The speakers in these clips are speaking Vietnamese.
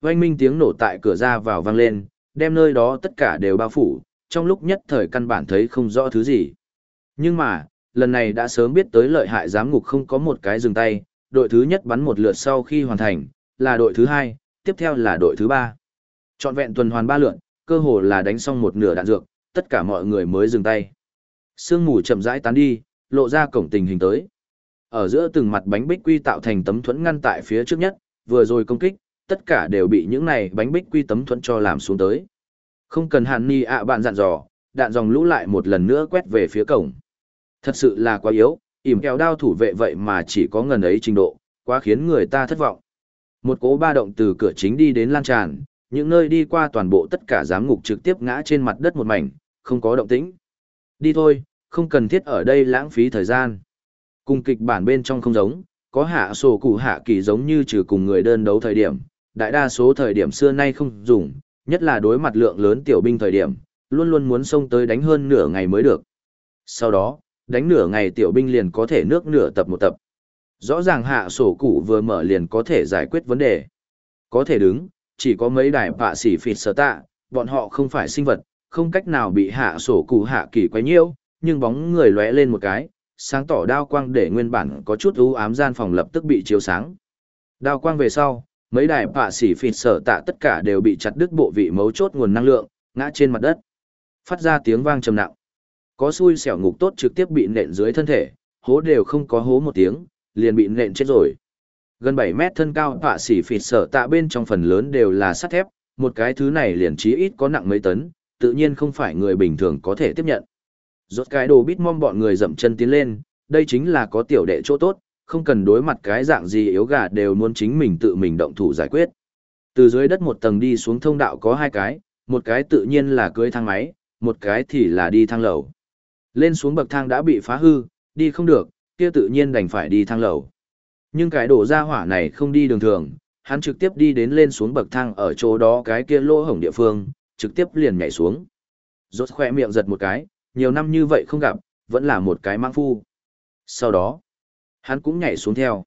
oanh minh tiếng nổ tại cửa ra vào vang lên, đem nơi đó tất cả đều bao phủ, trong lúc nhất thời căn bản thấy không rõ thứ gì. Nhưng mà, lần này đã sớm biết tới lợi hại giám ngục không có một cái dừng tay, đội thứ nhất bắn một lượt sau khi hoàn thành, là đội thứ hai, tiếp theo là đội thứ ba. Chọn vẹn tuần hoàn ba lượt, cơ hồ là đánh xong một nửa đạn dược, tất cả mọi người mới dừng tay. Sương mù chậm rãi tán đi, lộ ra cổng tình hình tới. Ở giữa từng mặt bánh bích quy tạo thành tấm thuẫn ngăn tại phía trước nhất, vừa rồi công kích, tất cả đều bị những này bánh bích quy tấm thuẫn cho làm xuống tới. Không cần hàn ni ạ bạn dặn dò, đạn dòng lũ lại một lần nữa quét về phía cổng. Thật sự là quá yếu, ỉm kẹo đao thủ vệ vậy mà chỉ có ngần ấy trình độ, quá khiến người ta thất vọng. Một cố ba động từ cửa chính đi đến lan tràn, những nơi đi qua toàn bộ tất cả giám ngục trực tiếp ngã trên mặt đất một mảnh, không có động tĩnh. Đi thôi, không cần thiết ở đây lãng phí thời gian. Cùng kịch bản bên trong không giống, có hạ sổ cụ hạ kỳ giống như trừ cùng người đơn đấu thời điểm, đại đa số thời điểm xưa nay không dùng, nhất là đối mặt lượng lớn tiểu binh thời điểm, luôn luôn muốn xông tới đánh hơn nửa ngày mới được. Sau đó, đánh nửa ngày tiểu binh liền có thể nước nửa tập một tập. Rõ ràng hạ sổ cụ vừa mở liền có thể giải quyết vấn đề. Có thể đứng, chỉ có mấy đài bạ xỉ phịt sở tạ, bọn họ không phải sinh vật, không cách nào bị hạ sổ cụ hạ kỳ quấy nhiễu, nhưng bóng người lóe lên một cái, sáng tỏ đao quang để nguyên bản có chút u ám gian phòng lập tức bị chiếu sáng. Đao quang về sau, mấy đài bạ xỉ phịt sở tạ tất cả đều bị chặt đứt bộ vị mấu chốt nguồn năng lượng, ngã trên mặt đất. Phát ra tiếng vang trầm nặng. Có xui xẻo ngục tốt trực tiếp bị nện dưới thân thể, hố đều không có hố một tiếng, liền bị nện chết rồi. Gần 7 mét thân cao họa xỉ phịt sở tạ bên trong phần lớn đều là sắt thép, một cái thứ này liền chí ít có nặng mấy tấn, tự nhiên không phải người bình thường có thể tiếp nhận. Rốt cái đồ bít mong bọn người dậm chân tiến lên, đây chính là có tiểu đệ chỗ tốt, không cần đối mặt cái dạng gì yếu gà đều muốn chính mình tự mình động thủ giải quyết. Từ dưới đất một tầng đi xuống thông đạo có hai cái, một cái tự nhiên là cưới thang máy, một cái thì là đi thang lầu. Lên xuống bậc thang đã bị phá hư, đi không được, kia tự nhiên đành phải đi thang lầu. Nhưng cái đổ ra hỏa này không đi đường thường, hắn trực tiếp đi đến lên xuống bậc thang ở chỗ đó cái kia lỗ hổng địa phương, trực tiếp liền nhảy xuống. Rốt khỏe miệng giật một cái, nhiều năm như vậy không gặp, vẫn là một cái mang phu. Sau đó, hắn cũng nhảy xuống theo.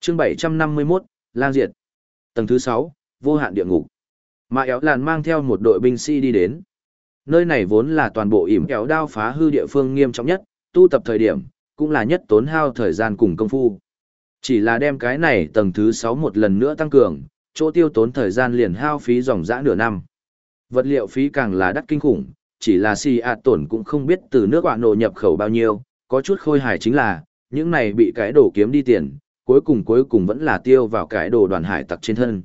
chương 751, lang diệt. Tầng thứ 6, vô hạn địa ngục. Mà éo lạn mang theo một đội binh sĩ đi đến. Nơi này vốn là toàn bộ ỉm kéo đao phá hư địa phương nghiêm trọng nhất, tu tập thời điểm, cũng là nhất tốn hao thời gian cùng công phu. Chỉ là đem cái này tầng thứ 6 một lần nữa tăng cường, chỗ tiêu tốn thời gian liền hao phí dòng dã nửa năm. Vật liệu phí càng là đắt kinh khủng, chỉ là si ạt tổn cũng không biết từ nước quả nổ nhập khẩu bao nhiêu, có chút khôi hài chính là, những này bị cái đồ kiếm đi tiền, cuối cùng cuối cùng vẫn là tiêu vào cái đồ đoàn hải tặc trên thân.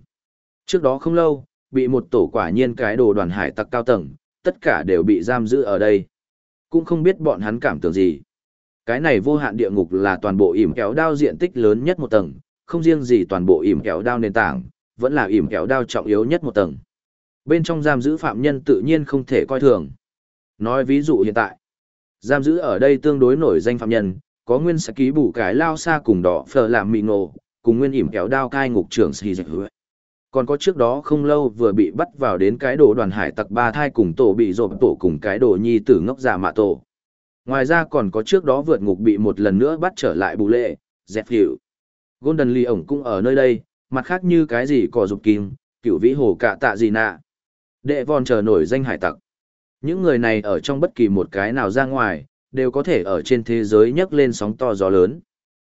Trước đó không lâu, bị một tổ quả nhiên cái đồ đoàn hải tặc cao tầng, tất cả đều bị giam giữ ở đây. Cũng không biết bọn hắn cảm tưởng gì. Cái này vô hạn địa ngục là toàn bộ ỉm kéo đao diện tích lớn nhất một tầng, không riêng gì toàn bộ ỉm kéo đao nền tảng, vẫn là ỉm kéo đao trọng yếu nhất một tầng. Bên trong giam giữ phạm nhân tự nhiên không thể coi thường. Nói ví dụ hiện tại, giam giữ ở đây tương đối nổi danh phạm nhân, có nguyên sẽ ký bù cái lao xa cùng đỏ phờ làm mì ngộ, cùng nguyên ỉm kéo đao cai ngục trưởng xì dịch hứa. Còn có trước đó không lâu vừa bị bắt vào đến cái đồ đoàn hải tặc ba thai cùng tổ bị rộp tổ cùng cái đồ nhi tử ngốc giả mạ tổ. Ngoài ra còn có trước đó vượt ngục bị một lần nữa bắt trở lại bù lệ, dẹp hiệu. Golden Lee ổng cũng ở nơi đây, mặt khác như cái gì cỏ dục kim, cựu vĩ hồ cạ tạ gì nạ. Đệ von chờ nổi danh hải tặc. Những người này ở trong bất kỳ một cái nào ra ngoài, đều có thể ở trên thế giới nhấc lên sóng to gió lớn.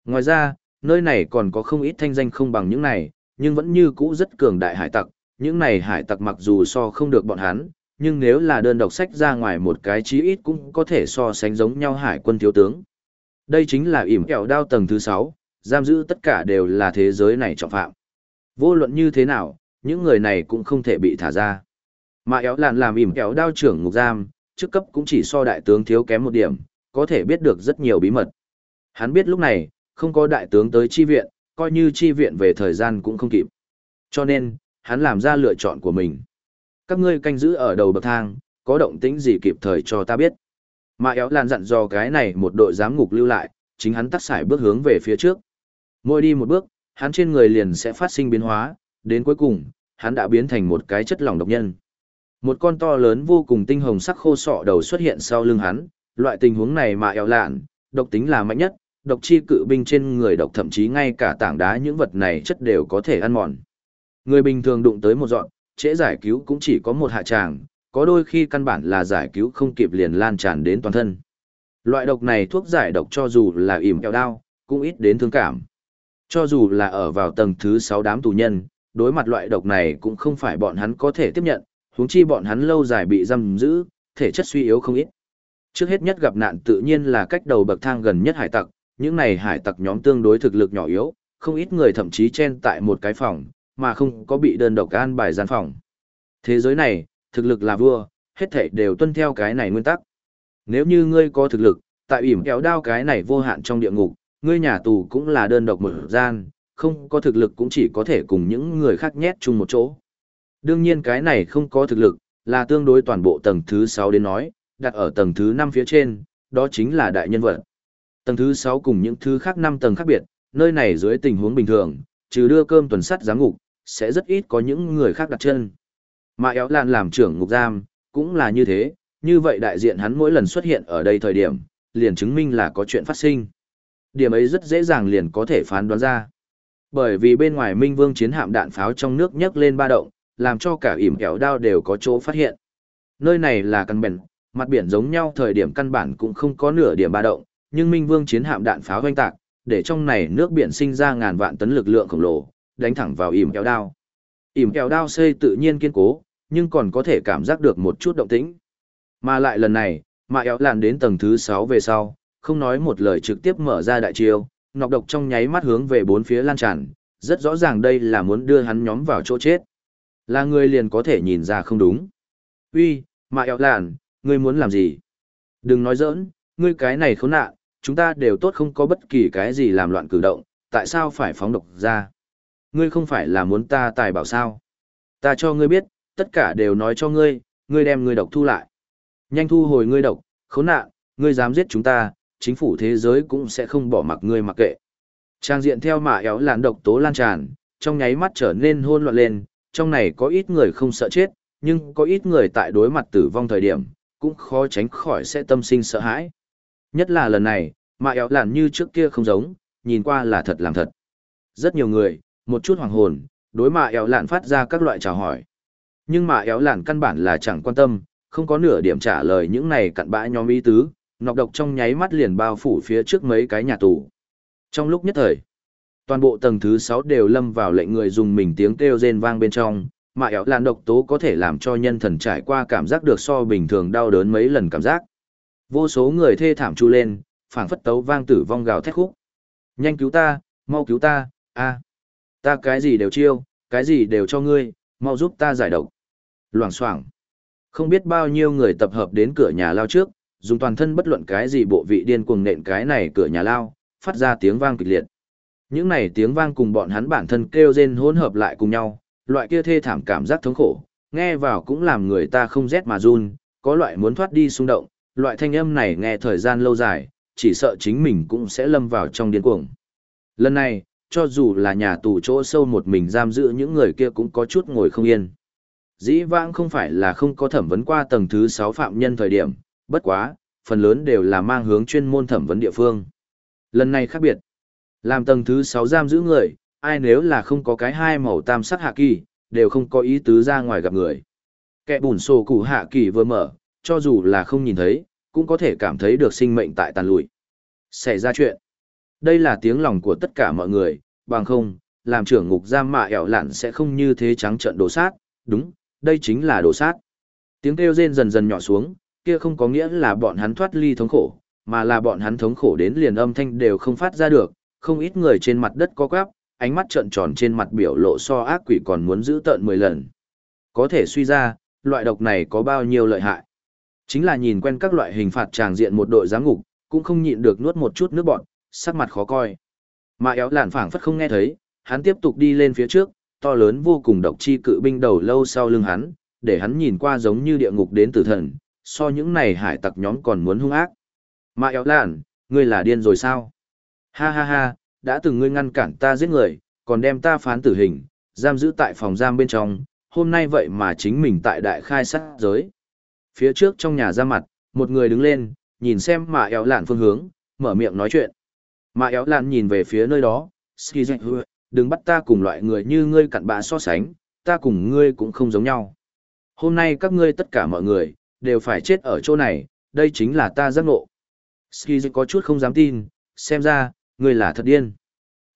Ngoài ra, nơi này còn có không ít thanh danh không bằng những này, nhưng vẫn như cũ rất cường đại hải tặc. Những này hải tặc mặc dù so không được bọn hắn, nhưng nếu là đơn độc sách ra ngoài một cái chí ít cũng có thể so sánh giống nhau hải quân thiếu tướng. Đây chính là ỉm kẹo đao tầng thứ 6, giam giữ tất cả đều là thế giới này trọng phạm. Vô luận như thế nào, những người này cũng không thể bị thả ra. Mà éo lạn làm ỉm kẹo đao trưởng ngục giam, chức cấp cũng chỉ so đại tướng thiếu kém một điểm, có thể biết được rất nhiều bí mật. Hắn biết lúc này, không có đại tướng tới chi viện, coi như chi viện về thời gian cũng không kịp. Cho nên, hắn làm ra lựa chọn của mình. Các ngươi canh giữ ở đầu bậc thang, có động tĩnh gì kịp thời cho ta biết. Mà éo lan dặn dò cái này một đội giám ngục lưu lại, chính hắn tắt sải bước hướng về phía trước. Mỗi đi một bước, hắn trên người liền sẽ phát sinh biến hóa, đến cuối cùng, hắn đã biến thành một cái chất lỏng độc nhân. Một con to lớn vô cùng tinh hồng sắc khô sọ đầu xuất hiện sau lưng hắn, loại tình huống này mà eo lạn, độc tính là mạnh nhất, độc chi cự binh trên người độc thậm chí ngay cả tảng đá những vật này chất đều có thể ăn mòn. Người bình thường đụng tới một dọn, trễ giải cứu cũng chỉ có một hạ tràng, có đôi khi căn bản là giải cứu không kịp liền lan tràn đến toàn thân. Loại độc này thuốc giải độc cho dù là ỉm kẹo đao, cũng ít đến thương cảm. Cho dù là ở vào tầng thứ 6 đám tù nhân, đối mặt loại độc này cũng không phải bọn hắn có thể tiếp nhận, huống chi bọn hắn lâu dài bị giam giữ, thể chất suy yếu không ít. Trước hết nhất gặp nạn tự nhiên là cách đầu bậc thang gần nhất hải tặc, những này hải tặc nhóm tương đối thực lực nhỏ yếu, không ít người thậm chí chen tại một cái phòng, mà không có bị đơn độc an bài gian phòng. Thế giới này, thực lực là vua, hết thảy đều tuân theo cái này nguyên tắc. Nếu như ngươi có thực lực, tại ỉm kéo đao cái này vô hạn trong địa ngục, ngươi nhà tù cũng là đơn độc một gian, không có thực lực cũng chỉ có thể cùng những người khác nhét chung một chỗ. Đương nhiên cái này không có thực lực, là tương đối toàn bộ tầng thứ 6 đến nói, đặt ở tầng thứ 5 phía trên, đó chính là đại nhân vật. Tầng thứ 6 cùng những thứ khác 5 tầng khác biệt, nơi này dưới tình huống bình thường, trừ đưa cơm tuần sắt giáng ngục, sẽ rất ít có những người khác đặt chân. Mà éo lan làm trưởng ngục giam, cũng là như thế, như vậy đại diện hắn mỗi lần xuất hiện ở đây thời điểm, liền chứng minh là có chuyện phát sinh. Điểm ấy rất dễ dàng liền có thể phán đoán ra. Bởi vì bên ngoài Minh Vương chiến hạm đạn pháo trong nước nhấc lên ba động, làm cho cả ỉm kẹo đao đều có chỗ phát hiện. Nơi này là căn bền, mặt biển giống nhau thời điểm căn bản cũng không có nửa điểm ba động, nhưng Minh Vương chiến hạm đạn pháo hoanh tạc, để trong này nước biển sinh ra ngàn vạn tấn lực lượng khổng lồ, đánh thẳng vào ỉm kẹo đao. ỉm kẹo đao xây tự nhiên kiên cố, nhưng còn có thể cảm giác được một chút động tĩnh. Mà lại lần này, mà éo làn đến tầng thứ 6 về sau, không nói một lời trực tiếp mở ra đại chiêu, nọc độc trong nháy mắt hướng về bốn phía lan tràn, rất rõ ràng đây là muốn đưa hắn nhóm vào chỗ chết. Là người liền có thể nhìn ra không đúng. Uy, mà eo làn, ngươi muốn làm gì? Đừng nói giỡn, ngươi cái này khốn nạn, chúng ta đều tốt không có bất kỳ cái gì làm loạn cử động, tại sao phải phóng độc ra? Ngươi không phải là muốn ta tài bảo sao? Ta cho ngươi biết, tất cả đều nói cho ngươi, ngươi đem ngươi độc thu lại. Nhanh thu hồi ngươi độc, khốn nạn, ngươi dám giết chúng ta, chính phủ thế giới cũng sẽ không bỏ mặc ngươi mặc kệ. Trang diện theo mạ éo làn độc tố lan tràn, trong nháy mắt trở nên hôn loạn lên, trong này có ít người không sợ chết, nhưng có ít người tại đối mặt tử vong thời điểm, cũng khó tránh khỏi sẽ tâm sinh sợ hãi. Nhất là lần này, mạ éo làn như trước kia không giống, nhìn qua là thật làm thật. Rất nhiều người, một chút hoàng hồn, đối mạ éo làn phát ra các loại chào hỏi. Nhưng mạ éo làn căn bản là chẳng quan tâm, không có nửa điểm trả lời những này cặn bã nhóm ý tứ, nọc độc trong nháy mắt liền bao phủ phía trước mấy cái nhà tù. Trong lúc nhất thời, toàn bộ tầng thứ 6 đều lâm vào lệnh người dùng mình tiếng kêu rên vang bên trong, mà éo làn độc tố có thể làm cho nhân thần trải qua cảm giác được so bình thường đau đớn mấy lần cảm giác. Vô số người thê thảm chu lên, phảng phất tấu vang tử vong gào thét khúc. Nhanh cứu ta, mau cứu ta, a, ta cái gì đều chiêu, cái gì đều cho ngươi, mau giúp ta giải độc. Loảng xoảng. Không biết bao nhiêu người tập hợp đến cửa nhà lao trước, dùng toàn thân bất luận cái gì bộ vị điên cuồng nện cái này cửa nhà lao, phát ra tiếng vang kịch liệt. Những này tiếng vang cùng bọn hắn bản thân kêu rên hỗn hợp lại cùng nhau, loại kia thê thảm cảm giác thống khổ, nghe vào cũng làm người ta không rét mà run, có loại muốn thoát đi xung động, loại thanh âm này nghe thời gian lâu dài, chỉ sợ chính mình cũng sẽ lâm vào trong điên cuồng. Lần này, cho dù là nhà tù chỗ sâu một mình giam giữ những người kia cũng có chút ngồi không yên. Dĩ vãng không phải là không có thẩm vấn qua tầng thứ 6 phạm nhân thời điểm, bất quá, phần lớn đều là mang hướng chuyên môn thẩm vấn địa phương. Lần này khác biệt. Làm tầng thứ 6 giam giữ người, ai nếu là không có cái hai màu tam sắc hạ kỳ, đều không có ý tứ ra ngoài gặp người. Kẻ bùn sổ củ hạ kỳ vừa mở, cho dù là không nhìn thấy, cũng có thể cảm thấy được sinh mệnh tại tàn lụi. Xảy ra chuyện. Đây là tiếng lòng của tất cả mọi người, bằng không, làm trưởng ngục giam mạ ẻo lạn sẽ không như thế trắng trận đổ sát, đúng, đây chính là đổ sát. Tiếng kêu rên dần dần nhỏ xuống, kia không có nghĩa là bọn hắn thoát ly thống khổ, mà là bọn hắn thống khổ đến liền âm thanh đều không phát ra được, không ít người trên mặt đất có quắp, ánh mắt trợn tròn trên mặt biểu lộ so ác quỷ còn muốn giữ tợn 10 lần. Có thể suy ra, loại độc này có bao nhiêu lợi hại. Chính là nhìn quen các loại hình phạt tràng diện một đội giám ngục, cũng không nhịn được nuốt một chút nước bọn, sắc mặt khó coi. Mà éo làn phảng phất không nghe thấy, hắn tiếp tục đi lên phía trước, to lớn vô cùng độc chi cự binh đầu lâu sau lưng hắn, để hắn nhìn qua giống như địa ngục đến tử thần, so những này hải tặc nhóm còn muốn hung ác. Mà éo làn, ngươi là điên rồi sao? Ha ha ha, đã từng ngươi ngăn cản ta giết người, còn đem ta phán tử hình, giam giữ tại phòng giam bên trong, hôm nay vậy mà chính mình tại đại khai sát giới. Phía trước trong nhà ra mặt, một người đứng lên, nhìn xem mà éo lạn phương hướng, mở miệng nói chuyện. Mà éo lạn nhìn về phía nơi đó, ski đừng bắt ta cùng loại người như ngươi cặn bã so sánh, ta cùng ngươi cũng không giống nhau. Hôm nay các ngươi tất cả mọi người, đều phải chết ở chỗ này, đây chính là ta giác ngộ. Ski có chút không dám tin, xem ra, ngươi là thật điên.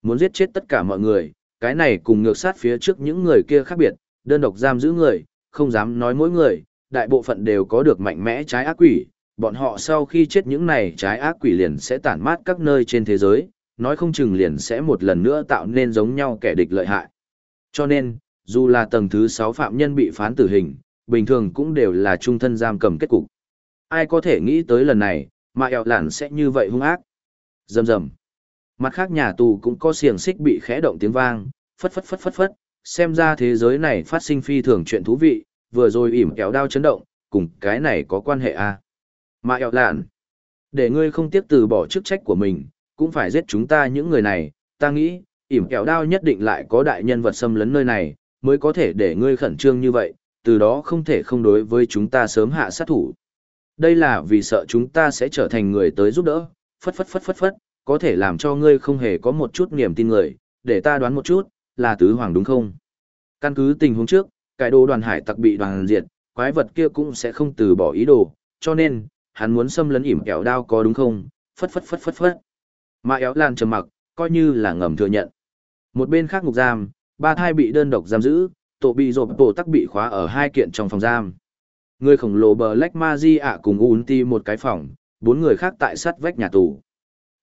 Muốn giết chết tất cả mọi người, cái này cùng ngược sát phía trước những người kia khác biệt, đơn độc giam giữ người, không dám nói mỗi người, đại bộ phận đều có được mạnh mẽ trái ác quỷ, bọn họ sau khi chết những này trái ác quỷ liền sẽ tản mát các nơi trên thế giới, nói không chừng liền sẽ một lần nữa tạo nên giống nhau kẻ địch lợi hại. Cho nên, dù là tầng thứ 6 phạm nhân bị phán tử hình, bình thường cũng đều là trung thân giam cầm kết cục. Ai có thể nghĩ tới lần này, mà eo lản sẽ như vậy hung ác. Dầm dầm. Mặt khác nhà tù cũng có xiềng xích bị khẽ động tiếng vang, phất phất phất phất phất, xem ra thế giới này phát sinh phi thường chuyện thú vị, vừa rồi ỉm kéo đao chấn động, cùng cái này có quan hệ à. Mà eo lạn, để ngươi không tiếp từ bỏ chức trách của mình, cũng phải giết chúng ta những người này, ta nghĩ, ỉm kéo đao nhất định lại có đại nhân vật xâm lấn nơi này, mới có thể để ngươi khẩn trương như vậy, từ đó không thể không đối với chúng ta sớm hạ sát thủ. Đây là vì sợ chúng ta sẽ trở thành người tới giúp đỡ, phất phất phất phất phất, có thể làm cho ngươi không hề có một chút niềm tin người, để ta đoán một chút, là tứ hoàng đúng không? Căn cứ tình huống trước, cái đồ đoàn hải tặc bị đoàn diệt, quái vật kia cũng sẽ không từ bỏ ý đồ, cho nên, hắn muốn xâm lấn ỉm kẹo đao có đúng không? Phất phất phất phất phất. Mà éo lan trầm mặc, coi như là ngầm thừa nhận. Một bên khác ngục giam, ba thai bị đơn độc giam giữ, tổ bị rộp tổ tắc bị khóa ở hai kiện trong phòng giam. Người khổng lồ bờ Lách Magi ạ cùng Unti một cái phòng, bốn người khác tại sắt vách nhà tù.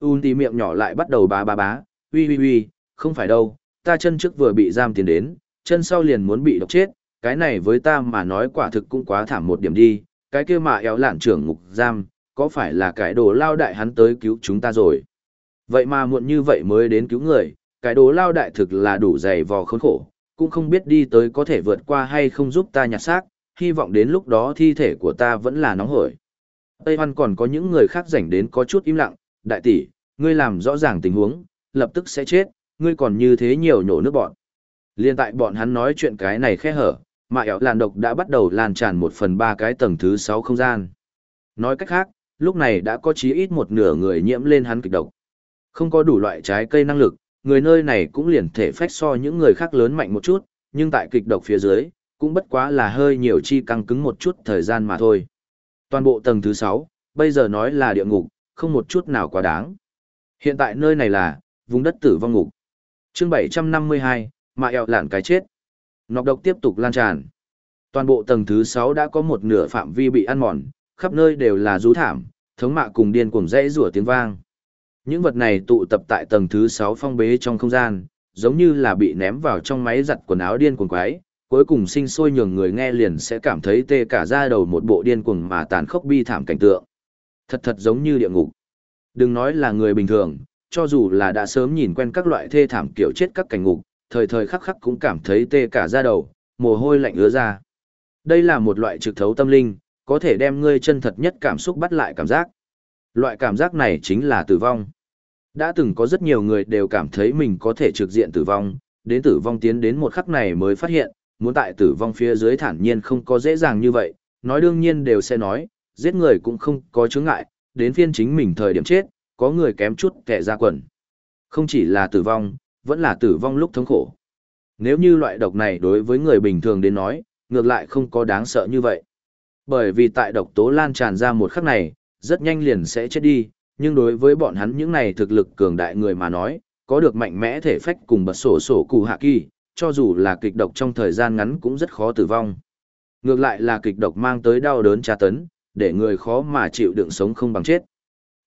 Unti miệng nhỏ lại bắt đầu bá bá bá, uy uy uy, không phải đâu, ta chân trước vừa bị giam tiền đến, chân sau liền muốn bị độc chết, cái này với ta mà nói quả thực cũng quá thảm một điểm đi, cái kia mà éo lạn trưởng ngục giam, có phải là cái đồ lao đại hắn tới cứu chúng ta rồi. Vậy mà muộn như vậy mới đến cứu người, cái đồ lao đại thực là đủ dày vò khốn khổ, cũng không biết đi tới có thể vượt qua hay không giúp ta nhặt xác, hy vọng đến lúc đó thi thể của ta vẫn là nóng hổi. Tây Hoan còn có những người khác rảnh đến có chút im lặng, đại tỷ, ngươi làm rõ ràng tình huống, lập tức sẽ chết, ngươi còn như thế nhiều nhổ nước bọn. Liên tại bọn hắn nói chuyện cái này khe hở, mà ẻo làn độc đã bắt đầu lan tràn một phần ba cái tầng thứ sáu không gian. Nói cách khác, lúc này đã có chí ít một nửa người nhiễm lên hắn kịch độc. Không có đủ loại trái cây năng lực, người nơi này cũng liền thể phách so những người khác lớn mạnh một chút, nhưng tại kịch độc phía dưới, cũng bất quá là hơi nhiều chi căng cứng một chút thời gian mà thôi. Toàn bộ tầng thứ 6, bây giờ nói là địa ngục, không một chút nào quá đáng. Hiện tại nơi này là, vùng đất tử vong ngục. chương 752, mà eo lạn cái chết. Nọc độc tiếp tục lan tràn. Toàn bộ tầng thứ 6 đã có một nửa phạm vi bị ăn mòn, khắp nơi đều là rú thảm, thống mạ cùng điên cuồng rẽ rủa tiếng vang. Những vật này tụ tập tại tầng thứ 6 phong bế trong không gian, giống như là bị ném vào trong máy giặt quần áo điên cuồng quái, cuối cùng sinh sôi nhường người nghe liền sẽ cảm thấy tê cả da đầu một bộ điên cuồng mà tàn khốc bi thảm cảnh tượng. Thật thật giống như địa ngục. Đừng nói là người bình thường, cho dù là đã sớm nhìn quen các loại thê thảm kiểu chết các cảnh ngục, thời thời khắc khắc cũng cảm thấy tê cả da đầu, mồ hôi lạnh ứa ra. Đây là một loại trực thấu tâm linh, có thể đem ngươi chân thật nhất cảm xúc bắt lại cảm giác. Loại cảm giác này chính là tử vong. Đã từng có rất nhiều người đều cảm thấy mình có thể trực diện tử vong, đến tử vong tiến đến một khắc này mới phát hiện, muốn tại tử vong phía dưới thản nhiên không có dễ dàng như vậy, nói đương nhiên đều sẽ nói, giết người cũng không có chướng ngại, đến phiên chính mình thời điểm chết, có người kém chút kẻ ra quần. Không chỉ là tử vong, vẫn là tử vong lúc thống khổ. Nếu như loại độc này đối với người bình thường đến nói, ngược lại không có đáng sợ như vậy. Bởi vì tại độc tố lan tràn ra một khắc này, rất nhanh liền sẽ chết đi, nhưng đối với bọn hắn những này thực lực cường đại người mà nói, có được mạnh mẽ thể phách cùng bật sổ sổ cụ hạ kỳ, cho dù là kịch độc trong thời gian ngắn cũng rất khó tử vong. Ngược lại là kịch độc mang tới đau đớn tra tấn, để người khó mà chịu đựng sống không bằng chết.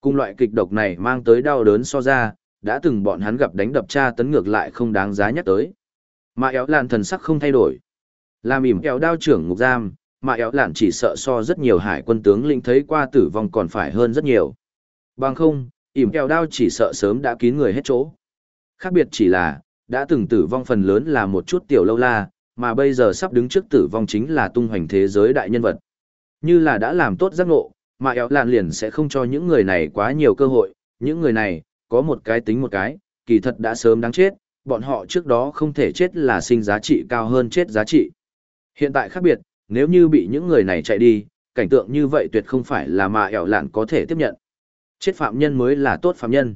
Cùng loại kịch độc này mang tới đau đớn so ra, đã từng bọn hắn gặp đánh đập tra tấn ngược lại không đáng giá nhắc tới. Mà éo lạn thần sắc không thay đổi. Làm ỉm kéo đao trưởng ngục giam, mà éo lạn chỉ sợ so rất nhiều hải quân tướng lĩnh thấy qua tử vong còn phải hơn rất nhiều. Bằng không, ỉm kéo đao chỉ sợ sớm đã kín người hết chỗ. Khác biệt chỉ là, đã từng tử vong phần lớn là một chút tiểu lâu la, mà bây giờ sắp đứng trước tử vong chính là tung hoành thế giới đại nhân vật. Như là đã làm tốt giác ngộ, mà éo lạn liền sẽ không cho những người này quá nhiều cơ hội, những người này, có một cái tính một cái, kỳ thật đã sớm đáng chết, bọn họ trước đó không thể chết là sinh giá trị cao hơn chết giá trị. Hiện tại khác biệt, nếu như bị những người này chạy đi, cảnh tượng như vậy tuyệt không phải là mà ẻo lạn có thể tiếp nhận. Chết phạm nhân mới là tốt phạm nhân.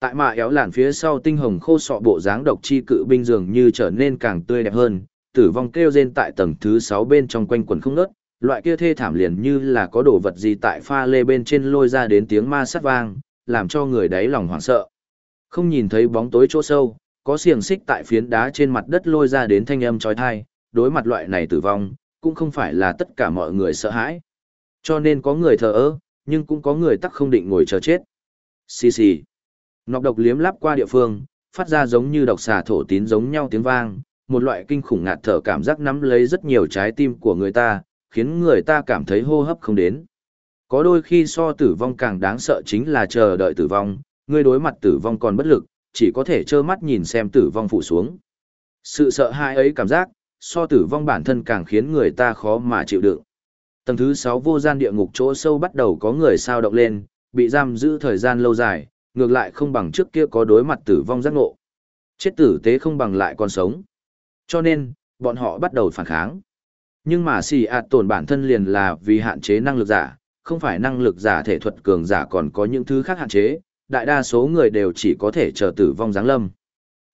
Tại mà éo làn phía sau tinh hồng khô sọ bộ dáng độc chi cự binh dường như trở nên càng tươi đẹp hơn, tử vong kêu rên tại tầng thứ 6 bên trong quanh quần không ngớt, loại kia thê thảm liền như là có đồ vật gì tại pha lê bên trên lôi ra đến tiếng ma sát vang, làm cho người đáy lòng hoảng sợ. Không nhìn thấy bóng tối chỗ sâu, có xiềng xích tại phiến đá trên mặt đất lôi ra đến thanh âm chói tai, đối mặt loại này tử vong, cũng không phải là tất cả mọi người sợ hãi. Cho nên có người thờ ơ, nhưng cũng có người tắc không định ngồi chờ chết. Xì xì. Nọc độc liếm lắp qua địa phương, phát ra giống như độc xà thổ tín giống nhau tiếng vang, một loại kinh khủng ngạt thở cảm giác nắm lấy rất nhiều trái tim của người ta, khiến người ta cảm thấy hô hấp không đến. Có đôi khi so tử vong càng đáng sợ chính là chờ đợi tử vong, người đối mặt tử vong còn bất lực, chỉ có thể trơ mắt nhìn xem tử vong phủ xuống. Sự sợ hãi ấy cảm giác, so tử vong bản thân càng khiến người ta khó mà chịu đựng. Tầng thứ 6 vô gian địa ngục chỗ sâu bắt đầu có người sao động lên, bị giam giữ thời gian lâu dài, ngược lại không bằng trước kia có đối mặt tử vong giác ngộ. Chết tử tế không bằng lại còn sống. Cho nên, bọn họ bắt đầu phản kháng. Nhưng mà xì ạt tổn bản thân liền là vì hạn chế năng lực giả, không phải năng lực giả thể thuật cường giả còn có những thứ khác hạn chế, đại đa số người đều chỉ có thể chờ tử vong giáng lâm.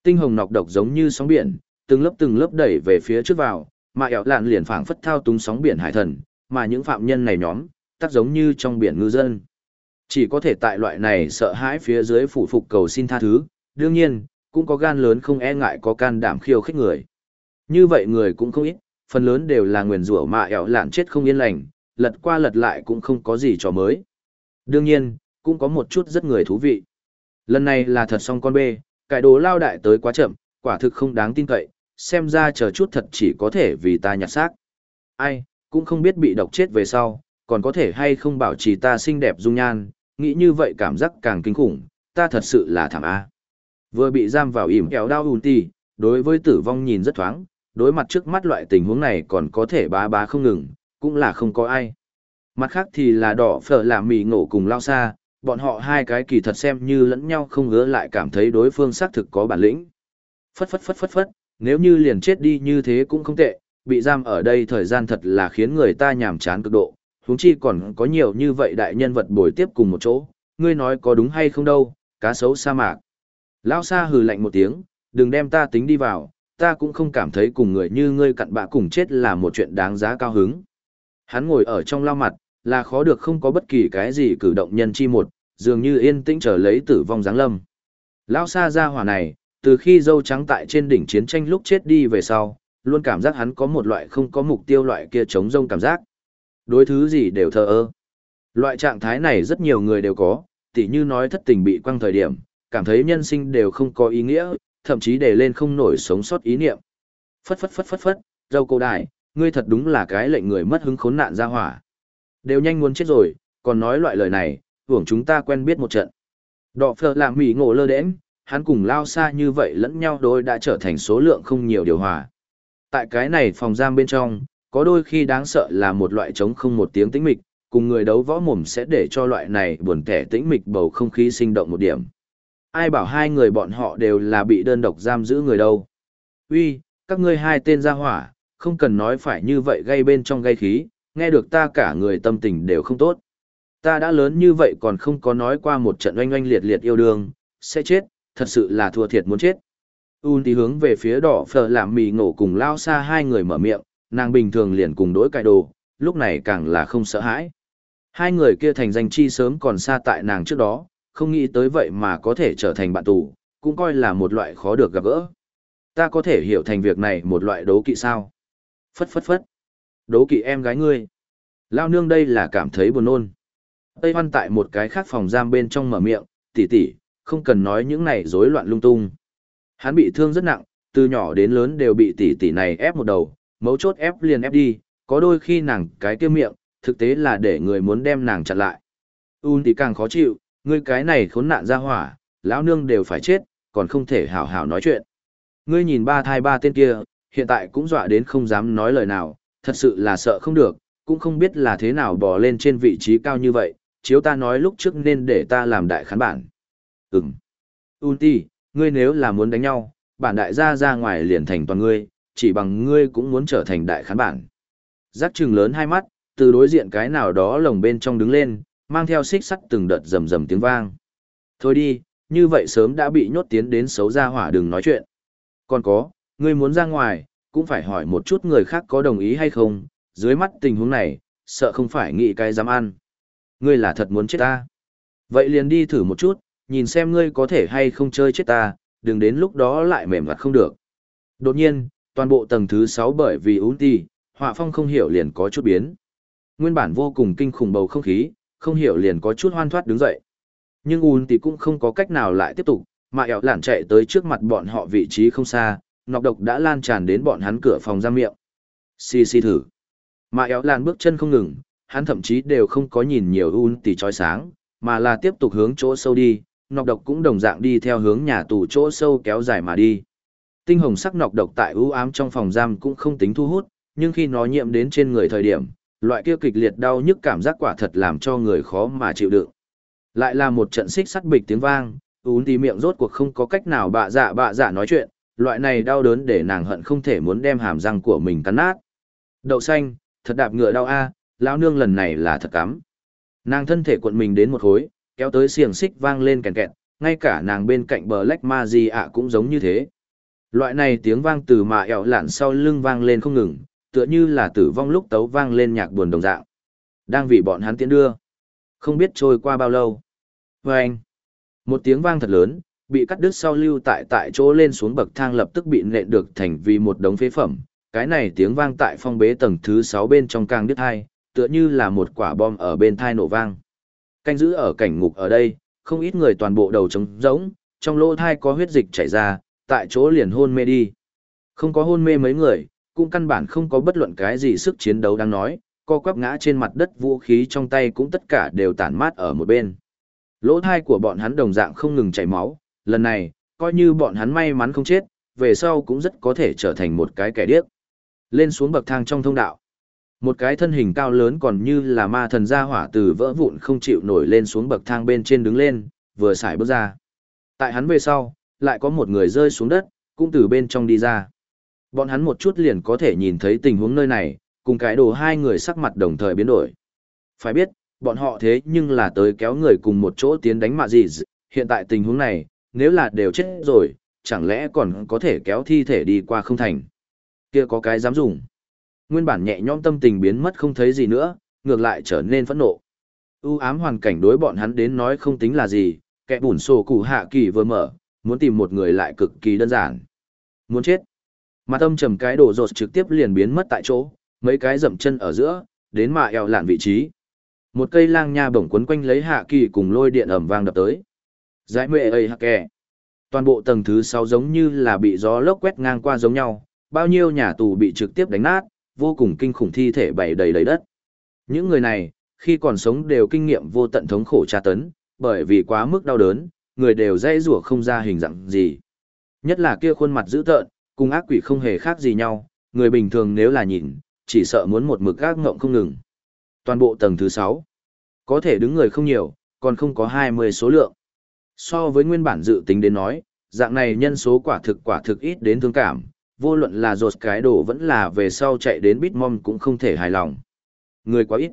Tinh hồng nọc độc giống như sóng biển, từng lớp từng lớp đẩy về phía trước vào, mà ẻo lạn liền phảng phất thao túng sóng biển hải thần, mà những phạm nhân này nhóm, tác giống như trong biển ngư dân. Chỉ có thể tại loại này sợ hãi phía dưới phủ phục cầu xin tha thứ, đương nhiên, cũng có gan lớn không e ngại có can đảm khiêu khích người. Như vậy người cũng không ít, phần lớn đều là nguyền rủa mà ẻo lạn chết không yên lành, lật qua lật lại cũng không có gì trò mới. Đương nhiên, cũng có một chút rất người thú vị. Lần này là thật song con bê, cải đồ lao đại tới quá chậm, quả thực không đáng tin cậy, xem ra chờ chút thật chỉ có thể vì ta nhặt xác. Ai, cũng không biết bị độc chết về sau, còn có thể hay không bảo trì ta xinh đẹp dung nhan, nghĩ như vậy cảm giác càng kinh khủng, ta thật sự là thảm A. Vừa bị giam vào ỉm kéo đau ùn tì, đối với tử vong nhìn rất thoáng, đối mặt trước mắt loại tình huống này còn có thể bá bá không ngừng, cũng là không có ai. Mặt khác thì là đỏ phở làm mì ngộ cùng lao xa, bọn họ hai cái kỳ thật xem như lẫn nhau không ngứa lại cảm thấy đối phương xác thực có bản lĩnh. Phất phất phất phất phất, nếu như liền chết đi như thế cũng không tệ, bị giam ở đây thời gian thật là khiến người ta nhàm chán cực độ, huống chi còn có nhiều như vậy đại nhân vật bồi tiếp cùng một chỗ, ngươi nói có đúng hay không đâu, cá sấu sa mạc. Lão sa hừ lạnh một tiếng, đừng đem ta tính đi vào, ta cũng không cảm thấy cùng người như ngươi cặn bạ cùng chết là một chuyện đáng giá cao hứng. Hắn ngồi ở trong lao mặt, là khó được không có bất kỳ cái gì cử động nhân chi một, dường như yên tĩnh chờ lấy tử vong giáng lâm. Lão sa ra hỏa này, từ khi dâu trắng tại trên đỉnh chiến tranh lúc chết đi về sau, luôn cảm giác hắn có một loại không có mục tiêu loại kia chống rông cảm giác. Đối thứ gì đều thờ ơ. Loại trạng thái này rất nhiều người đều có, tỉ như nói thất tình bị quăng thời điểm, cảm thấy nhân sinh đều không có ý nghĩa, thậm chí để lên không nổi sống sót ý niệm. Phất phất phất phất phất, dâu cô đại, ngươi thật đúng là cái lệnh người mất hứng khốn nạn ra hỏa. Đều nhanh muốn chết rồi, còn nói loại lời này, hưởng chúng ta quen biết một trận. Đọ phở làm mỉ ngộ lơ đễnh, hắn cùng lao xa như vậy lẫn nhau đôi đã trở thành số lượng không nhiều điều hòa. Tại cái này phòng giam bên trong, có đôi khi đáng sợ là một loại trống không một tiếng tĩnh mịch, cùng người đấu võ mồm sẽ để cho loại này buồn kẻ tĩnh mịch bầu không khí sinh động một điểm. Ai bảo hai người bọn họ đều là bị đơn độc giam giữ người đâu. Uy, các ngươi hai tên ra hỏa, không cần nói phải như vậy gây bên trong gây khí, nghe được ta cả người tâm tình đều không tốt. Ta đã lớn như vậy còn không có nói qua một trận oanh oanh liệt liệt yêu đương, sẽ chết, thật sự là thua thiệt muốn chết. Un tí hướng về phía đỏ phở làm mì ngộ cùng lao xa hai người mở miệng, nàng bình thường liền cùng đối cài đồ, lúc này càng là không sợ hãi. Hai người kia thành danh chi sớm còn xa tại nàng trước đó, không nghĩ tới vậy mà có thể trở thành bạn tù, cũng coi là một loại khó được gặp gỡ. Ta có thể hiểu thành việc này một loại đấu kỵ sao? Phất phất phất. Đấu kỵ em gái ngươi. Lao nương đây là cảm thấy buồn nôn. Tây Hoan tại một cái khác phòng giam bên trong mở miệng, tỷ tỷ, không cần nói những này rối loạn lung tung. Hắn bị thương rất nặng, từ nhỏ đến lớn đều bị tỷ tỷ này ép một đầu, mấu chốt ép liền ép đi, có đôi khi nàng cái kia miệng, thực tế là để người muốn đem nàng chặn lại. Un thì càng khó chịu, ngươi cái này khốn nạn ra hỏa, lão nương đều phải chết, còn không thể hảo hảo nói chuyện. Ngươi nhìn ba thai ba tên kia, hiện tại cũng dọa đến không dám nói lời nào, thật sự là sợ không được, cũng không biết là thế nào bò lên trên vị trí cao như vậy, chiếu ta nói lúc trước nên để ta làm đại khán bản. Ừm. Unti, ngươi nếu là muốn đánh nhau, bản đại gia ra ngoài liền thành toàn ngươi, chỉ bằng ngươi cũng muốn trở thành đại khán bản. Giác trừng lớn hai mắt, từ đối diện cái nào đó lồng bên trong đứng lên, mang theo xích sắt từng đợt rầm rầm tiếng vang. Thôi đi, như vậy sớm đã bị nhốt tiến đến xấu ra hỏa đừng nói chuyện. Còn có, ngươi muốn ra ngoài, cũng phải hỏi một chút người khác có đồng ý hay không, dưới mắt tình huống này, sợ không phải nghĩ cái dám ăn. Ngươi là thật muốn chết ta. Vậy liền đi thử một chút, nhìn xem ngươi có thể hay không chơi chết ta, đừng đến lúc đó lại mềm mặt không được. Đột nhiên, toàn bộ tầng thứ 6 bởi vì ún ti, họa phong không hiểu liền có chút biến. Nguyên bản vô cùng kinh khủng bầu không khí, không hiểu liền có chút hoan thoát đứng dậy. Nhưng ún thì cũng không có cách nào lại tiếp tục, mà ẻo lản chạy tới trước mặt bọn họ vị trí không xa, nọc độc đã lan tràn đến bọn hắn cửa phòng ra miệng. Xì xì thử. Mà ẻo lản bước chân không ngừng, hắn thậm chí đều không có nhìn nhiều ún thì trói sáng, mà là tiếp tục hướng chỗ sâu đi, nọc độc cũng đồng dạng đi theo hướng nhà tù chỗ sâu kéo dài mà đi. Tinh hồng sắc nọc độc tại u ám trong phòng giam cũng không tính thu hút, nhưng khi nó nhiễm đến trên người thời điểm, loại kia kịch liệt đau nhức cảm giác quả thật làm cho người khó mà chịu đựng. Lại là một trận xích sắt bịch tiếng vang, ún tí miệng rốt cuộc không có cách nào bạ dạ bạ dạ nói chuyện, loại này đau đớn để nàng hận không thể muốn đem hàm răng của mình cắn nát. Đậu xanh, thật đạp ngựa đau a, à, lão nương lần này là thật cắm. Nàng thân thể cuộn mình đến một khối, kéo tới xiềng xích vang lên kèn kẹt, ngay cả nàng bên cạnh bờ lách ma gì ạ cũng giống như thế. Loại này tiếng vang từ mà ẻo lạn sau lưng vang lên không ngừng, tựa như là tử vong lúc tấu vang lên nhạc buồn đồng dạng. Đang vì bọn hắn tiến đưa. Không biết trôi qua bao lâu. Và anh, một tiếng vang thật lớn, bị cắt đứt sau lưu tại tại chỗ lên xuống bậc thang lập tức bị nện được thành vì một đống phế phẩm. Cái này tiếng vang tại phong bế tầng thứ 6 bên trong càng đứt hai, tựa như là một quả bom ở bên thai nổ vang. Canh giữ ở cảnh ngục ở đây, không ít người toàn bộ đầu trống rỗng, trong lỗ thai có huyết dịch chảy ra, tại chỗ liền hôn mê đi. Không có hôn mê mấy người, cũng căn bản không có bất luận cái gì sức chiến đấu đang nói, co quắp ngã trên mặt đất vũ khí trong tay cũng tất cả đều tản mát ở một bên. Lỗ thai của bọn hắn đồng dạng không ngừng chảy máu, lần này, coi như bọn hắn may mắn không chết, về sau cũng rất có thể trở thành một cái kẻ điếc. Lên xuống bậc thang trong thông đạo. Một cái thân hình cao lớn còn như là ma thần gia hỏa từ vỡ vụn không chịu nổi lên xuống bậc thang bên trên đứng lên, vừa xài bước ra. Tại hắn về sau, lại có một người rơi xuống đất, cũng từ bên trong đi ra. Bọn hắn một chút liền có thể nhìn thấy tình huống nơi này, cùng cái đồ hai người sắc mặt đồng thời biến đổi. Phải biết, bọn họ thế nhưng là tới kéo người cùng một chỗ tiến đánh mạ gì, hiện tại tình huống này, nếu là đều chết rồi, chẳng lẽ còn có thể kéo thi thể đi qua không thành. Kia có cái dám dùng. Nguyên bản nhẹ nhõm tâm tình biến mất không thấy gì nữa, ngược lại trở nên phẫn nộ. U ám hoàn cảnh đối bọn hắn đến nói không tính là gì, kẻ bùn sổ cụ hạ kỳ vừa mở, muốn tìm một người lại cực kỳ đơn giản. Muốn chết. Mặt âm trầm cái đổ rột trực tiếp liền biến mất tại chỗ, mấy cái dậm chân ở giữa, đến mà eo lạn vị trí. Một cây lang nha bổng quấn quanh lấy hạ kỳ cùng lôi điện ẩm vang đập tới. Giải mệ ấy hạ kè. Toàn bộ tầng thứ sáu giống như là bị gió lốc quét ngang qua giống nhau, bao nhiêu nhà tù bị trực tiếp đánh nát, vô cùng kinh khủng thi thể bày đầy đầy đất. Những người này, khi còn sống đều kinh nghiệm vô tận thống khổ tra tấn, bởi vì quá mức đau đớn, người đều dây rủa không ra hình dạng gì. Nhất là kia khuôn mặt dữ tợn, cùng ác quỷ không hề khác gì nhau, người bình thường nếu là nhìn, chỉ sợ muốn một mực ác ngộng không ngừng. Toàn bộ tầng thứ 6, có thể đứng người không nhiều, còn không có 20 số lượng. So với nguyên bản dự tính đến nói, dạng này nhân số quả thực quả thực ít đến thương cảm, vô luận là rột cái đồ vẫn là về sau chạy đến Bitmom cũng không thể hài lòng. Người quá ít.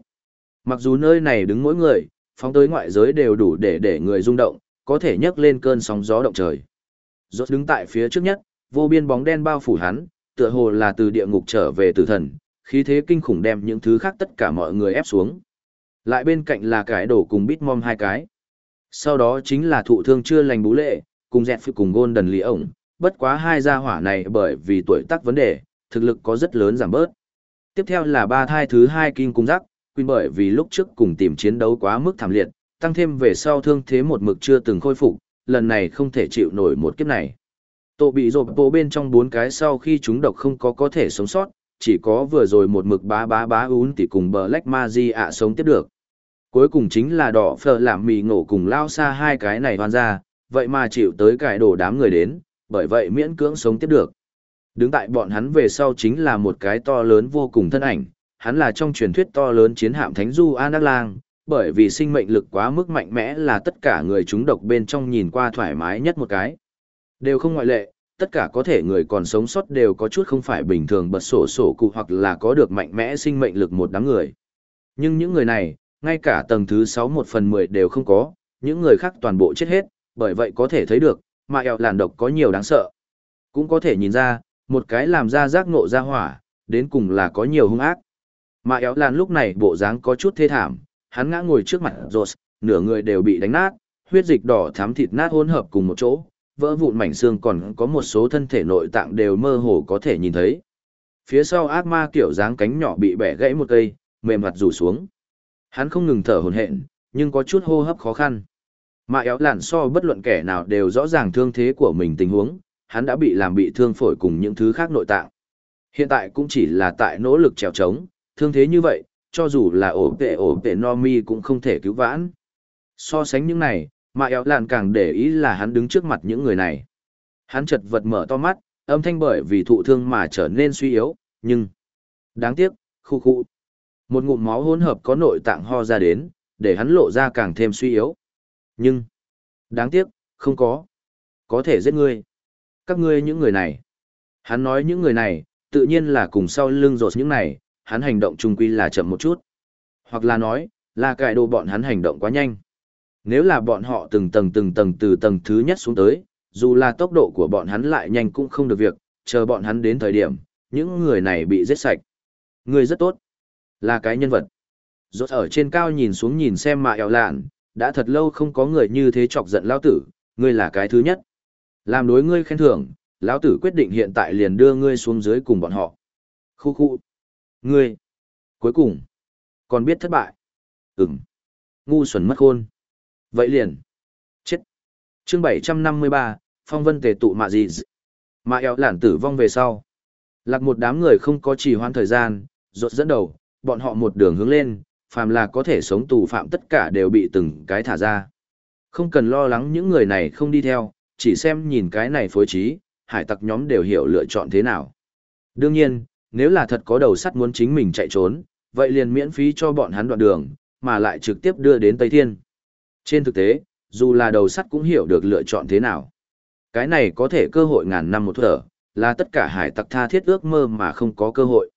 Mặc dù nơi này đứng mỗi người, phóng tới ngoại giới đều đủ để để người rung động, có thể nhấc lên cơn sóng gió động trời. Rốt đứng tại phía trước nhất, vô biên bóng đen bao phủ hắn, tựa hồ là từ địa ngục trở về tử thần, khí thế kinh khủng đem những thứ khác tất cả mọi người ép xuống. Lại bên cạnh là cái đổ cùng bít mom hai cái. Sau đó chính là thụ thương chưa lành bú lệ, cùng dẹt phi cùng gôn đần Lý ổng, bất quá hai gia hỏa này bởi vì tuổi tác vấn đề, thực lực có rất lớn giảm bớt. Tiếp theo là ba thai thứ hai kinh cung giác, quyên bởi vì lúc trước cùng tìm chiến đấu quá mức thảm liệt, tăng thêm về sau thương thế một mực chưa từng khôi phục, lần này không thể chịu nổi một kiếp này. Tổ bị rộp bộ bên trong bốn cái sau khi chúng độc không có có thể sống sót, chỉ có vừa rồi một mực bá bá bá ún thì cùng bờ lách ma di ạ sống tiếp được. Cuối cùng chính là đỏ phở làm mì ngộ cùng lao xa hai cái này hoàn ra, vậy mà chịu tới cải đổ đám người đến, bởi vậy miễn cưỡng sống tiếp được. Đứng tại bọn hắn về sau chính là một cái to lớn vô cùng thân ảnh, hắn là trong truyền thuyết to lớn chiến hạm Thánh Du An Đắc Lang, bởi vì sinh mệnh lực quá mức mạnh mẽ là tất cả người chúng độc bên trong nhìn qua thoải mái nhất một cái. Đều không ngoại lệ, tất cả có thể người còn sống sót đều có chút không phải bình thường bật sổ sổ cụ hoặc là có được mạnh mẽ sinh mệnh lực một đám người. Nhưng những người này, ngay cả tầng thứ 6 một phần 10 đều không có, những người khác toàn bộ chết hết, bởi vậy có thể thấy được, mà eo làn độc có nhiều đáng sợ. Cũng có thể nhìn ra, một cái làm ra giác ngộ ra hỏa, đến cùng là có nhiều hung ác. Mà eo làn lúc này bộ dáng có chút thê thảm, hắn ngã ngồi trước mặt rột, nửa người đều bị đánh nát, huyết dịch đỏ thắm thịt nát hỗn hợp cùng một chỗ, vỡ vụn mảnh xương còn có một số thân thể nội tạng đều mơ hồ có thể nhìn thấy. Phía sau ác ma kiểu dáng cánh nhỏ bị bẻ gãy một cây, mềm mặt rủ xuống. Hắn không ngừng thở hổn hển, nhưng có chút hô hấp khó khăn. Mà éo lạn so bất luận kẻ nào đều rõ ràng thương thế của mình tình huống, hắn đã bị làm bị thương phổi cùng những thứ khác nội tạng. Hiện tại cũng chỉ là tại nỗ lực trèo trống, thương thế như vậy, cho dù là ổ tệ ổ tệ no mi cũng không thể cứu vãn. So sánh những này, mà éo lạn càng để ý là hắn đứng trước mặt những người này. Hắn chật vật mở to mắt, âm thanh bởi vì thụ thương mà trở nên suy yếu, nhưng... Đáng tiếc, khu khu. Một ngụm máu hỗn hợp có nội tạng ho ra đến, để hắn lộ ra càng thêm suy yếu. Nhưng... Đáng tiếc, không có. Có thể giết ngươi. Các ngươi những người này. Hắn nói những người này, tự nhiên là cùng sau lưng rột những này, hắn hành động trung quy là chậm một chút. Hoặc là nói, là cải đồ bọn hắn hành động quá nhanh. Nếu là bọn họ từng tầng từng tầng từ tầng thứ nhất xuống tới, dù là tốc độ của bọn hắn lại nhanh cũng không được việc, chờ bọn hắn đến thời điểm, những người này bị giết sạch. Người rất tốt, là cái nhân vật. Rốt ở trên cao nhìn xuống nhìn xem mà eo lạn, đã thật lâu không có người như thế chọc giận lão tử, ngươi là cái thứ nhất. Làm đối ngươi khen thưởng, lão tử quyết định hiện tại liền đưa ngươi xuống dưới cùng bọn họ. Khu khu. Ngươi. Cuối cùng. Còn biết thất bại. Ừm. Ngu xuẩn mất khôn. Vậy liền. Chết. chương 753, phong vân tề tụ mạ gì Mạ eo lản tử vong về sau. Lạc một đám người không có trì hoãn thời gian, rột dẫn đầu, bọn họ một đường hướng lên, phàm là có thể sống tù phạm tất cả đều bị từng cái thả ra. Không cần lo lắng những người này không đi theo, chỉ xem nhìn cái này phối trí, hải tặc nhóm đều hiểu lựa chọn thế nào. Đương nhiên, nếu là thật có đầu sắt muốn chính mình chạy trốn, vậy liền miễn phí cho bọn hắn đoạn đường, mà lại trực tiếp đưa đến Tây Thiên. Trên thực tế, dù là đầu sắt cũng hiểu được lựa chọn thế nào. Cái này có thể cơ hội ngàn năm một thở, là tất cả hải tặc tha thiết ước mơ mà không có cơ hội.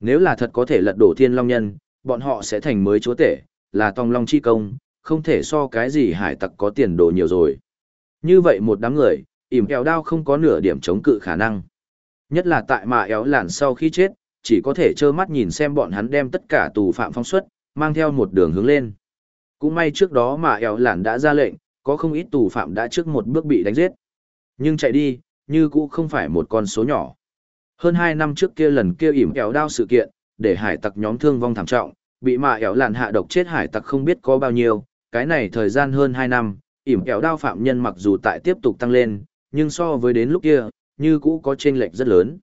Nếu là thật có thể lật đổ thiên long nhân, bọn họ sẽ thành mới chúa tể, là tòng long chi công, không thể so cái gì hải tặc có tiền đồ nhiều rồi. Như vậy một đám người, ỉm kèo đao không có nửa điểm chống cự khả năng. Nhất là tại mà éo lạn sau khi chết, chỉ có thể trơ mắt nhìn xem bọn hắn đem tất cả tù phạm phong xuất, mang theo một đường hướng lên. Cũng may trước đó mà ẻo lạn đã ra lệnh, có không ít tù phạm đã trước một bước bị đánh giết. Nhưng chạy đi, như cũ không phải một con số nhỏ. Hơn 2 năm trước kia lần kia ỉm kéo đao sự kiện, để hải tặc nhóm thương vong thảm trọng, bị mạ ẻo lạn hạ độc chết hải tặc không biết có bao nhiêu, cái này thời gian hơn 2 năm, ỉm kéo đao phạm nhân mặc dù tại tiếp tục tăng lên, nhưng so với đến lúc kia, như cũ có chênh lệch rất lớn.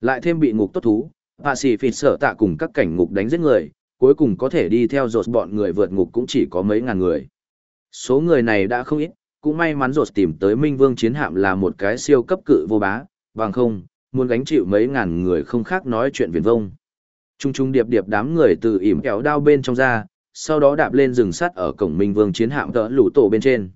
Lại thêm bị ngục tốt thú, hạ sĩ phịt sở tạ cùng các cảnh ngục đánh giết người, cuối cùng có thể đi theo rột bọn người vượt ngục cũng chỉ có mấy ngàn người. Số người này đã không ít, cũng may mắn rột tìm tới Minh Vương chiến hạm là một cái siêu cấp cự vô bá, bằng không, muốn gánh chịu mấy ngàn người không khác nói chuyện viển vông. Trung trung điệp điệp đám người từ ỉm kéo đao bên trong ra, sau đó đạp lên rừng sắt ở cổng Minh Vương chiến hạm tỡ lũ tổ bên trên.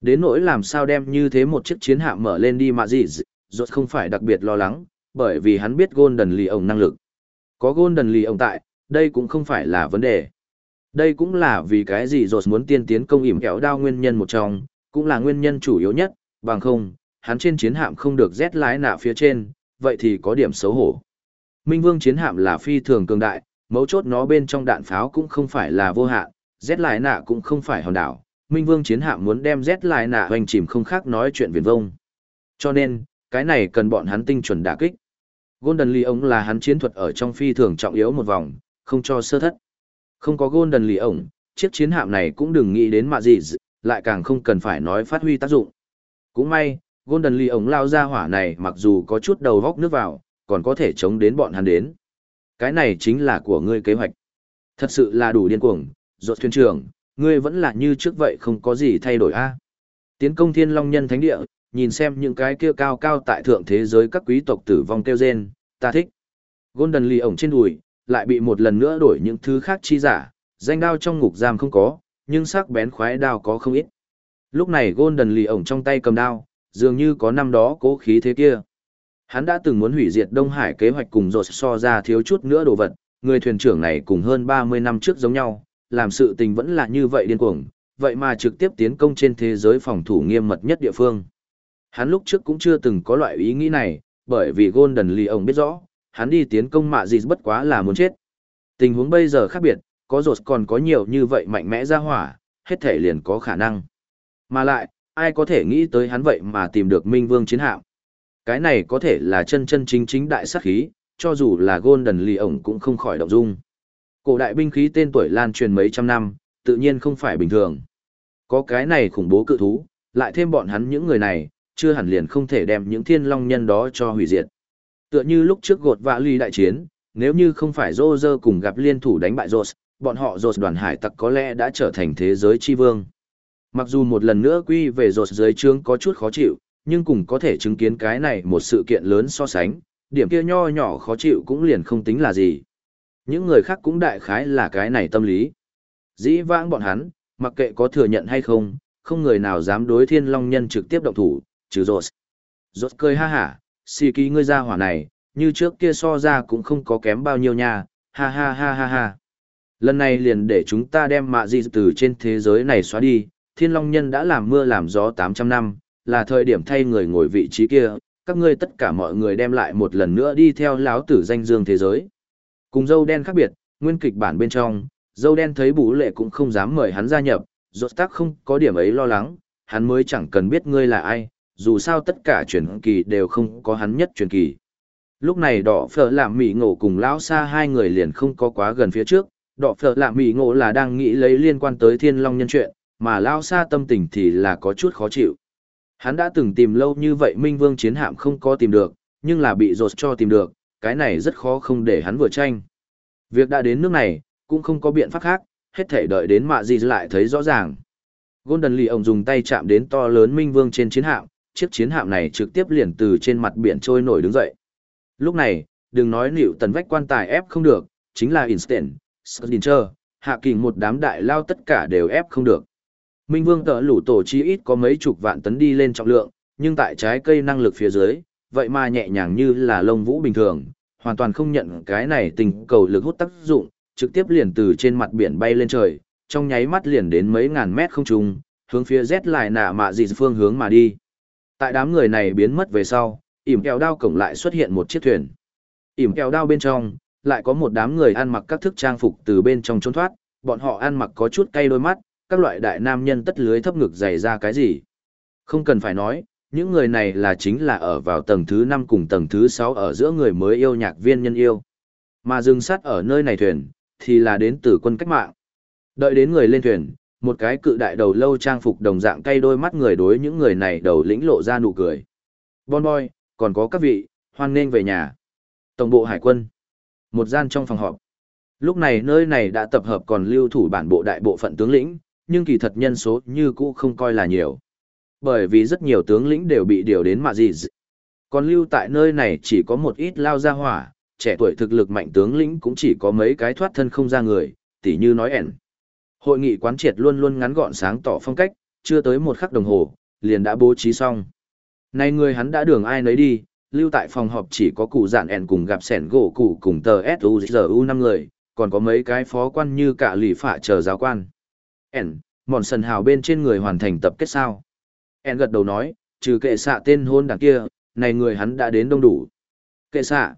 Đến nỗi làm sao đem như thế một chiếc chiến hạm mở lên đi mà gì, rốt không phải đặc biệt lo lắng, bởi vì hắn biết Golden Lì ổng năng lực. Có Golden Lì ổng tại, đây cũng không phải là vấn đề. Đây cũng là vì cái gì rột muốn tiên tiến công ỉm kéo đao nguyên nhân một trong, cũng là nguyên nhân chủ yếu nhất, bằng không, hắn trên chiến hạm không được rét lái nạ phía trên, vậy thì có điểm xấu hổ. Minh Vương chiến hạm là phi thường cường đại, mấu chốt nó bên trong đạn pháo cũng không phải là vô hạn, rét lái nạ cũng không phải hòn đảo. Minh Vương chiến hạm muốn đem rét lái nạ hoành chìm không khác nói chuyện viền vông. Cho nên, cái này cần bọn hắn tinh chuẩn đả kích. Golden Lee ống là hắn chiến thuật ở trong phi thường trọng yếu một vòng, không cho sơ thất. Không có Golden Lee ống, chiếc chiến hạm này cũng đừng nghĩ đến mà gì, lại càng không cần phải nói phát huy tác dụng. Cũng may, Golden Lee ống lao ra hỏa này mặc dù có chút đầu góc nước vào, còn có thể chống đến bọn hắn đến. Cái này chính là của ngươi kế hoạch. Thật sự là đủ điên cuồng, rột thuyền trưởng, ngươi vẫn là như trước vậy không có gì thay đổi a. Tiến công thiên long nhân thánh địa, nhìn xem những cái kia cao cao tại thượng thế giới các quý tộc tử vong kêu rên, ta thích. Golden Lee ổng trên đùi, lại bị một lần nữa đổi những thứ khác chi giả, danh đao trong ngục giam không có, nhưng sắc bén khoái đao có không ít. Lúc này Golden Lee ổng trong tay cầm đao, dường như có năm đó cố khí thế kia. Hắn đã từng muốn hủy diệt Đông Hải kế hoạch cùng rồi so ra thiếu chút nữa đồ vật, người thuyền trưởng này cùng hơn 30 năm trước giống nhau, làm sự tình vẫn là như vậy điên cuồng, vậy mà trực tiếp tiến công trên thế giới phòng thủ nghiêm mật nhất địa phương. Hắn lúc trước cũng chưa từng có loại ý nghĩ này, bởi vì Golden Leon biết rõ, hắn đi tiến công mạ gì bất quá là muốn chết. Tình huống bây giờ khác biệt, có rột còn có nhiều như vậy mạnh mẽ ra hỏa, hết thể liền có khả năng. Mà lại, ai có thể nghĩ tới hắn vậy mà tìm được Minh Vương chiến hạm. Cái này có thể là chân chân chính chính đại sát khí, cho dù là Golden Leon cũng không khỏi động dung. Cổ đại binh khí tên tuổi lan truyền mấy trăm năm, tự nhiên không phải bình thường. Có cái này khủng bố cự thú, lại thêm bọn hắn những người này, chưa hẳn liền không thể đem những thiên long nhân đó cho hủy diệt. Tựa như lúc trước gột vạ ly đại chiến, nếu như không phải Roger cùng gặp liên thủ đánh bại Rose, bọn họ Rose đoàn hải tặc có lẽ đã trở thành thế giới chi vương. Mặc dù một lần nữa quy về Rose dưới trướng có chút khó chịu, nhưng cũng có thể chứng kiến cái này một sự kiện lớn so sánh, điểm kia nho nhỏ khó chịu cũng liền không tính là gì. Những người khác cũng đại khái là cái này tâm lý. Dĩ vãng bọn hắn, mặc kệ có thừa nhận hay không, không người nào dám đối thiên long nhân trực tiếp động thủ, trừ Rose. Rose cười ha hả, xì ký ngươi ra hỏa này, như trước kia so ra cũng không có kém bao nhiêu nha, ha ha ha ha ha. Lần này liền để chúng ta đem mạ di từ trên thế giới này xóa đi, thiên long nhân đã làm mưa làm gió 800 năm, là thời điểm thay người ngồi vị trí kia, các ngươi tất cả mọi người đem lại một lần nữa đi theo láo tử danh dương thế giới. Cùng dâu đen khác biệt, nguyên kịch bản bên trong, dâu đen thấy bú lệ cũng không dám mời hắn gia nhập, rốt tác không có điểm ấy lo lắng, hắn mới chẳng cần biết ngươi là ai, dù sao tất cả truyền kỳ đều không có hắn nhất truyền kỳ. Lúc này đỏ phở lạm mỉ ngộ cùng lão xa hai người liền không có quá gần phía trước, đỏ phở lạm mỉ ngộ là đang nghĩ lấy liên quan tới thiên long nhân chuyện, mà lão xa tâm tình thì là có chút khó chịu. Hắn đã từng tìm lâu như vậy Minh Vương chiến hạm không có tìm được, nhưng là bị rột cho tìm được, cái này rất khó không để hắn vừa tranh. Việc đã đến nước này, cũng không có biện pháp khác, hết thể đợi đến mạ gì lại thấy rõ ràng. Golden Lee ông dùng tay chạm đến to lớn Minh Vương trên chiến hạm, chiếc chiến hạm này trực tiếp liền từ trên mặt biển trôi nổi đứng dậy. Lúc này, đừng nói liệu tần vách quan tài ép không được, chính là Instant, Skincher, hạ kình một đám đại lao tất cả đều ép không được. Minh Vương tợ lũ tổ chi ít có mấy chục vạn tấn đi lên trọng lượng, nhưng tại trái cây năng lực phía dưới, vậy mà nhẹ nhàng như là lông vũ bình thường, hoàn toàn không nhận cái này tình cầu lực hút tác dụng, trực tiếp liền từ trên mặt biển bay lên trời, trong nháy mắt liền đến mấy ngàn mét không trung, hướng phía Z lại nạ mạ gì phương hướng mà đi. Tại đám người này biến mất về sau, ỉm kẹo đao cổng lại xuất hiện một chiếc thuyền. ỉm kẹo đao bên trong, lại có một đám người ăn mặc các thức trang phục từ bên trong trốn thoát, bọn họ ăn mặc có chút cay đôi mắt, các loại đại nam nhân tất lưới thấp ngực dày ra cái gì. Không cần phải nói, những người này là chính là ở vào tầng thứ 5 cùng tầng thứ 6 ở giữa người mới yêu nhạc viên nhân yêu. Mà dừng sắt ở nơi này thuyền, thì là đến từ quân cách mạng. Đợi đến người lên thuyền, một cái cự đại đầu lâu trang phục đồng dạng cay đôi mắt người đối những người này đầu lĩnh lộ ra nụ cười. Bon boy, còn có các vị, hoan nghênh về nhà. Tổng bộ hải quân. Một gian trong phòng họp. Lúc này nơi này đã tập hợp còn lưu thủ bản bộ đại bộ phận tướng lĩnh, nhưng kỳ thật nhân số như cũ không coi là nhiều. Bởi vì rất nhiều tướng lĩnh đều bị điều đến mà gì Còn lưu tại nơi này chỉ có một ít lao ra hỏa, trẻ tuổi thực lực mạnh tướng lĩnh cũng chỉ có mấy cái thoát thân không ra người, tỉ như nói ẻn. Hội nghị quán triệt luôn luôn ngắn gọn sáng tỏ phong cách, chưa tới một khắc đồng hồ, liền đã bố trí xong. Nay người hắn đã đường ai nấy đi, lưu tại phòng họp chỉ có cụ dạn ẻn cùng gặp sẻn gỗ cụ cùng tờ S.U.G.U. năm người, còn có mấy cái phó quan như cả lì phạ chờ giáo quan. ẻn, mòn sần hào bên trên người hoàn thành tập kết sao. ẻn gật đầu nói, trừ kệ xạ tên hôn đằng kia, này người hắn đã đến đông đủ. Kệ xạ.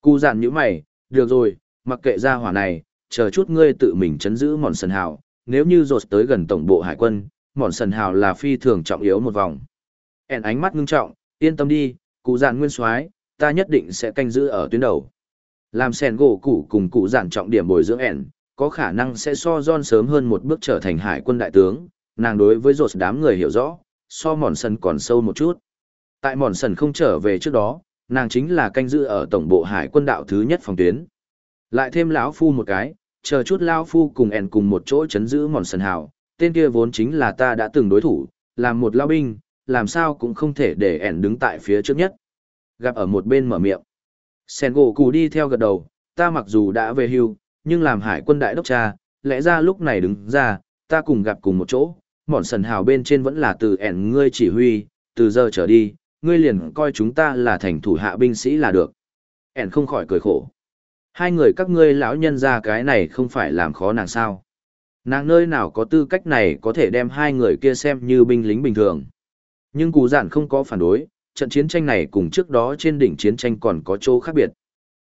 Cụ dạn như mày, được rồi, mặc kệ ra hỏa này, chờ chút ngươi tự mình chấn giữ mòn sần hào, nếu như rột tới gần tổng bộ hải quân, mòn sần hào là phi thường trọng yếu một vòng. ẻn ánh mắt ngưng trọng, yên tâm đi, cụ dạn nguyên soái ta nhất định sẽ canh giữ ở tuyến đầu. Làm sèn gỗ cụ cùng cụ dạn trọng điểm bồi dưỡng ẻn, có khả năng sẽ so John sớm hơn một bước trở thành hải quân đại tướng, nàng đối với rột đám người hiểu rõ, so mòn sần còn sâu một chút. Tại mòn sần không trở về trước đó, nàng chính là canh giữ ở tổng bộ hải quân đạo thứ nhất phòng tuyến. Lại thêm lão phu một cái, chờ chút lão phu cùng ẻn cùng một chỗ chấn giữ mòn sần hào, tên kia vốn chính là ta đã từng đối thủ, làm một lao binh, làm sao cũng không thể để ẻn đứng tại phía trước nhất. Gặp ở một bên mở miệng. Sen gỗ cù đi theo gật đầu, ta mặc dù đã về hưu, nhưng làm hải quân đại đốc cha, lẽ ra lúc này đứng ra, ta cùng gặp cùng một chỗ, mòn sần hào bên trên vẫn là từ ẻn ngươi chỉ huy, từ giờ trở đi, ngươi liền coi chúng ta là thành thủ hạ binh sĩ là được. ẻn không khỏi cười khổ. Hai người các ngươi lão nhân ra cái này không phải làm khó nàng sao. Nàng nơi nào có tư cách này có thể đem hai người kia xem như binh lính bình thường. Nhưng cụ giản không có phản đối, trận chiến tranh này cùng trước đó trên đỉnh chiến tranh còn có chỗ khác biệt.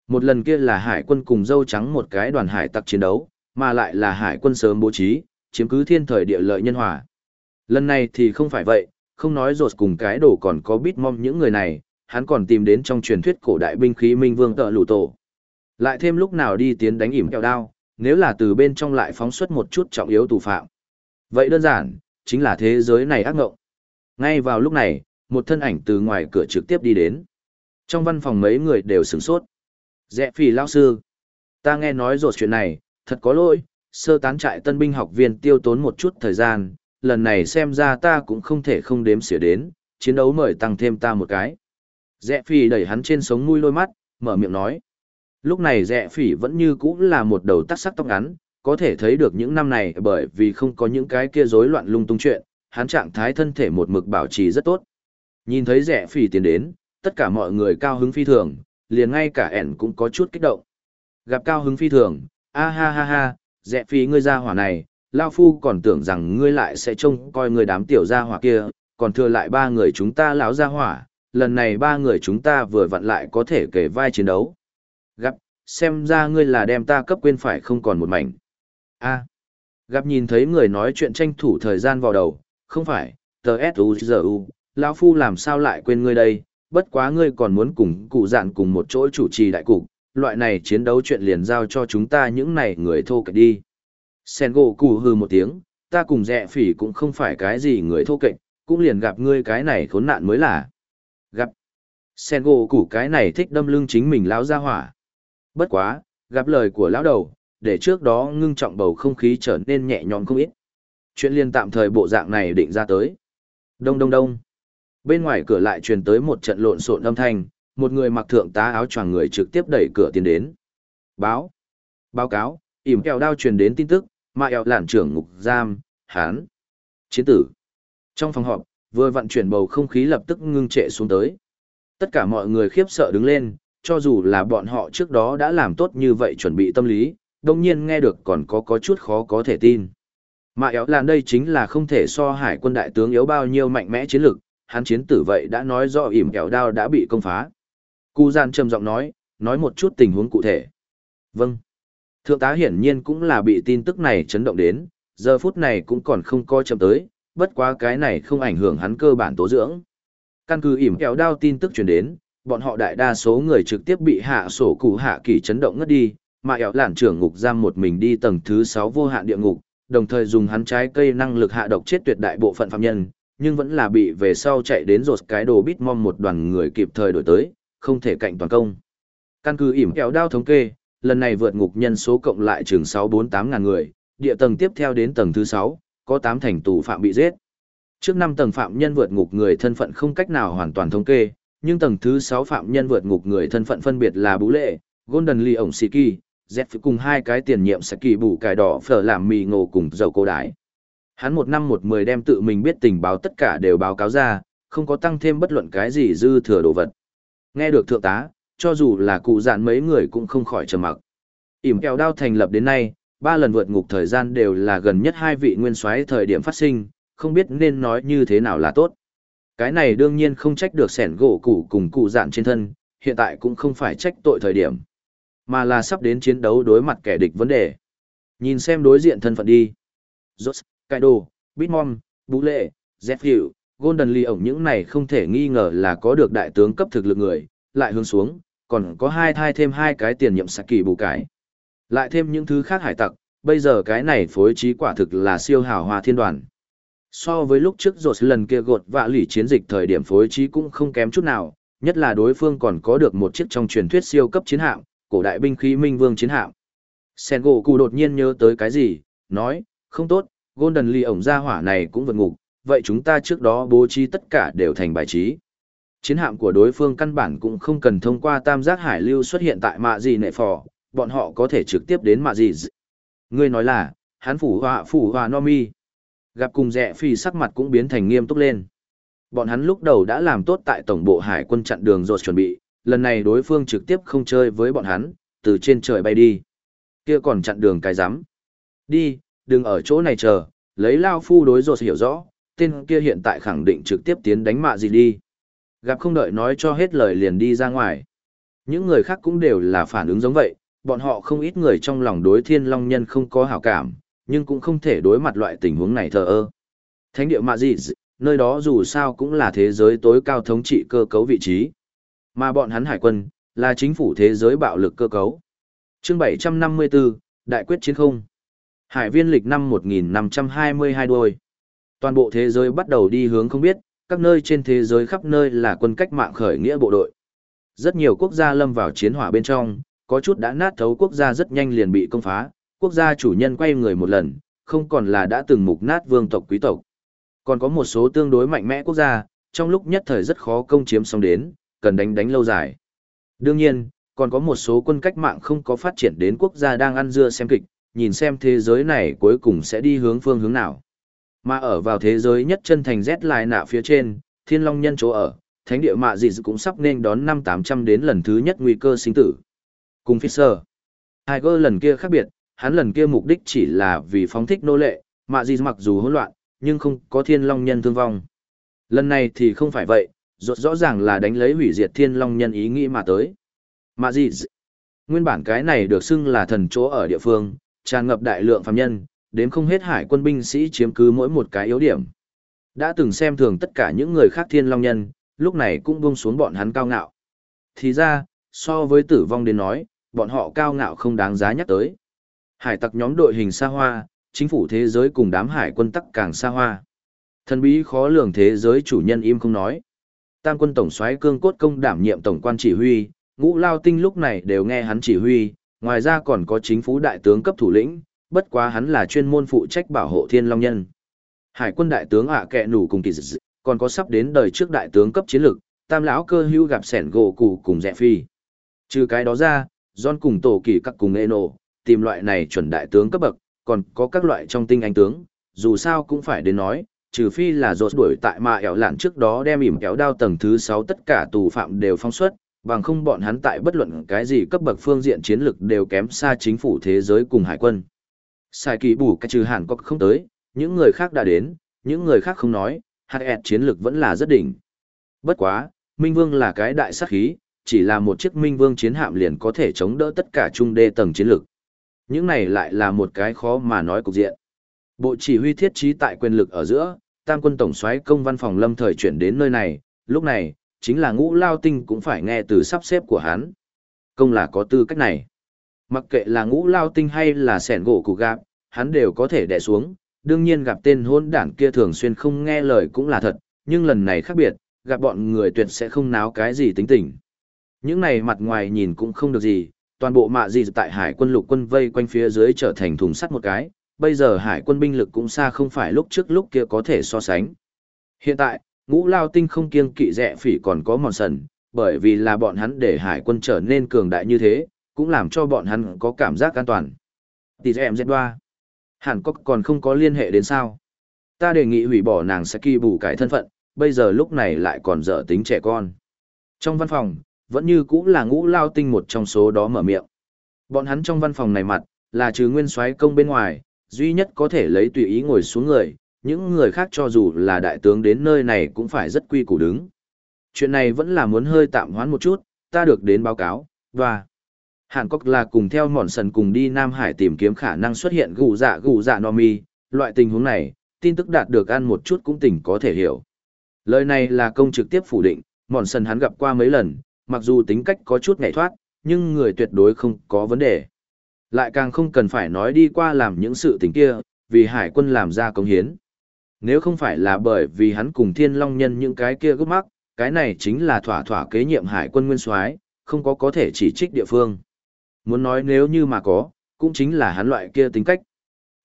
Một lần kia là hải quân cùng dâu trắng một cái đoàn hải tặc chiến đấu, mà lại là hải quân sớm bố trí, chiếm cứ thiên thời địa lợi nhân hòa. Lần này thì không phải vậy, không nói rột cùng cái đồ còn có bít mong những người này, hắn còn tìm đến trong truyền thuyết cổ đại binh khí minh vương tợ lũ tổ. Lại thêm lúc nào đi tiến đánh ỉm kẹo đao, nếu là từ bên trong lại phóng xuất một chút trọng yếu tù phạm. Vậy đơn giản, chính là thế giới này ác ngộng. Ngay vào lúc này, một thân ảnh từ ngoài cửa trực tiếp đi đến. Trong văn phòng mấy người đều sửng sốt. Dạ Dẹ phì lao sư. Ta nghe nói rồi chuyện này, thật có lỗi, sơ tán trại tân binh học viên tiêu tốn một chút thời gian, lần này xem ra ta cũng không thể không đếm xỉa đến, chiến đấu mời tăng thêm ta một cái. Dạ Dẹ phì đẩy hắn trên sống mũi lôi mắt, mở miệng nói. Lúc này dẹ phỉ vẫn như cũ là một đầu tắc sắc tóc ngắn, có thể thấy được những năm này bởi vì không có những cái kia rối loạn lung tung chuyện, hắn trạng thái thân thể một mực bảo trì rất tốt. Nhìn thấy rẻ phỉ tiến đến, tất cả mọi người cao hứng phi thường, liền ngay cả ẻn cũng có chút kích động. Gặp cao hứng phi thường, a ha ha ha, rẻ phỉ ngươi ra hỏa này, Lao Phu còn tưởng rằng ngươi lại sẽ trông coi người đám tiểu gia hỏa kia, còn thừa lại ba người chúng ta lão gia hỏa, lần này ba người chúng ta vừa vặn lại có thể kể vai chiến đấu. Gặp, xem ra ngươi là đem ta cấp quên phải không còn một mảnh. a gặp nhìn thấy người nói chuyện tranh thủ thời gian vào đầu, không phải, tờ S.U.G.U. lão phu làm sao lại quên ngươi đây, bất quá ngươi còn muốn cùng cụ dạn cùng một chỗ chủ trì đại cục, loại này chiến đấu chuyện liền giao cho chúng ta những này người thô kệch đi. Sen gỗ cụ hư một tiếng, ta cùng dẹ phỉ cũng không phải cái gì người thô kệch, cũng liền gặp ngươi cái này khốn nạn mới là. Gặp. Sen gỗ cụ cái này thích đâm lưng chính mình lão ra hỏa. Bất quá, gặp lời của lão đầu, để trước đó ngưng trọng bầu không khí trở nên nhẹ nhõm không ít. Chuyện liên tạm thời bộ dạng này định ra tới. Đông đông đông. Bên ngoài cửa lại truyền tới một trận lộn xộn âm thanh, một người mặc thượng tá áo choàng người trực tiếp đẩy cửa tiến đến. Báo. Báo cáo, ỉm kẹo đao truyền đến tin tức, mà eo lản trưởng ngục giam, hán. Chiến tử. Trong phòng họp, vừa vận chuyển bầu không khí lập tức ngưng trệ xuống tới. Tất cả mọi người khiếp sợ đứng lên, cho dù là bọn họ trước đó đã làm tốt như vậy chuẩn bị tâm lý, đồng nhiên nghe được còn có có chút khó có thể tin. Mà éo làn đây chính là không thể so hải quân đại tướng yếu bao nhiêu mạnh mẽ chiến lực, hắn chiến tử vậy đã nói do ỉm kẹo đao đã bị công phá. Cú gian trầm giọng nói, nói một chút tình huống cụ thể. Vâng. Thượng tá hiển nhiên cũng là bị tin tức này chấn động đến, giờ phút này cũng còn không coi chậm tới, bất quá cái này không ảnh hưởng hắn cơ bản tố dưỡng. Căn cứ ỉm kẹo đao tin tức truyền đến, bọn họ đại đa số người trực tiếp bị hạ sổ cụ hạ kỳ chấn động ngất đi, mà ẻo lản trưởng ngục giam một mình đi tầng thứ 6 vô hạn địa ngục, đồng thời dùng hắn trái cây năng lực hạ độc chết tuyệt đại bộ phận phạm nhân, nhưng vẫn là bị về sau chạy đến rột cái đồ bít mong một đoàn người kịp thời đổi tới, không thể cạnh toàn công. Căn cứ ỉm kéo đao thống kê, lần này vượt ngục nhân số cộng lại chừng 648 ngàn người, địa tầng tiếp theo đến tầng thứ 6, có 8 thành tù phạm bị giết. Trước 5 tầng phạm nhân vượt ngục người thân phận không cách nào hoàn toàn thống kê, nhưng tầng thứ 6 phạm nhân vượt ngục người thân phận phân biệt là Bú Lệ, Golden Lee ổng Siki, Z cùng hai cái tiền nhiệm sẽ kỳ bù cải đỏ phở làm mì ngộ cùng dầu cô đái. Hắn một năm một mười đem tự mình biết tình báo tất cả đều báo cáo ra, không có tăng thêm bất luận cái gì dư thừa đồ vật. Nghe được thượng tá, cho dù là cụ dạn mấy người cũng không khỏi trầm mặc. ỉm kẹo đao thành lập đến nay, ba lần vượt ngục thời gian đều là gần nhất hai vị nguyên soái thời điểm phát sinh, không biết nên nói như thế nào là tốt. Cái này đương nhiên không trách được sẻn gỗ cụ cùng cụ dạn trên thân, hiện tại cũng không phải trách tội thời điểm, mà là sắp đến chiến đấu đối mặt kẻ địch vấn đề. Nhìn xem đối diện thân phận đi. josh Kaido, Bitmom, Bú Lệ, Zephyr, Golden Lee ổng những này không thể nghi ngờ là có được đại tướng cấp thực lực người, lại hướng xuống, còn có hai thai thêm hai cái tiền nhiệm sạc kỳ bù cái. Lại thêm những thứ khác hải tặc, bây giờ cái này phối trí quả thực là siêu hào hòa thiên đoàn. So với lúc trước rột lần kia gột vạ lỉ chiến dịch thời điểm phối trí cũng không kém chút nào, nhất là đối phương còn có được một chiếc trong truyền thuyết siêu cấp chiến hạm, cổ đại binh khí minh vương chiến hạm. Sen gỗ cụ đột nhiên nhớ tới cái gì, nói, không tốt, Golden Lee ổng ra hỏa này cũng vượt ngục, vậy chúng ta trước đó bố trí tất cả đều thành bài trí. Chiến hạm của đối phương căn bản cũng không cần thông qua tam giác hải lưu xuất hiện tại mạ gì nệ phò, bọn họ có thể trực tiếp đến mạ gì. Ngươi nói là, hắn phủ họa phủ họa no mi. Gặp cùng rẻ phi sắc mặt cũng biến thành nghiêm túc lên. Bọn hắn lúc đầu đã làm tốt tại tổng bộ hải quân chặn đường rồi chuẩn bị, lần này đối phương trực tiếp không chơi với bọn hắn, từ trên trời bay đi. Kia còn chặn đường cái rắm Đi, đừng ở chỗ này chờ, lấy Lao Phu đối rột hiểu rõ, tên kia hiện tại khẳng định trực tiếp tiến đánh mạ gì đi. Gặp không đợi nói cho hết lời liền đi ra ngoài. Những người khác cũng đều là phản ứng giống vậy, bọn họ không ít người trong lòng đối thiên long nhân không có hảo cảm, nhưng cũng không thể đối mặt loại tình huống này thờ ơ. Thánh địa mạ gì, nơi đó dù sao cũng là thế giới tối cao thống trị cơ cấu vị trí. Mà bọn hắn hải quân, là chính phủ thế giới bạo lực cơ cấu. chương 754, Đại quyết chiến không. Hải viên lịch năm 1522 đôi. Toàn bộ thế giới bắt đầu đi hướng không biết, các nơi trên thế giới khắp nơi là quân cách mạng khởi nghĩa bộ đội. Rất nhiều quốc gia lâm vào chiến hỏa bên trong, có chút đã nát thấu quốc gia rất nhanh liền bị công phá, quốc gia chủ nhân quay người một lần, không còn là đã từng mục nát vương tộc quý tộc. Còn có một số tương đối mạnh mẽ quốc gia, trong lúc nhất thời rất khó công chiếm xong đến, cần đánh đánh lâu dài. Đương nhiên, còn có một số quân cách mạng không có phát triển đến quốc gia đang ăn dưa xem kịch, nhìn xem thế giới này cuối cùng sẽ đi hướng phương hướng nào. Mà ở vào thế giới nhất chân thành Z lại nạ phía trên, thiên long nhân chỗ ở, thánh địa mạ dị cũng sắp nên đón năm 800 đến lần thứ nhất nguy cơ sinh tử. Cùng Fisher, Tiger lần kia khác biệt, hắn lần kia mục đích chỉ là vì phóng thích nô lệ, mạ gì mặc dù hỗn loạn, nhưng không có thiên long nhân thương vong. Lần này thì không phải vậy, rốt rõ ràng là đánh lấy hủy diệt thiên long nhân ý nghĩ mà tới. Mạ gì nguyên bản cái này được xưng là thần chỗ ở địa phương, tràn ngập đại lượng phàm nhân, đến không hết hải quân binh sĩ chiếm cứ mỗi một cái yếu điểm. Đã từng xem thường tất cả những người khác thiên long nhân, lúc này cũng buông xuống bọn hắn cao ngạo. Thì ra, so với tử vong đến nói, bọn họ cao ngạo không đáng giá nhắc tới. Hải tặc nhóm đội hình xa hoa, chính phủ thế giới cùng đám hải quân tắc càng xa hoa. Thần bí khó lường thế giới chủ nhân im không nói. Tam quân tổng soái cương cốt công đảm nhiệm tổng quan chỉ huy, ngũ lao tinh lúc này đều nghe hắn chỉ huy, ngoài ra còn có chính phủ đại tướng cấp thủ lĩnh, bất quá hắn là chuyên môn phụ trách bảo hộ thiên long nhân. Hải quân đại tướng ạ à kẹ nủ cùng kỳ dị, còn có sắp đến đời trước đại tướng cấp chiến lược, tam lão cơ hữu gặp sẻn gỗ cụ cùng rẻ phi. Trừ cái đó ra, John cùng tổ kỳ các cùng Eno, tìm loại này chuẩn đại tướng cấp bậc, còn có các loại trong tinh anh tướng, dù sao cũng phải đến nói, trừ phi là rột đuổi tại mà ẻo lạn trước đó đem ỉm kéo đao tầng thứ 6 tất cả tù phạm đều phong xuất, bằng không bọn hắn tại bất luận cái gì cấp bậc phương diện chiến lược đều kém xa chính phủ thế giới cùng hải quân. Sai kỳ bù cái trừ hẳn có không tới, những người khác đã đến, những người khác không nói, hạt ẹt chiến lược vẫn là rất đỉnh. Bất quá, Minh Vương là cái đại sát khí, chỉ là một chiếc Minh Vương chiến hạm liền có thể chống đỡ tất cả trung đê tầng chiến lược. Những này lại là một cái khó mà nói cục diện. Bộ chỉ huy thiết trí tại quyền lực ở giữa, tam quân tổng soái công văn phòng lâm thời chuyển đến nơi này, lúc này, chính là ngũ lao tinh cũng phải nghe từ sắp xếp của hắn. Công là có tư cách này. Mặc kệ là ngũ lao tinh hay là sẻn gỗ cụ gạp, hắn đều có thể đè xuống, đương nhiên gặp tên hôn đảng kia thường xuyên không nghe lời cũng là thật, nhưng lần này khác biệt, gặp bọn người tuyệt sẽ không náo cái gì tính tình. Những này mặt ngoài nhìn cũng không được gì, toàn bộ mạ gì tại hải quân lục quân vây quanh phía dưới trở thành thùng sắt một cái, bây giờ hải quân binh lực cũng xa không phải lúc trước lúc kia có thể so sánh. Hiện tại, ngũ lao tinh không kiêng kỵ rẻ phỉ còn có mòn sần, bởi vì là bọn hắn để hải quân trở nên cường đại như thế, cũng làm cho bọn hắn có cảm giác an toàn. Tỷ em dẹn đoa. Hàn Quốc còn không có liên hệ đến sao. Ta đề nghị hủy bỏ nàng Saki bù cải thân phận, bây giờ lúc này lại còn dở tính trẻ con. Trong văn phòng, vẫn như cũ là ngũ lao tinh một trong số đó mở miệng. Bọn hắn trong văn phòng này mặt, là trừ nguyên soái công bên ngoài, duy nhất có thể lấy tùy ý ngồi xuống người, những người khác cho dù là đại tướng đến nơi này cũng phải rất quy củ đứng. Chuyện này vẫn là muốn hơi tạm hoãn một chút, ta được đến báo cáo, và Hàn Quốc là cùng theo mòn sần cùng đi Nam Hải tìm kiếm khả năng xuất hiện gù dạ gù dạ no mi, loại tình huống này, tin tức đạt được ăn một chút cũng tỉnh có thể hiểu. Lời này là công trực tiếp phủ định, mòn sần hắn gặp qua mấy lần, mặc dù tính cách có chút nhảy thoát, nhưng người tuyệt đối không có vấn đề. Lại càng không cần phải nói đi qua làm những sự tình kia, vì hải quân làm ra công hiến. Nếu không phải là bởi vì hắn cùng thiên long nhân những cái kia gấp mắc, cái này chính là thỏa thỏa kế nhiệm hải quân nguyên soái không có có thể chỉ trích địa phương. Muốn nói nếu như mà có, cũng chính là hắn loại kia tính cách.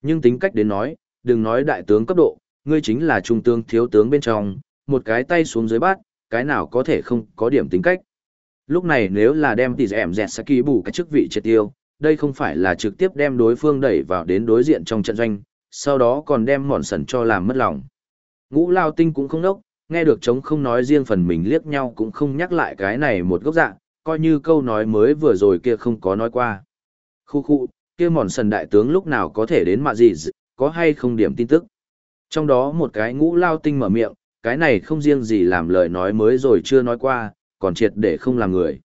Nhưng tính cách đến nói, đừng nói đại tướng cấp độ, ngươi chính là trung tướng thiếu tướng bên trong, một cái tay xuống dưới bát, cái nào có thể không có điểm tính cách. Lúc này nếu là đem tỷ dẻm dẹt Saki bù cái chức vị triệt tiêu, đây không phải là trực tiếp đem đối phương đẩy vào đến đối diện trong trận doanh, sau đó còn đem mòn sần cho làm mất lòng. Ngũ lao tinh cũng không nốc, nghe được chống không nói riêng phần mình liếc nhau cũng không nhắc lại cái này một gốc dạng, coi như câu nói mới vừa rồi kia không có nói qua. Khu khu, kia mòn sần đại tướng lúc nào có thể đến mạ gì, có hay không điểm tin tức. Trong đó một cái ngũ lao tinh mở miệng, cái này không riêng gì làm lời nói mới rồi chưa nói qua, còn triệt để không làm người.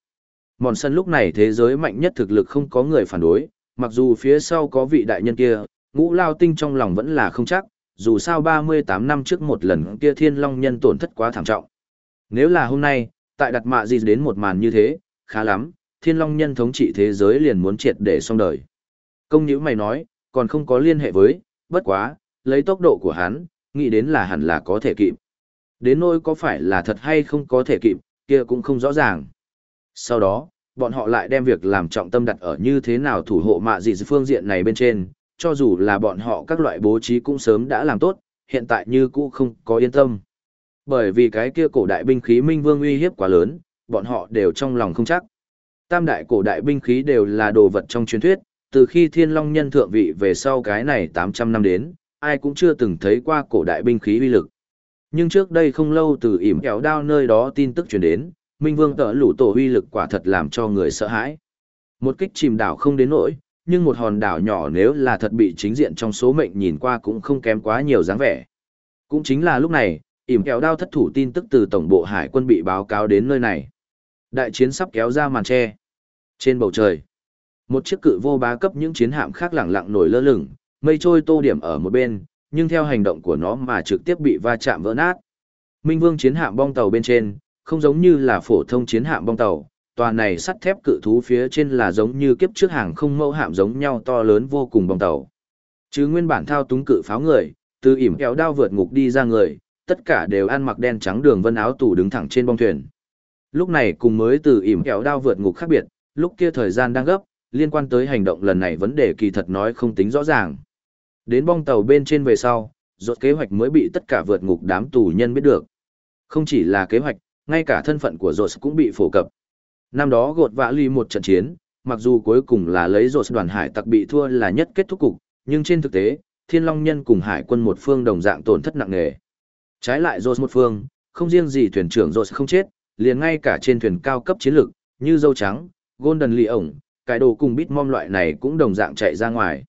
Mòn sân lúc này thế giới mạnh nhất thực lực không có người phản đối, mặc dù phía sau có vị đại nhân kia, ngũ lao tinh trong lòng vẫn là không chắc, dù sao 38 năm trước một lần kia thiên long nhân tổn thất quá thảm trọng. Nếu là hôm nay, tại đặt mạ gì đến một màn như thế, khá lắm, thiên long nhân thống trị thế giới liền muốn triệt để xong đời. Công nhữ mày nói, còn không có liên hệ với, bất quá, lấy tốc độ của hắn, nghĩ đến là hẳn là có thể kịp. Đến nỗi có phải là thật hay không có thể kịp, kia cũng không rõ ràng. Sau đó, bọn họ lại đem việc làm trọng tâm đặt ở như thế nào thủ hộ mạ dị phương diện này bên trên, cho dù là bọn họ các loại bố trí cũng sớm đã làm tốt, hiện tại như cũ không có yên tâm. Bởi vì cái kia cổ đại binh khí minh vương uy hiếp quá lớn, bọn họ đều trong lòng không chắc. Tam đại cổ đại binh khí đều là đồ vật trong truyền thuyết, từ khi thiên long nhân thượng vị về sau cái này 800 năm đến, ai cũng chưa từng thấy qua cổ đại binh khí uy lực. Nhưng trước đây không lâu từ ỉm kéo đao nơi đó tin tức truyền đến, Minh Vương tở lũ tổ uy lực quả thật làm cho người sợ hãi. Một kích chìm đảo không đến nỗi, nhưng một hòn đảo nhỏ nếu là thật bị chính diện trong số mệnh nhìn qua cũng không kém quá nhiều dáng vẻ. Cũng chính là lúc này, ỉm kéo đao thất thủ tin tức từ tổng bộ hải quân bị báo cáo đến nơi này. Đại chiến sắp kéo ra màn tre. Trên bầu trời, một chiếc cự vô bá cấp những chiến hạm khác lẳng lặng nổi lơ lửng, mây trôi tô điểm ở một bên, nhưng theo hành động của nó mà trực tiếp bị va chạm vỡ nát. Minh Vương chiến hạm bong tàu bên trên, không giống như là phổ thông chiến hạm bong tàu, tòa này sắt thép cự thú phía trên là giống như kiếp trước hàng không mẫu hạm giống nhau to lớn vô cùng bong tàu. Chứ nguyên bản thao túng cự pháo người, từ ỉm kéo đao vượt ngục đi ra người, tất cả đều ăn mặc đen trắng đường vân áo tủ đứng thẳng trên bong thuyền. Lúc này cùng mới từ ỉm kéo đao vượt ngục khác biệt, lúc kia thời gian đang gấp, liên quan tới hành động lần này vấn đề kỳ thật nói không tính rõ ràng. Đến bong tàu bên trên về sau, rốt kế hoạch mới bị tất cả vượt ngục đám tù nhân biết được. Không chỉ là kế hoạch, ngay cả thân phận của rốt cũng bị phổ cập. Năm đó gột vã ly một trận chiến, mặc dù cuối cùng là lấy rột đoàn hải tặc bị thua là nhất kết thúc cục, nhưng trên thực tế, Thiên Long Nhân cùng hải quân một phương đồng dạng tổn thất nặng nề. Trái lại rột một phương, không riêng gì thuyền trưởng rột không chết, liền ngay cả trên thuyền cao cấp chiến lược, như dâu trắng, Golden ly ổng, cái đồ cùng bít mom loại này cũng đồng dạng chạy ra ngoài.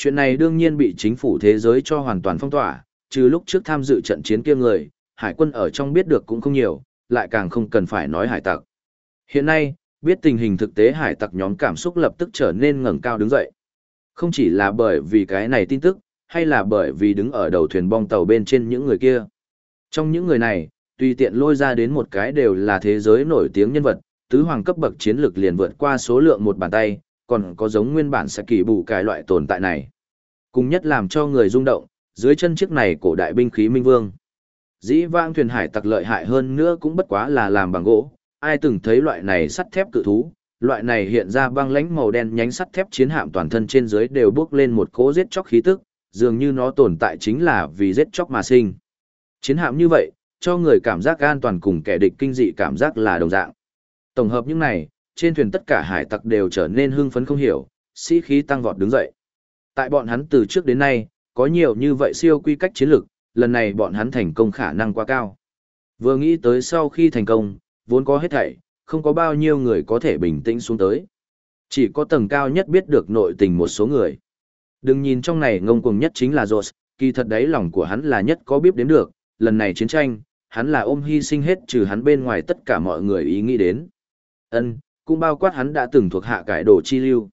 Chuyện này đương nhiên bị chính phủ thế giới cho hoàn toàn phong tỏa, trừ lúc trước tham dự trận chiến kia người, hải quân ở trong biết được cũng không nhiều, lại càng không cần phải nói hải tặc. Hiện nay, biết tình hình thực tế hải tặc nhóm cảm xúc lập tức trở nên ngẩng cao đứng dậy. Không chỉ là bởi vì cái này tin tức, hay là bởi vì đứng ở đầu thuyền bong tàu bên trên những người kia. Trong những người này, tùy tiện lôi ra đến một cái đều là thế giới nổi tiếng nhân vật, tứ hoàng cấp bậc chiến lược liền vượt qua số lượng một bàn tay, còn có giống nguyên bản sẽ kỳ bù cái loại tồn tại này. Cùng nhất làm cho người rung động, dưới chân chiếc này cổ đại binh khí minh vương. Dĩ vang thuyền hải tặc lợi hại hơn nữa cũng bất quá là làm bằng gỗ, ai từng thấy loại này sắt thép cự thú, loại này hiện ra băng lãnh màu đen nhánh sắt thép chiến hạm toàn thân trên dưới đều bước lên một cỗ giết chóc khí tức, dường như nó tồn tại chính là vì giết chóc mà sinh. Chiến hạm như vậy, cho người cảm giác an toàn cùng kẻ địch kinh dị cảm giác là đồng dạng. Tổng hợp những này, trên thuyền tất cả hải tặc đều trở nên hưng phấn không hiểu, sĩ khí tăng vọt đứng dậy. Tại bọn hắn từ trước đến nay, có nhiều như vậy siêu quy cách chiến lược, lần này bọn hắn thành công khả năng quá cao. Vừa nghĩ tới sau khi thành công, vốn có hết thảy, không có bao nhiêu người có thể bình tĩnh xuống tới. Chỉ có tầng cao nhất biết được nội tình một số người. Đừng nhìn trong này ngông cuồng nhất chính là Rose, kỳ thật đấy lòng của hắn là nhất có biết đến được, lần này chiến tranh, hắn là ôm hy sinh hết trừ hắn bên ngoài tất cả mọi người ý nghĩ đến. Ân, cũng bao quát hắn đã từng thuộc hạ cải đồ chi lưu.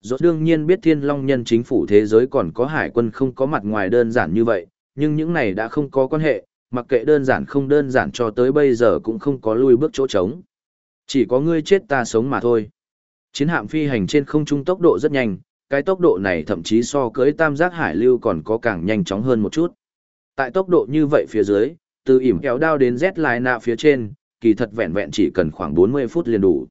Rốt đương nhiên biết thiên long nhân chính phủ thế giới còn có hải quân không có mặt ngoài đơn giản như vậy, nhưng những này đã không có quan hệ, mặc kệ đơn giản không đơn giản cho tới bây giờ cũng không có lui bước chỗ trống. Chỉ có ngươi chết ta sống mà thôi. Chiến hạm phi hành trên không trung tốc độ rất nhanh, cái tốc độ này thậm chí so cưới tam giác hải lưu còn có càng nhanh chóng hơn một chút. Tại tốc độ như vậy phía dưới, từ ỉm kéo đao đến Z lại nạ phía trên, kỳ thật vẹn vẹn chỉ cần khoảng 40 phút liền đủ.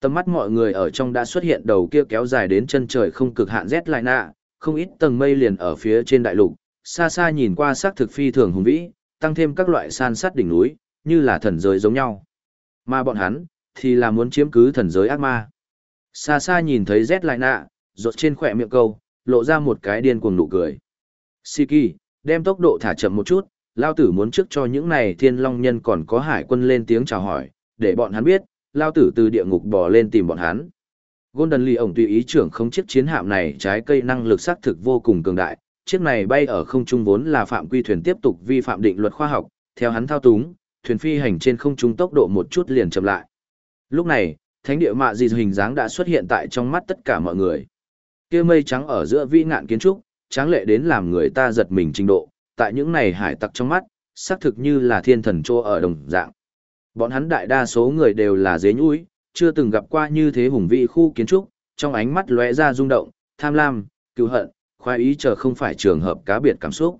Tầm mắt mọi người ở trong đã xuất hiện đầu kia kéo dài đến chân trời không cực hạn rét lại nạ, không ít tầng mây liền ở phía trên đại lục, xa xa nhìn qua sắc thực phi thường hùng vĩ, tăng thêm các loại san sát đỉnh núi, như là thần giới giống nhau. Mà bọn hắn, thì là muốn chiếm cứ thần giới ác ma. Xa xa nhìn thấy rét lại nạ, rột trên khỏe miệng câu, lộ ra một cái điên cuồng nụ cười. Siki, đem tốc độ thả chậm một chút, Lao tử muốn trước cho những này thiên long nhân còn có hải quân lên tiếng chào hỏi, để bọn hắn biết, Lao tử từ địa ngục bò lên tìm bọn hắn. Golden Lee ổng tùy ý trưởng không chiếc chiến hạm này trái cây năng lực xác thực vô cùng cường đại, chiếc này bay ở không trung vốn là phạm quy thuyền tiếp tục vi phạm định luật khoa học, theo hắn thao túng, thuyền phi hành trên không trung tốc độ một chút liền chậm lại. Lúc này, thánh địa mạ dị hình dáng đã xuất hiện tại trong mắt tất cả mọi người. Kia mây trắng ở giữa vĩ ngạn kiến trúc, tráng lệ đến làm người ta giật mình trình độ, tại những này hải tặc trong mắt, xác thực như là thiên thần trô ở đồng dạng. Bọn hắn đại đa số người đều là dế nhũi, chưa từng gặp qua như thế hùng vĩ khu kiến trúc, trong ánh mắt lóe ra rung động, tham lam, cứu hận, khoái ý chờ không phải trường hợp cá biệt cảm xúc.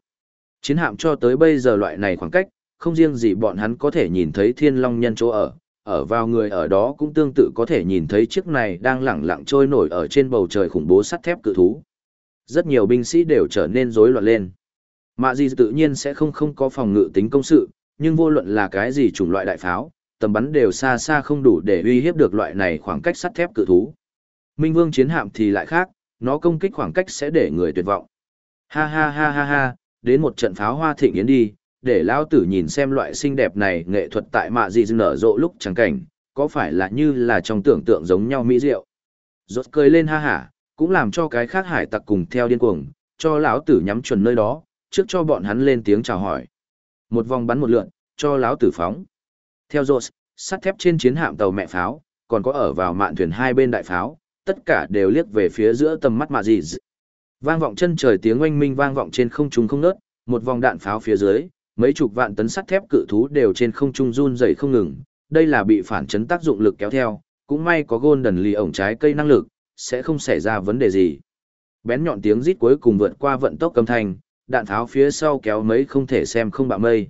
Chiến hạm cho tới bây giờ loại này khoảng cách, không riêng gì bọn hắn có thể nhìn thấy thiên long nhân chỗ ở, ở vào người ở đó cũng tương tự có thể nhìn thấy chiếc này đang lẳng lặng trôi nổi ở trên bầu trời khủng bố sắt thép cự thú. Rất nhiều binh sĩ đều trở nên rối loạn lên. Mạ gì tự nhiên sẽ không không có phòng ngự tính công sự, nhưng vô luận là cái gì chủng loại đại pháo, tầm bắn đều xa xa không đủ để uy hiếp được loại này khoảng cách sắt thép cự thú. Minh Vương chiến hạm thì lại khác, nó công kích khoảng cách sẽ để người tuyệt vọng. Ha ha ha ha ha, đến một trận pháo hoa thịnh yến đi, để lão tử nhìn xem loại xinh đẹp này nghệ thuật tại mạ gì nở rộ lúc trắng cảnh, có phải là như là trong tưởng tượng giống nhau mỹ diệu. Rốt cười lên ha hả, cũng làm cho cái khác hải tặc cùng theo điên cuồng, cho lão tử nhắm chuẩn nơi đó, trước cho bọn hắn lên tiếng chào hỏi. Một vòng bắn một lượn, cho láo tử phóng. Theo rốt, sắt thép trên chiến hạm tàu mẹ pháo, còn có ở vào mạn thuyền hai bên đại pháo, tất cả đều liếc về phía giữa tầm mắt mạ gì. Vang vọng chân trời tiếng oanh minh vang vọng trên không trung không ngớt, một vòng đạn pháo phía dưới, mấy chục vạn tấn sắt thép cự thú đều trên không trung run rẩy không ngừng, đây là bị phản chấn tác dụng lực kéo theo, cũng may có golden lì ổng trái cây năng lực, sẽ không xảy ra vấn đề gì. Bén nhọn tiếng rít cuối cùng vượt qua vận tốc âm thanh đạn tháo phía sau kéo mấy không thể xem không bạo mây.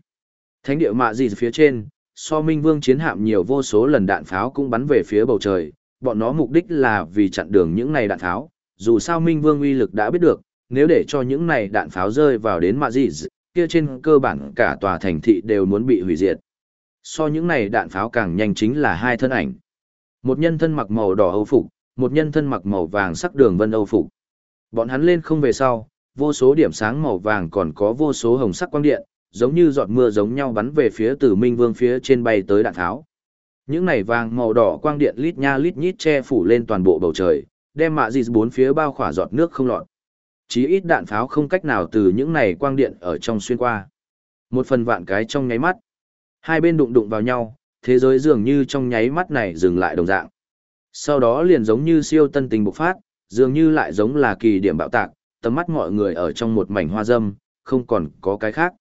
Thánh địa mạ gì phía trên, so minh vương chiến hạm nhiều vô số lần đạn pháo cũng bắn về phía bầu trời, bọn nó mục đích là vì chặn đường những này đạn pháo, dù sao minh vương uy lực đã biết được, nếu để cho những này đạn pháo rơi vào đến mạ gì, kia trên cơ bản cả tòa thành thị đều muốn bị hủy diệt. So những này đạn pháo càng nhanh chính là hai thân ảnh. Một nhân thân mặc màu đỏ Âu phục, một nhân thân mặc màu vàng sắc đường vân Âu phục. Bọn hắn lên không về sau, vô số điểm sáng màu vàng còn có vô số hồng sắc quang điện, giống như giọt mưa giống nhau bắn về phía Tử Minh Vương phía trên bay tới đạn tháo. Những này vàng màu đỏ quang điện lít nha lít nhít che phủ lên toàn bộ bầu trời, đem mạ dị bốn phía bao khỏa giọt nước không lọt. Chí ít đạn pháo không cách nào từ những này quang điện ở trong xuyên qua. Một phần vạn cái trong nháy mắt. Hai bên đụng đụng vào nhau, thế giới dường như trong nháy mắt này dừng lại đồng dạng. Sau đó liền giống như siêu tân tình bộc phát, dường như lại giống là kỳ điểm bạo tạc, tầm mắt mọi người ở trong một mảnh hoa dâm, không còn có cái khác.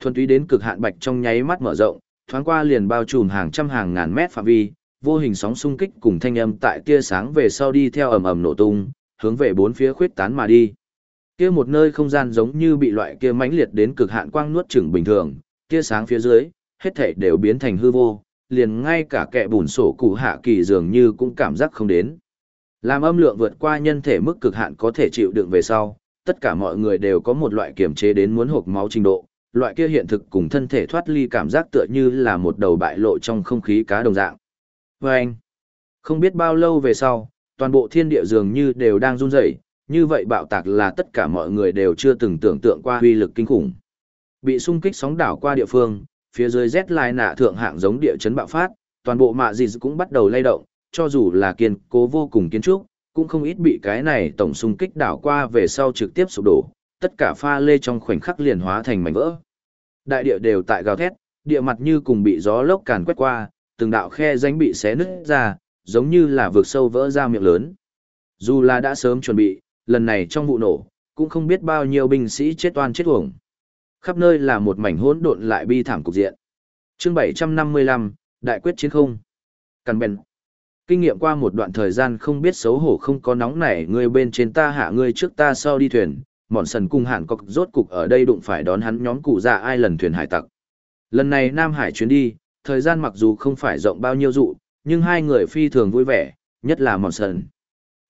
Thuần túy đến cực hạn bạch trong nháy mắt mở rộng, thoáng qua liền bao trùm hàng trăm hàng ngàn mét phạm vi, vô hình sóng xung kích cùng thanh âm tại tia sáng về sau đi theo ầm ầm nổ tung, hướng về bốn phía khuyết tán mà đi. Kia một nơi không gian giống như bị loại kia mãnh liệt đến cực hạn quang nuốt chửng bình thường, tia sáng phía dưới, hết thảy đều biến thành hư vô, liền ngay cả kẻ bùn sổ cụ hạ kỳ dường như cũng cảm giác không đến. Làm âm lượng vượt qua nhân thể mức cực hạn có thể chịu đựng về sau, tất cả mọi người đều có một loại kiểm chế đến muốn hộp máu trình độ, loại kia hiện thực cùng thân thể thoát ly cảm giác tựa như là một đầu bại lộ trong không khí cá đồng dạng. Và anh, không biết bao lâu về sau, toàn bộ thiên địa dường như đều đang run rẩy, như vậy bạo tạc là tất cả mọi người đều chưa từng tưởng tượng qua uy lực kinh khủng. Bị xung kích sóng đảo qua địa phương, phía dưới rét lại nạ thượng hạng giống địa chấn bạo phát, toàn bộ mạ gì cũng bắt đầu lay động, cho dù là kiên cố vô cùng kiến trúc, cũng không ít bị cái này tổng xung kích đảo qua về sau trực tiếp sụp đổ, tất cả pha lê trong khoảnh khắc liền hóa thành mảnh vỡ. Đại địa đều tại gào thét, địa mặt như cùng bị gió lốc càn quét qua, từng đạo khe rãnh bị xé nứt ra, giống như là vượt sâu vỡ ra miệng lớn. Dù là đã sớm chuẩn bị, lần này trong vụ nổ, cũng không biết bao nhiêu binh sĩ chết oan chết uổng. Khắp nơi là một mảnh hỗn độn lại bi thảm cục diện. Chương 755, Đại quyết chiến không. Càn bèn. Kinh nghiệm qua một đoạn thời gian không biết xấu hổ không có nóng nảy ngươi bên trên ta hạ ngươi trước ta sau đi thuyền, mòn sần cung hạn cọc rốt cục ở đây đụng phải đón hắn nhóm cụ già ai lần thuyền hải tặc. Lần này Nam Hải chuyến đi, thời gian mặc dù không phải rộng bao nhiêu dụ, nhưng hai người phi thường vui vẻ, nhất là mòn sần.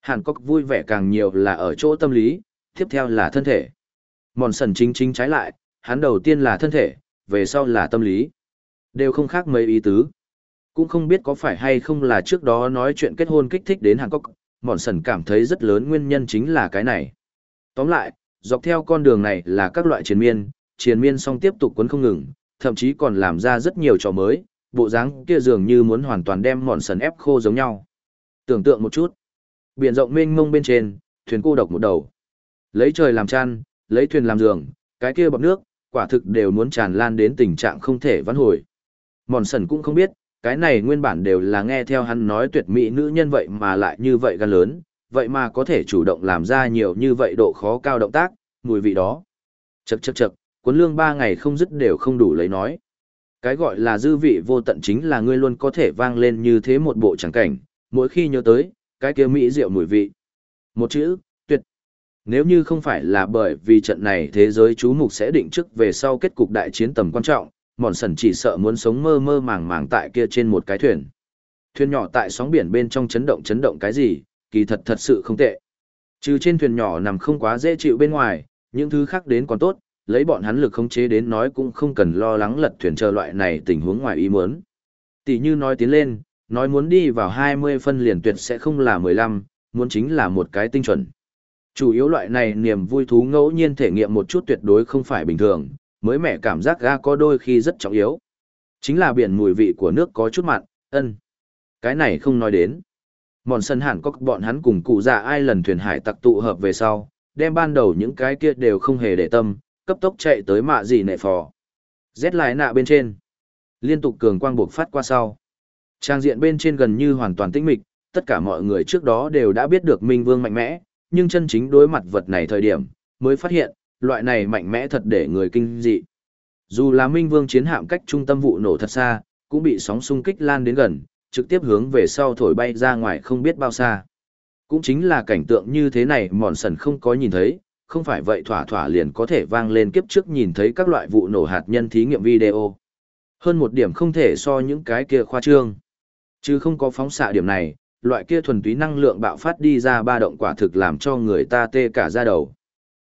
Hàn Cốc vui vẻ càng nhiều là ở chỗ tâm lý, tiếp theo là thân thể. Mòn sần chính chính trái lại, hắn đầu tiên là thân thể, về sau là tâm lý. Đều không khác mấy ý tứ. Cũng không biết có phải hay không là trước đó nói chuyện kết hôn kích thích đến Hàn Cốc, mòn sần cảm thấy rất lớn nguyên nhân chính là cái này. Tóm lại, dọc theo con đường này là các loại chiến miên, chiến miên xong tiếp tục quấn không ngừng, thậm chí còn làm ra rất nhiều trò mới, bộ dáng kia dường như muốn hoàn toàn đem mòn sần ép khô giống nhau. Tưởng tượng một chút, biển rộng mênh mông bên trên, thuyền cô độc một đầu. Lấy trời làm chăn, lấy thuyền làm giường, cái kia bọc nước, quả thực đều muốn tràn lan đến tình trạng không thể vãn hồi. Mòn sần cũng không biết, cái này nguyên bản đều là nghe theo hắn nói tuyệt mỹ nữ nhân vậy mà lại như vậy gan lớn, vậy mà có thể chủ động làm ra nhiều như vậy độ khó cao động tác, mùi vị đó. Chậc chậc chậc, cuốn lương ba ngày không dứt đều không đủ lấy nói. Cái gọi là dư vị vô tận chính là ngươi luôn có thể vang lên như thế một bộ chẳng cảnh, mỗi khi nhớ tới, cái kia mỹ rượu mùi vị. Một chữ, tuyệt. Nếu như không phải là bởi vì trận này thế giới chú mục sẽ định trước về sau kết cục đại chiến tầm quan trọng, mòn sần chỉ sợ muốn sống mơ mơ màng màng tại kia trên một cái thuyền. Thuyền nhỏ tại sóng biển bên trong chấn động chấn động cái gì, kỳ thật thật sự không tệ. Trừ trên thuyền nhỏ nằm không quá dễ chịu bên ngoài, những thứ khác đến còn tốt, lấy bọn hắn lực khống chế đến nói cũng không cần lo lắng lật thuyền chờ loại này tình huống ngoài ý muốn. Tỷ như nói tiến lên, nói muốn đi vào 20 phân liền tuyệt sẽ không là 15, muốn chính là một cái tinh chuẩn. Chủ yếu loại này niềm vui thú ngẫu nhiên thể nghiệm một chút tuyệt đối không phải bình thường, mới mẻ cảm giác ga có đôi khi rất trọng yếu. Chính là biển mùi vị của nước có chút mặn, ân. Cái này không nói đến. Mòn sân hẳn có bọn hắn cùng cụ già ai lần thuyền hải tặc tụ hợp về sau, đem ban đầu những cái kia đều không hề để tâm, cấp tốc chạy tới mạ gì nệ phò. Rét lại nạ bên trên. Liên tục cường quang buộc phát qua sau. Trang diện bên trên gần như hoàn toàn tĩnh mịch, tất cả mọi người trước đó đều đã biết được Minh Vương mạnh mẽ, nhưng chân chính đối mặt vật này thời điểm, mới phát hiện, loại này mạnh mẽ thật để người kinh dị. Dù là Minh Vương chiến hạm cách trung tâm vụ nổ thật xa, cũng bị sóng xung kích lan đến gần, trực tiếp hướng về sau thổi bay ra ngoài không biết bao xa. Cũng chính là cảnh tượng như thế này mòn sần không có nhìn thấy, không phải vậy thỏa thỏa liền có thể vang lên kiếp trước nhìn thấy các loại vụ nổ hạt nhân thí nghiệm video. Hơn một điểm không thể so những cái kia khoa trương. Chứ không có phóng xạ điểm này, loại kia thuần túy năng lượng bạo phát đi ra ba động quả thực làm cho người ta tê cả da đầu.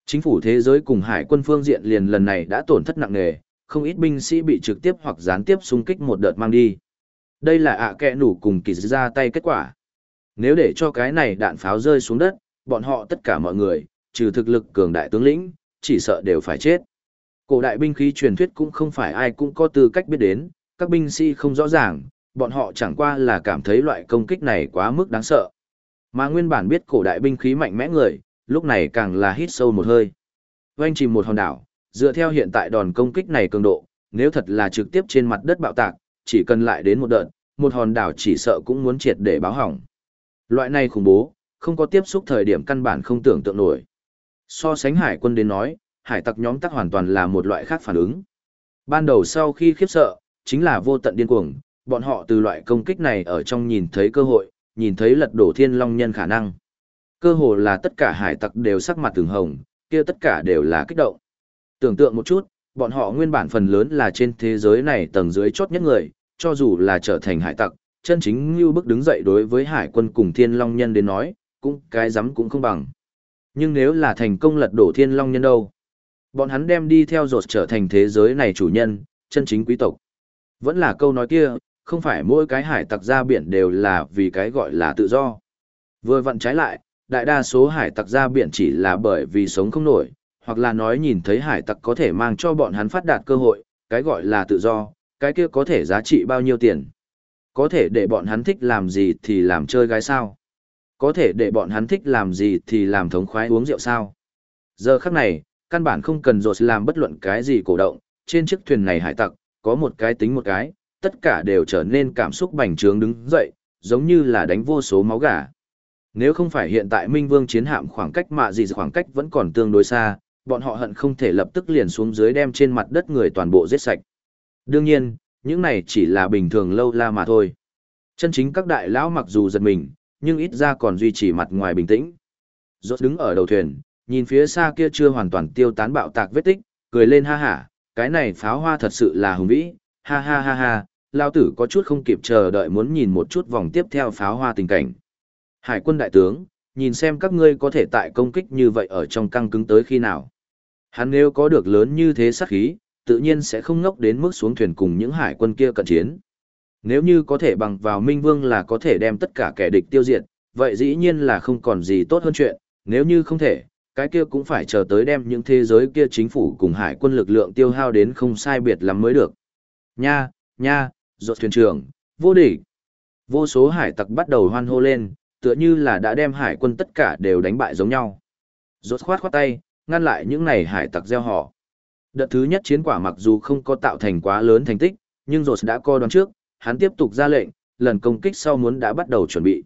Chính phủ thế giới cùng hải quân phương diện liền lần này đã tổn thất nặng nề, không ít binh sĩ bị trực tiếp hoặc gián tiếp xung kích một đợt mang đi. Đây là ạ à kẹ nủ cùng kỳ ra tay kết quả. Nếu để cho cái này đạn pháo rơi xuống đất, bọn họ tất cả mọi người, trừ thực lực cường đại tướng lĩnh, chỉ sợ đều phải chết. Cổ đại binh khí truyền thuyết cũng không phải ai cũng có tư cách biết đến, các binh sĩ không rõ ràng, bọn họ chẳng qua là cảm thấy loại công kích này quá mức đáng sợ. Mà nguyên bản biết cổ đại binh khí mạnh mẽ người, lúc này càng là hít sâu một hơi. Vanh chìm một hòn đảo, dựa theo hiện tại đòn công kích này cường độ, nếu thật là trực tiếp trên mặt đất bạo tạc, chỉ cần lại đến một đợt, một hòn đảo chỉ sợ cũng muốn triệt để báo hỏng. Loại này khủng bố, không có tiếp xúc thời điểm căn bản không tưởng tượng nổi. So sánh hải quân đến nói, hải tặc nhóm tắc hoàn toàn là một loại khác phản ứng. Ban đầu sau khi khiếp sợ, chính là vô tận điên cuồng, bọn họ từ loại công kích này ở trong nhìn thấy cơ hội, nhìn thấy lật đổ thiên long nhân khả năng. Cơ hồ là tất cả hải tặc đều sắc mặt từng hồng, kia tất cả đều là kích động. Tưởng tượng một chút, bọn họ nguyên bản phần lớn là trên thế giới này tầng dưới chót nhất người, cho dù là trở thành hải tặc, chân chính như bức đứng dậy đối với hải quân cùng thiên long nhân đến nói, cũng cái dám cũng không bằng. Nhưng nếu là thành công lật đổ thiên long nhân đâu? Bọn hắn đem đi theo rột trở thành thế giới này chủ nhân, chân chính quý tộc. Vẫn là câu nói kia, không phải mỗi cái hải tặc ra biển đều là vì cái gọi là tự do. Vừa vặn trái lại, đại đa số hải tặc ra biển chỉ là bởi vì sống không nổi, hoặc là nói nhìn thấy hải tặc có thể mang cho bọn hắn phát đạt cơ hội, cái gọi là tự do, cái kia có thể giá trị bao nhiêu tiền. Có thể để bọn hắn thích làm gì thì làm chơi gái sao. Có thể để bọn hắn thích làm gì thì làm thống khoái uống rượu sao. Giờ khắc này, căn bản không cần rồi làm bất luận cái gì cổ động, trên chiếc thuyền này hải tặc, có một cái tính một cái, tất cả đều trở nên cảm xúc bành trướng đứng dậy, giống như là đánh vô số máu gà. Nếu không phải hiện tại Minh Vương chiến hạm khoảng cách mạ gì khoảng cách vẫn còn tương đối xa, bọn họ hận không thể lập tức liền xuống dưới đem trên mặt đất người toàn bộ giết sạch. Đương nhiên, những này chỉ là bình thường lâu la mà thôi. Chân chính các đại lão mặc dù giật mình, nhưng ít ra còn duy trì mặt ngoài bình tĩnh. Rốt đứng ở đầu thuyền, nhìn phía xa kia chưa hoàn toàn tiêu tán bạo tạc vết tích, cười lên ha hả, cái này pháo hoa thật sự là hùng vĩ, ha ha ha ha, lao tử có chút không kịp chờ đợi muốn nhìn một chút vòng tiếp theo pháo hoa tình cảnh. Hải quân đại tướng, nhìn xem các ngươi có thể tại công kích như vậy ở trong căng cứng tới khi nào. Hắn nếu có được lớn như thế sát khí, tự nhiên sẽ không ngốc đến mức xuống thuyền cùng những hải quân kia cận chiến. Nếu như có thể bằng vào Minh Vương là có thể đem tất cả kẻ địch tiêu diệt, vậy dĩ nhiên là không còn gì tốt hơn chuyện, nếu như không thể, cái kia cũng phải chờ tới đem những thế giới kia chính phủ cùng hải quân lực lượng tiêu hao đến không sai biệt lắm mới được. Nha, nha, rột thuyền trưởng, vô địch. Vô số hải tặc bắt đầu hoan hô lên, tựa như là đã đem hải quân tất cả đều đánh bại giống nhau. Rốt khoát khoát tay, ngăn lại những này hải tặc gieo họ. Đợt thứ nhất chiến quả mặc dù không có tạo thành quá lớn thành tích, nhưng Rốt đã co đoán trước, hắn tiếp tục ra lệnh, lần công kích sau muốn đã bắt đầu chuẩn bị.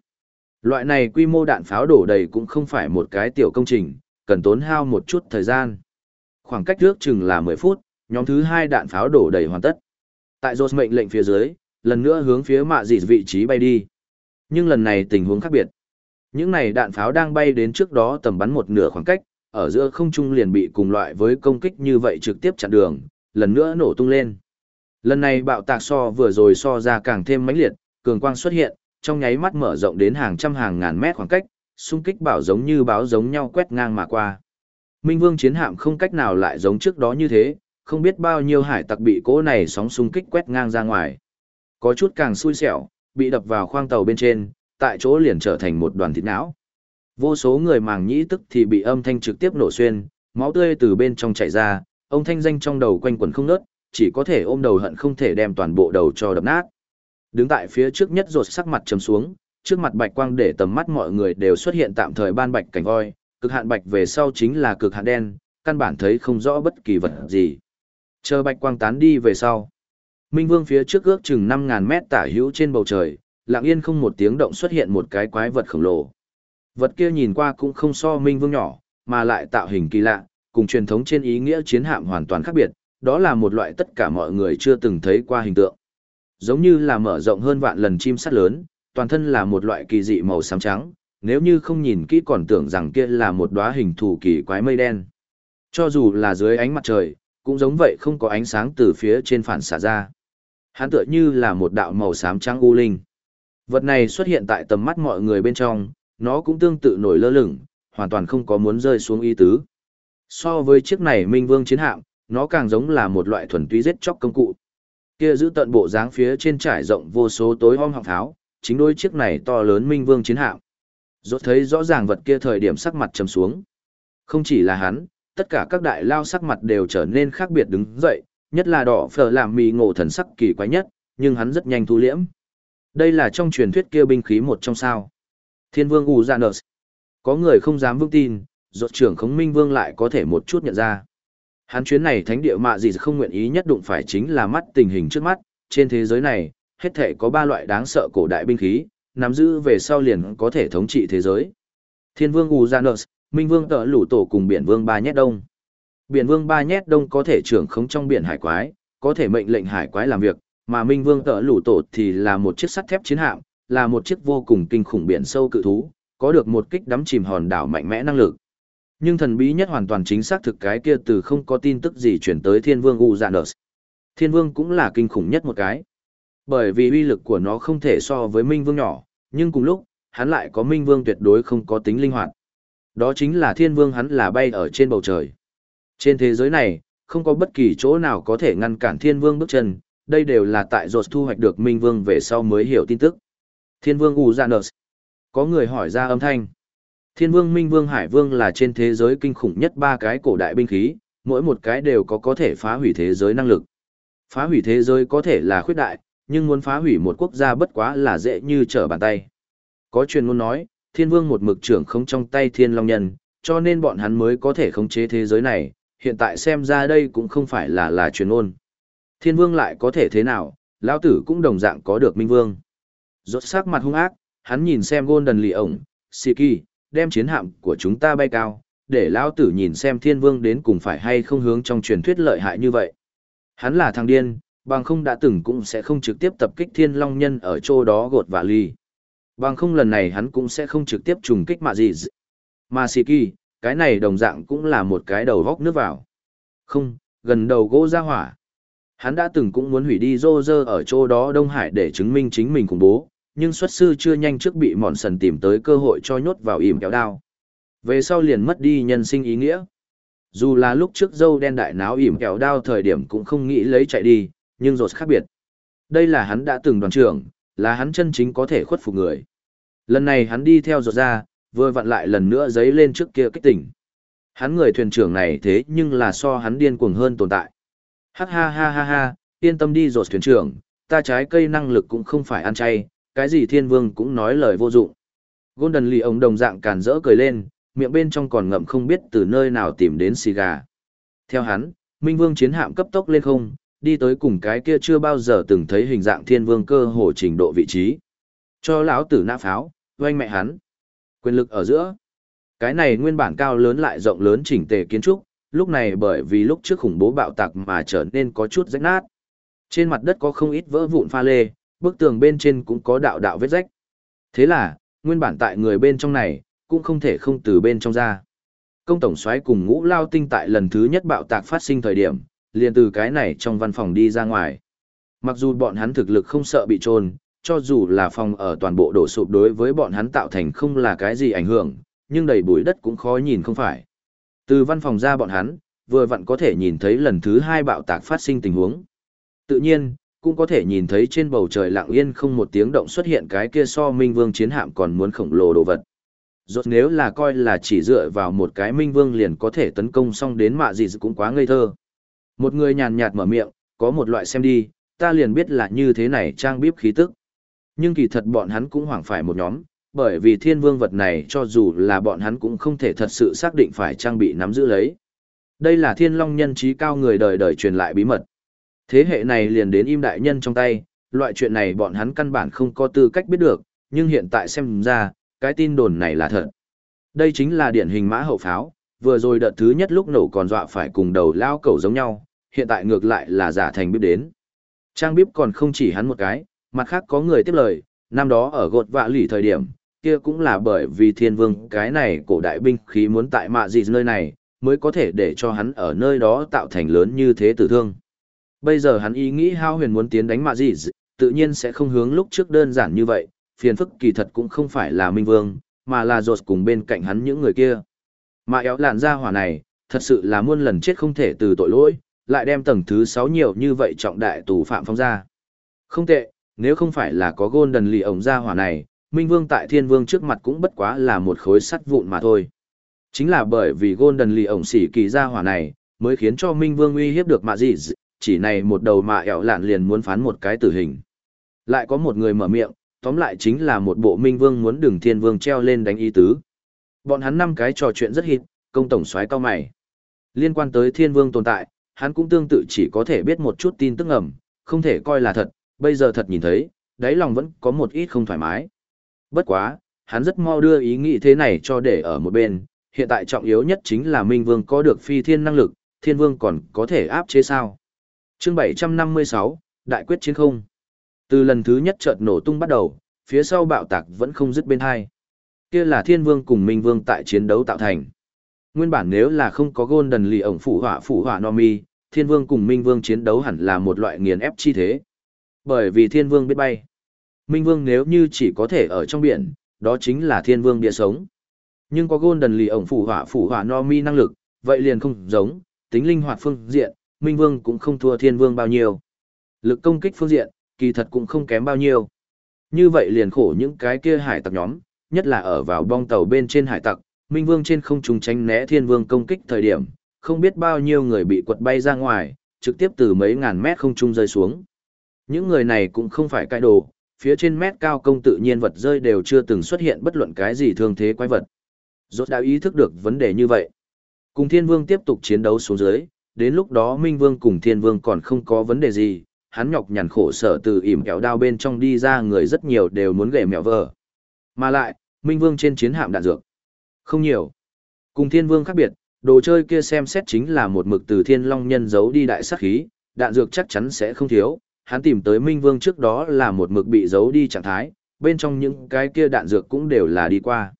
Loại này quy mô đạn pháo đổ đầy cũng không phải một cái tiểu công trình, cần tốn hao một chút thời gian. Khoảng cách trước chừng là 10 phút, nhóm thứ hai đạn pháo đổ đầy hoàn tất. Tại Rốt mệnh lệnh phía dưới, lần nữa hướng phía mạ dị vị trí bay đi. Nhưng lần này tình huống khác biệt. Những này đạn pháo đang bay đến trước đó tầm bắn một nửa khoảng cách, ở giữa không trung liền bị cùng loại với công kích như vậy trực tiếp chặn đường, lần nữa nổ tung lên. Lần này bạo tạc so vừa rồi so ra càng thêm mãnh liệt, cường quang xuất hiện, trong nháy mắt mở rộng đến hàng trăm hàng ngàn mét khoảng cách, xung kích bảo giống như báo giống nhau quét ngang mà qua. Minh Vương chiến hạm không cách nào lại giống trước đó như thế, không biết bao nhiêu hải tặc bị cỗ này sóng xung kích quét ngang ra ngoài. Có chút càng xui xẻo, bị đập vào khoang tàu bên trên, tại chỗ liền trở thành một đoàn thịt não. Vô số người màng nhĩ tức thì bị âm thanh trực tiếp nổ xuyên, máu tươi từ bên trong chảy ra, ông thanh danh trong đầu quanh quẩn không ngớt, chỉ có thể ôm đầu hận không thể đem toàn bộ đầu cho đập nát. Đứng tại phía trước nhất rột sắc mặt trầm xuống, trước mặt bạch quang để tầm mắt mọi người đều xuất hiện tạm thời ban bạch cảnh voi, cực hạn bạch về sau chính là cực hạn đen, căn bản thấy không rõ bất kỳ vật gì. Chờ bạch quang tán đi về sau. Minh Vương phía trước ước chừng 5000 mét tả hữu trên bầu trời, lặng yên không một tiếng động xuất hiện một cái quái vật khổng lồ. Vật kia nhìn qua cũng không so Minh Vương nhỏ, mà lại tạo hình kỳ lạ, cùng truyền thống trên ý nghĩa chiến hạm hoàn toàn khác biệt, đó là một loại tất cả mọi người chưa từng thấy qua hình tượng. Giống như là mở rộng hơn vạn lần chim sắt lớn, toàn thân là một loại kỳ dị màu xám trắng, nếu như không nhìn kỹ còn tưởng rằng kia là một đóa hình thù kỳ quái mây đen. Cho dù là dưới ánh mặt trời, cũng giống vậy không có ánh sáng từ phía trên phản xạ ra. Hắn tựa như là một đạo màu xám trắng u linh. Vật này xuất hiện tại tầm mắt mọi người bên trong, nó cũng tương tự nổi lơ lửng, hoàn toàn không có muốn rơi xuống ý tứ. So với chiếc này Minh Vương chiến hạm, nó càng giống là một loại thuần túy giết chóc công cụ. Kia giữ tận bộ dáng phía trên trải rộng vô số tối om họng tháo, chính đối chiếc này to lớn Minh Vương chiến hạm. Rốt thấy rõ ràng vật kia thời điểm sắc mặt trầm xuống. Không chỉ là hắn, tất cả các đại lao sắc mặt đều trở nên khác biệt đứng dậy, nhất là đỏ phở làm mì ngộ thần sắc kỳ quái nhất, nhưng hắn rất nhanh thu liễm. Đây là trong truyền thuyết kia binh khí một trong sao. Thiên vương Uzanus. Có người không dám vững tin, rột trưởng khống minh vương lại có thể một chút nhận ra. Hắn chuyến này thánh địa mạ gì không nguyện ý nhất đụng phải chính là mắt tình hình trước mắt, trên thế giới này, hết thể có ba loại đáng sợ cổ đại binh khí, nắm giữ về sau liền có thể thống trị thế giới. Thiên vương Uzanus, Minh vương tợ lũ tổ cùng biển vương ba nhét đông. Biển vương ba nhét đông có thể trưởng khống trong biển hải quái, có thể mệnh lệnh hải quái làm việc, mà Minh vương tợ lủ tổ thì là một chiếc sắt thép chiến hạm, là một chiếc vô cùng kinh khủng biển sâu cự thú, có được một kích đắm chìm hòn đảo mạnh mẽ năng lực. Nhưng thần bí nhất hoàn toàn chính xác thực cái kia từ không có tin tức gì chuyển tới Thiên Vương u dạ nợ Thiên Vương cũng là kinh khủng nhất một cái. Bởi vì uy lực của nó không thể so với Minh Vương nhỏ, nhưng cùng lúc, hắn lại có Minh Vương tuyệt đối không có tính linh hoạt. Đó chính là Thiên Vương hắn là bay ở trên bầu trời. Trên thế giới này, không có bất kỳ chỗ nào có thể ngăn cản Thiên Vương bước chân, đây đều là tại Rột thu hoạch được Minh Vương về sau mới hiểu tin tức. Thiên Vương Uzanus. Có người hỏi ra âm thanh. Thiên Vương Minh Vương Hải Vương là trên thế giới kinh khủng nhất ba cái cổ đại binh khí, mỗi một cái đều có có thể phá hủy thế giới năng lực. Phá hủy thế giới có thể là khuyết đại, nhưng muốn phá hủy một quốc gia bất quá là dễ như trở bàn tay. Có truyền ngôn nói, Thiên Vương một mực trưởng không trong tay Thiên Long Nhân, cho nên bọn hắn mới có thể khống chế thế giới này, hiện tại xem ra đây cũng không phải là là truyền ngôn. Thiên Vương lại có thể thế nào, lão tử cũng đồng dạng có được Minh Vương. Rốt sắc mặt hung ác, hắn nhìn xem Golden lì ổng, Siki, đem chiến hạm của chúng ta bay cao, để lão tử nhìn xem thiên vương đến cùng phải hay không hướng trong truyền thuyết lợi hại như vậy. Hắn là thằng điên, bằng không đã từng cũng sẽ không trực tiếp tập kích thiên long nhân ở chỗ đó gột và ly. Bằng không lần này hắn cũng sẽ không trực tiếp trùng kích mạ gì. Mà Siki, cái này đồng dạng cũng là một cái đầu vóc nước vào. Không, gần đầu gỗ ra hỏa. Hắn đã từng cũng muốn hủy đi rô rơ ở chỗ đó Đông Hải để chứng minh chính mình cùng bố, nhưng xuất sư chưa nhanh trước bị mòn sần tìm tới cơ hội cho nhốt vào ỉm kéo đao. Về sau liền mất đi nhân sinh ý nghĩa. Dù là lúc trước dâu đen đại náo ỉm kéo đao thời điểm cũng không nghĩ lấy chạy đi, nhưng rột khác biệt. Đây là hắn đã từng đoàn trưởng, là hắn chân chính có thể khuất phục người. Lần này hắn đi theo rột ra, vừa vặn lại lần nữa giấy lên trước kia kích tỉnh. Hắn người thuyền trưởng này thế nhưng là so hắn điên cuồng hơn tồn tại. Ha ha ha ha ha, yên tâm đi rồi thuyền trưởng, ta trái cây năng lực cũng không phải ăn chay, cái gì thiên vương cũng nói lời vô dụng. Golden Lee ông đồng dạng càn rỡ cười lên, miệng bên trong còn ngậm không biết từ nơi nào tìm đến xì gà. Theo hắn, Minh Vương chiến hạm cấp tốc lên không, đi tới cùng cái kia chưa bao giờ từng thấy hình dạng thiên vương cơ hồ trình độ vị trí. Cho lão tử nã pháo, oanh mẹ hắn. Quyền lực ở giữa. Cái này nguyên bản cao lớn lại rộng lớn chỉnh tề kiến trúc, lúc này bởi vì lúc trước khủng bố bạo tạc mà trở nên có chút rách nát. Trên mặt đất có không ít vỡ vụn pha lê, bức tường bên trên cũng có đạo đạo vết rách. Thế là, nguyên bản tại người bên trong này, cũng không thể không từ bên trong ra. Công tổng soái cùng ngũ lao tinh tại lần thứ nhất bạo tạc phát sinh thời điểm, liền từ cái này trong văn phòng đi ra ngoài. Mặc dù bọn hắn thực lực không sợ bị trôn, cho dù là phòng ở toàn bộ đổ sụp đối với bọn hắn tạo thành không là cái gì ảnh hưởng, nhưng đầy bụi đất cũng khó nhìn không phải. Từ văn phòng ra bọn hắn, vừa vặn có thể nhìn thấy lần thứ hai bạo tạc phát sinh tình huống. Tự nhiên, cũng có thể nhìn thấy trên bầu trời lặng yên không một tiếng động xuất hiện cái kia so minh vương chiến hạm còn muốn khổng lồ đồ vật. Rốt nếu là coi là chỉ dựa vào một cái minh vương liền có thể tấn công xong đến mạ gì cũng quá ngây thơ. Một người nhàn nhạt mở miệng, có một loại xem đi, ta liền biết là như thế này trang bíp khí tức. Nhưng kỳ thật bọn hắn cũng hoảng phải một nhóm, bởi vì thiên vương vật này cho dù là bọn hắn cũng không thể thật sự xác định phải trang bị nắm giữ lấy. Đây là thiên long nhân trí cao người đời đời truyền lại bí mật. Thế hệ này liền đến im đại nhân trong tay, loại chuyện này bọn hắn căn bản không có tư cách biết được, nhưng hiện tại xem ra, cái tin đồn này là thật. Đây chính là điển hình mã hậu pháo, vừa rồi đợt thứ nhất lúc nổ còn dọa phải cùng đầu lao cầu giống nhau, hiện tại ngược lại là giả thành bíp đến. Trang bíp còn không chỉ hắn một cái, mặt khác có người tiếp lời, năm đó ở gột vạ lỉ thời điểm, kia cũng là bởi vì thiên vương cái này cổ đại binh khí muốn tại mạ gì nơi này, mới có thể để cho hắn ở nơi đó tạo thành lớn như thế tử thương. Bây giờ hắn ý nghĩ hao huyền muốn tiến đánh mạ gì, tự nhiên sẽ không hướng lúc trước đơn giản như vậy, phiền phức kỳ thật cũng không phải là Minh Vương, mà là rột cùng bên cạnh hắn những người kia. mạ éo lạn ra hỏa này, thật sự là muôn lần chết không thể từ tội lỗi, lại đem tầng thứ 6 nhiều như vậy trọng đại tù phạm phong ra. Không tệ, nếu không phải là có Golden lì ổng ra hỏa này, Minh Vương tại Thiên Vương trước mặt cũng bất quá là một khối sắt vụn mà thôi. Chính là bởi vì Golden lì ổng xỉ kỳ ra hỏa này, mới khiến cho Minh Vương uy hiếp được mạ gì, chỉ này một đầu mạ ẻo lạn liền muốn phán một cái tử hình. Lại có một người mở miệng, tóm lại chính là một bộ Minh Vương muốn đừng Thiên Vương treo lên đánh ý tứ. Bọn hắn năm cái trò chuyện rất hít, công tổng soái cao mày. Liên quan tới Thiên Vương tồn tại, hắn cũng tương tự chỉ có thể biết một chút tin tức ẩm, không thể coi là thật, bây giờ thật nhìn thấy, đáy lòng vẫn có một ít không thoải mái. Bất quá, hắn rất mau đưa ý nghĩ thế này cho để ở một bên, hiện tại trọng yếu nhất chính là Minh Vương có được phi thiên năng lực, Thiên Vương còn có thể áp chế sao. Chương 756, Đại quyết chiến không. Từ lần thứ nhất chợt nổ tung bắt đầu, phía sau bạo tạc vẫn không dứt bên hai. Kia là Thiên Vương cùng Minh Vương tại chiến đấu tạo thành. Nguyên bản nếu là không có Golden lì ổng phủ hỏa phủ hỏa Nomi, Thiên Vương cùng Minh Vương chiến đấu hẳn là một loại nghiền ép chi thế. Bởi vì Thiên Vương biết bay. Minh Vương nếu như chỉ có thể ở trong biển, đó chính là Thiên Vương địa sống. Nhưng có Golden lì ổng phủ hỏa phủ hỏa Nomi năng lực, vậy liền không giống, tính linh hoạt phương diện, Minh Vương cũng không thua Thiên Vương bao nhiêu. Lực công kích phương diện, kỳ thật cũng không kém bao nhiêu. Như vậy liền khổ những cái kia hải tặc nhóm, nhất là ở vào bong tàu bên trên hải tặc, Minh Vương trên không trung tránh né Thiên Vương công kích thời điểm, không biết bao nhiêu người bị quật bay ra ngoài, trực tiếp từ mấy ngàn mét không trung rơi xuống. Những người này cũng không phải cai đồ, phía trên mét cao công tự nhiên vật rơi đều chưa từng xuất hiện bất luận cái gì thương thế quái vật. Rốt đã ý thức được vấn đề như vậy. Cùng Thiên Vương tiếp tục chiến đấu xuống dưới, đến lúc đó Minh Vương cùng Thiên Vương còn không có vấn đề gì, hắn nhọc nhằn khổ sở từ ỉm kéo đao bên trong đi ra người rất nhiều đều muốn gệ mèo vờ. Mà lại, Minh Vương trên chiến hạm đạn dược. Không nhiều. Cùng Thiên Vương khác biệt, đồ chơi kia xem xét chính là một mực từ Thiên Long nhân giấu đi đại sát khí, đạn dược chắc chắn sẽ không thiếu. Hắn tìm tới Minh Vương trước đó là một mực bị giấu đi trạng thái, bên trong những cái kia đạn dược cũng đều là đi qua.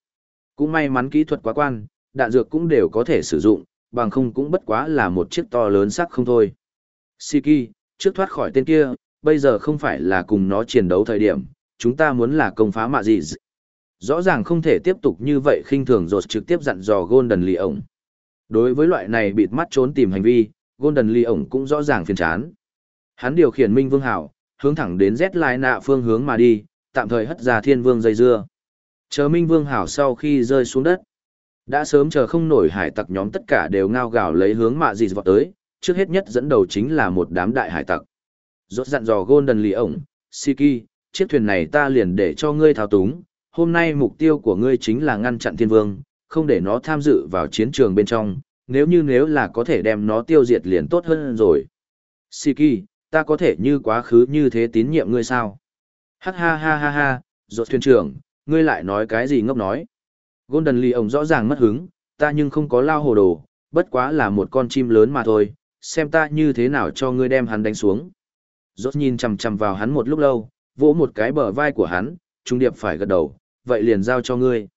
Cũng may mắn kỹ thuật quá quan, đạn dược cũng đều có thể sử dụng, bằng không cũng bất quá là một chiếc to lớn sắc không thôi. Siki, trước thoát khỏi tên kia, bây giờ không phải là cùng nó chiến đấu thời điểm, chúng ta muốn là công phá mạ gì. Rõ ràng không thể tiếp tục như vậy khinh thường rồi trực tiếp dặn dò Golden Lee ổng. Đối với loại này bịt mắt trốn tìm hành vi, Golden Lee ổng cũng rõ ràng phiền chán. Hắn điều khiển Minh Vương Hảo, hướng thẳng đến Z Lai nạ phương hướng mà đi, tạm thời hất ra Thiên Vương dây dưa. Chờ Minh Vương Hảo sau khi rơi xuống đất, đã sớm chờ không nổi hải tặc nhóm tất cả đều ngao gào lấy hướng mạ gì vọt tới, trước hết nhất dẫn đầu chính là một đám đại hải tặc. Rốt dặn dò Golden Lì ổng, Siki, chiếc thuyền này ta liền để cho ngươi thao túng, hôm nay mục tiêu của ngươi chính là ngăn chặn thiên vương, không để nó tham dự vào chiến trường bên trong, nếu như nếu là có thể đem nó tiêu diệt liền tốt hơn rồi. Siki, ta có thể như quá khứ như thế tín nhiệm ngươi sao? Hắc ha ha ha ha, rột thuyền trưởng, ngươi lại nói cái gì ngốc nói. Golden Lee ông rõ ràng mất hứng, ta nhưng không có lao hồ đồ, bất quá là một con chim lớn mà thôi, xem ta như thế nào cho ngươi đem hắn đánh xuống. Rốt nhìn chằm chằm vào hắn một lúc lâu, vỗ một cái bờ vai của hắn, trung điệp phải gật đầu, vậy liền giao cho ngươi.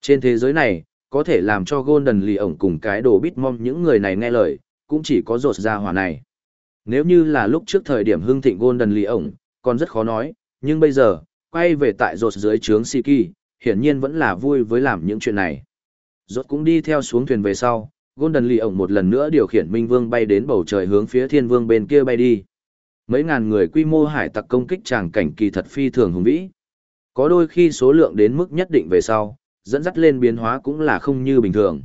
Trên thế giới này, có thể làm cho Golden Lee ổng cùng cái đồ bít mong những người này nghe lời, cũng chỉ có rột ra hỏa này. Nếu như là lúc trước thời điểm hưng thịnh Golden Lee ổng, còn rất khó nói, nhưng bây giờ, quay về tại rột dưới trướng Siki, hiển nhiên vẫn là vui với làm những chuyện này. Rốt cũng đi theo xuống thuyền về sau, Golden Lee ổng một lần nữa điều khiển Minh Vương bay đến bầu trời hướng phía Thiên Vương bên kia bay đi. Mấy ngàn người quy mô hải tặc công kích tràng cảnh kỳ thật phi thường hùng vĩ. Có đôi khi số lượng đến mức nhất định về sau, dẫn dắt lên biến hóa cũng là không như bình thường.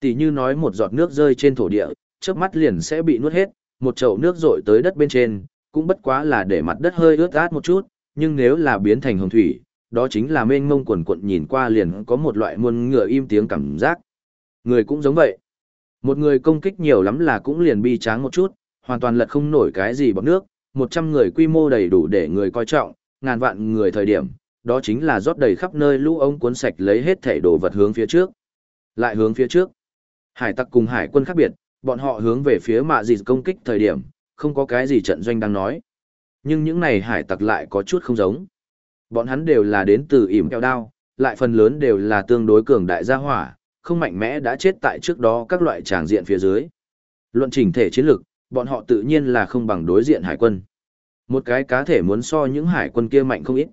Tỷ như nói một giọt nước rơi trên thổ địa, chớp mắt liền sẽ bị nuốt hết, một chậu nước rội tới đất bên trên, cũng bất quá là để mặt đất hơi ướt át một chút, nhưng nếu là biến thành hồng thủy, đó chính là mênh mông quần quận nhìn qua liền có một loại muôn ngựa im tiếng cảm giác. Người cũng giống vậy. Một người công kích nhiều lắm là cũng liền bi tráng một chút, hoàn toàn lật không nổi cái gì bọc nước, 100 người quy mô đầy đủ để người coi trọng, ngàn vạn người thời điểm, đó chính là rót đầy khắp nơi lũ ống cuốn sạch lấy hết thể đồ vật hướng phía trước. Lại hướng phía trước. Hải tặc cùng hải quân khác biệt, bọn họ hướng về phía mạ gì công kích thời điểm, không có cái gì trận doanh đang nói. Nhưng những này hải tặc lại có chút không giống. Bọn hắn đều là đến từ ỉm kẹo đao, lại phần lớn đều là tương đối cường đại gia hỏa, không mạnh mẽ đã chết tại trước đó các loại tràng diện phía dưới. Luận chỉnh thể chiến lược, bọn họ tự nhiên là không bằng đối diện hải quân. Một cái cá thể muốn so những hải quân kia mạnh không ít.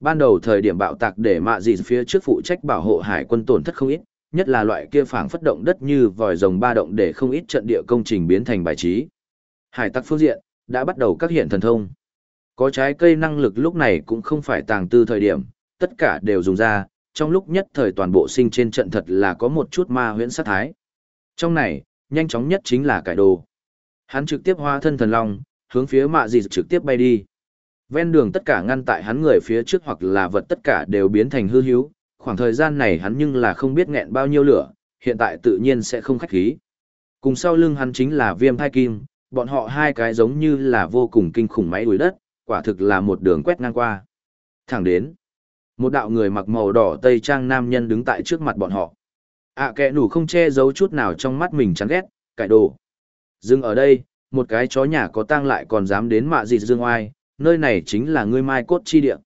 Ban đầu thời điểm bạo tạc để mạ gì phía trước phụ trách bảo hộ hải quân tổn thất không ít, nhất là loại kia phảng phất động đất như vòi rồng ba động để không ít trận địa công trình biến thành bài trí. Hải tặc phương diện, đã bắt đầu các hiện thần thông. Có trái cây năng lực lúc này cũng không phải tàng tư thời điểm, tất cả đều dùng ra, trong lúc nhất thời toàn bộ sinh trên trận thật là có một chút ma huyễn sát thái. Trong này, nhanh chóng nhất chính là cải đồ. Hắn trực tiếp hóa thân thần long, hướng phía mạ gì trực tiếp bay đi. Ven đường tất cả ngăn tại hắn người phía trước hoặc là vật tất cả đều biến thành hư hữu, khoảng thời gian này hắn nhưng là không biết nghẹn bao nhiêu lửa, hiện tại tự nhiên sẽ không khách khí. Cùng sau lưng hắn chính là viêm thai kim, bọn họ hai cái giống như là vô cùng kinh khủng máy đuổi đất, quả thực là một đường quét ngang qua. Thẳng đến, một đạo người mặc màu đỏ tây trang nam nhân đứng tại trước mặt bọn họ. ạ à, kẻ nủ không che giấu chút nào trong mắt mình chán ghét, cải đồ. Dừng ở đây, một cái chó nhà có tang lại còn dám đến mạ dịt dương oai, nơi này chính là ngươi mai cốt chi địa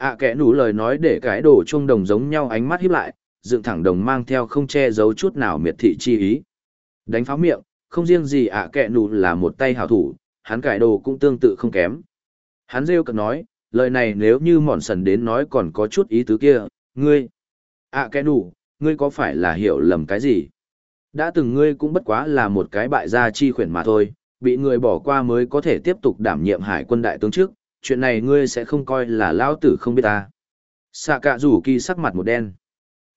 ạ à, kẻ nủ lời nói để cái đồ chuông đồng giống nhau ánh mắt hiếp lại, dựng thẳng đồng mang theo không che giấu chút nào miệt thị chi ý. Đánh pháo miệng, không riêng gì ạ à, kẻ nủ là một tay hảo thủ, hắn cải đồ cũng tương tự không kém. Hắn rêu cực nói, lời này nếu như mòn sần đến nói còn có chút ý tứ kia, ngươi. ạ kẻ nủ, ngươi có phải là hiểu lầm cái gì? Đã từng ngươi cũng bất quá là một cái bại gia chi khuyển mà thôi, bị người bỏ qua mới có thể tiếp tục đảm nhiệm hải quân đại tướng trước, chuyện này ngươi sẽ không coi là lao tử không biết ta. Xạ cạ rủ kỳ sắc mặt một đen.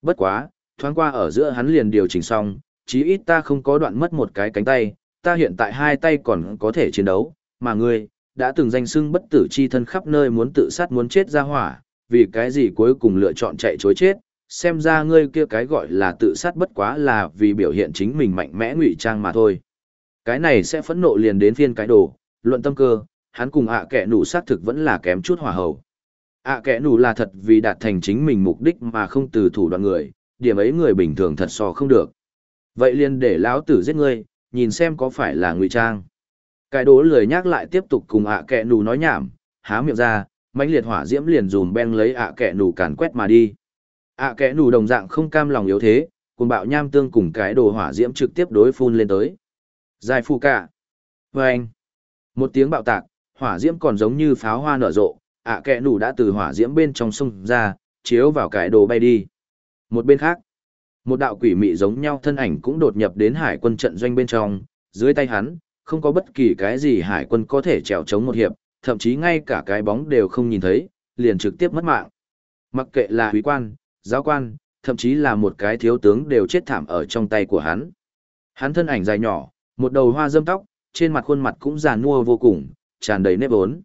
Bất quá, thoáng qua ở giữa hắn liền điều chỉnh xong, chí ít ta không có đoạn mất một cái cánh tay, ta hiện tại hai tay còn có thể chiến đấu, mà ngươi, đã từng danh xưng bất tử chi thân khắp nơi muốn tự sát muốn chết ra hỏa, vì cái gì cuối cùng lựa chọn chạy chối chết, xem ra ngươi kia cái gọi là tự sát bất quá là vì biểu hiện chính mình mạnh mẽ ngụy trang mà thôi. Cái này sẽ phẫn nộ liền đến phiên cái đồ, luận tâm cơ, hắn cùng ạ kẻ nụ xác thực vẫn là kém chút hỏa hầu. ạ kẻ nụ là thật vì đạt thành chính mình mục đích mà không từ thủ đoạn người, điểm ấy người bình thường thật so không được. Vậy liền để lão tử giết ngươi, nhìn xem có phải là ngụy trang. Cái đố lười nhắc lại tiếp tục cùng ạ kẻ nụ nói nhảm, há miệng ra, mãnh liệt hỏa diễm liền dùm beng lấy ạ kẻ nụ càn quét mà đi. ạ kẻ nụ đồng dạng không cam lòng yếu thế, cùng bạo nham tương cùng cái đồ hỏa diễm trực tiếp đối phun lên tới. Dài phù cả. Vâng. anh. Một tiếng bạo tạc, hỏa diễm còn giống như pháo hoa nở rộ, ạ à kẹ nủ đã từ hỏa diễm bên trong sông ra, chiếu vào cái đồ bay đi. Một bên khác, một đạo quỷ mị giống nhau thân ảnh cũng đột nhập đến hải quân trận doanh bên trong, dưới tay hắn, không có bất kỳ cái gì hải quân có thể trèo chống một hiệp, thậm chí ngay cả cái bóng đều không nhìn thấy, liền trực tiếp mất mạng. Mặc kệ là quý quan, giáo quan, thậm chí là một cái thiếu tướng đều chết thảm ở trong tay của hắn. Hắn thân ảnh dài nhỏ, một đầu hoa dâm tóc, trên mặt khuôn mặt cũng già nua vô cùng, tràn đầy nếp vốn.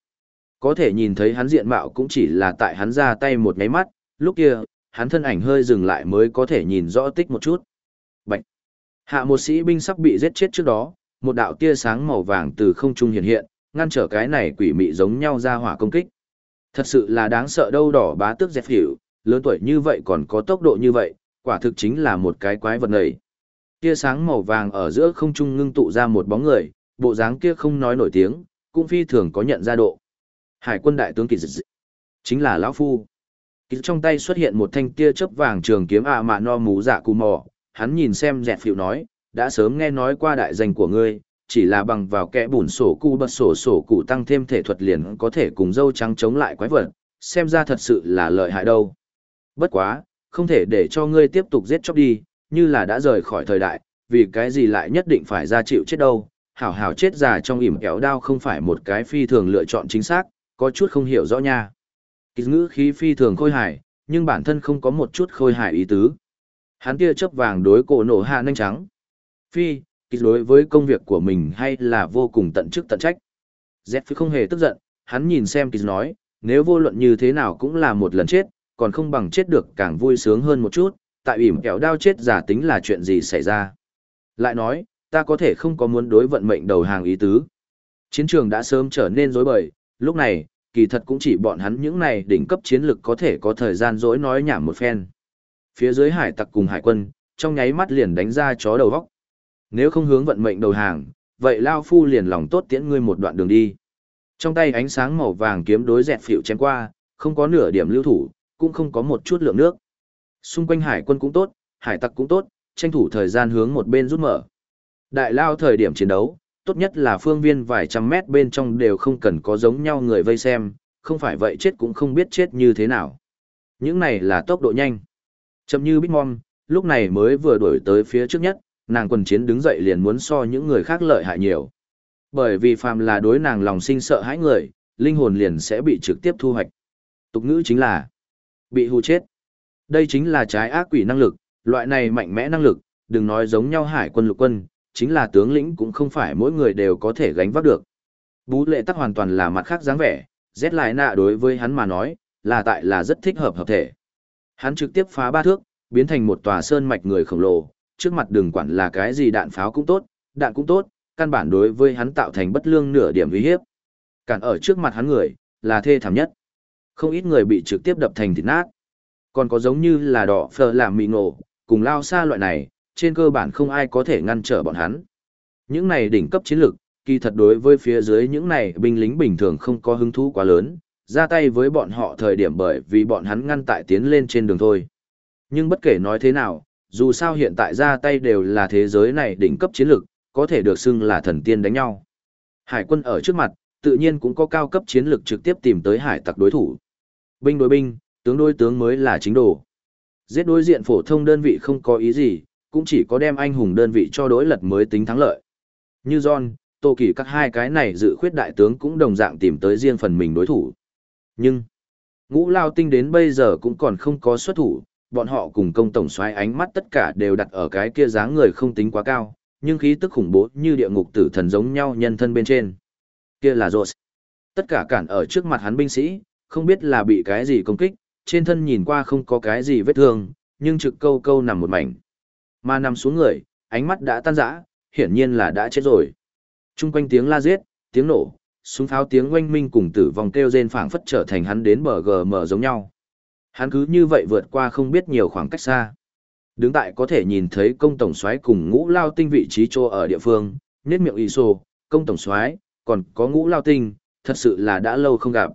Có thể nhìn thấy hắn diện mạo cũng chỉ là tại hắn ra tay một nháy mắt, lúc kia, hắn thân ảnh hơi dừng lại mới có thể nhìn rõ tích một chút. Bạch. Hạ một sĩ binh sắp bị giết chết trước đó, một đạo tia sáng màu vàng từ không trung hiện hiện, ngăn trở cái này quỷ mị giống nhau ra hỏa công kích. Thật sự là đáng sợ đâu đỏ bá tước dẹp hiểu, lớn tuổi như vậy còn có tốc độ như vậy, quả thực chính là một cái quái vật này. Tia sáng màu vàng ở giữa không trung ngưng tụ ra một bóng người, bộ dáng kia không nói nổi tiếng, cũng phi thường có nhận ra độ. Hải quân đại tướng kỳ dịch chính là lão phu. Kỳ trong tay xuất hiện một thanh tia chớp vàng trường kiếm ạ mạ no mú dạ cù mò, hắn nhìn xem dẹt phiệu nói, đã sớm nghe nói qua đại danh của ngươi, chỉ là bằng vào kẽ bùn sổ cu bật sổ sổ cụ tăng thêm thể thuật liền có thể cùng dâu trắng chống lại quái vật, xem ra thật sự là lợi hại đâu. Bất quá, không thể để cho ngươi tiếp tục giết chóc đi, như là đã rời khỏi thời đại, vì cái gì lại nhất định phải ra chịu chết đâu, hảo hảo chết già trong ỉm kéo đao không phải một cái phi thường lựa chọn chính xác, có chút không hiểu rõ nha. Kỳ ngữ khí phi thường khôi hài, nhưng bản thân không có một chút khôi hài ý tứ. Hắn kia chấp vàng đối cổ nổ hạ nhanh trắng. Phi, kỳ đối với công việc của mình hay là vô cùng tận chức tận trách. Z phi không hề tức giận, hắn nhìn xem kỳ nói, nếu vô luận như thế nào cũng là một lần chết, còn không bằng chết được càng vui sướng hơn một chút, tại ỉm kéo đao chết giả tính là chuyện gì xảy ra. Lại nói, ta có thể không có muốn đối vận mệnh đầu hàng ý tứ. Chiến trường đã sớm trở nên rối bời, lúc này, kỳ thật cũng chỉ bọn hắn những này đỉnh cấp chiến lực có thể có thời gian dối nói nhảm một phen. Phía dưới hải tặc cùng hải quân, trong nháy mắt liền đánh ra chó đầu vóc. Nếu không hướng vận mệnh đầu hàng, vậy Lao Phu liền lòng tốt tiễn ngươi một đoạn đường đi. Trong tay ánh sáng màu vàng kiếm đối dẹt phịu chém qua, không có nửa điểm lưu thủ, cũng không có một chút lượng nước. Xung quanh hải quân cũng tốt, hải tặc cũng tốt, tranh thủ thời gian hướng một bên rút mở. Đại lao thời điểm chiến đấu, tốt nhất là phương viên vài trăm mét bên trong đều không cần có giống nhau người vây xem, không phải vậy chết cũng không biết chết như thế nào. Những này là tốc độ nhanh. Chậm như Bitmom, lúc này mới vừa đuổi tới phía trước nhất, nàng quần chiến đứng dậy liền muốn so những người khác lợi hại nhiều. Bởi vì phàm là đối nàng lòng sinh sợ hãi người, linh hồn liền sẽ bị trực tiếp thu hoạch. Tục ngữ chính là bị hù chết. Đây chính là trái ác quỷ năng lực, loại này mạnh mẽ năng lực, đừng nói giống nhau hải quân lục quân, chính là tướng lĩnh cũng không phải mỗi người đều có thể gánh vác được. Bú lệ tắc hoàn toàn là mặt khác dáng vẻ, rét lại nạ đối với hắn mà nói, là tại là rất thích hợp hợp thể. Hắn trực tiếp phá ba thước, biến thành một tòa sơn mạch người khổng lồ, trước mặt đừng quản là cái gì đạn pháo cũng tốt, đạn cũng tốt, căn bản đối với hắn tạo thành bất lương nửa điểm uy hiếp. Cản ở trước mặt hắn người, là thê thảm nhất. Không ít người bị trực tiếp đập thành thịt nát. Còn có giống như là đỏ phờ làm mì ngộ, cùng lao xa loại này, trên cơ bản không ai có thể ngăn trở bọn hắn. Những này đỉnh cấp chiến lực, kỳ thật đối với phía dưới những này binh lính bình thường không có hứng thú quá lớn, ra tay với bọn họ thời điểm bởi vì bọn hắn ngăn tại tiến lên trên đường thôi. Nhưng bất kể nói thế nào, dù sao hiện tại ra tay đều là thế giới này đỉnh cấp chiến lực, có thể được xưng là thần tiên đánh nhau. Hải quân ở trước mặt, tự nhiên cũng có cao cấp chiến lực trực tiếp tìm tới hải tặc đối thủ. Binh đối binh, tướng đối tướng mới là chính đồ. Giết đối diện phổ thông đơn vị không có ý gì, cũng chỉ có đem anh hùng đơn vị cho đối lật mới tính thắng lợi. Như John, Tô Kỳ các hai cái này dự khuyết đại tướng cũng đồng dạng tìm tới riêng phần mình đối thủ. Nhưng, ngũ lao tinh đến bây giờ cũng còn không có xuất thủ, bọn họ cùng công tổng xoáy ánh mắt tất cả đều đặt ở cái kia dáng người không tính quá cao, nhưng khí tức khủng bố như địa ngục tử thần giống nhau nhân thân bên trên. Kia là Rose. Tất cả cản ở trước mặt hắn binh sĩ, không biết là bị cái gì công kích, trên thân nhìn qua không có cái gì vết thương, nhưng trực câu câu nằm một mảnh. Mà nằm xuống người, ánh mắt đã tan rã, hiển nhiên là đã chết rồi. Trung quanh tiếng la giết, tiếng nổ, súng pháo tiếng oanh minh cùng tử vong kêu rên phảng phất trở thành hắn đến bờ gờ mở giống nhau. Hắn cứ như vậy vượt qua không biết nhiều khoảng cách xa. Đứng tại có thể nhìn thấy công tổng soái cùng ngũ lao tinh vị trí chỗ ở địa phương, nét miệng y sô, công tổng soái còn có ngũ lao tinh, thật sự là đã lâu không gặp.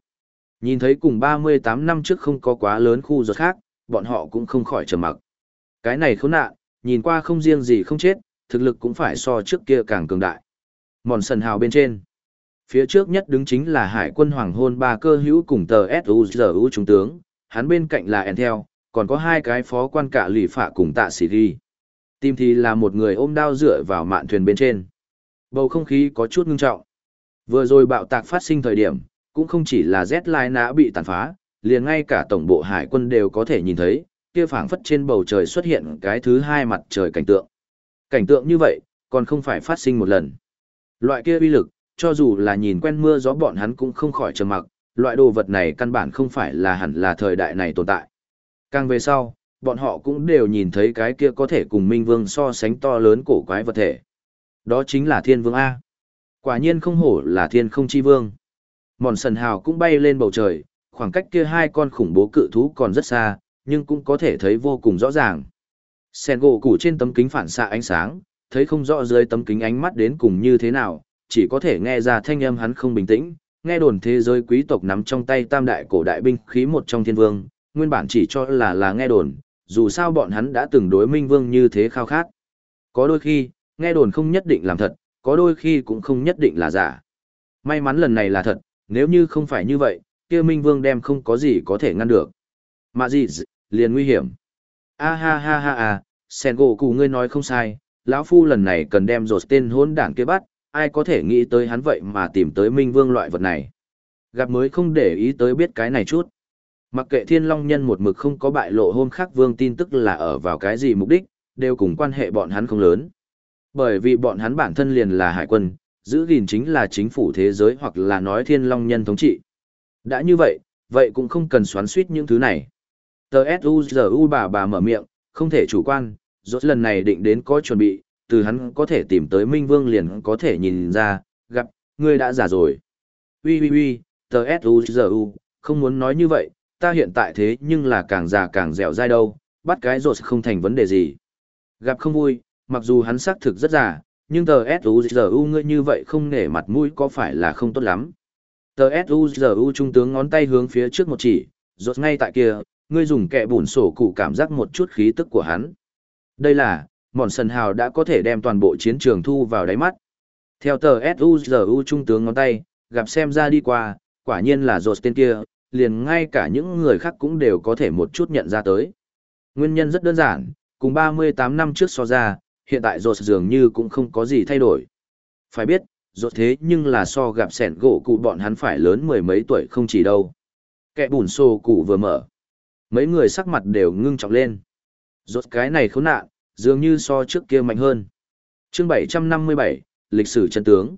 Nhìn thấy cùng 38 năm trước không có quá lớn khu giật khác, bọn họ cũng không khỏi trầm mặc. Cái này khốn nạn, nhìn qua không riêng gì không chết, thực lực cũng phải so trước kia càng cường đại. Mòn sần hào bên trên. Phía trước nhất đứng chính là hải quân hoàng hôn ba cơ hữu cùng tờ S.U.G.U. trung tướng, hắn bên cạnh là Entel, còn có hai cái phó quan cả lì phạ cùng tạ sĩ ghi. Tim thì là một người ôm đao dựa vào mạn thuyền bên trên. Bầu không khí có chút ngưng trọng. Vừa rồi bạo tạc phát sinh thời điểm, cũng không chỉ là Z Line nã bị tàn phá, liền ngay cả tổng bộ hải quân đều có thể nhìn thấy, kia phảng phất trên bầu trời xuất hiện cái thứ hai mặt trời cảnh tượng. Cảnh tượng như vậy, còn không phải phát sinh một lần. Loại kia uy lực, cho dù là nhìn quen mưa gió bọn hắn cũng không khỏi trầm mặc, loại đồ vật này căn bản không phải là hẳn là thời đại này tồn tại. Càng về sau, bọn họ cũng đều nhìn thấy cái kia có thể cùng Minh Vương so sánh to lớn cổ quái vật thể. Đó chính là Thiên Vương A. Quả nhiên không hổ là Thiên không chi vương. Mòn sần hào cũng bay lên bầu trời, khoảng cách kia hai con khủng bố cự thú còn rất xa, nhưng cũng có thể thấy vô cùng rõ ràng. Sen gỗ củ trên tấm kính phản xạ ánh sáng, thấy không rõ dưới tấm kính ánh mắt đến cùng như thế nào, chỉ có thể nghe ra thanh âm hắn không bình tĩnh, nghe đồn thế giới quý tộc nắm trong tay tam đại cổ đại binh khí một trong thiên vương, nguyên bản chỉ cho là là nghe đồn, dù sao bọn hắn đã từng đối minh vương như thế khao khát. Có đôi khi, nghe đồn không nhất định làm thật, có đôi khi cũng không nhất định là giả. May mắn lần này là thật, nếu như không phải như vậy, kia minh vương đem không có gì có thể ngăn được. Mà gì, liền nguy hiểm. A ha ha ha ha, sen gỗ cụ ngươi nói không sai, lão phu lần này cần đem rột tên hôn đảng kia bắt, ai có thể nghĩ tới hắn vậy mà tìm tới minh vương loại vật này. Gặp mới không để ý tới biết cái này chút. Mặc kệ thiên long nhân một mực không có bại lộ hôm khác vương tin tức là ở vào cái gì mục đích, đều cùng quan hệ bọn hắn không lớn. Bởi vì bọn hắn bản thân liền là hải quân, giữ gìn chính là chính phủ thế giới hoặc là nói thiên long nhân thống trị. Đã như vậy, vậy cũng không cần xoắn suýt những thứ này. Tờ S.U.G.U. bà bà mở miệng, không thể chủ quan, rốt lần này định đến có chuẩn bị, từ hắn có thể tìm tới Minh Vương liền có thể nhìn ra, gặp, ngươi đã già rồi. Ui ui ui, tờ S.U.G.U. không muốn nói như vậy, ta hiện tại thế nhưng là càng già càng dẻo dai đâu, bắt cái rột không thành vấn đề gì. Gặp không vui, mặc dù hắn xác thực rất già, nhưng tờ suzu ngươi như vậy không nể mặt mũi có phải là không tốt lắm. Tờ suzu trung tướng ngón tay hướng phía trước một chỉ, rột ngay tại kia, ngươi dùng kẹ bùn sổ cụ cảm giác một chút khí tức của hắn. Đây là, mòn sần hào đã có thể đem toàn bộ chiến trường thu vào đáy mắt. Theo tờ S.U.G.U. trung tướng ngón tay, gặp xem ra đi qua, quả nhiên là rột tên kia, liền ngay cả những người khác cũng đều có thể một chút nhận ra tới. Nguyên nhân rất đơn giản, cùng 38 năm trước so ra, hiện tại rột dường như cũng không có gì thay đổi. Phải biết, rột thế nhưng là so gặp sẻn gỗ cụ bọn hắn phải lớn mười mấy tuổi không chỉ đâu. Kẻ bùn xô cụ vừa mở. Mấy người sắc mặt đều ngưng trọng lên. Rốt cái này khốn nạn, dường như so trước kia mạnh hơn. chương 757, lịch sử chân tướng.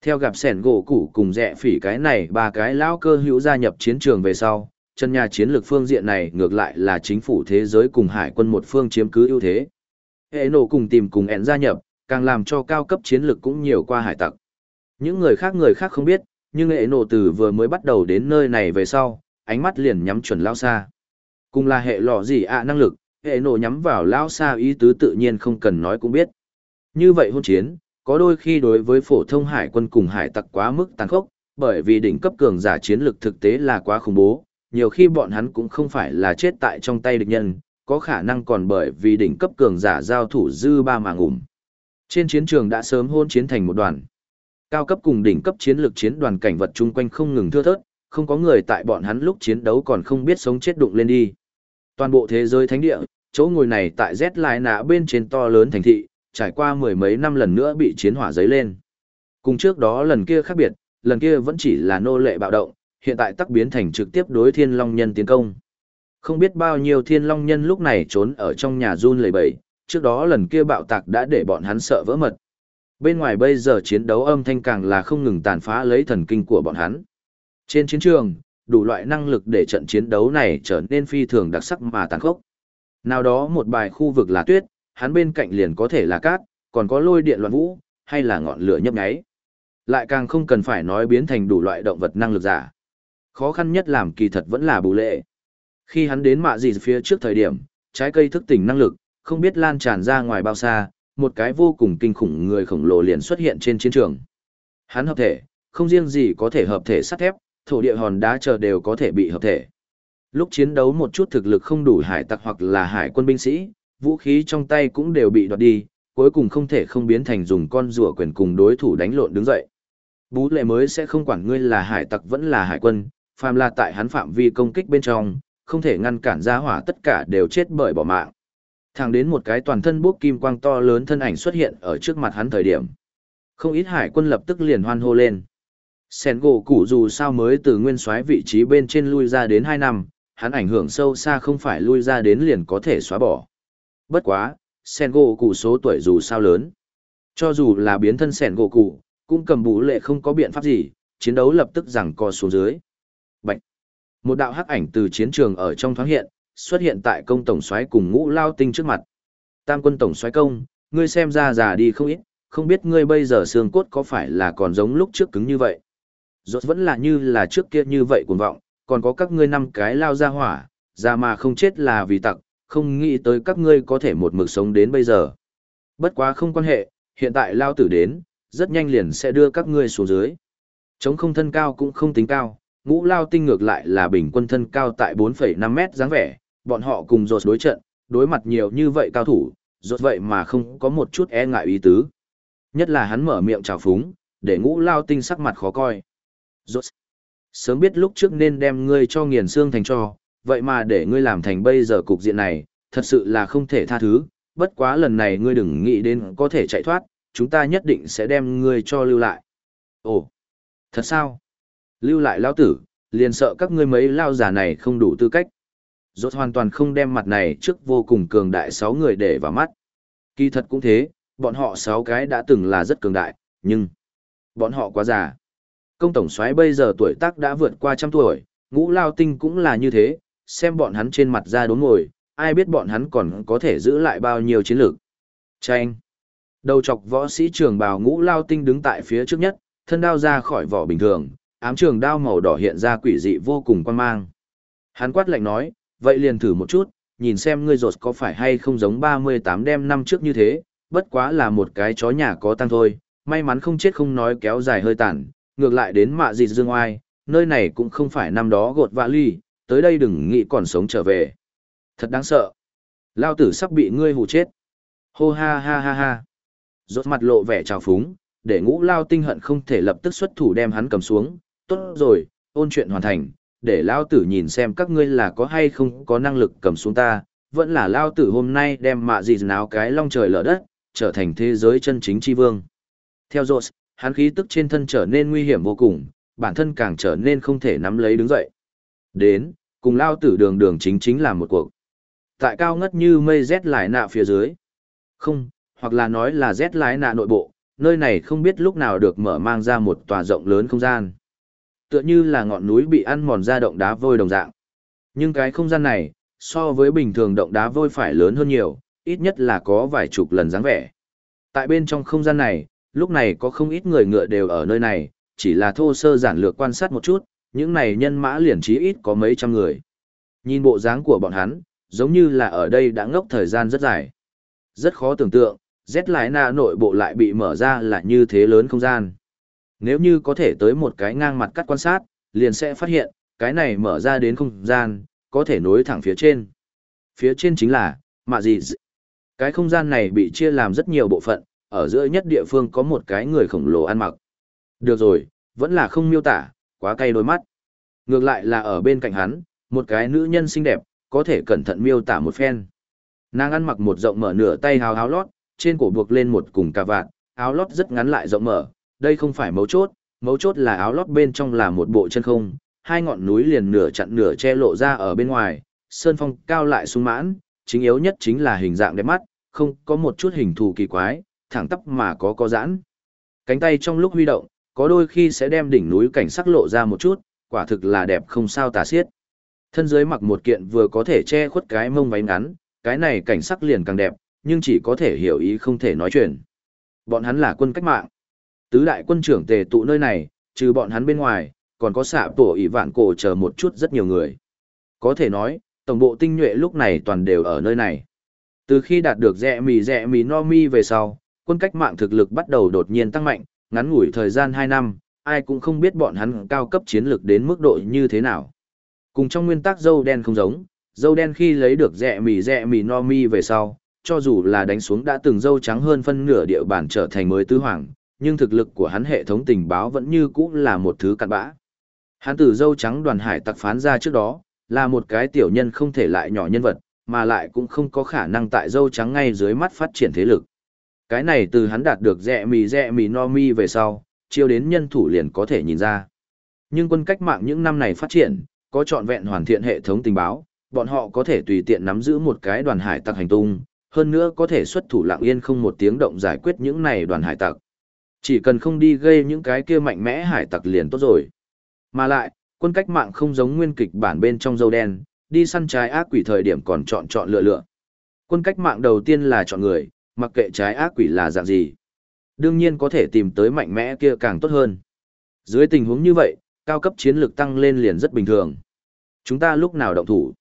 Theo gặp sẻn gỗ củ cùng rẻ phỉ cái này ba cái lão cơ hữu gia nhập chiến trường về sau, chân nhà chiến lược phương diện này ngược lại là chính phủ thế giới cùng hải quân một phương chiếm cứ ưu thế. Hệ nổ cùng tìm cùng ẹn gia nhập, càng làm cho cao cấp chiến lược cũng nhiều qua hải tặc. Những người khác người khác không biết, nhưng hệ nổ từ vừa mới bắt đầu đến nơi này về sau, ánh mắt liền nhắm chuẩn lao xa. Cùng là hệ lò gì ạ năng lực, hệ nổ nhắm vào lão xa ý tứ tự nhiên không cần nói cũng biết. Như vậy hôn chiến, có đôi khi đối với phổ thông hải quân cùng hải tặc quá mức tàn khốc, bởi vì đỉnh cấp cường giả chiến lực thực tế là quá khủng bố, nhiều khi bọn hắn cũng không phải là chết tại trong tay địch nhân, có khả năng còn bởi vì đỉnh cấp cường giả giao thủ dư ba mà ngủm. Trên chiến trường đã sớm hôn chiến thành một đoàn. Cao cấp cùng đỉnh cấp chiến lược chiến đoàn cảnh vật chung quanh không ngừng thưa thớt, không có người tại bọn hắn lúc chiến đấu còn không biết sống chết đụng lên đi. Toàn bộ thế giới thánh địa, chỗ ngồi này tại Z lại nạ bên trên to lớn thành thị, trải qua mười mấy năm lần nữa bị chiến hỏa dấy lên. Cùng trước đó lần kia khác biệt, lần kia vẫn chỉ là nô lệ bạo động, hiện tại tắc biến thành trực tiếp đối thiên long nhân tiến công. Không biết bao nhiêu thiên long nhân lúc này trốn ở trong nhà run lầy bầy, trước đó lần kia bạo tạc đã để bọn hắn sợ vỡ mật. Bên ngoài bây giờ chiến đấu âm thanh càng là không ngừng tàn phá lấy thần kinh của bọn hắn. Trên chiến trường, đủ loại năng lực để trận chiến đấu này trở nên phi thường đặc sắc mà tàn khốc. Nào đó một bài khu vực là tuyết, hắn bên cạnh liền có thể là cát, còn có lôi điện loạn vũ, hay là ngọn lửa nhấp nháy. Lại càng không cần phải nói biến thành đủ loại động vật năng lực giả. Khó khăn nhất làm kỳ thật vẫn là bù lệ. Khi hắn đến mạ gì phía trước thời điểm, trái cây thức tỉnh năng lực, không biết lan tràn ra ngoài bao xa, một cái vô cùng kinh khủng người khổng lồ liền xuất hiện trên chiến trường. Hắn hợp thể, không riêng gì có thể hợp thể sắt thép, thổ địa hòn đá chờ đều có thể bị hợp thể. Lúc chiến đấu một chút thực lực không đủ hải tặc hoặc là hải quân binh sĩ, vũ khí trong tay cũng đều bị đoạt đi, cuối cùng không thể không biến thành dùng con rùa quyền cùng đối thủ đánh lộn đứng dậy. Bú lệ mới sẽ không quản ngươi là hải tặc vẫn là hải quân, phàm là tại hắn phạm vi công kích bên trong, không thể ngăn cản ra hỏa tất cả đều chết bởi bỏ mạng. Thẳng đến một cái toàn thân bốc kim quang to lớn thân ảnh xuất hiện ở trước mặt hắn thời điểm. Không ít hải quân lập tức liền hoan hô lên. Sen gỗ cụ dù sao mới từ nguyên soái vị trí bên trên lui ra đến hai năm, hắn ảnh hưởng sâu xa không phải lui ra đến liền có thể xóa bỏ. Bất quá, sen gỗ cụ số tuổi dù sao lớn. Cho dù là biến thân sen gỗ cụ, cũng cầm bú lệ không có biện pháp gì, chiến đấu lập tức rằng co xuống dưới. Bạch! Một đạo hắc ảnh từ chiến trường ở trong thoáng hiện, xuất hiện tại công tổng soái cùng ngũ lao tinh trước mặt. Tam quân tổng soái công, ngươi xem ra già đi không ít, không biết ngươi bây giờ xương cốt có phải là còn giống lúc trước cứng như vậy. Rốt vẫn là như là trước kia như vậy cuồng vọng, còn có các ngươi năm cái lao ra hỏa, ra mà không chết là vì tặc, không nghĩ tới các ngươi có thể một mực sống đến bây giờ. Bất quá không quan hệ, hiện tại lao tử đến, rất nhanh liền sẽ đưa các ngươi xuống dưới. Chống không thân cao cũng không tính cao, ngũ lao tinh ngược lại là bình quân thân cao tại 4,5 mét dáng vẻ, bọn họ cùng rột đối trận, đối mặt nhiều như vậy cao thủ, rột vậy mà không có một chút e ngại ý tứ. Nhất là hắn mở miệng chào phúng, để ngũ lao tinh sắc mặt khó coi. Rốt. sớm biết lúc trước nên đem ngươi cho nghiền xương thành cho, vậy mà để ngươi làm thành bây giờ cục diện này, thật sự là không thể tha thứ, bất quá lần này ngươi đừng nghĩ đến có thể chạy thoát, chúng ta nhất định sẽ đem ngươi cho lưu lại. Ồ, thật sao? Lưu lại lao tử, liền sợ các ngươi mấy lao giả này không đủ tư cách. Rốt hoàn toàn không đem mặt này trước vô cùng cường đại sáu người để vào mắt. Kỳ thật cũng thế, bọn họ sáu cái đã từng là rất cường đại, nhưng bọn họ quá già. Công tổng soái bây giờ tuổi tác đã vượt qua trăm tuổi, ngũ lao tinh cũng là như thế, xem bọn hắn trên mặt ra đốn ngồi, ai biết bọn hắn còn có thể giữ lại bao nhiêu chiến lược. Chanh. Đầu chọc võ sĩ trường bào ngũ lao tinh đứng tại phía trước nhất, thân đao ra khỏi vỏ bình thường, ám trường đao màu đỏ hiện ra quỷ dị vô cùng quan mang. Hắn quát lạnh nói, vậy liền thử một chút, nhìn xem ngươi rột có phải hay không giống 38 đêm năm trước như thế, bất quá là một cái chó nhà có tăng thôi, may mắn không chết không nói kéo dài hơi tàn, ngược lại đến mạ dịt dương oai, nơi này cũng không phải năm đó gột vạ ly, tới đây đừng nghĩ còn sống trở về. Thật đáng sợ. Lao tử sắp bị ngươi hù chết. Hô ha ha ha ha. Rốt mặt lộ vẻ trào phúng, để ngũ lao tinh hận không thể lập tức xuất thủ đem hắn cầm xuống. Tốt rồi, ôn chuyện hoàn thành, để lao tử nhìn xem các ngươi là có hay không có năng lực cầm xuống ta. Vẫn là lao tử hôm nay đem mạ gì náo cái long trời lở đất, trở thành thế giới chân chính chi vương. Theo Rốt, hắn khí tức trên thân trở nên nguy hiểm vô cùng, bản thân càng trở nên không thể nắm lấy đứng dậy. Đến, cùng lao tử đường đường chính chính là một cuộc. Tại cao ngất như mây rét lại nạ phía dưới. Không, hoặc là nói là rét lái nạ nội bộ, nơi này không biết lúc nào được mở mang ra một tòa rộng lớn không gian. Tựa như là ngọn núi bị ăn mòn ra động đá vôi đồng dạng. Nhưng cái không gian này, so với bình thường động đá vôi phải lớn hơn nhiều, ít nhất là có vài chục lần dáng vẻ. Tại bên trong không gian này, lúc này có không ít người ngựa đều ở nơi này, chỉ là thô sơ giản lược quan sát một chút, những này nhân mã liền trí ít có mấy trăm người. Nhìn bộ dáng của bọn hắn, giống như là ở đây đã ngốc thời gian rất dài. Rất khó tưởng tượng, Z lại na nội bộ lại bị mở ra là như thế lớn không gian. Nếu như có thể tới một cái ngang mặt cắt quan sát, liền sẽ phát hiện, cái này mở ra đến không gian, có thể nối thẳng phía trên. Phía trên chính là, mạ gì Cái không gian này bị chia làm rất nhiều bộ phận, ở giữa nhất địa phương có một cái người khổng lồ ăn mặc. Được rồi, vẫn là không miêu tả, quá cay đôi mắt. Ngược lại là ở bên cạnh hắn, một cái nữ nhân xinh đẹp, có thể cẩn thận miêu tả một phen. Nàng ăn mặc một rộng mở nửa tay hào áo lót, trên cổ buộc lên một cùng cà vạt, áo lót rất ngắn lại rộng mở, đây không phải mấu chốt, mấu chốt là áo lót bên trong là một bộ chân không, hai ngọn núi liền nửa chặn nửa che lộ ra ở bên ngoài, sơn phong cao lại sung mãn, chính yếu nhất chính là hình dạng đẹp mắt, không có một chút hình thù kỳ quái, thẳng tắp mà có có giãn. Cánh tay trong lúc huy động, có đôi khi sẽ đem đỉnh núi cảnh sắc lộ ra một chút, quả thực là đẹp không sao tả xiết. Thân dưới mặc một kiện vừa có thể che khuất cái mông váy ngắn, cái này cảnh sắc liền càng đẹp, nhưng chỉ có thể hiểu ý không thể nói chuyện. Bọn hắn là quân cách mạng. Tứ đại quân trưởng tề tụ nơi này, trừ bọn hắn bên ngoài, còn có xạ tổ ỷ vạn cổ chờ một chút rất nhiều người. Có thể nói, tổng bộ tinh nhuệ lúc này toàn đều ở nơi này. Từ khi đạt được rẻ mì rẻ mì no mi về sau, quân cách mạng thực lực bắt đầu đột nhiên tăng mạnh, ngắn ngủi thời gian 2 năm, ai cũng không biết bọn hắn cao cấp chiến lược đến mức độ như thế nào. Cùng trong nguyên tắc dâu đen không giống, dâu đen khi lấy được rẹ mì rẹ mì no mi về sau, cho dù là đánh xuống đã từng dâu trắng hơn phân nửa địa bàn trở thành mới tứ hoàng, nhưng thực lực của hắn hệ thống tình báo vẫn như cũ là một thứ cặn bã. Hắn từ dâu trắng đoàn hải tặc phán ra trước đó, là một cái tiểu nhân không thể lại nhỏ nhân vật, mà lại cũng không có khả năng tại dâu trắng ngay dưới mắt phát triển thế lực. Cái này từ hắn đạt được rẻ mì rẻ mì no mi về sau, chiêu đến nhân thủ liền có thể nhìn ra. Nhưng quân cách mạng những năm này phát triển, có trọn vẹn hoàn thiện hệ thống tình báo, bọn họ có thể tùy tiện nắm giữ một cái đoàn hải tặc hành tung, hơn nữa có thể xuất thủ lặng yên không một tiếng động giải quyết những này đoàn hải tặc. Chỉ cần không đi gây những cái kia mạnh mẽ hải tặc liền tốt rồi. Mà lại, quân cách mạng không giống nguyên kịch bản bên trong dâu đen, đi săn trái ác quỷ thời điểm còn chọn chọn lựa lựa. Quân cách mạng đầu tiên là chọn người, mặc kệ trái ác quỷ là dạng gì. Đương nhiên có thể tìm tới mạnh mẽ kia càng tốt hơn. Dưới tình huống như vậy, cao cấp chiến lược tăng lên liền rất bình thường. Chúng ta lúc nào động thủ?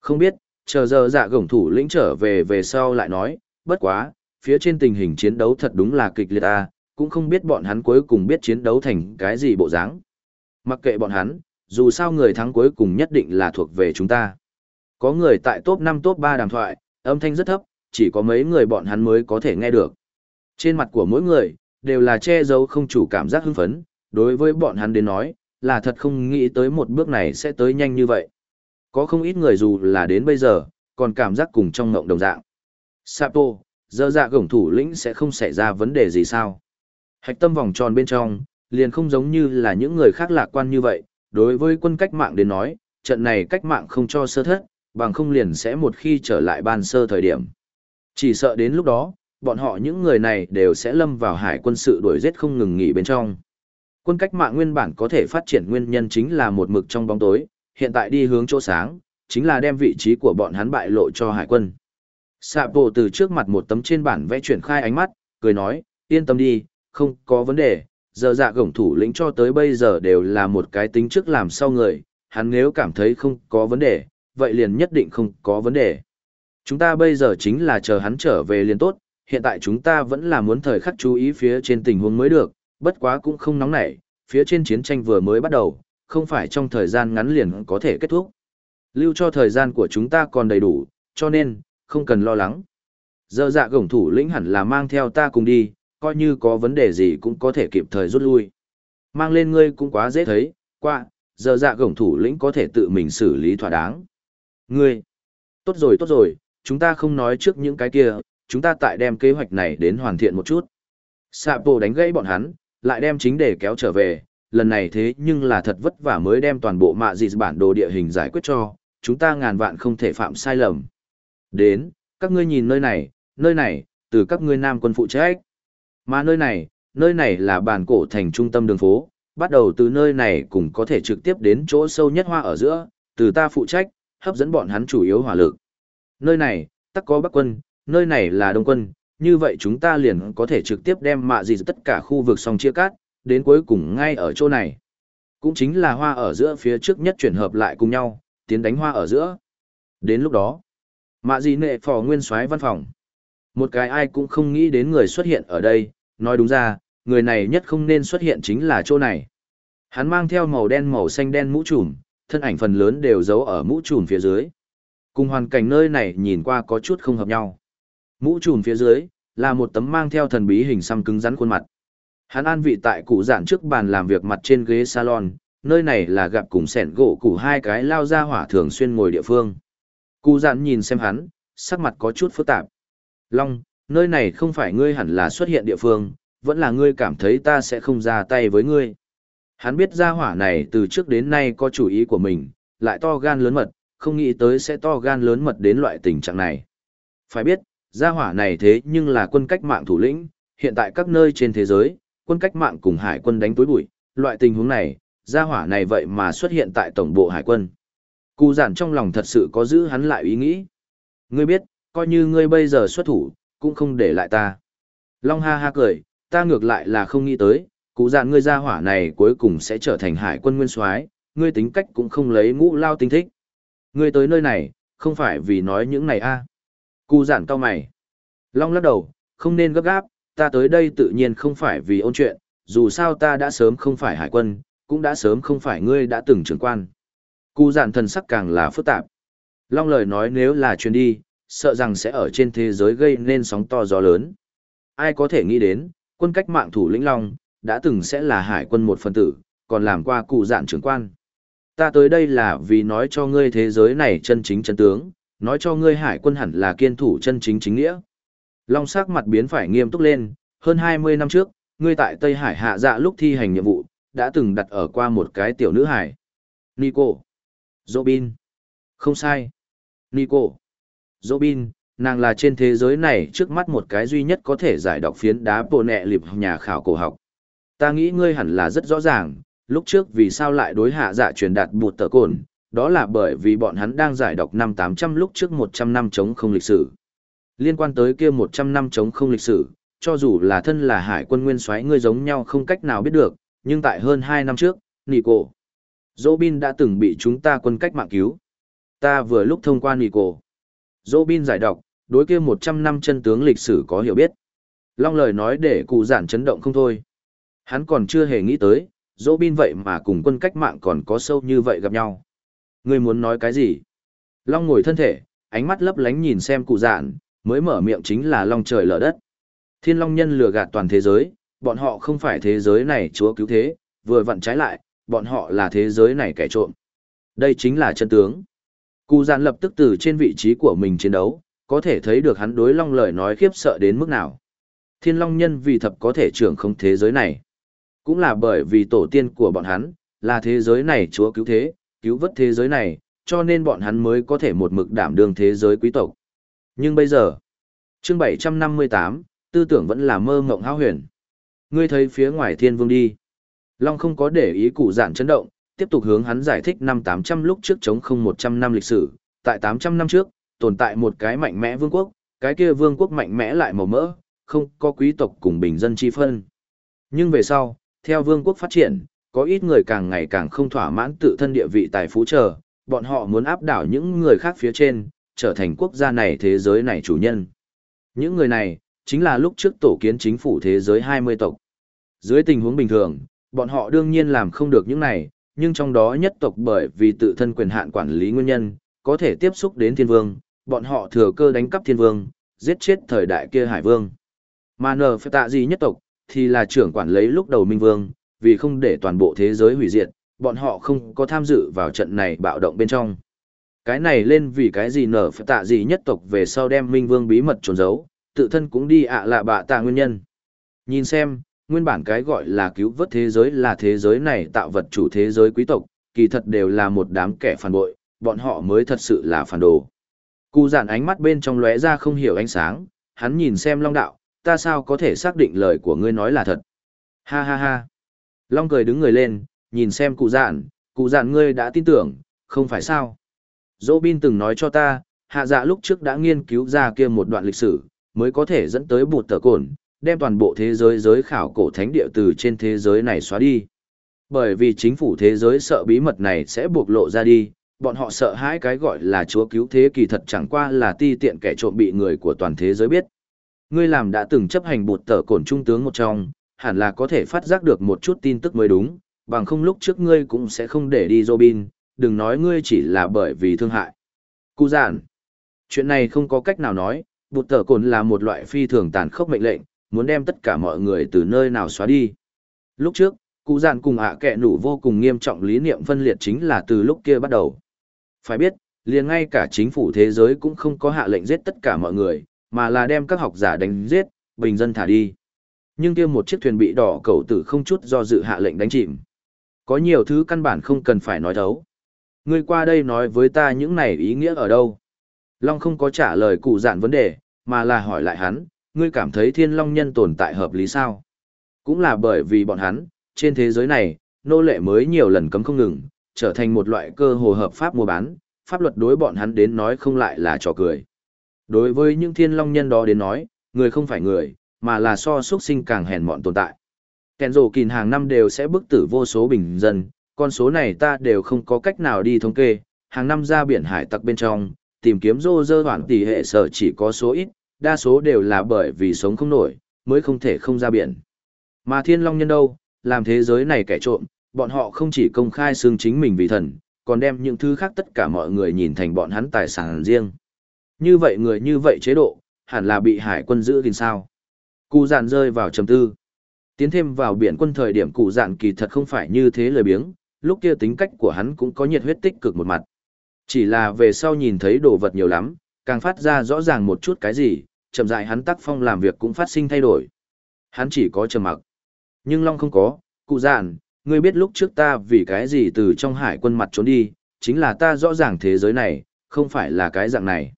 Không biết, chờ giờ dạ gổng thủ lĩnh trở về về sau lại nói, bất quá, phía trên tình hình chiến đấu thật đúng là kịch liệt a, cũng không biết bọn hắn cuối cùng biết chiến đấu thành cái gì bộ dáng. Mặc kệ bọn hắn, dù sao người thắng cuối cùng nhất định là thuộc về chúng ta. Có người tại top 5 top 3 đàm thoại, âm thanh rất thấp, chỉ có mấy người bọn hắn mới có thể nghe được. Trên mặt của mỗi người, đều là che giấu không chủ cảm giác hưng phấn, đối với bọn hắn đến nói, là thật không nghĩ tới một bước này sẽ tới nhanh như vậy. Có không ít người dù là đến bây giờ, còn cảm giác cùng trong ngộng đồng dạng. Sapo, dơ dạ gổng thủ lĩnh sẽ không xảy ra vấn đề gì sao? Hạch tâm vòng tròn bên trong, liền không giống như là những người khác lạc quan như vậy, đối với quân cách mạng đến nói, trận này cách mạng không cho sơ thất, bằng không liền sẽ một khi trở lại ban sơ thời điểm. Chỉ sợ đến lúc đó, bọn họ những người này đều sẽ lâm vào hải quân sự đuổi giết không ngừng nghỉ bên trong. Quân cách mạng nguyên bản có thể phát triển nguyên nhân chính là một mực trong bóng tối, hiện tại đi hướng chỗ sáng, chính là đem vị trí của bọn hắn bại lộ cho hải quân. Sạ bộ từ trước mặt một tấm trên bản vẽ chuyển khai ánh mắt, cười nói, yên tâm đi, không có vấn đề, giờ dạ gổng thủ lĩnh cho tới bây giờ đều là một cái tính trước làm sau người, hắn nếu cảm thấy không có vấn đề, vậy liền nhất định không có vấn đề. Chúng ta bây giờ chính là chờ hắn trở về liền tốt, hiện tại chúng ta vẫn là muốn thời khắc chú ý phía trên tình huống mới được, bất quá cũng không nóng nảy, phía trên chiến tranh vừa mới bắt đầu, không phải trong thời gian ngắn liền có thể kết thúc. Lưu cho thời gian của chúng ta còn đầy đủ, cho nên, không cần lo lắng. Giờ dạ gổng thủ lĩnh hẳn là mang theo ta cùng đi, coi như có vấn đề gì cũng có thể kịp thời rút lui. Mang lên ngươi cũng quá dễ thấy, qua, giờ dạ gổng thủ lĩnh có thể tự mình xử lý thỏa đáng. Ngươi, tốt rồi tốt rồi, chúng ta không nói trước những cái kia, chúng ta tại đem kế hoạch này đến hoàn thiện một chút. Sạ bộ đánh gãy bọn hắn, lại đem chính để kéo trở về, lần này thế nhưng là thật vất vả mới đem toàn bộ mạ dị bản đồ địa hình giải quyết cho, chúng ta ngàn vạn không thể phạm sai lầm. Đến, các ngươi nhìn nơi này, nơi này, từ các ngươi nam quân phụ trách. Mà nơi này, nơi này là bản cổ thành trung tâm đường phố, bắt đầu từ nơi này cũng có thể trực tiếp đến chỗ sâu nhất hoa ở giữa, từ ta phụ trách, hấp dẫn bọn hắn chủ yếu hỏa lực. Nơi này, tắc có bắc quân, nơi này là đông quân, như vậy chúng ta liền có thể trực tiếp đem mạ gì tất cả khu vực song chia cắt, đến cuối cùng ngay ở chỗ này. Cũng chính là hoa ở giữa phía trước nhất chuyển hợp lại cùng nhau, tiến đánh hoa ở giữa. Đến lúc đó, mạ gì nệ phò nguyên soái văn phòng. Một cái ai cũng không nghĩ đến người xuất hiện ở đây, nói đúng ra, người này nhất không nên xuất hiện chính là chỗ này. Hắn mang theo màu đen màu xanh đen mũ trùm, thân ảnh phần lớn đều giấu ở mũ trùm phía dưới. Cùng hoàn cảnh nơi này nhìn qua có chút không hợp nhau. Mũ trùm phía dưới, là một tấm mang theo thần bí hình xăm cứng rắn khuôn mặt. Hắn an vị tại cụ giản trước bàn làm việc mặt trên ghế salon, nơi này là gặp cùng sẻn gỗ cụ hai cái lao ra hỏa thường xuyên ngồi địa phương. Cụ giản nhìn xem hắn, sắc mặt có chút phức tạp. Long, nơi này không phải ngươi hẳn là xuất hiện địa phương, vẫn là ngươi cảm thấy ta sẽ không ra tay với ngươi. Hắn biết gia hỏa này từ trước đến nay có chủ ý của mình, lại to gan lớn mật, không nghĩ tới sẽ to gan lớn mật đến loại tình trạng này. Phải biết, gia hỏa này thế nhưng là quân cách mạng thủ lĩnh, hiện tại các nơi trên thế giới, quân cách mạng cùng hải quân đánh túi bụi, loại tình huống này, gia hỏa này vậy mà xuất hiện tại tổng bộ hải quân. Cụ giản trong lòng thật sự có giữ hắn lại ý nghĩ. Ngươi biết, coi như ngươi bây giờ xuất thủ, cũng không để lại ta. Long ha ha cười, ta ngược lại là không nghĩ tới, cụ giản ngươi gia hỏa này cuối cùng sẽ trở thành hải quân nguyên soái, ngươi tính cách cũng không lấy ngũ lao tinh thích. Ngươi tới nơi này, không phải vì nói những này a Cụ giản cao mày. Long lắc đầu, không nên gấp gáp, ta tới đây tự nhiên không phải vì ôn chuyện, dù sao ta đã sớm không phải hải quân, cũng đã sớm không phải ngươi đã từng trưởng quan. Cụ giản thần sắc càng là phức tạp. Long lời nói nếu là truyền đi, sợ rằng sẽ ở trên thế giới gây nên sóng to gió lớn. Ai có thể nghĩ đến, quân cách mạng thủ lĩnh Long, đã từng sẽ là hải quân một phần tử, còn làm qua cụ giản trưởng quan. Ta tới đây là vì nói cho ngươi thế giới này chân chính chân tướng, nói cho ngươi hải quân hẳn là kiên thủ chân chính chính nghĩa. Long sắc mặt biến phải nghiêm túc lên, hơn 20 năm trước, ngươi tại Tây Hải hạ dạ lúc thi hành nhiệm vụ, đã từng đặt ở qua một cái tiểu nữ hải. Nico. Robin. Không sai. Nico. Robin, nàng là trên thế giới này trước mắt một cái duy nhất có thể giải đọc phiến đá bộ nẹ lịp nhà khảo cổ học. Ta nghĩ ngươi hẳn là rất rõ ràng, lúc trước vì sao lại đối hạ dạ truyền đạt bụt tờ cồn, đó là bởi vì bọn hắn đang giải đọc năm 800 lúc trước 100 năm chống không lịch sử. Liên quan tới kia 100 năm chống không lịch sử, cho dù là thân là hải quân nguyên soái ngươi giống nhau không cách nào biết được, nhưng tại hơn 2 năm trước, Nico, Robin đã từng bị chúng ta quân cách mạng cứu. Ta vừa lúc thông qua Nico, Robin giải đọc, đối kia 100 năm chân tướng lịch sử có hiểu biết. Long lời nói để cụ giản chấn động không thôi. Hắn còn chưa hề nghĩ tới, Dỗ bin vậy mà cùng quân cách mạng còn có sâu như vậy gặp nhau. Ngươi muốn nói cái gì? Long ngồi thân thể, ánh mắt lấp lánh nhìn xem cụ giản, mới mở miệng chính là Long trời lở đất. Thiên Long nhân lừa gạt toàn thế giới, bọn họ không phải thế giới này chúa cứu thế, vừa vặn trái lại, bọn họ là thế giới này kẻ trộm. Đây chính là chân tướng. Cụ giản lập tức từ trên vị trí của mình chiến đấu, có thể thấy được hắn đối Long lời nói khiếp sợ đến mức nào. Thiên Long nhân vì thập có thể trưởng không thế giới này. Cũng là bởi vì tổ tiên của bọn hắn, là thế giới này chúa cứu thế, cứu vớt thế giới này, cho nên bọn hắn mới có thể một mực đảm đương thế giới quý tộc. Nhưng bây giờ, chương 758, tư tưởng vẫn là mơ mộng hao huyền. Ngươi thấy phía ngoài thiên vương đi. Long không có để ý cụ dạn chấn động, tiếp tục hướng hắn giải thích năm 800 lúc trước chống không 100 năm lịch sử. Tại 800 năm trước, tồn tại một cái mạnh mẽ vương quốc, cái kia vương quốc mạnh mẽ lại màu mỡ, không có quý tộc cùng bình dân chi phân. Nhưng về sau, theo vương quốc phát triển, có ít người càng ngày càng không thỏa mãn tự thân địa vị tài phú chờ, bọn họ muốn áp đảo những người khác phía trên, trở thành quốc gia này thế giới này chủ nhân. Những người này, chính là lúc trước tổ kiến chính phủ thế giới 20 tộc. Dưới tình huống bình thường, bọn họ đương nhiên làm không được những này, nhưng trong đó nhất tộc bởi vì tự thân quyền hạn quản lý nguyên nhân, có thể tiếp xúc đến thiên vương, bọn họ thừa cơ đánh cắp thiên vương, giết chết thời đại kia hải vương. Mà nở phải tạ gì nhất tộc, thì là trưởng quản lấy lúc đầu minh vương, vì không để toàn bộ thế giới hủy diệt, bọn họ không có tham dự vào trận này bạo động bên trong. Cái này lên vì cái gì nở phải tạ gì nhất tộc về sau đem minh vương bí mật trốn giấu, tự thân cũng đi ạ lạ bạ tạ nguyên nhân. Nhìn xem, nguyên bản cái gọi là cứu vớt thế giới là thế giới này tạo vật chủ thế giới quý tộc, kỳ thật đều là một đám kẻ phản bội, bọn họ mới thật sự là phản đồ. Cụ giản ánh mắt bên trong lóe ra không hiểu ánh sáng, hắn nhìn xem long đạo, ta sao có thể xác định lời của ngươi nói là thật. Ha ha ha. Long cười đứng người lên, nhìn xem cụ giản, cụ giản ngươi đã tin tưởng, không phải sao. Dỗ bin từng nói cho ta, hạ dạ lúc trước đã nghiên cứu ra kia một đoạn lịch sử, mới có thể dẫn tới bụt tờ cồn, đem toàn bộ thế giới giới khảo cổ thánh địa từ trên thế giới này xóa đi. Bởi vì chính phủ thế giới sợ bí mật này sẽ bộc lộ ra đi, bọn họ sợ hãi cái gọi là chúa cứu thế kỳ thật chẳng qua là ti tiện kẻ trộm bị người của toàn thế giới biết. Ngươi làm đã từng chấp hành bột tở cổn trung tướng một trong, hẳn là có thể phát giác được một chút tin tức mới đúng, bằng không lúc trước ngươi cũng sẽ không để đi Robin, đừng nói ngươi chỉ là bởi vì thương hại. Cụ giản, chuyện này không có cách nào nói, bột tở cổn là một loại phi thường tàn khốc mệnh lệnh, muốn đem tất cả mọi người từ nơi nào xóa đi. Lúc trước, cụ giản cùng ạ à kẹ nủ vô cùng nghiêm trọng lý niệm phân liệt chính là từ lúc kia bắt đầu. Phải biết, liền ngay cả chính phủ thế giới cũng không có hạ lệnh giết tất cả mọi người, mà là đem các học giả đánh giết, bình dân thả đi. Nhưng kia một chiếc thuyền bị đỏ cầu tử không chút do dự hạ lệnh đánh chìm. Có nhiều thứ căn bản không cần phải nói thấu. Ngươi qua đây nói với ta những này ý nghĩa ở đâu? Long không có trả lời cụ dạn vấn đề, mà là hỏi lại hắn, ngươi cảm thấy thiên long nhân tồn tại hợp lý sao? Cũng là bởi vì bọn hắn, trên thế giới này, nô lệ mới nhiều lần cấm không ngừng, trở thành một loại cơ hồ hợp pháp mua bán, pháp luật đối bọn hắn đến nói không lại là trò cười. Đối với những thiên long nhân đó đến nói, người không phải người, mà là so xuất sinh càng hèn mọn tồn tại. Kèn rổ kìn hàng năm đều sẽ bức tử vô số bình dân, con số này ta đều không có cách nào đi thống kê, hàng năm ra biển hải tặc bên trong, tìm kiếm rô rơ hoảng tỷ hệ sở chỉ có số ít, đa số đều là bởi vì sống không nổi, mới không thể không ra biển. Mà thiên long nhân đâu, làm thế giới này kẻ trộm, bọn họ không chỉ công khai xương chính mình vì thần, còn đem những thứ khác tất cả mọi người nhìn thành bọn hắn tài sản riêng. Như vậy người như vậy chế độ, hẳn là bị hải quân giữ gìn sao. Cụ dạn rơi vào trầm tư. Tiến thêm vào biển quân thời điểm cụ dạn kỳ thật không phải như thế lời biếng, lúc kia tính cách của hắn cũng có nhiệt huyết tích cực một mặt. Chỉ là về sau nhìn thấy đồ vật nhiều lắm, càng phát ra rõ ràng một chút cái gì, chậm dại hắn tác phong làm việc cũng phát sinh thay đổi. Hắn chỉ có trầm mặc. Nhưng Long không có, cụ dạn, ngươi biết lúc trước ta vì cái gì từ trong hải quân mặt trốn đi, chính là ta rõ ràng thế giới này, không phải là cái dạng này.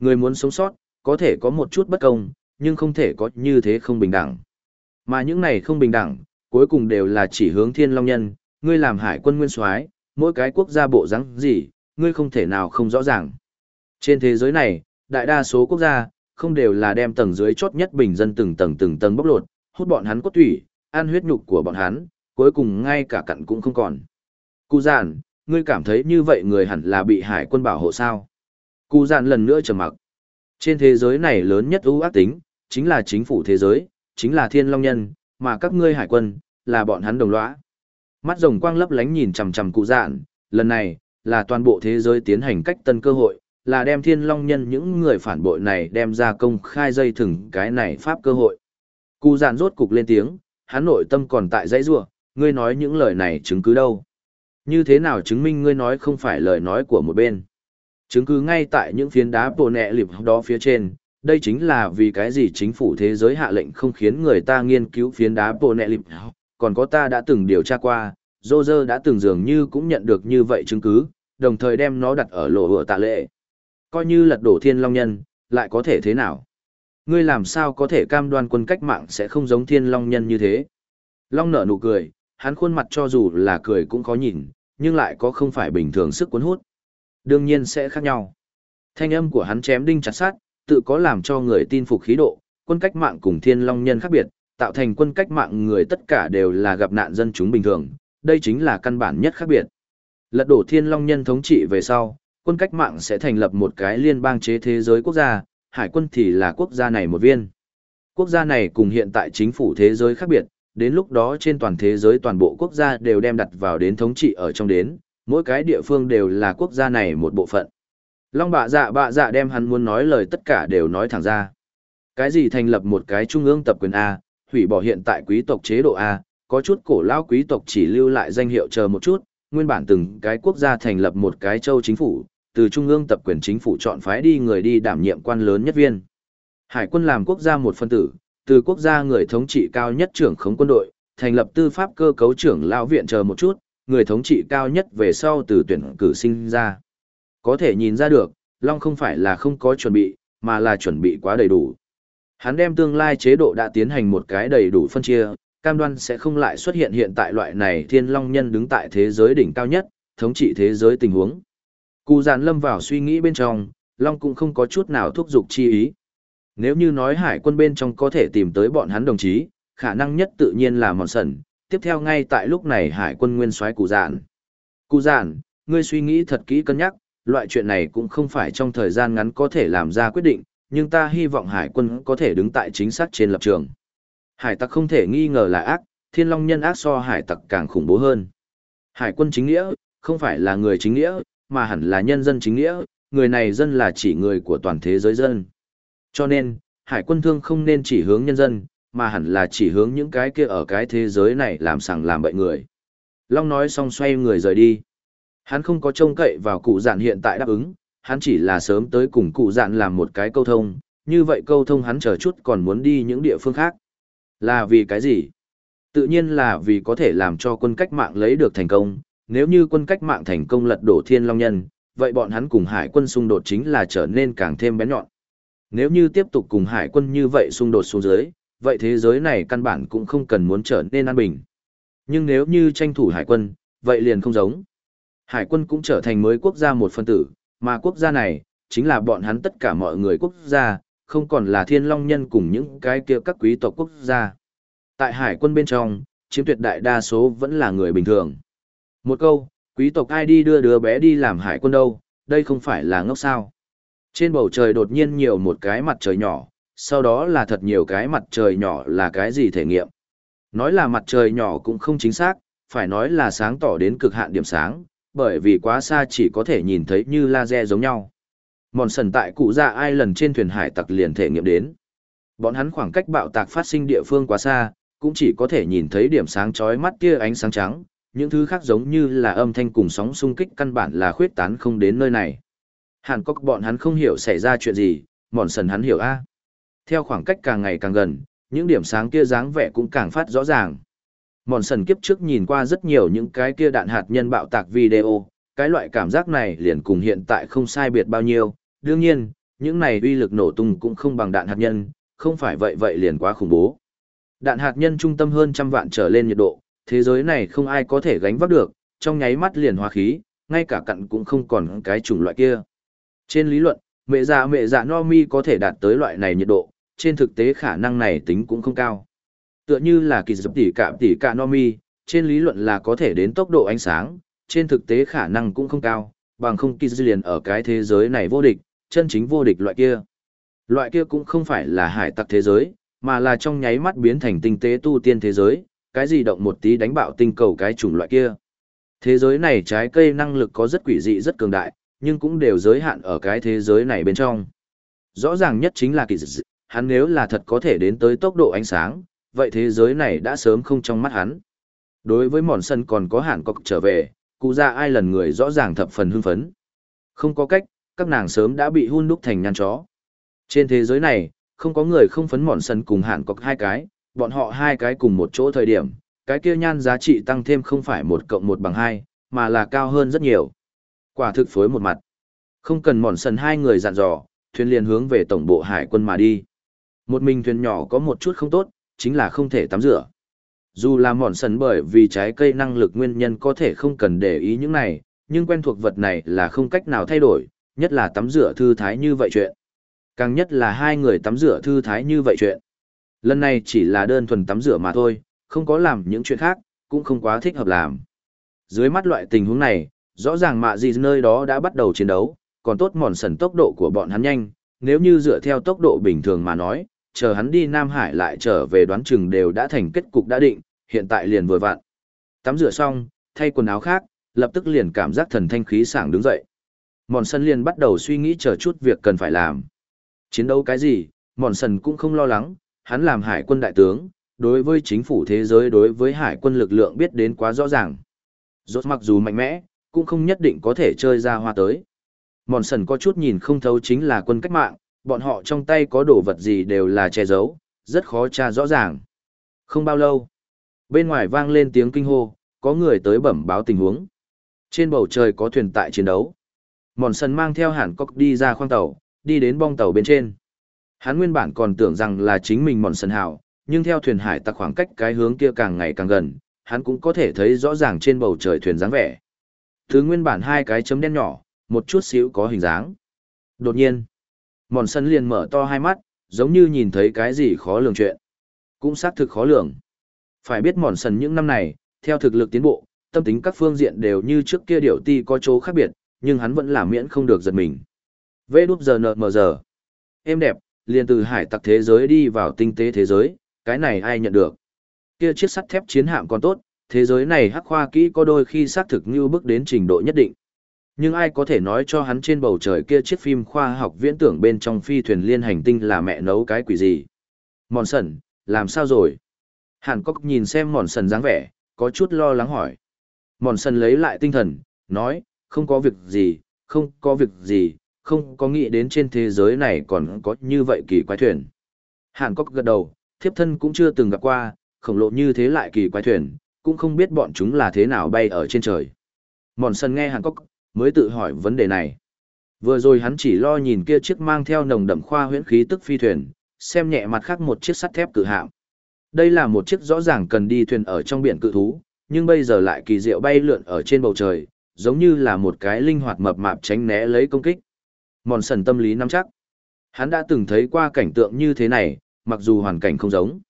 Người muốn sống sót, có thể có một chút bất công, nhưng không thể có như thế không bình đẳng. Mà những này không bình đẳng, cuối cùng đều là chỉ hướng thiên long nhân, ngươi làm hải quân nguyên soái, mỗi cái quốc gia bộ rắn gì, ngươi không thể nào không rõ ràng. Trên thế giới này, đại đa số quốc gia, không đều là đem tầng dưới chót nhất bình dân từng tầng từng tầng bóc lột, hút bọn hắn cốt thủy, ăn huyết nhục của bọn hắn, cuối cùng ngay cả cặn cũng không còn. Cụ giản, ngươi cảm thấy như vậy người hẳn là bị hải quân bảo hộ sao? Cụ Dạn lần nữa trầm mặc. Trên thế giới này lớn nhất ưu ác tính, chính là chính phủ thế giới, chính là thiên long nhân, mà các ngươi hải quân, là bọn hắn đồng lõa. Mắt rồng quang lấp lánh nhìn chằm chằm cụ dạn, lần này, là toàn bộ thế giới tiến hành cách tân cơ hội, là đem thiên long nhân những người phản bội này đem ra công khai dây thừng cái này pháp cơ hội. Cụ dạn rốt cục lên tiếng, hắn nội tâm còn tại dãy rua, ngươi nói những lời này chứng cứ đâu. Như thế nào chứng minh ngươi nói không phải lời nói của một bên. Chứng cứ ngay tại những phiến đá bồ nẹ lịp đó phía trên, đây chính là vì cái gì chính phủ thế giới hạ lệnh không khiến người ta nghiên cứu phiến đá bồ nẹ lịp còn có ta đã từng điều tra qua, dô dơ đã từng dường như cũng nhận được như vậy chứng cứ, đồng thời đem nó đặt ở lộ hựa tạ lệ. Coi như lật đổ thiên long nhân, lại có thể thế nào? Ngươi làm sao có thể cam đoan quân cách mạng sẽ không giống thiên long nhân như thế? Long nở nụ cười, hắn khuôn mặt cho dù là cười cũng khó nhìn, nhưng lại có không phải bình thường sức cuốn hút. Đương nhiên sẽ khác nhau. Thanh âm của hắn chém đinh chặt sát, tự có làm cho người tin phục khí độ, quân cách mạng cùng thiên long nhân khác biệt, tạo thành quân cách mạng người tất cả đều là gặp nạn dân chúng bình thường, đây chính là căn bản nhất khác biệt. Lật đổ thiên long nhân thống trị về sau, quân cách mạng sẽ thành lập một cái liên bang chế thế giới quốc gia, hải quân thì là quốc gia này một viên. Quốc gia này cùng hiện tại chính phủ thế giới khác biệt, đến lúc đó trên toàn thế giới toàn bộ quốc gia đều đem đặt vào đến thống trị ở trong đến, mỗi cái địa phương đều là quốc gia này một bộ phận. Long bạ dạ bạ dạ đem hắn muốn nói lời tất cả đều nói thẳng ra. Cái gì thành lập một cái trung ương tập quyền A, hủy bỏ hiện tại quý tộc chế độ A, có chút cổ lao quý tộc chỉ lưu lại danh hiệu chờ một chút, nguyên bản từng cái quốc gia thành lập một cái châu chính phủ, từ trung ương tập quyền chính phủ chọn phái đi người đi đảm nhiệm quan lớn nhất viên. Hải quân làm quốc gia một phân tử, từ quốc gia người thống trị cao nhất trưởng khống quân đội, thành lập tư pháp cơ cấu trưởng lao viện chờ một chút, người thống trị cao nhất về sau từ tuyển cử sinh ra. Có thể nhìn ra được, Long không phải là không có chuẩn bị, mà là chuẩn bị quá đầy đủ. Hắn đem tương lai chế độ đã tiến hành một cái đầy đủ phân chia, cam đoan sẽ không lại xuất hiện hiện tại loại này thiên long nhân đứng tại thế giới đỉnh cao nhất, thống trị thế giới tình huống. Cụ giàn lâm vào suy nghĩ bên trong, Long cũng không có chút nào thúc giục chi ý. Nếu như nói hải quân bên trong có thể tìm tới bọn hắn đồng chí, khả năng nhất tự nhiên là mòn sần, tiếp theo ngay tại lúc này hải quân nguyên soái cụ giản. Cụ giản, ngươi suy nghĩ thật kỹ cân nhắc, loại chuyện này cũng không phải trong thời gian ngắn có thể làm ra quyết định, nhưng ta hy vọng hải quân có thể đứng tại chính xác trên lập trường. Hải tặc không thể nghi ngờ là ác, thiên long nhân ác so hải tặc càng khủng bố hơn. Hải quân chính nghĩa, không phải là người chính nghĩa, mà hẳn là nhân dân chính nghĩa, người này dân là chỉ người của toàn thế giới dân. Cho nên, hải quân thương không nên chỉ hướng nhân dân, mà hẳn là chỉ hướng những cái kia ở cái thế giới này làm sằng làm bậy người. Long nói xong xoay người rời đi. Hắn không có trông cậy vào cụ dạn hiện tại đáp ứng, hắn chỉ là sớm tới cùng cụ dạn làm một cái câu thông, như vậy câu thông hắn chờ chút còn muốn đi những địa phương khác. Là vì cái gì? Tự nhiên là vì có thể làm cho quân cách mạng lấy được thành công, nếu như quân cách mạng thành công lật đổ thiên long nhân, vậy bọn hắn cùng hải quân xung đột chính là trở nên càng thêm bén nhọn. Nếu như tiếp tục cùng hải quân như vậy xung đột xuống dưới, vậy thế giới này căn bản cũng không cần muốn trở nên an bình. Nhưng nếu như tranh thủ hải quân, vậy liền không giống. Hải quân cũng trở thành mới quốc gia một phân tử, mà quốc gia này, chính là bọn hắn tất cả mọi người quốc gia, không còn là thiên long nhân cùng những cái kia các quý tộc quốc gia. Tại hải quân bên trong, chiếm tuyệt đại đa số vẫn là người bình thường. Một câu, quý tộc ai đi đưa đứa bé đi làm hải quân đâu, đây không phải là ngốc sao. Trên bầu trời đột nhiên nhiều một cái mặt trời nhỏ, sau đó là thật nhiều cái mặt trời nhỏ là cái gì thể nghiệm. Nói là mặt trời nhỏ cũng không chính xác, phải nói là sáng tỏ đến cực hạn điểm sáng, bởi vì quá xa chỉ có thể nhìn thấy như laser giống nhau. Mòn sần tại cụ dạ ai lần trên thuyền hải tặc liền thể nghiệm đến. Bọn hắn khoảng cách bạo tạc phát sinh địa phương quá xa, cũng chỉ có thể nhìn thấy điểm sáng chói mắt kia ánh sáng trắng, những thứ khác giống như là âm thanh cùng sóng xung kích căn bản là khuyết tán không đến nơi này. Hàn Cốc bọn hắn không hiểu xảy ra chuyện gì, mòn sần hắn hiểu a. Theo khoảng cách càng ngày càng gần, những điểm sáng kia dáng vẻ cũng càng phát rõ ràng. Mòn sần kiếp trước nhìn qua rất nhiều những cái kia đạn hạt nhân bạo tạc video, cái loại cảm giác này liền cùng hiện tại không sai biệt bao nhiêu. Đương nhiên, những này uy lực nổ tung cũng không bằng đạn hạt nhân, không phải vậy vậy liền quá khủng bố. Đạn hạt nhân trung tâm hơn trăm vạn trở lên nhiệt độ, thế giới này không ai có thể gánh vác được, trong nháy mắt liền hóa khí, ngay cả cặn cũng không còn cái chủng loại kia. Trên lý luận, mẹ già mẹ già no mi có thể đạt tới loại này nhiệt độ, trên thực tế khả năng này tính cũng không cao. Tựa như là kỳ dập tỷ cả tỷ cả no mi, trên lý luận là có thể đến tốc độ ánh sáng, trên thực tế khả năng cũng không cao, bằng không kỳ liền ở cái thế giới này vô địch, chân chính vô địch loại kia. Loại kia cũng không phải là hải tặc thế giới, mà là trong nháy mắt biến thành tinh tế tu tiên thế giới, cái gì động một tí đánh bạo tinh cầu cái chủng loại kia. Thế giới này trái cây năng lực có rất quỷ dị rất cường đại, nhưng cũng đều giới hạn ở cái thế giới này bên trong. Rõ ràng nhất chính là kỳ dị, hắn nếu là thật có thể đến tới tốc độ ánh sáng, vậy thế giới này đã sớm không trong mắt hắn. Đối với mòn sân còn có hạn cọc trở về, cụ ra ai lần người rõ ràng thập phần hưng phấn. Không có cách, các nàng sớm đã bị hun đúc thành nhăn chó. Trên thế giới này, không có người không phấn mòn sân cùng hạn cọc hai cái, bọn họ hai cái cùng một chỗ thời điểm, cái kia nhan giá trị tăng thêm không phải một cộng một bằng hai, mà là cao hơn rất nhiều. Quả thực phối một mặt. Không cần mòn sân hai người dặn dò, thuyền liền hướng về tổng bộ hải quân mà đi. Một mình thuyền nhỏ có một chút không tốt, chính là không thể tắm rửa. Dù là mòn sần bởi vì trái cây năng lực nguyên nhân có thể không cần để ý những này, nhưng quen thuộc vật này là không cách nào thay đổi, nhất là tắm rửa thư thái như vậy chuyện. Càng nhất là hai người tắm rửa thư thái như vậy chuyện. Lần này chỉ là đơn thuần tắm rửa mà thôi, không có làm những chuyện khác, cũng không quá thích hợp làm. Dưới mắt loại tình huống này, rõ ràng mạ gì nơi đó đã bắt đầu chiến đấu, còn tốt mòn sần tốc độ của bọn hắn nhanh, nếu như dựa theo tốc độ bình thường mà nói, chờ hắn đi Nam Hải lại trở về đoán chừng đều đã thành kết cục đã định, hiện tại liền vừa vặn. Tắm rửa xong, thay quần áo khác, lập tức liền cảm giác thần thanh khí sảng đứng dậy. Mòn sân liền bắt đầu suy nghĩ chờ chút việc cần phải làm. Chiến đấu cái gì, mòn sân cũng không lo lắng, hắn làm hải quân đại tướng, đối với chính phủ thế giới đối với hải quân lực lượng biết đến quá rõ ràng. Rốt mặc dù mạnh mẽ, cũng không nhất định có thể chơi ra hoa tới. Mòn sần có chút nhìn không thấu chính là quân cách mạng, bọn họ trong tay có đồ vật gì đều là che giấu, rất khó tra rõ ràng. Không bao lâu, bên ngoài vang lên tiếng kinh hô, có người tới bẩm báo tình huống. Trên bầu trời có thuyền tại chiến đấu. Mòn sần mang theo hẳn cốc đi ra khoang tàu, đi đến bong tàu bên trên. Hắn nguyên bản còn tưởng rằng là chính mình mòn sần hảo, nhưng theo thuyền hải tặc khoảng cách cái hướng kia càng ngày càng gần, hắn cũng có thể thấy rõ ràng trên bầu trời thuyền dáng vẻ. Thứ nguyên bản hai cái chấm đen nhỏ, một chút xíu có hình dáng. Đột nhiên, mòn sân liền mở to hai mắt, giống như nhìn thấy cái gì khó lường chuyện. Cũng xác thực khó lường. Phải biết mòn sân những năm này, theo thực lực tiến bộ, tâm tính các phương diện đều như trước kia điệu ti có chỗ khác biệt, nhưng hắn vẫn là miễn không được giật mình. Vê đúp giờ nợ mờ giờ. Êm đẹp, liền từ hải tặc thế giới đi vào tinh tế thế giới, cái này ai nhận được. Kia chiếc sắt thép chiến hạm còn tốt, thế giới này hắc khoa kỹ có đôi khi xác thực như bước đến trình độ nhất định. Nhưng ai có thể nói cho hắn trên bầu trời kia chiếc phim khoa học viễn tưởng bên trong phi thuyền liên hành tinh là mẹ nấu cái quỷ gì? Mòn sần, làm sao rồi? Hàn Cốc nhìn xem mòn sần dáng vẻ, có chút lo lắng hỏi. Mòn sần lấy lại tinh thần, nói, không có việc gì, không có việc gì, không có nghĩ đến trên thế giới này còn có như vậy kỳ quái thuyền. Hàn Cốc gật đầu, thiếp thân cũng chưa từng gặp qua, khổng lồ như thế lại kỳ quái thuyền, cũng không biết bọn chúng là thế nào bay ở trên trời. Mòn sần nghe Hàn Cốc, mới tự hỏi vấn đề này. Vừa rồi hắn chỉ lo nhìn kia chiếc mang theo nồng đậm khoa huyễn khí tức phi thuyền, xem nhẹ mặt khác một chiếc sắt thép cự hạm. Đây là một chiếc rõ ràng cần đi thuyền ở trong biển cự thú, nhưng bây giờ lại kỳ diệu bay lượn ở trên bầu trời, giống như là một cái linh hoạt mập mạp tránh né lấy công kích. Mòn sần tâm lý nắm chắc. Hắn đã từng thấy qua cảnh tượng như thế này, mặc dù hoàn cảnh không giống.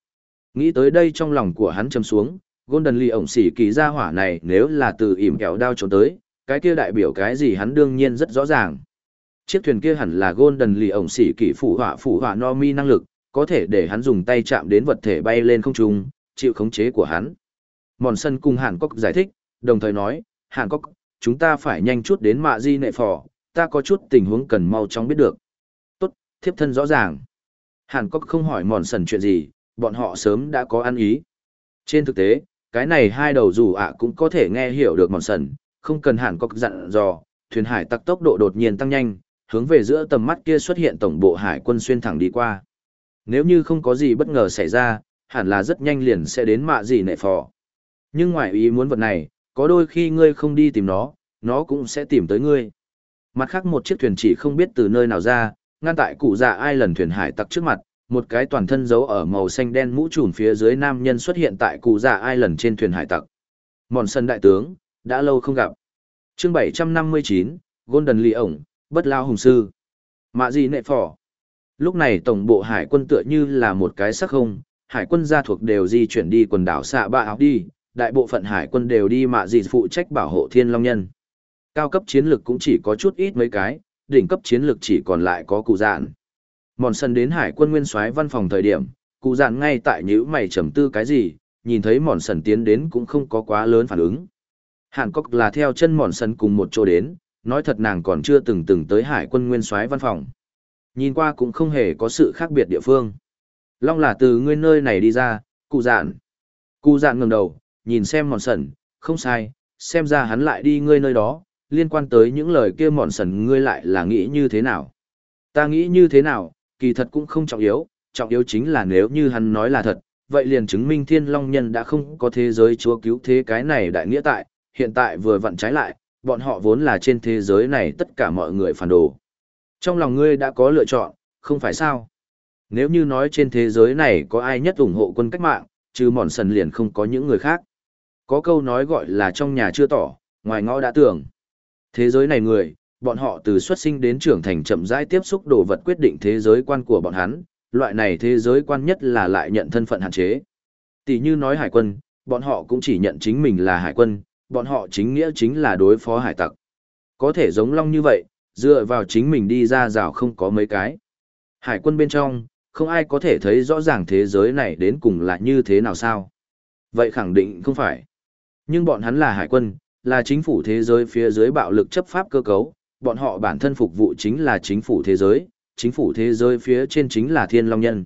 Nghĩ tới đây trong lòng của hắn châm xuống, Golden Lee ổng xỉ kỳ ra hỏa này nếu là từ ỉm kẹo đao trốn tới, cái kia đại biểu cái gì hắn đương nhiên rất rõ ràng. Chiếc thuyền kia hẳn là Golden lì ổng xỉ kỷ phụ họa phụ họa no mi năng lực, có thể để hắn dùng tay chạm đến vật thể bay lên không trung, chịu khống chế của hắn. Mòn sân cùng Hàn Quốc giải thích, đồng thời nói, Hàn Quốc, chúng ta phải nhanh chút đến mạ di nệ phò, ta có chút tình huống cần mau chóng biết được. Tốt, thiếp thân rõ ràng. Hàn Quốc không hỏi mòn sần chuyện gì, bọn họ sớm đã có ăn ý. Trên thực tế, cái này hai đầu dù ạ cũng có thể nghe hiểu được mòn sần, không cần hẳn có dặn dò, thuyền hải tặc tốc độ đột nhiên tăng nhanh, hướng về giữa tầm mắt kia xuất hiện tổng bộ hải quân xuyên thẳng đi qua. Nếu như không có gì bất ngờ xảy ra, hẳn là rất nhanh liền sẽ đến mạ gì nệ phò. Nhưng ngoài ý muốn vật này, có đôi khi ngươi không đi tìm nó, nó cũng sẽ tìm tới ngươi. Mặt khác một chiếc thuyền chỉ không biết từ nơi nào ra, ngăn tại cụ già ai lần thuyền hải tặc trước mặt, một cái toàn thân giấu ở màu xanh đen mũ trùm phía dưới nam nhân xuất hiện tại cụ già ai lần trên thuyền hải tặc. Mòn sân đại tướng, đã lâu không gặp. chương 759, Golden Lee ổng, bất lao hùng sư. Mạ gì nệ phỏ. Lúc này tổng bộ hải quân tựa như là một cái sắc không, hải quân gia thuộc đều di chuyển đi quần đảo xạ ba áo đi, đại bộ phận hải quân đều đi mạ gì phụ trách bảo hộ thiên long nhân. Cao cấp chiến lược cũng chỉ có chút ít mấy cái, đỉnh cấp chiến lược chỉ còn lại có cụ dạn. Mòn sân đến hải quân nguyên soái văn phòng thời điểm, cụ dạn ngay tại nhữ mày trầm tư cái gì, nhìn thấy mòn sần tiến đến cũng không có quá lớn phản ứng. Hàn Cốc là theo chân mòn sân cùng một chỗ đến, nói thật nàng còn chưa từng từng tới hải quân nguyên soái văn phòng. Nhìn qua cũng không hề có sự khác biệt địa phương. Long là từ nguyên nơi này đi ra, cụ dạn. Cụ dạn ngẩng đầu, nhìn xem mòn sần, không sai, xem ra hắn lại đi ngươi nơi đó, liên quan tới những lời kia mòn sần ngươi lại là nghĩ như thế nào. Ta nghĩ như thế nào, kỳ thật cũng không trọng yếu, trọng yếu chính là nếu như hắn nói là thật, vậy liền chứng minh thiên long nhân đã không có thế giới chúa cứu thế cái này đại nghĩa tại, hiện tại vừa vặn trái lại, bọn họ vốn là trên thế giới này tất cả mọi người phản đồ. Trong lòng ngươi đã có lựa chọn, không phải sao? Nếu như nói trên thế giới này có ai nhất ủng hộ quân cách mạng, chứ mòn sần liền không có những người khác. Có câu nói gọi là trong nhà chưa tỏ, ngoài ngõ đã tưởng. Thế giới này người, bọn họ từ xuất sinh đến trưởng thành chậm rãi tiếp xúc đồ vật quyết định thế giới quan của bọn hắn, loại này thế giới quan nhất là lại nhận thân phận hạn chế. Tỷ như nói hải quân, bọn họ cũng chỉ nhận chính mình là hải quân, bọn họ chính nghĩa chính là đối phó hải tặc. Có thể giống long như vậy, dựa vào chính mình đi ra rào không có mấy cái. Hải quân bên trong, không ai có thể thấy rõ ràng thế giới này đến cùng là như thế nào sao. Vậy khẳng định không phải. Nhưng bọn hắn là hải quân, là chính phủ thế giới phía dưới bạo lực chấp pháp cơ cấu, bọn họ bản thân phục vụ chính là chính phủ thế giới, chính phủ thế giới phía trên chính là thiên long nhân.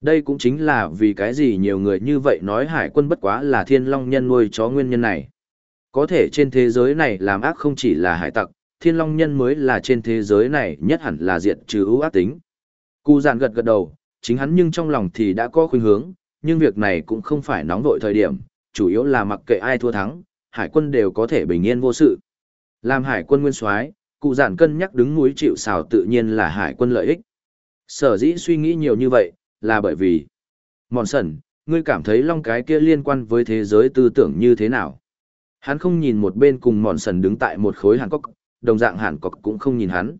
Đây cũng chính là vì cái gì nhiều người như vậy nói hải quân bất quá là thiên long nhân nuôi chó nguyên nhân này. Có thể trên thế giới này làm ác không chỉ là hải tặc, thiên long nhân mới là trên thế giới này nhất hẳn là diện trừ ưu ác tính. Cụ giản gật gật đầu, chính hắn nhưng trong lòng thì đã có khuynh hướng, nhưng việc này cũng không phải nóng vội thời điểm, chủ yếu là mặc kệ ai thua thắng, hải quân đều có thể bình yên vô sự. Làm hải quân nguyên soái, cụ giản cân nhắc đứng núi chịu xào tự nhiên là hải quân lợi ích. Sở dĩ suy nghĩ nhiều như vậy, là bởi vì Mòn sẩn, ngươi cảm thấy long cái kia liên quan với thế giới tư tưởng như thế nào? Hắn không nhìn một bên cùng mòn sần đứng tại một khối hàn cốc, đồng dạng hàn cốc cũng không nhìn hắn.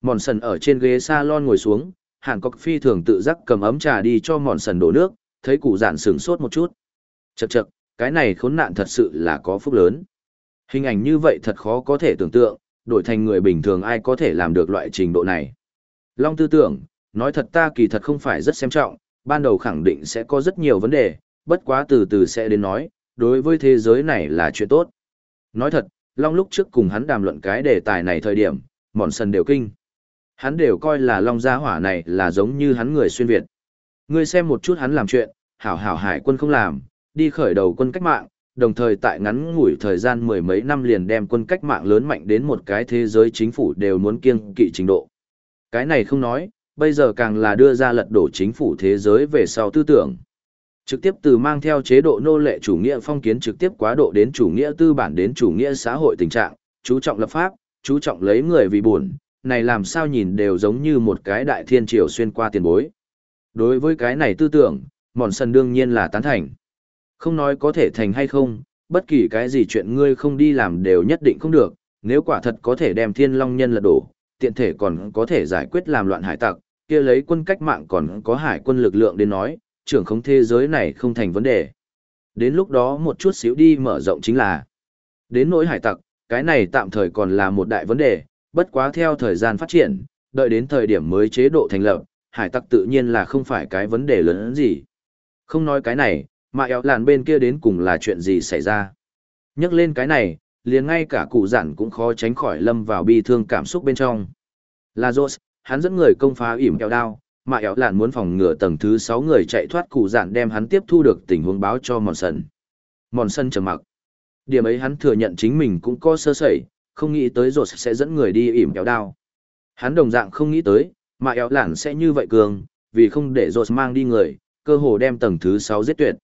Mòn sần ở trên ghế salon ngồi xuống, hàn cốc phi thường tự giác cầm ấm trà đi cho mòn sần đổ nước, thấy cụ giản sửng sốt một chút. Chậc chậc, cái này khốn nạn thật sự là có phúc lớn. Hình ảnh như vậy thật khó có thể tưởng tượng, đổi thành người bình thường ai có thể làm được loại trình độ này. Long tư tưởng, nói thật ta kỳ thật không phải rất xem trọng, ban đầu khẳng định sẽ có rất nhiều vấn đề, bất quá từ từ sẽ đến nói, đối với thế giới này là chuyện tốt. Nói thật, Long lúc trước cùng hắn đàm luận cái đề tài này thời điểm, mòn sần đều kinh. Hắn đều coi là Long gia hỏa này là giống như hắn người xuyên Việt. Ngươi xem một chút hắn làm chuyện, hảo hảo hải quân không làm, đi khởi đầu quân cách mạng, đồng thời tại ngắn ngủi thời gian mười mấy năm liền đem quân cách mạng lớn mạnh đến một cái thế giới chính phủ đều muốn kiêng kỵ trình độ. Cái này không nói, bây giờ càng là đưa ra lật đổ chính phủ thế giới về sau tư tưởng. Trực tiếp từ mang theo chế độ nô lệ chủ nghĩa phong kiến trực tiếp quá độ đến chủ nghĩa tư bản đến chủ nghĩa xã hội tình trạng, chú trọng lập pháp, chú trọng lấy người vì buồn, này làm sao nhìn đều giống như một cái đại thiên triều xuyên qua tiền bối. Đối với cái này tư tưởng, Mòn Sân đương nhiên là tán thành. Không nói có thể thành hay không, bất kỳ cái gì chuyện ngươi không đi làm đều nhất định không được, nếu quả thật có thể đem thiên long nhân lật đổ, tiện thể còn có thể giải quyết làm loạn hải tặc, kia lấy quân cách mạng còn có hải quân lực lượng đến nói, trưởng không thế giới này không thành vấn đề. Đến lúc đó một chút xíu đi mở rộng chính là, đến nỗi hải tặc, cái này tạm thời còn là một đại vấn đề, bất quá theo thời gian phát triển, đợi đến thời điểm mới chế độ thành lập, hải tặc tự nhiên là không phải cái vấn đề lớn gì. Không nói cái này, mà éo làn bên kia đến cùng là chuyện gì xảy ra. Nhắc lên cái này, liền ngay cả cụ giản cũng khó tránh khỏi lâm vào bi thương cảm xúc bên trong. Là Rose, hắn dẫn người công phá ỉm kẹo đao, mà éo làn muốn phòng ngừa tầng thứ 6 người chạy thoát cụ giản đem hắn tiếp thu được tình huống báo cho Mòn Sân. Mòn Sân trầm mặc. Điểm ấy hắn thừa nhận chính mình cũng có sơ sẩy, không nghĩ tới Rột sẽ dẫn người đi ỉm kéo đao. Hắn đồng dạng không nghĩ tới, mà éo làn sẽ như vậy cường, vì không để Rột mang đi người, cơ hồ đem tầng thứ 6 giết tuyệt.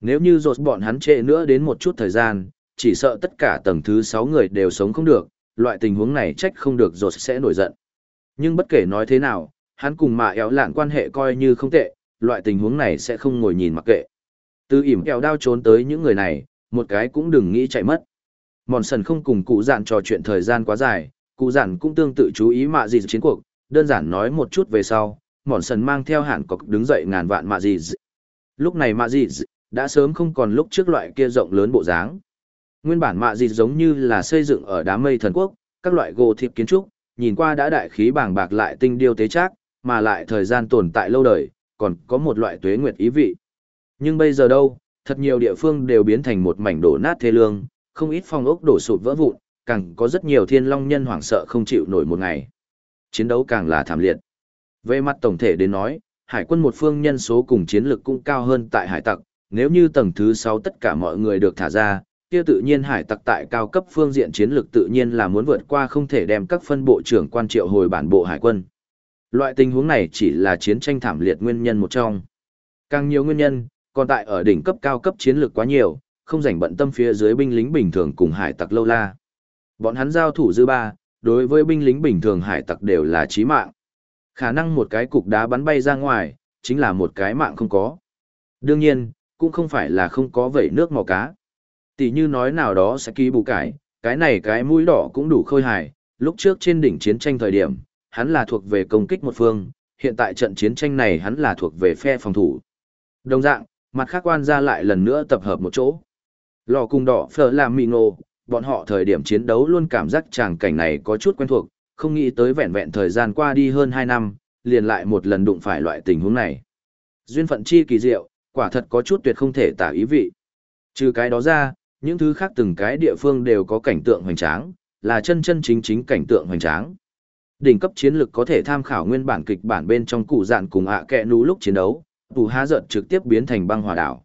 Nếu như rột bọn hắn trễ nữa đến một chút thời gian, chỉ sợ tất cả tầng thứ 6 người đều sống không được, loại tình huống này trách không được rột sẽ nổi giận. Nhưng bất kể nói thế nào, hắn cùng mạ éo lạn quan hệ coi như không tệ, loại tình huống này sẽ không ngồi nhìn mặc kệ. Từ ỉm kẹo đao trốn tới những người này, một cái cũng đừng nghĩ chạy mất. Mòn sần không cùng cụ dạn trò chuyện thời gian quá dài, cụ dạn cũng tương tự chú ý mạ gì chiến cuộc, đơn giản nói một chút về sau, mòn sần mang theo hạn cọc đứng dậy ngàn vạn mạ gì. Lúc này mạ gì đã sớm không còn lúc trước loại kia rộng lớn bộ dáng. Nguyên bản mạ gì giống như là xây dựng ở đám mây thần quốc, các loại gỗ thịt kiến trúc, nhìn qua đã đại khí bàng bạc lại tinh điêu tế trác, mà lại thời gian tồn tại lâu đời, còn có một loại tuế nguyệt ý vị. Nhưng bây giờ đâu, thật nhiều địa phương đều biến thành một mảnh đổ nát thê lương, không ít phong ốc đổ sụp vỡ vụn, càng có rất nhiều thiên long nhân hoảng sợ không chịu nổi một ngày. Chiến đấu càng là thảm liệt. Về mặt tổng thể đến nói, hải quân một phương nhân số cùng chiến lực cũng cao hơn tại hải tặc, nếu như tầng thứ 6 tất cả mọi người được thả ra, kia tự nhiên hải tặc tại cao cấp phương diện chiến lược tự nhiên là muốn vượt qua không thể đem các phân bộ trưởng quan triệu hồi bản bộ hải quân. Loại tình huống này chỉ là chiến tranh thảm liệt nguyên nhân một trong. Càng nhiều nguyên nhân, còn tại ở đỉnh cấp cao cấp chiến lược quá nhiều, không rảnh bận tâm phía dưới binh lính bình thường cùng hải tặc lâu la. Bọn hắn giao thủ dư ba, đối với binh lính bình thường hải tặc đều là chí mạng. Khả năng một cái cục đá bắn bay ra ngoài, chính là một cái mạng không có. Đương nhiên, cũng không phải là không có vẩy nước màu cá. Tỷ như nói nào đó sẽ ký bù cải, cái này cái mũi đỏ cũng đủ khôi hài, lúc trước trên đỉnh chiến tranh thời điểm, hắn là thuộc về công kích một phương, hiện tại trận chiến tranh này hắn là thuộc về phe phòng thủ. Đồng dạng, mặt khác quan ra lại lần nữa tập hợp một chỗ. Lò cung đỏ phở làm mì ngộ, bọn họ thời điểm chiến đấu luôn cảm giác tràng cảnh này có chút quen thuộc, không nghĩ tới vẹn vẹn thời gian qua đi hơn 2 năm, liền lại một lần đụng phải loại tình huống này. Duyên phận chi kỳ diệu, quả thật có chút tuyệt không thể tả ý vị. Trừ cái đó ra, những thứ khác từng cái địa phương đều có cảnh tượng hoành tráng, là chân chân chính chính cảnh tượng hoành tráng. Đỉnh cấp chiến lực có thể tham khảo nguyên bản kịch bản bên trong cụ dạn cùng ạ à kẹ nú lúc chiến đấu, tù há giận trực tiếp biến thành băng hòa đảo.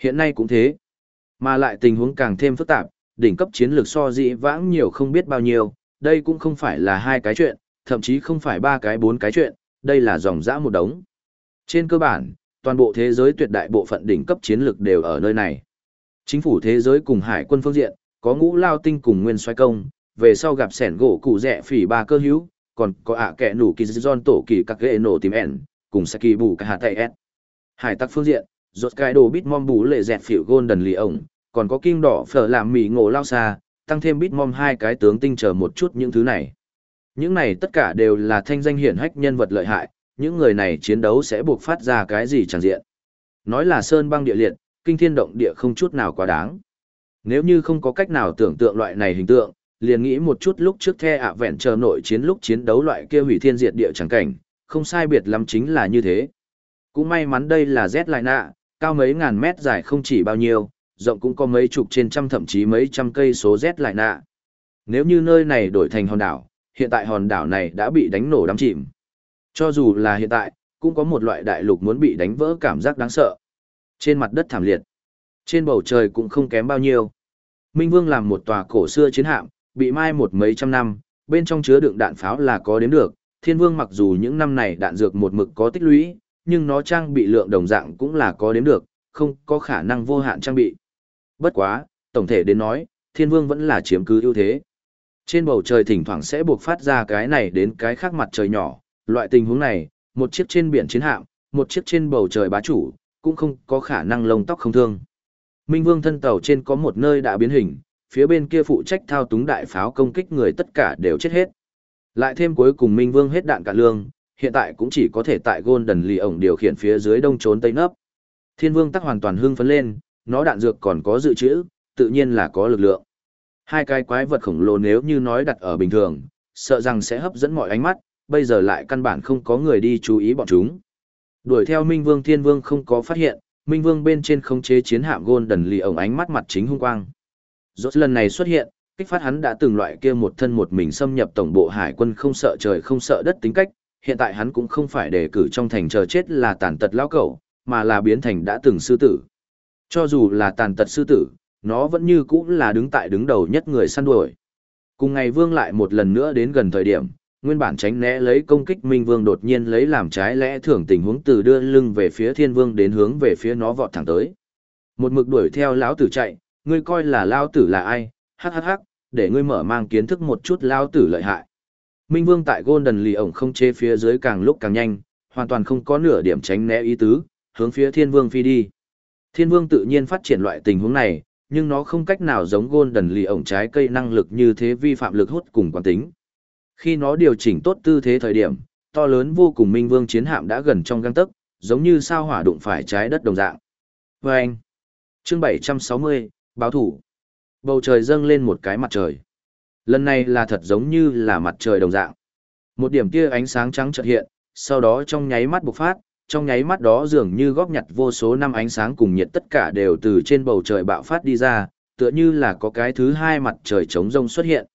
Hiện nay cũng thế. Mà lại tình huống càng thêm phức tạp, đỉnh cấp chiến lược so dĩ vãng nhiều không biết bao nhiêu, đây cũng không phải là hai cái chuyện, thậm chí không phải ba cái bốn cái chuyện, đây là dòng dã một đống. Trên cơ bản, toàn bộ thế giới tuyệt đại bộ phận đỉnh cấp chiến lược đều ở nơi này. Chính phủ thế giới cùng hải quân phương diện, có ngũ lao tinh cùng nguyên xoay công, về sau gặp sẻn gỗ cụ rẻ phỉ ba cơ hữu, còn có ạ kẻ nủ kỳ giòn tổ kỳ các ghệ nổ tìm ẻn, cùng Saki bù cả hạ tay S. Hải tặc phương diện, rốt cái đồ bít mom bú lệ dẹt phỉu đần lì ổng, còn có kim đỏ phở làm mì ngộ lao xa, tăng thêm bít mom hai cái tướng tinh chờ một chút những thứ này. Những này tất cả đều là thanh danh hiển hách nhân vật lợi hại, những người này chiến đấu sẽ buộc phát ra cái gì chẳng diện. Nói là sơn băng địa liệt, kinh thiên động địa không chút nào quá đáng. Nếu như không có cách nào tưởng tượng loại này hình tượng, liền nghĩ một chút lúc trước the ạ vẹn chờ nội chiến lúc chiến đấu loại kia hủy thiên diệt địa chẳng cảnh, không sai biệt lắm chính là như thế. Cũng may mắn đây là Z lại nạ, cao mấy ngàn mét dài không chỉ bao nhiêu, rộng cũng có mấy chục trên trăm thậm chí mấy trăm cây số Z lại nạ. Nếu như nơi này đổi thành hòn đảo, hiện tại hòn đảo này đã bị đánh nổ đắm chìm. Cho dù là hiện tại, cũng có một loại đại lục muốn bị đánh vỡ cảm giác đáng sợ. Trên mặt đất thảm liệt, trên bầu trời cũng không kém bao nhiêu. Minh Vương làm một tòa cổ xưa chiến hạm, bị mai một mấy trăm năm, bên trong chứa đựng đạn pháo là có đến được. Thiên Vương mặc dù những năm này đạn dược một mực có tích lũy, nhưng nó trang bị lượng đồng dạng cũng là có đến được, không có khả năng vô hạn trang bị. Bất quá, tổng thể đến nói, Thiên Vương vẫn là chiếm cứ ưu thế. Trên bầu trời thỉnh thoảng sẽ buộc phát ra cái này đến cái khác mặt trời nhỏ, loại tình huống này, một chiếc trên biển chiến hạm, một chiếc trên bầu trời bá chủ, cũng không có khả năng lông tóc không thương. Minh Vương thân tàu trên có một nơi đã biến hình, phía bên kia phụ trách thao túng đại pháo công kích người tất cả đều chết hết. Lại thêm cuối cùng Minh Vương hết đạn cả lương, hiện tại cũng chỉ có thể tại Golden Lì ổng điều khiển phía dưới đông trốn tây nấp. Thiên Vương tắc hoàn toàn hưng phấn lên, nó đạn dược còn có dự trữ, tự nhiên là có lực lượng. Hai cái quái vật khổng lồ nếu như nói đặt ở bình thường, sợ rằng sẽ hấp dẫn mọi ánh mắt, bây giờ lại căn bản không có người đi chú ý bọn chúng. Đuổi theo Minh Vương Thiên Vương không có phát hiện, Minh Vương bên trên không chế chiến hạm Golden Lì ổng ánh mắt mặt chính hung quang. Rốt lần này xuất hiện, kích phát hắn đã từng loại kia một thân một mình xâm nhập tổng bộ hải quân không sợ trời không sợ đất tính cách, hiện tại hắn cũng không phải đề cử trong thành chờ chết là tàn tật lão cẩu, mà là biến thành đã từng sư tử. Cho dù là tàn tật sư tử, nó vẫn như cũng là đứng tại đứng đầu nhất người săn đuổi. Cùng ngày vương lại một lần nữa đến gần thời điểm, nguyên bản tránh né lấy công kích minh vương đột nhiên lấy làm trái lẽ thường tình huống từ đưa lưng về phía thiên vương đến hướng về phía nó vọt thẳng tới. Một mực đuổi theo lão tử chạy, ngươi coi là lão tử là ai, hắc hắc hắc, để ngươi mở mang kiến thức một chút lão tử lợi hại. Minh Vương tại Golden Lì ổng không chế phía dưới càng lúc càng nhanh, hoàn toàn không có nửa điểm tránh né ý tứ, hướng phía Thiên Vương phi đi. Thiên Vương tự nhiên phát triển loại tình huống này, nhưng nó không cách nào giống Golden lì ổng trái cây năng lực như thế vi phạm lực hút cùng quán tính. Khi nó điều chỉnh tốt tư thế thời điểm, to lớn vô cùng minh vương chiến hạm đã gần trong gang tấc, giống như sao hỏa đụng phải trái đất đồng dạng. Vâng! chương 760, báo thủ. Bầu trời dâng lên một cái mặt trời. Lần này là thật giống như là mặt trời đồng dạng. Một điểm kia ánh sáng trắng chợt hiện, sau đó trong nháy mắt bộc phát, trong nháy mắt đó dường như góp nhặt vô số năm ánh sáng cùng nhiệt tất cả đều từ trên bầu trời bạo phát đi ra, tựa như là có cái thứ hai mặt trời trống rông xuất hiện.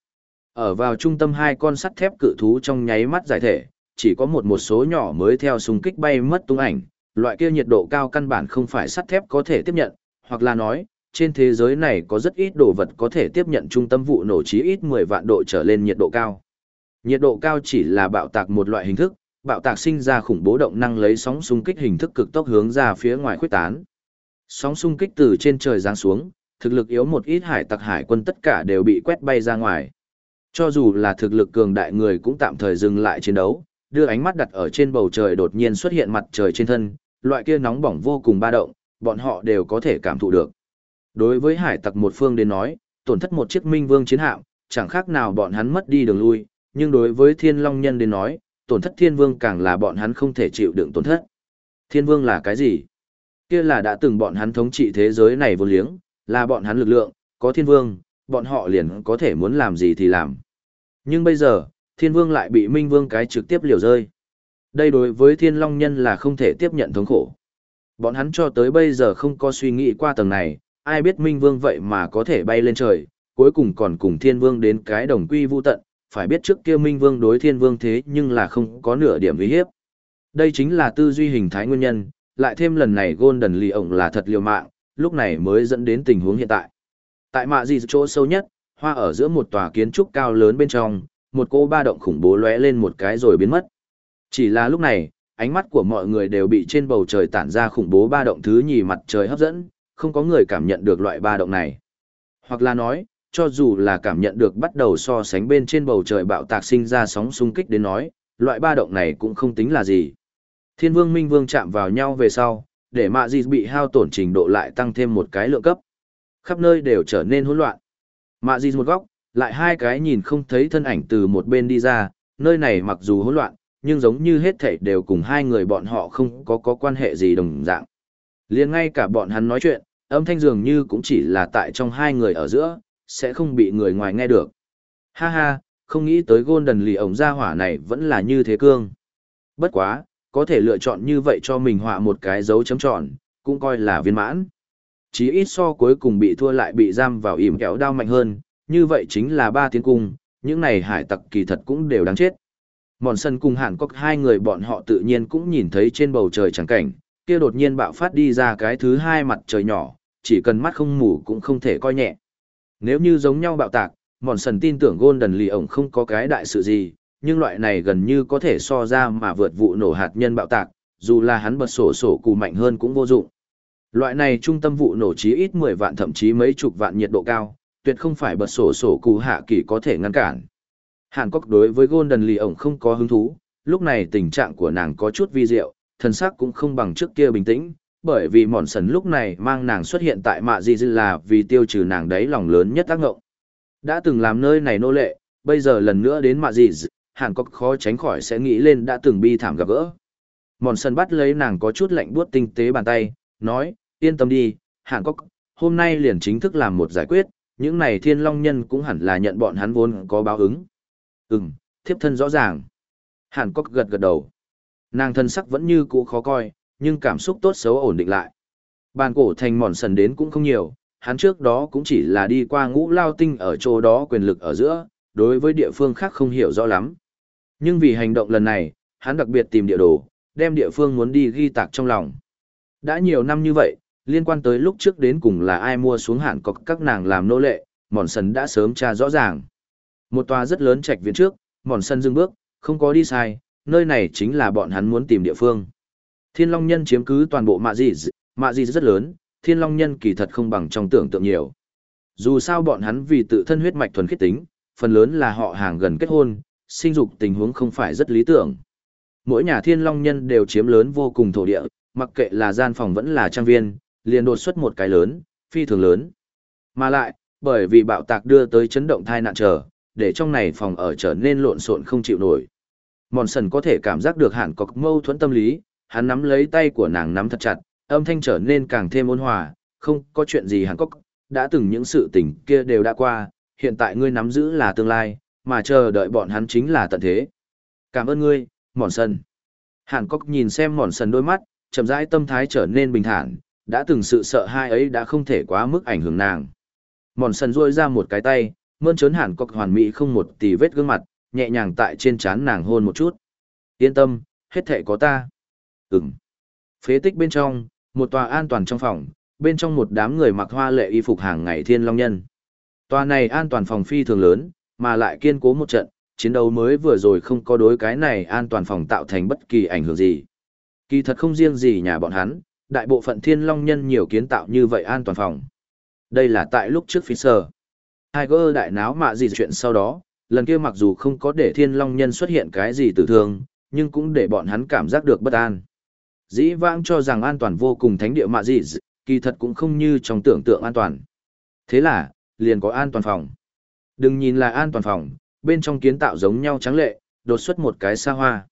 Ở vào trung tâm hai con sắt thép cự thú trong nháy mắt giải thể, chỉ có một một số nhỏ mới theo súng kích bay mất tung ảnh, loại kia nhiệt độ cao căn bản không phải sắt thép có thể tiếp nhận, hoặc là nói, trên thế giới này có rất ít đồ vật có thể tiếp nhận trung tâm vụ nổ chí ít 10 vạn độ trở lên nhiệt độ cao. Nhiệt độ cao chỉ là bạo tạc một loại hình thức, bạo tạc sinh ra khủng bố động năng lấy sóng xung kích hình thức cực tốc hướng ra phía ngoài khuếch tán. Sóng xung kích từ trên trời giáng xuống, thực lực yếu một ít hải tặc hải quân tất cả đều bị quét bay ra ngoài. Cho dù là thực lực cường đại người cũng tạm thời dừng lại chiến đấu, đưa ánh mắt đặt ở trên bầu trời đột nhiên xuất hiện mặt trời trên thân, loại kia nóng bỏng vô cùng ba động, bọn họ đều có thể cảm thụ được. Đối với hải tặc một phương đến nói, tổn thất một chiếc minh vương chiến hạm, chẳng khác nào bọn hắn mất đi đường lui, nhưng đối với thiên long nhân đến nói, tổn thất thiên vương càng là bọn hắn không thể chịu đựng tổn thất. Thiên vương là cái gì? Kia là đã từng bọn hắn thống trị thế giới này vô liếng, là bọn hắn lực lượng, có thiên vương, bọn họ liền có thể muốn làm gì thì làm. Nhưng bây giờ, thiên vương lại bị minh vương cái trực tiếp liều rơi. Đây đối với thiên long nhân là không thể tiếp nhận thống khổ. Bọn hắn cho tới bây giờ không có suy nghĩ qua tầng này, ai biết minh vương vậy mà có thể bay lên trời, cuối cùng còn cùng thiên vương đến cái đồng quy vu tận, phải biết trước kia minh vương đối thiên vương thế nhưng là không có nửa điểm uy hiếp. Đây chính là tư duy hình thái nguyên nhân, lại thêm lần này Golden Lì ổng là thật liều mạng, lúc này mới dẫn đến tình huống hiện tại. Tại mạ gì chỗ sâu nhất, hoa ở giữa một tòa kiến trúc cao lớn bên trong, một cô ba động khủng bố lóe lên một cái rồi biến mất. Chỉ là lúc này, ánh mắt của mọi người đều bị trên bầu trời tản ra khủng bố ba động thứ nhì mặt trời hấp dẫn, không có người cảm nhận được loại ba động này. Hoặc là nói, cho dù là cảm nhận được bắt đầu so sánh bên trên bầu trời bạo tạc sinh ra sóng xung kích đến nói, loại ba động này cũng không tính là gì. Thiên vương minh vương chạm vào nhau về sau, để mạ gì bị hao tổn trình độ lại tăng thêm một cái lượng cấp. Khắp nơi đều trở nên hỗn loạn. Mạ gì một góc, lại hai cái nhìn không thấy thân ảnh từ một bên đi ra, nơi này mặc dù hỗn loạn, nhưng giống như hết thảy đều cùng hai người bọn họ không có có quan hệ gì đồng dạng liền ngay cả bọn hắn nói chuyện, âm thanh dường như cũng chỉ là tại trong hai người ở giữa, sẽ không bị người ngoài nghe được. Ha ha, không nghĩ tới Golden lì ổng ra hỏa này vẫn là như thế cương. Bất quá, có thể lựa chọn như vậy cho mình họa một cái dấu chấm tròn, cũng coi là viên mãn. Chí ít so cuối cùng bị thua lại bị giam vào ỉm kéo đau mạnh hơn, như vậy chính là ba tiếng cung, những này hải tặc kỳ thật cũng đều đáng chết. Mòn sân cùng hẳn có hai người bọn họ tự nhiên cũng nhìn thấy trên bầu trời chẳng cảnh, kia đột nhiên bạo phát đi ra cái thứ hai mặt trời nhỏ, chỉ cần mắt không mù cũng không thể coi nhẹ. Nếu như giống nhau bạo tạc, mòn sần tin tưởng Golden lì ổng không có cái đại sự gì, nhưng loại này gần như có thể so ra mà vượt vụ nổ hạt nhân bạo tạc, dù là hắn bật sổ sổ cù mạnh hơn cũng vô dụng. Loại này trung tâm vụ nổ chí ít 10 vạn thậm chí mấy chục vạn nhiệt độ cao, tuyệt không phải bật sổ sổ cù hạ kỳ có thể ngăn cản. Hàn Cốc đối với Golden lì ổng không có hứng thú, lúc này tình trạng của nàng có chút vi diệu, thân xác cũng không bằng trước kia bình tĩnh, bởi vì mòn sần lúc này mang nàng xuất hiện tại mạ di dư là vì tiêu trừ nàng đấy lòng lớn nhất tác ngộng. Đã từng làm nơi này nô lệ bây giờ lần nữa đến mạ di dư hàn cốc khó tránh khỏi sẽ nghĩ lên đã từng bi thảm gặp gỡ. Mòn sần bắt lấy nàng có chút lạnh buốt tinh tế bàn tay nói yên tâm đi hàn cốc hôm nay liền chính thức làm một giải quyết những này thiên long nhân cũng hẳn là nhận bọn hắn vốn có báo ứng. Ừm, thiếp thân rõ ràng. Hàn cốc gật gật đầu nàng thân sắc vẫn như cũ khó coi nhưng cảm xúc tốt xấu ổn định lại. Bàn cổ thành mòn sần đến cũng không nhiều, hắn trước đó cũng chỉ là đi qua ngũ lao tinh ở chỗ đó quyền lực ở giữa, đối với địa phương khác không hiểu rõ lắm. Nhưng vì hành động lần này, hắn đặc biệt tìm địa đồ, đem địa phương muốn đi ghi tạc trong lòng. Đã nhiều năm như vậy, liên quan tới lúc trước đến cùng là ai mua xuống hạn có các nàng làm nô lệ, mòn sần đã sớm tra rõ ràng. Một tòa rất lớn trạch viện trước, mòn sân dừng bước, không có đi sai, nơi này chính là bọn hắn muốn tìm địa phương. Thiên Long Nhân chiếm cứ toàn bộ mạ dị, mạ dị rất lớn, Thiên Long Nhân kỳ thật không bằng trong tưởng tượng nhiều. Dù sao bọn hắn vì tự thân huyết mạch thuần khiết tính, phần lớn là họ hàng gần kết hôn, sinh dục tình huống không phải rất lý tưởng. Mỗi nhà Thiên Long Nhân đều chiếm lớn vô cùng thổ địa, mặc kệ là gian phòng vẫn là trang viên, liền đột xuất một cái lớn, phi thường lớn. Mà lại, bởi vì bạo tạc đưa tới chấn động thai nạn trở, để trong này phòng ở trở nên lộn xộn không chịu nổi. Mòn sần có thể cảm giác được hạn cọc mâu thuẫn tâm lý, hắn nắm lấy tay của nàng nắm thật chặt, âm thanh trở nên càng thêm ôn hòa, không có chuyện gì hắn cọc, đã từng những sự tình kia đều đã qua, hiện tại ngươi nắm giữ là tương lai, mà chờ đợi bọn hắn chính là tận thế. Cảm ơn ngươi, mòn sần. Hàn Cốc nhìn xem mòn sần đôi mắt, chậm rãi tâm thái trở nên bình thản, đã từng sự sợ hai ấy đã không thể quá mức ảnh hưởng nàng. Mòn sần dôi ra một cái tay, mơn trớn Hàn Cốc hoàn mỹ không một tì vết gương mặt, nhẹ nhàng tại trên trán nàng hôn một chút. Yên tâm, hết thệ có ta. Ừm. Phế tích bên trong, một tòa an toàn trong phòng, bên trong một đám người mặc hoa lệ y phục hàng ngày thiên long nhân. Tòa này an toàn phòng phi thường lớn, mà lại kiên cố một trận, chiến đấu mới vừa rồi không có đối cái này an toàn phòng tạo thành bất kỳ ảnh hưởng gì. Kỳ thật không riêng gì nhà bọn hắn, đại bộ phận thiên long nhân nhiều kiến tạo như vậy an toàn phòng. Đây là tại lúc trước Fisher. Tiger đại náo mạ gì chuyện sau đó, lần kia mặc dù không có để thiên long nhân xuất hiện cái gì tử thương, nhưng cũng để bọn hắn cảm giác được bất an. Dĩ vãng cho rằng an toàn vô cùng thánh địa mạ gì, kỳ thật cũng không như trong tưởng tượng an toàn. Thế là, liền có an toàn phòng. Đừng nhìn là an toàn phòng, bên trong kiến tạo giống nhau trắng lệ, đột xuất một cái xa hoa.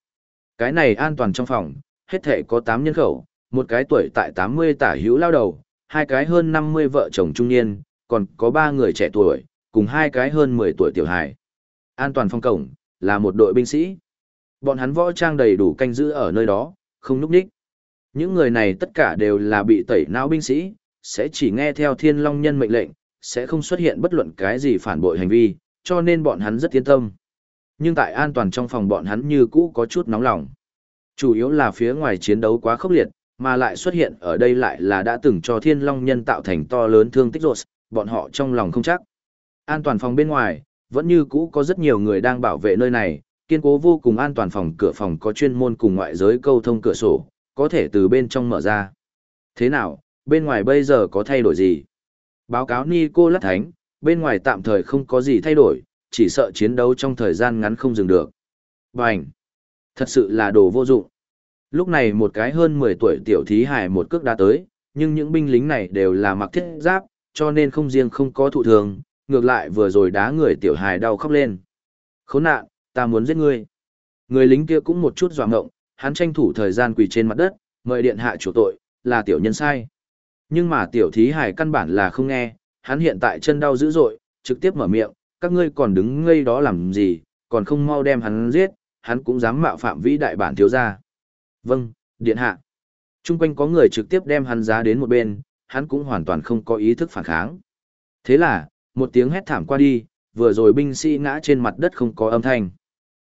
Cái này an toàn trong phòng, hết thể có 8 nhân khẩu, một cái tuổi tại 80 tả hữu lao đầu, hai cái hơn 50 vợ chồng trung niên, còn có ba người trẻ tuổi, cùng hai cái hơn 10 tuổi tiểu hài. An toàn phòng cổng, là một đội binh sĩ. Bọn hắn võ trang đầy đủ canh giữ ở nơi đó, không núp đích. Những người này tất cả đều là bị tẩy não binh sĩ, sẽ chỉ nghe theo thiên long nhân mệnh lệnh, sẽ không xuất hiện bất luận cái gì phản bội hành vi, cho nên bọn hắn rất yên tâm. Nhưng tại an toàn trong phòng bọn hắn như cũ có chút nóng lòng. Chủ yếu là phía ngoài chiến đấu quá khốc liệt, mà lại xuất hiện ở đây lại là đã từng cho thiên long nhân tạo thành to lớn thương tích rột, bọn họ trong lòng không chắc. An toàn phòng bên ngoài, vẫn như cũ có rất nhiều người đang bảo vệ nơi này, kiên cố vô cùng an toàn phòng cửa phòng có chuyên môn cùng ngoại giới câu thông cửa sổ, có thể từ bên trong mở ra. Thế nào, bên ngoài bây giờ có thay đổi gì? Báo cáo Nicolas Lát Thánh, bên ngoài tạm thời không có gì thay đổi, chỉ sợ chiến đấu trong thời gian ngắn không dừng được. Bành! Thật sự là đồ vô dụng. Lúc này một cái hơn 10 tuổi tiểu thí hải một cước đã tới, nhưng những binh lính này đều là mặc thiết giáp, cho nên không riêng không có thụ thường, ngược lại vừa rồi đá người tiểu hài đau khóc lên. Khốn nạn, ta muốn giết ngươi. Người lính kia cũng một chút dọa ngộng, hắn tranh thủ thời gian quỳ trên mặt đất, mời điện hạ chủ tội, là tiểu nhân sai. Nhưng mà tiểu thí hải căn bản là không nghe, hắn hiện tại chân đau dữ dội, trực tiếp mở miệng, các ngươi còn đứng ngây đó làm gì, còn không mau đem hắn giết, hắn cũng dám mạo phạm vĩ đại bản thiếu gia. Vâng, điện hạ. Trung quanh có người trực tiếp đem hắn giá đến một bên, hắn cũng hoàn toàn không có ý thức phản kháng. Thế là, một tiếng hét thảm qua đi, vừa rồi binh sĩ ngã trên mặt đất không có âm thanh.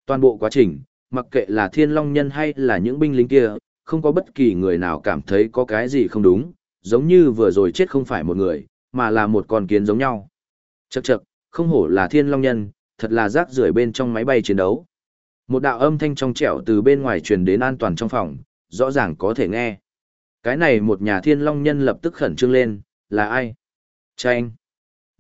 Toàn bộ quá trình, mặc kệ là thiên long nhân hay là những binh lính kia, không có bất kỳ người nào cảm thấy có cái gì không đúng, giống như vừa rồi chết không phải một người, mà là một con kiến giống nhau. Chậc chậc, không hổ là thiên long nhân, thật là rác rưởi bên trong máy bay chiến đấu. Một đạo âm thanh trong trẻo từ bên ngoài truyền đến an toàn trong phòng, rõ ràng có thể nghe. Cái này một nhà thiên long nhân lập tức khẩn trương lên, là ai? Chanh.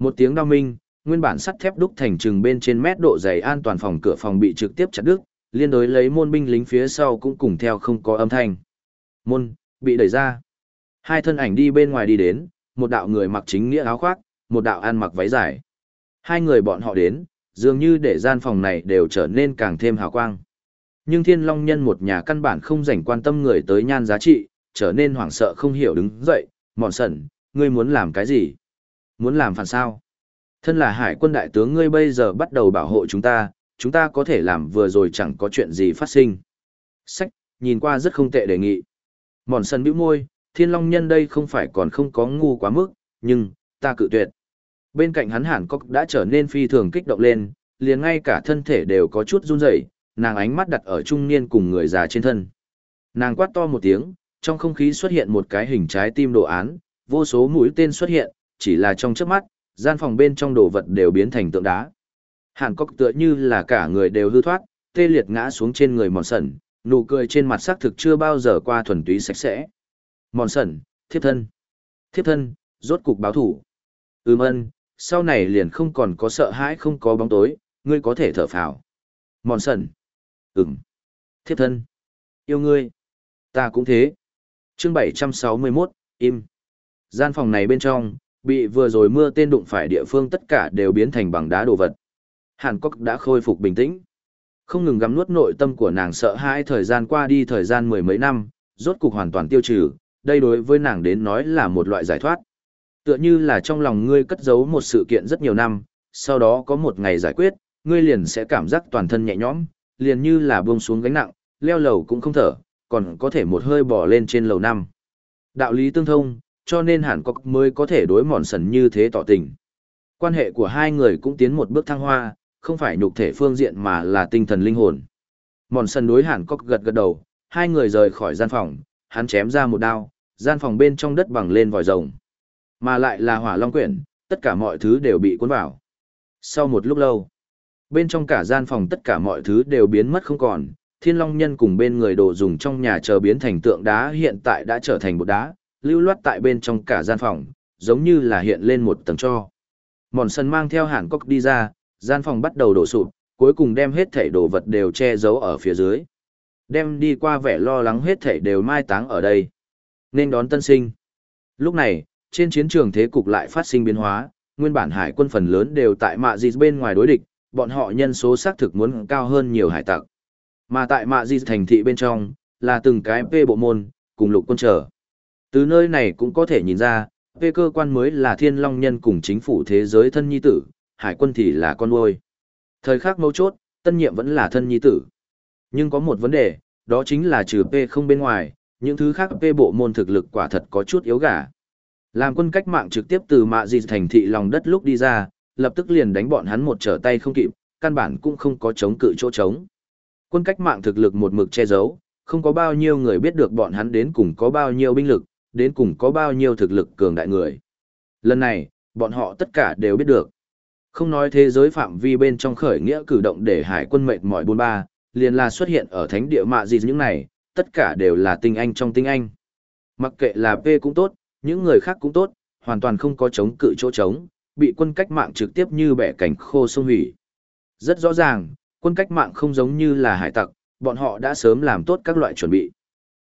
Một tiếng đau minh, nguyên bản sắt thép đúc thành chừng bên trên mét độ dày an toàn phòng cửa phòng bị trực tiếp chặt đứt, liên đối lấy môn binh lính phía sau cũng cùng theo không có âm thanh. Môn, bị đẩy ra. Hai thân ảnh đi bên ngoài đi đến, một đạo người mặc chính nghĩa áo khoác, một đạo ăn mặc váy dài. Hai người bọn họ đến, dường như để gian phòng này đều trở nên càng thêm hào quang. Nhưng thiên long nhân một nhà căn bản không dành quan tâm người tới nhan giá trị, trở nên hoảng sợ không hiểu đứng dậy, mòn sẩn, ngươi muốn làm cái gì? Muốn làm phản sao? Thân là hải quân đại tướng ngươi bây giờ bắt đầu bảo hộ chúng ta, chúng ta có thể làm vừa rồi chẳng có chuyện gì phát sinh. Sách, nhìn qua rất không tệ đề nghị. Mòn sân bĩu môi, thiên long nhân đây không phải còn không có ngu quá mức, nhưng, ta cự tuyệt. Bên cạnh hắn hẳn cốc đã trở nên phi thường kích động lên, liền ngay cả thân thể đều có chút run rẩy, nàng ánh mắt đặt ở trung niên cùng người già trên thân. Nàng quát to một tiếng, trong không khí xuất hiện một cái hình trái tim đồ án, vô số mũi tên xuất hiện, chỉ là trong chớp mắt, gian phòng bên trong đồ vật đều biến thành tượng đá. Hàn Cốc tựa như là cả người đều hư thoát, tê liệt ngã xuống trên người mòn sẩn, nụ cười trên mặt sắc thực chưa bao giờ qua thuần túy sạch sẽ. Mòn sẩn, thiếp thân. Thiếp thân, rốt cục báo thủ. Ừm ân, sau này liền không còn có sợ hãi không có bóng tối, ngươi có thể thở phào. Mòn sẩn. Ừm. Thiếp thân. Yêu ngươi. Ta cũng thế. Chương 761, im. Gian phòng này bên trong, bị vừa rồi mưa tên đụng phải địa phương tất cả đều biến thành bằng đá đồ vật. Hàn Cốc đã khôi phục bình tĩnh. Không ngừng gắm nuốt nội tâm của nàng sợ hãi thời gian qua đi thời gian mười mấy năm, rốt cục hoàn toàn tiêu trừ, đây đối với nàng đến nói là một loại giải thoát. Tựa như là trong lòng ngươi cất giấu một sự kiện rất nhiều năm, sau đó có một ngày giải quyết, ngươi liền sẽ cảm giác toàn thân nhẹ nhõm, liền như là buông xuống gánh nặng, leo lầu cũng không thở, còn có thể một hơi bỏ lên trên lầu năm. Đạo lý tương thông, cho nên Hàn Cốc mới có thể đối mòn sần như thế tỏ tình. Quan hệ của hai người cũng tiến một bước thăng hoa, không phải nhục thể phương diện mà là tinh thần linh hồn. Mòn sần đối Hàn Cốc gật gật đầu, hai người rời khỏi gian phòng, hắn chém ra một đao, gian phòng bên trong đất bằng lên vòi rồng. Mà lại là hỏa long quyển, tất cả mọi thứ đều bị cuốn vào. Sau một lúc lâu, bên trong cả gian phòng tất cả mọi thứ đều biến mất không còn, thiên long nhân cùng bên người đồ dùng trong nhà chờ biến thành tượng đá hiện tại đã trở thành bột đá, lưu loát tại bên trong cả gian phòng, giống như là hiện lên một tầng cho. Mòn sân mang theo hàn cốc đi ra, gian phòng bắt đầu đổ sụp, cuối cùng đem hết thảy đồ vật đều che giấu ở phía dưới. Đem đi qua vẻ lo lắng hết thảy đều mai táng ở đây. Nên đón tân sinh. Lúc này, trên chiến trường thế cục lại phát sinh biến hóa, nguyên bản hải quân phần lớn đều tại mạ dịt bên ngoài đối địch, bọn họ nhân số xác thực muốn cao hơn nhiều hải tặc. Mà tại mạ dịt thành thị bên trong, là từng cái P bộ môn, cùng lục quân trở. Từ nơi này cũng có thể nhìn ra, P cơ quan mới là thiên long nhân cùng chính phủ thế giới thân nhi tử, hải quân thì là con nuôi. Thời khắc mấu chốt, tân nhiệm vẫn là thân nhi tử. Nhưng có một vấn đề, đó chính là trừ P không bên ngoài, những thứ khác P bộ môn thực lực quả thật có chút yếu gà. Làm quân cách mạng trực tiếp từ mạ dịch thành thị lòng đất lúc đi ra, lập tức liền đánh bọn hắn một trở tay không kịp, căn bản cũng không có chống cự chỗ trống. Quân cách mạng thực lực một mực che giấu, không có bao nhiêu người biết được bọn hắn đến cùng có bao nhiêu binh lực, đến cùng có bao nhiêu thực lực cường đại người. Lần này, bọn họ tất cả đều biết được. Không nói thế giới phạm vi bên trong khởi nghĩa cử động để hải quân mệt mỏi bốn ba, liền là xuất hiện ở thánh địa mạ gì những này, tất cả đều là tinh anh trong tinh anh. Mặc kệ là P cũng tốt, những người khác cũng tốt, hoàn toàn không có chống cự chỗ trống, bị quân cách mạng trực tiếp như bẻ cảnh khô sông hủy. Rất rõ ràng, quân cách mạng không giống như là hải tặc, bọn họ đã sớm làm tốt các loại chuẩn bị.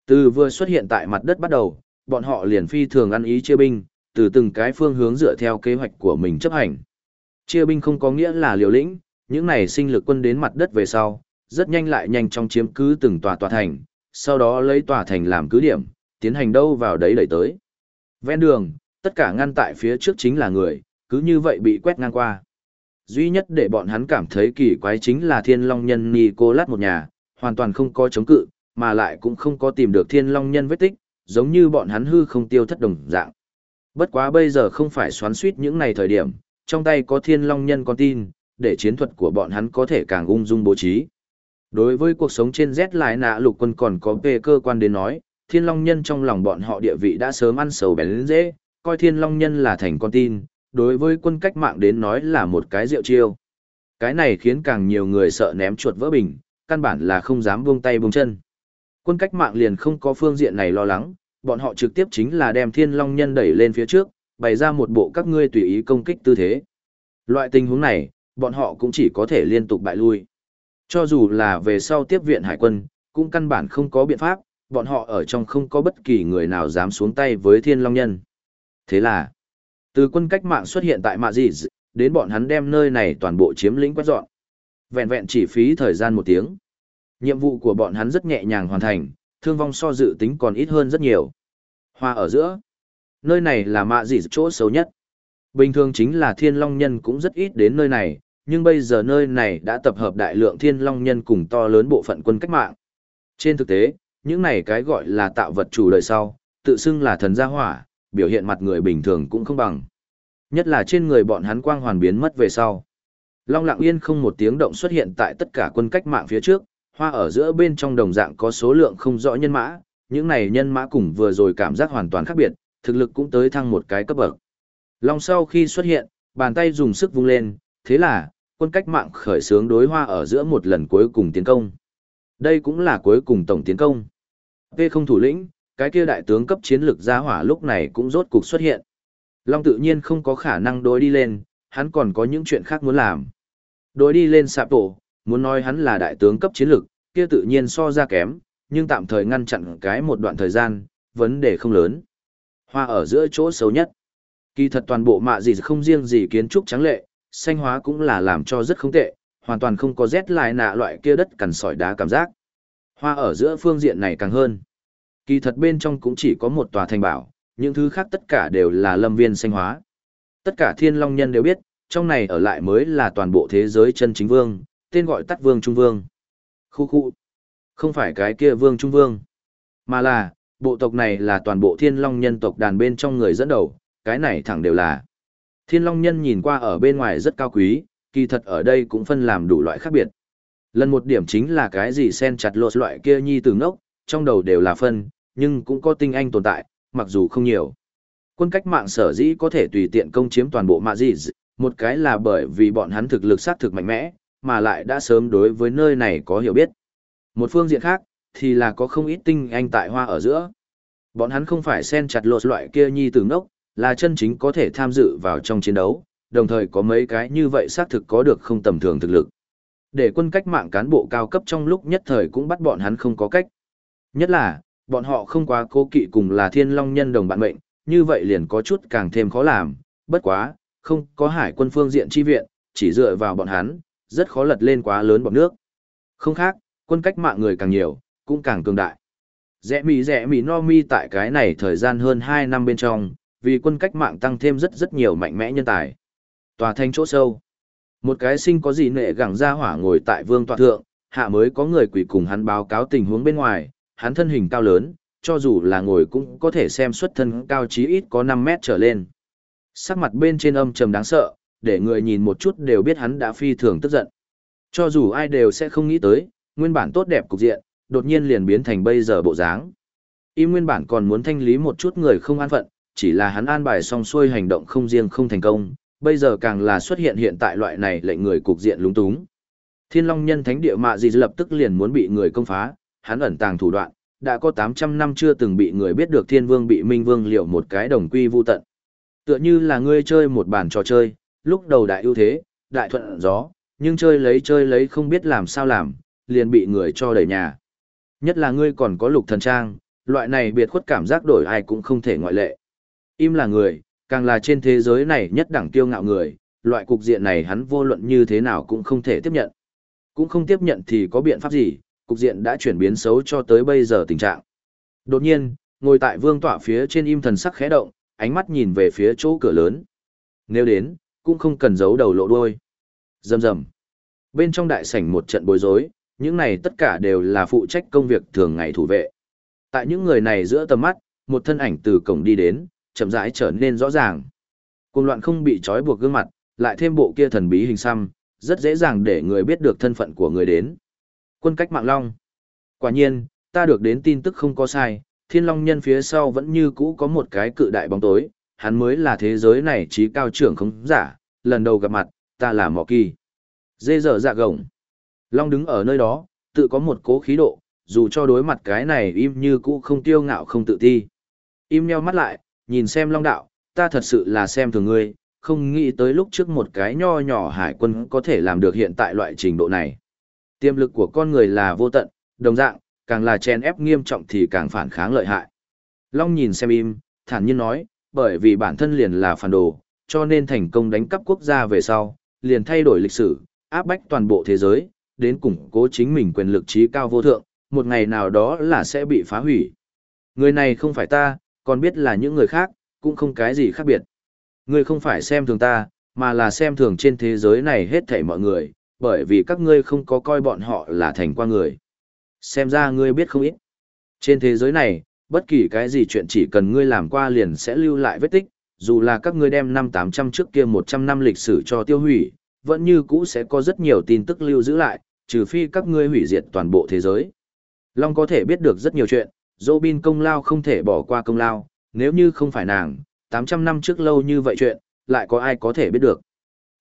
Từ vừa xuất hiện tại mặt đất bắt đầu, bọn họ liền phi thường ăn ý chia binh, từ từng cái phương hướng dựa theo kế hoạch của mình chấp hành. Chia binh không có nghĩa là liều lĩnh, những này sinh lực quân đến mặt đất về sau, rất nhanh lại nhanh chóng chiếm cứ từng tòa tòa thành, sau đó lấy tòa thành làm cứ điểm, tiến hành đâu vào đấy đẩy tới. Ven đường, tất cả ngăn tại phía trước chính là người, cứ như vậy bị quét ngang qua. Duy nhất để bọn hắn cảm thấy kỳ quái chính là thiên long nhân Nicolas một nhà, hoàn toàn không có chống cự, mà lại cũng không có tìm được thiên long nhân vết tích, giống như bọn hắn hư không tiêu thất đồng dạng. Bất quá bây giờ không phải xoắn suýt những này thời điểm, trong tay có thiên long nhân con tin, để chiến thuật của bọn hắn có thể càng ung dung bố trí. Đối với cuộc sống trên Z lại nạ lục quân còn có về cơ quan đến nói, thiên long nhân trong lòng bọn họ địa vị đã sớm ăn sầu bén lên dễ, coi thiên long nhân là thành con tin, đối với quân cách mạng đến nói là một cái rượu chiêu. Cái này khiến càng nhiều người sợ ném chuột vỡ bình, căn bản là không dám buông tay buông chân. Quân cách mạng liền không có phương diện này lo lắng, bọn họ trực tiếp chính là đem thiên long nhân đẩy lên phía trước, bày ra một bộ các ngươi tùy ý công kích tư thế. Loại tình huống này, bọn họ cũng chỉ có thể liên tục bại lui. Cho dù là về sau tiếp viện hải quân, cũng căn bản không có biện pháp, bọn họ ở trong không có bất kỳ người nào dám xuống tay với thiên long nhân. Thế là, từ quân cách mạng xuất hiện tại Mạ Dị, đến bọn hắn đem nơi này toàn bộ chiếm lĩnh quét dọn. Vẹn vẹn chỉ phí thời gian một tiếng. Nhiệm vụ của bọn hắn rất nhẹ nhàng hoàn thành, thương vong so dự tính còn ít hơn rất nhiều. Hoa ở giữa. Nơi này là Mạ Dị chỗ xấu nhất. Bình thường chính là thiên long nhân cũng rất ít đến nơi này, nhưng bây giờ nơi này đã tập hợp đại lượng thiên long nhân cùng to lớn bộ phận quân cách mạng. Trên thực tế, những này cái gọi là tạo vật chủ đời sau, tự xưng là thần gia hỏa, biểu hiện mặt người bình thường cũng không bằng. Nhất là trên người bọn hắn quang hoàn biến mất về sau. Long lặng yên không một tiếng động xuất hiện tại tất cả quân cách mạng phía trước, hoa ở giữa bên trong đồng dạng có số lượng không rõ nhân mã, những này nhân mã cùng vừa rồi cảm giác hoàn toàn khác biệt, thực lực cũng tới thăng một cái cấp bậc. Long sau khi xuất hiện, bàn tay dùng sức vung lên, thế là, quân cách mạng khởi xướng đối hoa ở giữa một lần cuối cùng tiến công. Đây cũng là cuối cùng tổng tiến công. V không thủ lĩnh, cái kia đại tướng cấp chiến lược gia hỏa lúc này cũng rốt cục xuất hiện. Long tự nhiên không có khả năng đối đi lên, hắn còn có những chuyện khác muốn làm. Đối đi lên sạp tổ, muốn nói hắn là đại tướng cấp chiến lược, kia tự nhiên so ra kém, nhưng tạm thời ngăn chặn cái một đoạn thời gian, vấn đề không lớn. Hoa ở giữa chỗ xấu nhất. Kỳ thật toàn bộ mạ gì không riêng gì kiến trúc trắng lệ, xanh hóa cũng là làm cho rất không tệ, hoàn toàn không có rét lại nạ loại kia đất cằn sỏi đá cảm giác. Hoa ở giữa phương diện này càng hơn. Kỳ thật bên trong cũng chỉ có một tòa thành bảo, những thứ khác tất cả đều là lâm viên xanh hóa. Tất cả thiên long nhân đều biết, trong này ở lại mới là toàn bộ thế giới chân chính vương, tên gọi tắt vương trung vương. Khu khu. Không phải cái kia vương trung vương, mà là, bộ tộc này là toàn bộ thiên long nhân tộc đàn bên trong người dẫn đầu, cái này thẳng đều là. Thiên long nhân nhìn qua ở bên ngoài rất cao quý, kỳ thật ở đây cũng phân làm đủ loại khác biệt. Lần một điểm chính là cái gì sen chặt lột loại kia nhi từ ngốc, trong đầu đều là phân, nhưng cũng có tinh anh tồn tại, mặc dù không nhiều. Quân cách mạng sở dĩ có thể tùy tiện công chiếm toàn bộ mạ dị, một cái là bởi vì bọn hắn thực lực sát thực mạnh mẽ, mà lại đã sớm đối với nơi này có hiểu biết. Một phương diện khác, thì là có không ít tinh anh tại hoa ở giữa. Bọn hắn không phải sen chặt lột loại kia nhi tử ngốc, là chân chính có thể tham dự vào trong chiến đấu, đồng thời có mấy cái như vậy xác thực có được không tầm thường thực lực. Để quân cách mạng cán bộ cao cấp trong lúc nhất thời cũng bắt bọn hắn không có cách. Nhất là, bọn họ không quá cố kỵ cùng là thiên long nhân đồng bạn mệnh, như vậy liền có chút càng thêm khó làm, bất quá, không có hải quân phương diện chi viện, chỉ dựa vào bọn hắn, rất khó lật lên quá lớn bọn nước. Không khác, quân cách mạng người càng nhiều, cũng càng cường đại. Rẽ mì rẽ mì no mi tại cái này thời gian hơn 2 năm bên trong, vì quân cách mạng tăng thêm rất rất nhiều mạnh mẽ nhân tài. Tòa thanh chỗ sâu. Một cái sinh có gì nệ gẳng ra hỏa ngồi tại vương tòa thượng, hạ mới có người quỷ cùng hắn báo cáo tình huống bên ngoài, hắn thân hình cao lớn, cho dù là ngồi cũng có thể xem xuất thân cao chí ít có 5 mét trở lên. Sắc mặt bên trên âm trầm đáng sợ, để người nhìn một chút đều biết hắn đã phi thường tức giận. Cho dù ai đều sẽ không nghĩ tới, nguyên bản tốt đẹp cục diện, đột nhiên liền biến thành bây giờ bộ dáng. Y nguyên bản còn muốn thanh lý một chút người không an phận, chỉ là hắn an bài xong xuôi hành động không riêng không thành công, bây giờ càng là xuất hiện hiện tại loại này lệnh người cục diện lúng túng. Thiên Long Nhân Thánh Địa Mạ Dị lập tức liền muốn bị người công phá, hắn ẩn tàng thủ đoạn, đã có 800 năm chưa từng bị người biết được Thiên Vương bị Minh Vương liệu một cái đồng quy vu tận. Tựa như là ngươi chơi một bản trò chơi, lúc đầu đại ưu thế, đại thuận gió, nhưng chơi lấy chơi lấy không biết làm sao làm, liền bị người cho đẩy nhà. Nhất là ngươi còn có lục thần trang, loại này biệt khuất cảm giác đổi ai cũng không thể ngoại lệ. Im là người, càng là trên thế giới này nhất đẳng tiêu ngạo người, loại cục diện này hắn vô luận như thế nào cũng không thể tiếp nhận. Cũng không tiếp nhận thì có biện pháp gì, cục diện đã chuyển biến xấu cho tới bây giờ tình trạng. Đột nhiên, ngồi tại vương tọa phía trên im thần sắc khẽ động, ánh mắt nhìn về phía chỗ cửa lớn. Nếu đến, cũng không cần giấu đầu lộ đuôi. Rầm rầm. Bên trong đại sảnh một trận bối rối, những này tất cả đều là phụ trách công việc thường ngày thủ vệ. Tại những người này giữa tầm mắt, một thân ảnh từ cổng đi đến, chậm rãi trở nên rõ ràng. Cùng loạn không bị trói buộc gương mặt, lại thêm bộ kia thần bí hình xăm, rất dễ dàng để người biết được thân phận của người đến. Quân cách mạng long. Quả nhiên, ta được đến tin tức không có sai, thiên long nhân phía sau vẫn như cũ có một cái cự đại bóng tối, hắn mới là thế giới này trí cao trưởng không giả, lần đầu gặp mặt, ta là mỏ kỳ. Dê dở dạ gồng. Long đứng ở nơi đó, tự có một cố khí độ, dù cho đối mặt cái này im như cũ không tiêu ngạo không tự ti. Im nheo mắt lại, nhìn xem long đạo, ta thật sự là xem thường ngươi, không nghĩ tới lúc trước một cái nho nhỏ hải quân có thể làm được hiện tại loại trình độ này. Tiềm lực của con người là vô tận, đồng dạng, càng là chen ép nghiêm trọng thì càng phản kháng lợi hại. Long nhìn xem im, thản nhiên nói, bởi vì bản thân liền là phản đồ, cho nên thành công đánh cắp quốc gia về sau, liền thay đổi lịch sử, áp bách toàn bộ thế giới, đến củng cố chính mình quyền lực trí cao vô thượng, một ngày nào đó là sẽ bị phá hủy. Người này không phải ta, còn biết là những người khác, cũng không cái gì khác biệt. Ngươi không phải xem thường ta, mà là xem thường trên thế giới này hết thảy mọi người, bởi vì các ngươi không có coi bọn họ là thành qua người. Xem ra ngươi biết không ít. Trên thế giới này, bất kỳ cái gì chuyện chỉ cần ngươi làm qua liền sẽ lưu lại vết tích, dù là các ngươi đem năm 800 trước kia 100 năm lịch sử cho tiêu hủy, vẫn như cũ sẽ có rất nhiều tin tức lưu giữ lại, trừ phi các ngươi hủy diệt toàn bộ thế giới. Long có thể biết được rất nhiều chuyện, Robin công lao không thể bỏ qua công lao, nếu như không phải nàng, 800 năm trước lâu như vậy chuyện, lại có ai có thể biết được.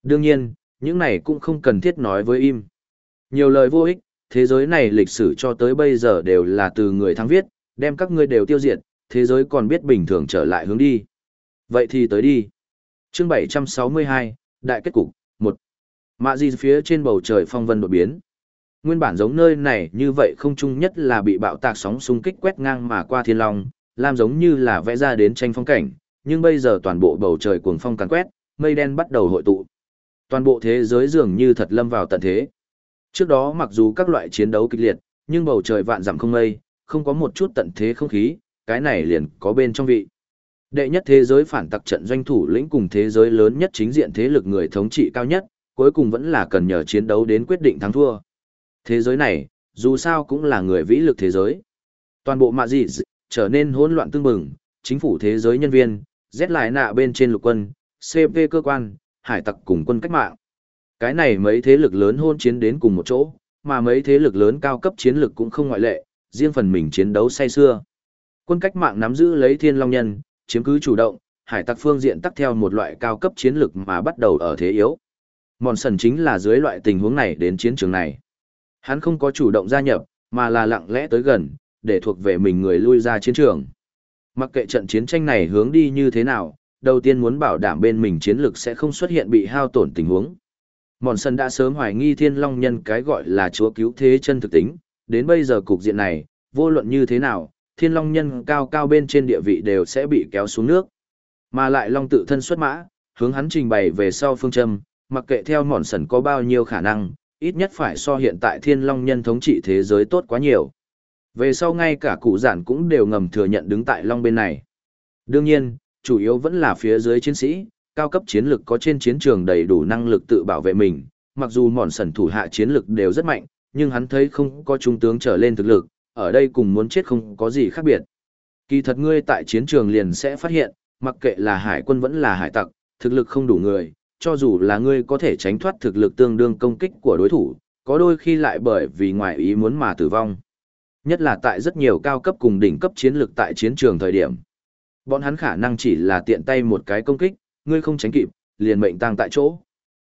Đương nhiên, những này cũng không cần thiết nói với im. Nhiều lời vô ích, thế giới này lịch sử cho tới bây giờ đều là từ người thắng viết, đem các ngươi đều tiêu diệt, thế giới còn biết bình thường trở lại hướng đi. Vậy thì tới đi. Chương 762, Đại kết cục, 1. Mạ gì phía trên bầu trời phong vân đột biến. Nguyên bản giống nơi này như vậy không chung nhất là bị bạo tạc sóng xung kích quét ngang mà qua thiên long, làm giống như là vẽ ra đến tranh phong cảnh, nhưng bây giờ toàn bộ bầu trời cuồng phong càn quét, mây đen bắt đầu hội tụ. Toàn bộ thế giới dường như thật lâm vào tận thế. Trước đó mặc dù các loại chiến đấu kịch liệt, nhưng bầu trời vạn dặm không mây, không có một chút tận thế không khí, cái này liền có bên trong vị. Đệ nhất thế giới phản tặc trận doanh thủ lĩnh cùng thế giới lớn nhất chính diện thế lực người thống trị cao nhất, cuối cùng vẫn là cần nhờ chiến đấu đến quyết định thắng thua. Thế giới này, dù sao cũng là người vĩ lực thế giới. Toàn bộ mạ dị trở nên hỗn loạn tương bừng, chính phủ thế giới nhân viên, Z lại nạ bên trên lục quân, CP cơ quan, hải tặc cùng quân cách mạng. Cái này mấy thế lực lớn hôn chiến đến cùng một chỗ, mà mấy thế lực lớn cao cấp chiến lực cũng không ngoại lệ, riêng phần mình chiến đấu say xưa. Quân cách mạng nắm giữ lấy thiên long nhân, chiếm cứ chủ động, hải tặc phương diện tắc theo một loại cao cấp chiến lực mà bắt đầu ở thế yếu. Mòn sần chính là dưới loại tình huống này đến chiến trường này. Hắn không có chủ động gia nhập, mà là lặng lẽ tới gần, để thuộc về mình người lui ra chiến trường. Mặc kệ trận chiến tranh này hướng đi như thế nào, đầu tiên muốn bảo đảm bên mình chiến lực sẽ không xuất hiện bị hao tổn tình huống. Mòn sân đã sớm hoài nghi thiên long nhân cái gọi là chúa cứu thế chân thực tính, đến bây giờ cục diện này, vô luận như thế nào, thiên long nhân cao cao bên trên địa vị đều sẽ bị kéo xuống nước. Mà lại long tự thân xuất mã, hướng hắn trình bày về sau phương châm, mặc kệ theo mòn sần có bao nhiêu khả năng, ít nhất phải so hiện tại thiên long nhân thống trị thế giới tốt quá nhiều. Về sau ngay cả cụ giản cũng đều ngầm thừa nhận đứng tại long bên này. Đương nhiên, chủ yếu vẫn là phía dưới chiến sĩ, cao cấp chiến lực có trên chiến trường đầy đủ năng lực tự bảo vệ mình, mặc dù mòn sần thủ hạ chiến lực đều rất mạnh, nhưng hắn thấy không có trung tướng trở lên thực lực, ở đây cùng muốn chết không có gì khác biệt. Kỳ thật ngươi tại chiến trường liền sẽ phát hiện, mặc kệ là hải quân vẫn là hải tặc, thực lực không đủ người, cho dù là ngươi có thể tránh thoát thực lực tương đương công kích của đối thủ, có đôi khi lại bởi vì ngoại ý muốn mà tử vong. Nhất là tại rất nhiều cao cấp cùng đỉnh cấp chiến lực tại chiến trường thời điểm. Bọn hắn khả năng chỉ là tiện tay một cái công kích, ngươi không tránh kịp, liền mệnh tăng tại chỗ.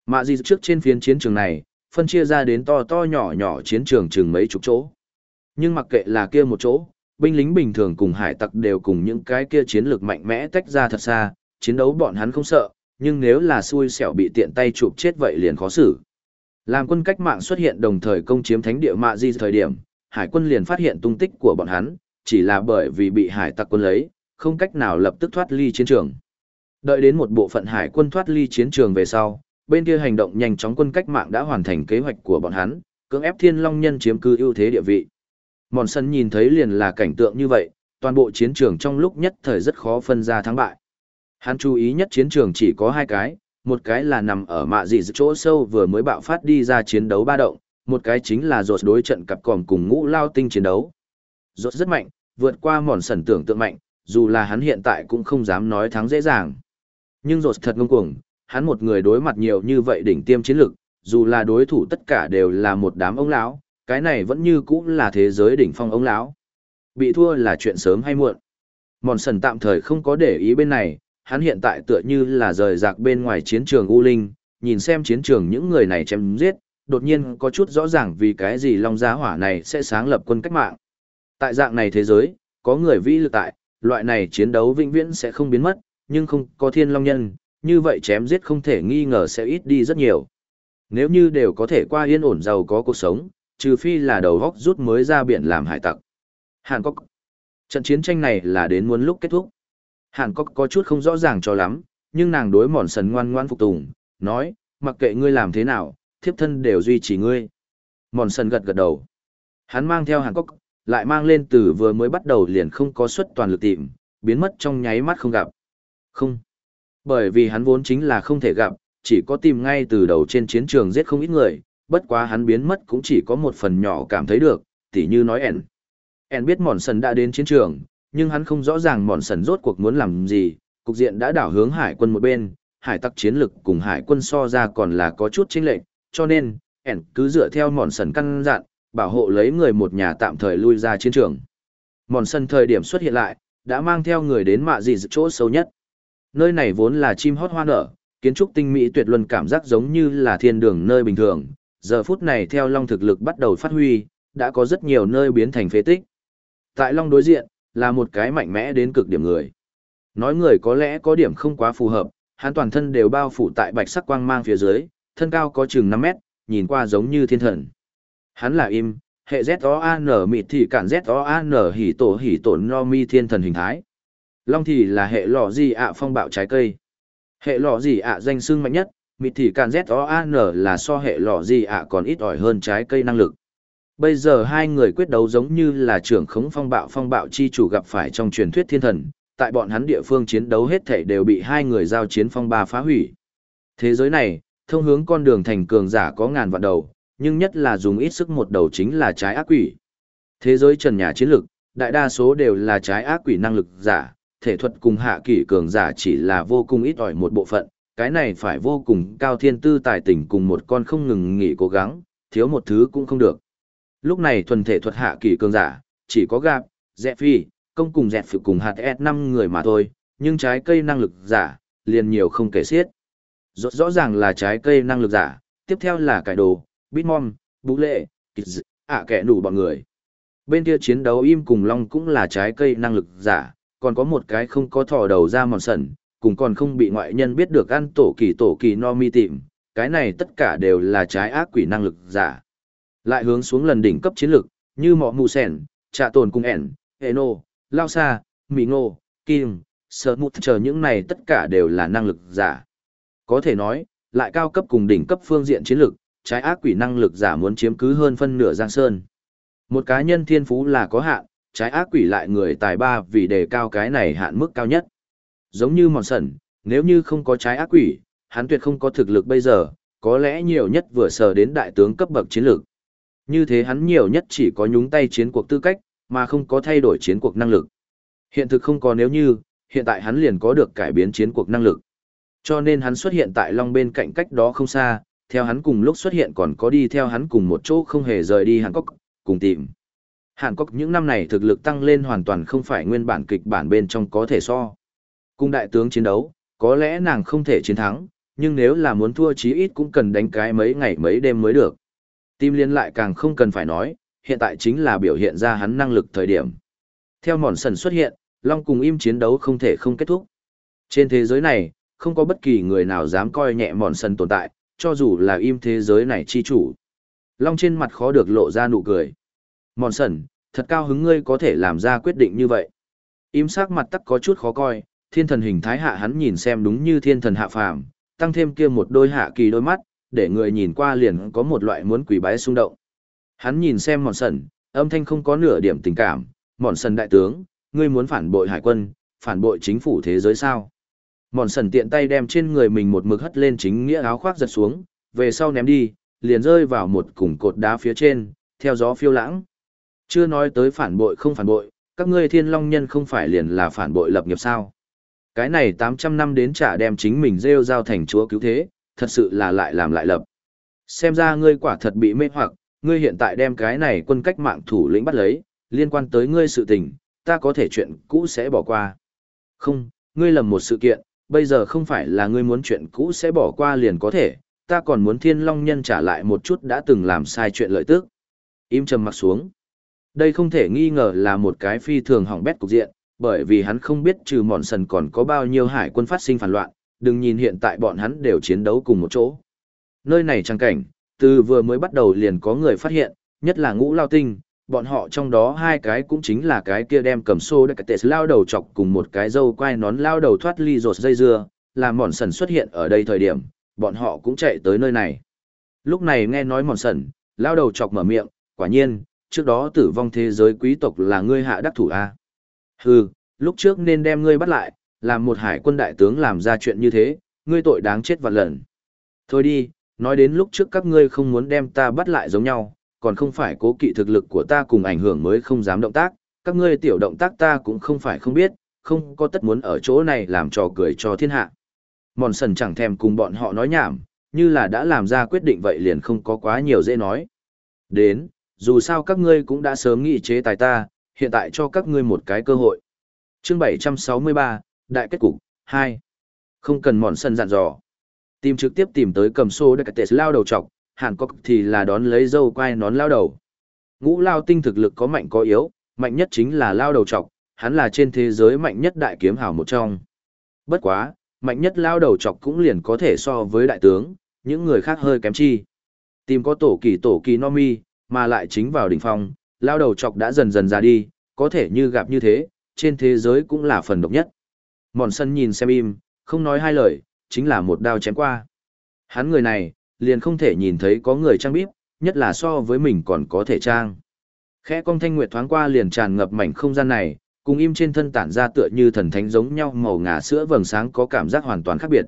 Mạ gì trước trên phiến chiến trường này, phân chia ra đến to to nhỏ nhỏ chiến trường chừng mấy chục chỗ. Nhưng mặc kệ là kia một chỗ, binh lính bình thường cùng hải tặc đều cùng những cái kia chiến lược mạnh mẽ tách ra thật xa, chiến đấu bọn hắn không sợ, nhưng nếu là xui xẻo bị tiện tay chụp chết vậy liền khó xử. Làm quân cách mạng xuất hiện đồng thời công chiếm thánh địa mạ di thời điểm, hải quân liền phát hiện tung tích của bọn hắn, chỉ là bởi vì bị hải tặc quân lấy, không cách nào lập tức thoát ly chiến trường. Đợi đến một bộ phận hải quân thoát ly chiến trường về sau, bên kia hành động nhanh chóng quân cách mạng đã hoàn thành kế hoạch của bọn hắn, cưỡng ép thiên long nhân chiếm cứ ưu thế địa vị. Mòn sân nhìn thấy liền là cảnh tượng như vậy, toàn bộ chiến trường trong lúc nhất thời rất khó phân ra thắng bại. Hắn chú ý nhất chiến trường chỉ có hai cái, một cái là nằm ở mạ dị chỗ sâu vừa mới bạo phát đi ra chiến đấu ba động, một cái chính là rột đối trận cặp còm cùng ngũ lao tinh chiến đấu. Rột rất mạnh, vượt qua mòn sần tưởng tượng mạnh, dù là hắn hiện tại cũng không dám nói thắng dễ dàng. Nhưng rột thật ngông cuồng, hắn một người đối mặt nhiều như vậy đỉnh tiêm chiến lực, dù là đối thủ tất cả đều là một đám ông lão, cái này vẫn như cũ là thế giới đỉnh phong ông lão. Bị thua là chuyện sớm hay muộn. Mòn sần tạm thời không có để ý bên này, hắn hiện tại tựa như là rời rạc bên ngoài chiến trường U Linh, nhìn xem chiến trường những người này chém giết, đột nhiên có chút rõ ràng vì cái gì Long Giá Hỏa này sẽ sáng lập quân cách mạng. Tại dạng này thế giới, có người vĩ lực tại, loại này chiến đấu vĩnh viễn sẽ không biến mất, nhưng không có thiên long nhân, như vậy chém giết không thể nghi ngờ sẽ ít đi rất nhiều. Nếu như đều có thể qua yên ổn giàu có cuộc sống, trừ phi là đầu góc rút mới ra biển làm hải tặc. Hàn Quốc. Trận chiến tranh này là đến muốn lúc kết thúc. Hàn Quốc có chút không rõ ràng cho lắm, nhưng nàng đối mòn sần ngoan ngoan phục tùng, nói, mặc kệ ngươi làm thế nào, thiếp thân đều duy trì ngươi. Mòn sần gật gật đầu. Hắn mang theo Hàn Quốc, lại mang lên từ vừa mới bắt đầu liền không có suất toàn lực tìm, biến mất trong nháy mắt không gặp. Không. Bởi vì hắn vốn chính là không thể gặp, chỉ có tìm ngay từ đầu trên chiến trường giết không ít người, bất quá hắn biến mất cũng chỉ có một phần nhỏ cảm thấy được, tỉ như nói ẻn. ẻn biết mòn sần đã đến chiến trường, nhưng hắn không rõ ràng mòn sần rốt cuộc muốn làm gì, cục diện đã đảo hướng hải quân một bên, hải tặc chiến lực cùng hải quân so ra còn là có chút chênh lệch, cho nên, ẻn cứ dựa theo mòn sần căn dặn, bảo hộ lấy người một nhà tạm thời lui ra chiến trường. Mòn sần thời điểm xuất hiện lại, đã mang theo người đến mạ gì chỗ sâu nhất. Nơi này vốn là chim hót hoa nở, kiến trúc tinh mỹ tuyệt luân cảm giác giống như là thiên đường nơi bình thường, giờ phút này theo long thực lực bắt đầu phát huy, đã có rất nhiều nơi biến thành phế tích. Tại long đối diện, là một cái mạnh mẽ đến cực điểm người. Nói người có lẽ có điểm không quá phù hợp, hắn toàn thân đều bao phủ tại bạch sắc quang mang phía dưới, thân cao có chừng 5 mét, nhìn qua giống như thiên thần. Hắn là im, hệ Z-O-A-N mịt thì cản Z-O-A-N hỉ tổ hỉ tổ no mi thiên thần hình thái. Long thì là hệ lọ gì ạ phong bạo trái cây. Hệ lọ gì ạ danh xưng mạnh nhất, mịt thì càn Z-O-A-N là so hệ lọ gì ạ còn ít ỏi hơn trái cây năng lực. Bây giờ hai người quyết đấu giống như là trưởng khống phong bạo phong bạo chi chủ gặp phải trong truyền thuyết thiên thần, tại bọn hắn địa phương chiến đấu hết thảy đều bị hai người giao chiến phong ba phá hủy. Thế giới này, thông hướng con đường thành cường giả có ngàn vạn đầu, nhưng nhất là dùng ít sức một đầu chính là trái ác quỷ. Thế giới trần nhà chiến lực, đại đa số đều là trái ác quỷ năng lực giả, thể thuật cùng hạ kỷ cường giả chỉ là vô cùng ít ỏi một bộ phận, cái này phải vô cùng cao thiên tư tài tình cùng một con không ngừng nghỉ cố gắng, thiếu một thứ cũng không được. Lúc này thuần thể thuật hạ kỷ cường giả, chỉ có gạp, dẹ phi, công cùng dẹt phụ cùng hạt s năm người mà thôi, nhưng trái cây năng lực giả, liền nhiều không kể xiết. Rõ, rõ ràng là trái cây năng lực giả, tiếp theo là cải đồ, bitmom, bú lệ, ạ kẻ đủ bọn người. Bên kia chiến đấu im cùng long cũng là trái cây năng lực giả, còn có một cái không có thò đầu ra mòn sần, cùng còn không bị ngoại nhân biết được ăn tổ kỳ tổ kỳ no mi tìm, cái này tất cả đều là trái ác quỷ năng lực giả. Lại hướng xuống lần đỉnh cấp chiến lực, như mọ mù sèn, trạ tồn cung ẻn, hệ nô, lao xa, mỹ ngô, kim, sợ mụt chờ những này tất cả đều là năng lực giả. Có thể nói, lại cao cấp cùng đỉnh cấp phương diện chiến lực, trái ác quỷ năng lực giả muốn chiếm cứ hơn phân nửa giang sơn. Một cá nhân thiên phú là có hạn, trái ác quỷ lại người tài ba vì đề cao cái này hạn mức cao nhất. Giống như mòn sẩn, nếu như không có trái ác quỷ, hắn tuyệt không có thực lực bây giờ, có lẽ nhiều nhất vừa sờ đến đại tướng cấp bậc chiến lược. Như thế hắn nhiều nhất chỉ có nhúng tay chiến cuộc tư cách, mà không có thay đổi chiến cuộc năng lực. Hiện thực không có nếu như, hiện tại hắn liền có được cải biến chiến cuộc năng lực. Cho nên hắn xuất hiện tại Long bên cạnh cách đó không xa, theo hắn cùng lúc xuất hiện còn có đi theo hắn cùng một chỗ không hề rời đi Hàn Quốc, cùng tìm. Hàn Quốc những năm này thực lực tăng lên hoàn toàn không phải nguyên bản kịch bản bên trong có thể so. Cùng đại tướng chiến đấu, có lẽ nàng không thể chiến thắng, nhưng nếu là muốn thua chí ít cũng cần đánh cái mấy ngày mấy đêm mới được. Tim liên lại càng không cần phải nói, hiện tại chính là biểu hiện ra hắn năng lực thời điểm. Theo mòn sần xuất hiện, Long cùng im chiến đấu không thể không kết thúc. Trên thế giới này, không có bất kỳ người nào dám coi nhẹ mòn sần tồn tại, cho dù là im thế giới này chi chủ. Long trên mặt khó được lộ ra nụ cười. Mòn sẩn, thật cao hứng ngươi có thể làm ra quyết định như vậy. Im sắc mặt tắc có chút khó coi, thiên thần hình thái hạ hắn nhìn xem đúng như thiên thần hạ phàm, tăng thêm kia một đôi hạ kỳ đôi mắt, để người nhìn qua liền có một loại muốn quỷ bái xung động. Hắn nhìn xem mòn sẩn, âm thanh không có nửa điểm tình cảm, mòn sần đại tướng, ngươi muốn phản bội hải quân, phản bội chính phủ thế giới sao? Mòn sần tiện tay đem trên người mình một mực hất lên chính nghĩa áo khoác giật xuống, về sau ném đi, liền rơi vào một củng cột đá phía trên, theo gió phiêu lãng. Chưa nói tới phản bội không phản bội, các ngươi thiên long nhân không phải liền là phản bội lập nghiệp sao? Cái này 800 năm đến trả đem chính mình rêu giao thành chúa cứu thế, thật sự là lại làm lại lập. Xem ra ngươi quả thật bị mê hoặc, ngươi hiện tại đem cái này quân cách mạng thủ lĩnh bắt lấy, liên quan tới ngươi sự tình, ta có thể chuyện cũ sẽ bỏ qua. Không, ngươi lầm một sự kiện, bây giờ không phải là ngươi muốn chuyện cũ sẽ bỏ qua liền có thể, ta còn muốn thiên long nhân trả lại một chút đã từng làm sai chuyện lợi tức. Im trầm mặt xuống. Đây không thể nghi ngờ là một cái phi thường hỏng bét cục diện, bởi vì hắn không biết trừ mòn sần còn có bao nhiêu hải quân phát sinh phản loạn, đừng nhìn hiện tại bọn hắn đều chiến đấu cùng một chỗ. Nơi này trang cảnh, từ vừa mới bắt đầu liền có người phát hiện, nhất là ngũ lao tinh, bọn họ trong đó hai cái cũng chính là cái kia đem cầm xô đặc tệ lao đầu chọc cùng một cái dâu quai nón lao đầu thoát ly rột dây dưa, làm mòn sần xuất hiện ở đây thời điểm, bọn họ cũng chạy tới nơi này. Lúc này nghe nói mòn sần, lao đầu chọc mở miệng, quả nhiên, trước đó tử vong thế giới quý tộc là ngươi hạ đắc thủ A. Hừ, lúc trước nên đem ngươi bắt lại, làm một hải quân đại tướng làm ra chuyện như thế, ngươi tội đáng chết vạn lần. Thôi đi, nói đến lúc trước các ngươi không muốn đem ta bắt lại giống nhau, còn không phải cố kỵ thực lực của ta cùng ảnh hưởng mới không dám động tác, các ngươi tiểu động tác ta cũng không phải không biết, không có tất muốn ở chỗ này làm trò cười cho thiên hạ. Mòn sần chẳng thèm cùng bọn họ nói nhảm, như là đã làm ra quyết định vậy liền không có quá nhiều dễ nói. Đến, dù sao các ngươi cũng đã sớm nghị chế tài ta, hiện tại cho các ngươi một cái cơ hội. Chương 763, Đại kết cục, 2. Không cần mòn sân dặn dò. Tìm trực tiếp tìm tới cầm xô để tệ lao đầu trọc, Hàn Quốc thì là đón lấy dâu quai nón lao đầu. Ngũ lao tinh thực lực có mạnh có yếu, mạnh nhất chính là lao đầu trọc, hắn là trên thế giới mạnh nhất đại kiếm hào một trong. Bất quá, mạnh nhất lao đầu trọc cũng liền có thể so với đại tướng, những người khác hơi kém chi. Tìm có tổ kỳ tổ kỳ no mi, mà lại chính vào đỉnh phong, lao đầu chọc đã dần dần ra đi, có thể như gặp như thế, trên thế giới cũng là phần độc nhất. Mòn sân nhìn xem im, không nói hai lời, chính là một đao chém qua. Hắn người này, liền không thể nhìn thấy có người trang bíp, nhất là so với mình còn có thể trang. Khẽ cong thanh nguyệt thoáng qua liền tràn ngập mảnh không gian này, cùng im trên thân tản ra tựa như thần thánh giống nhau màu ngà sữa vầng sáng có cảm giác hoàn toàn khác biệt.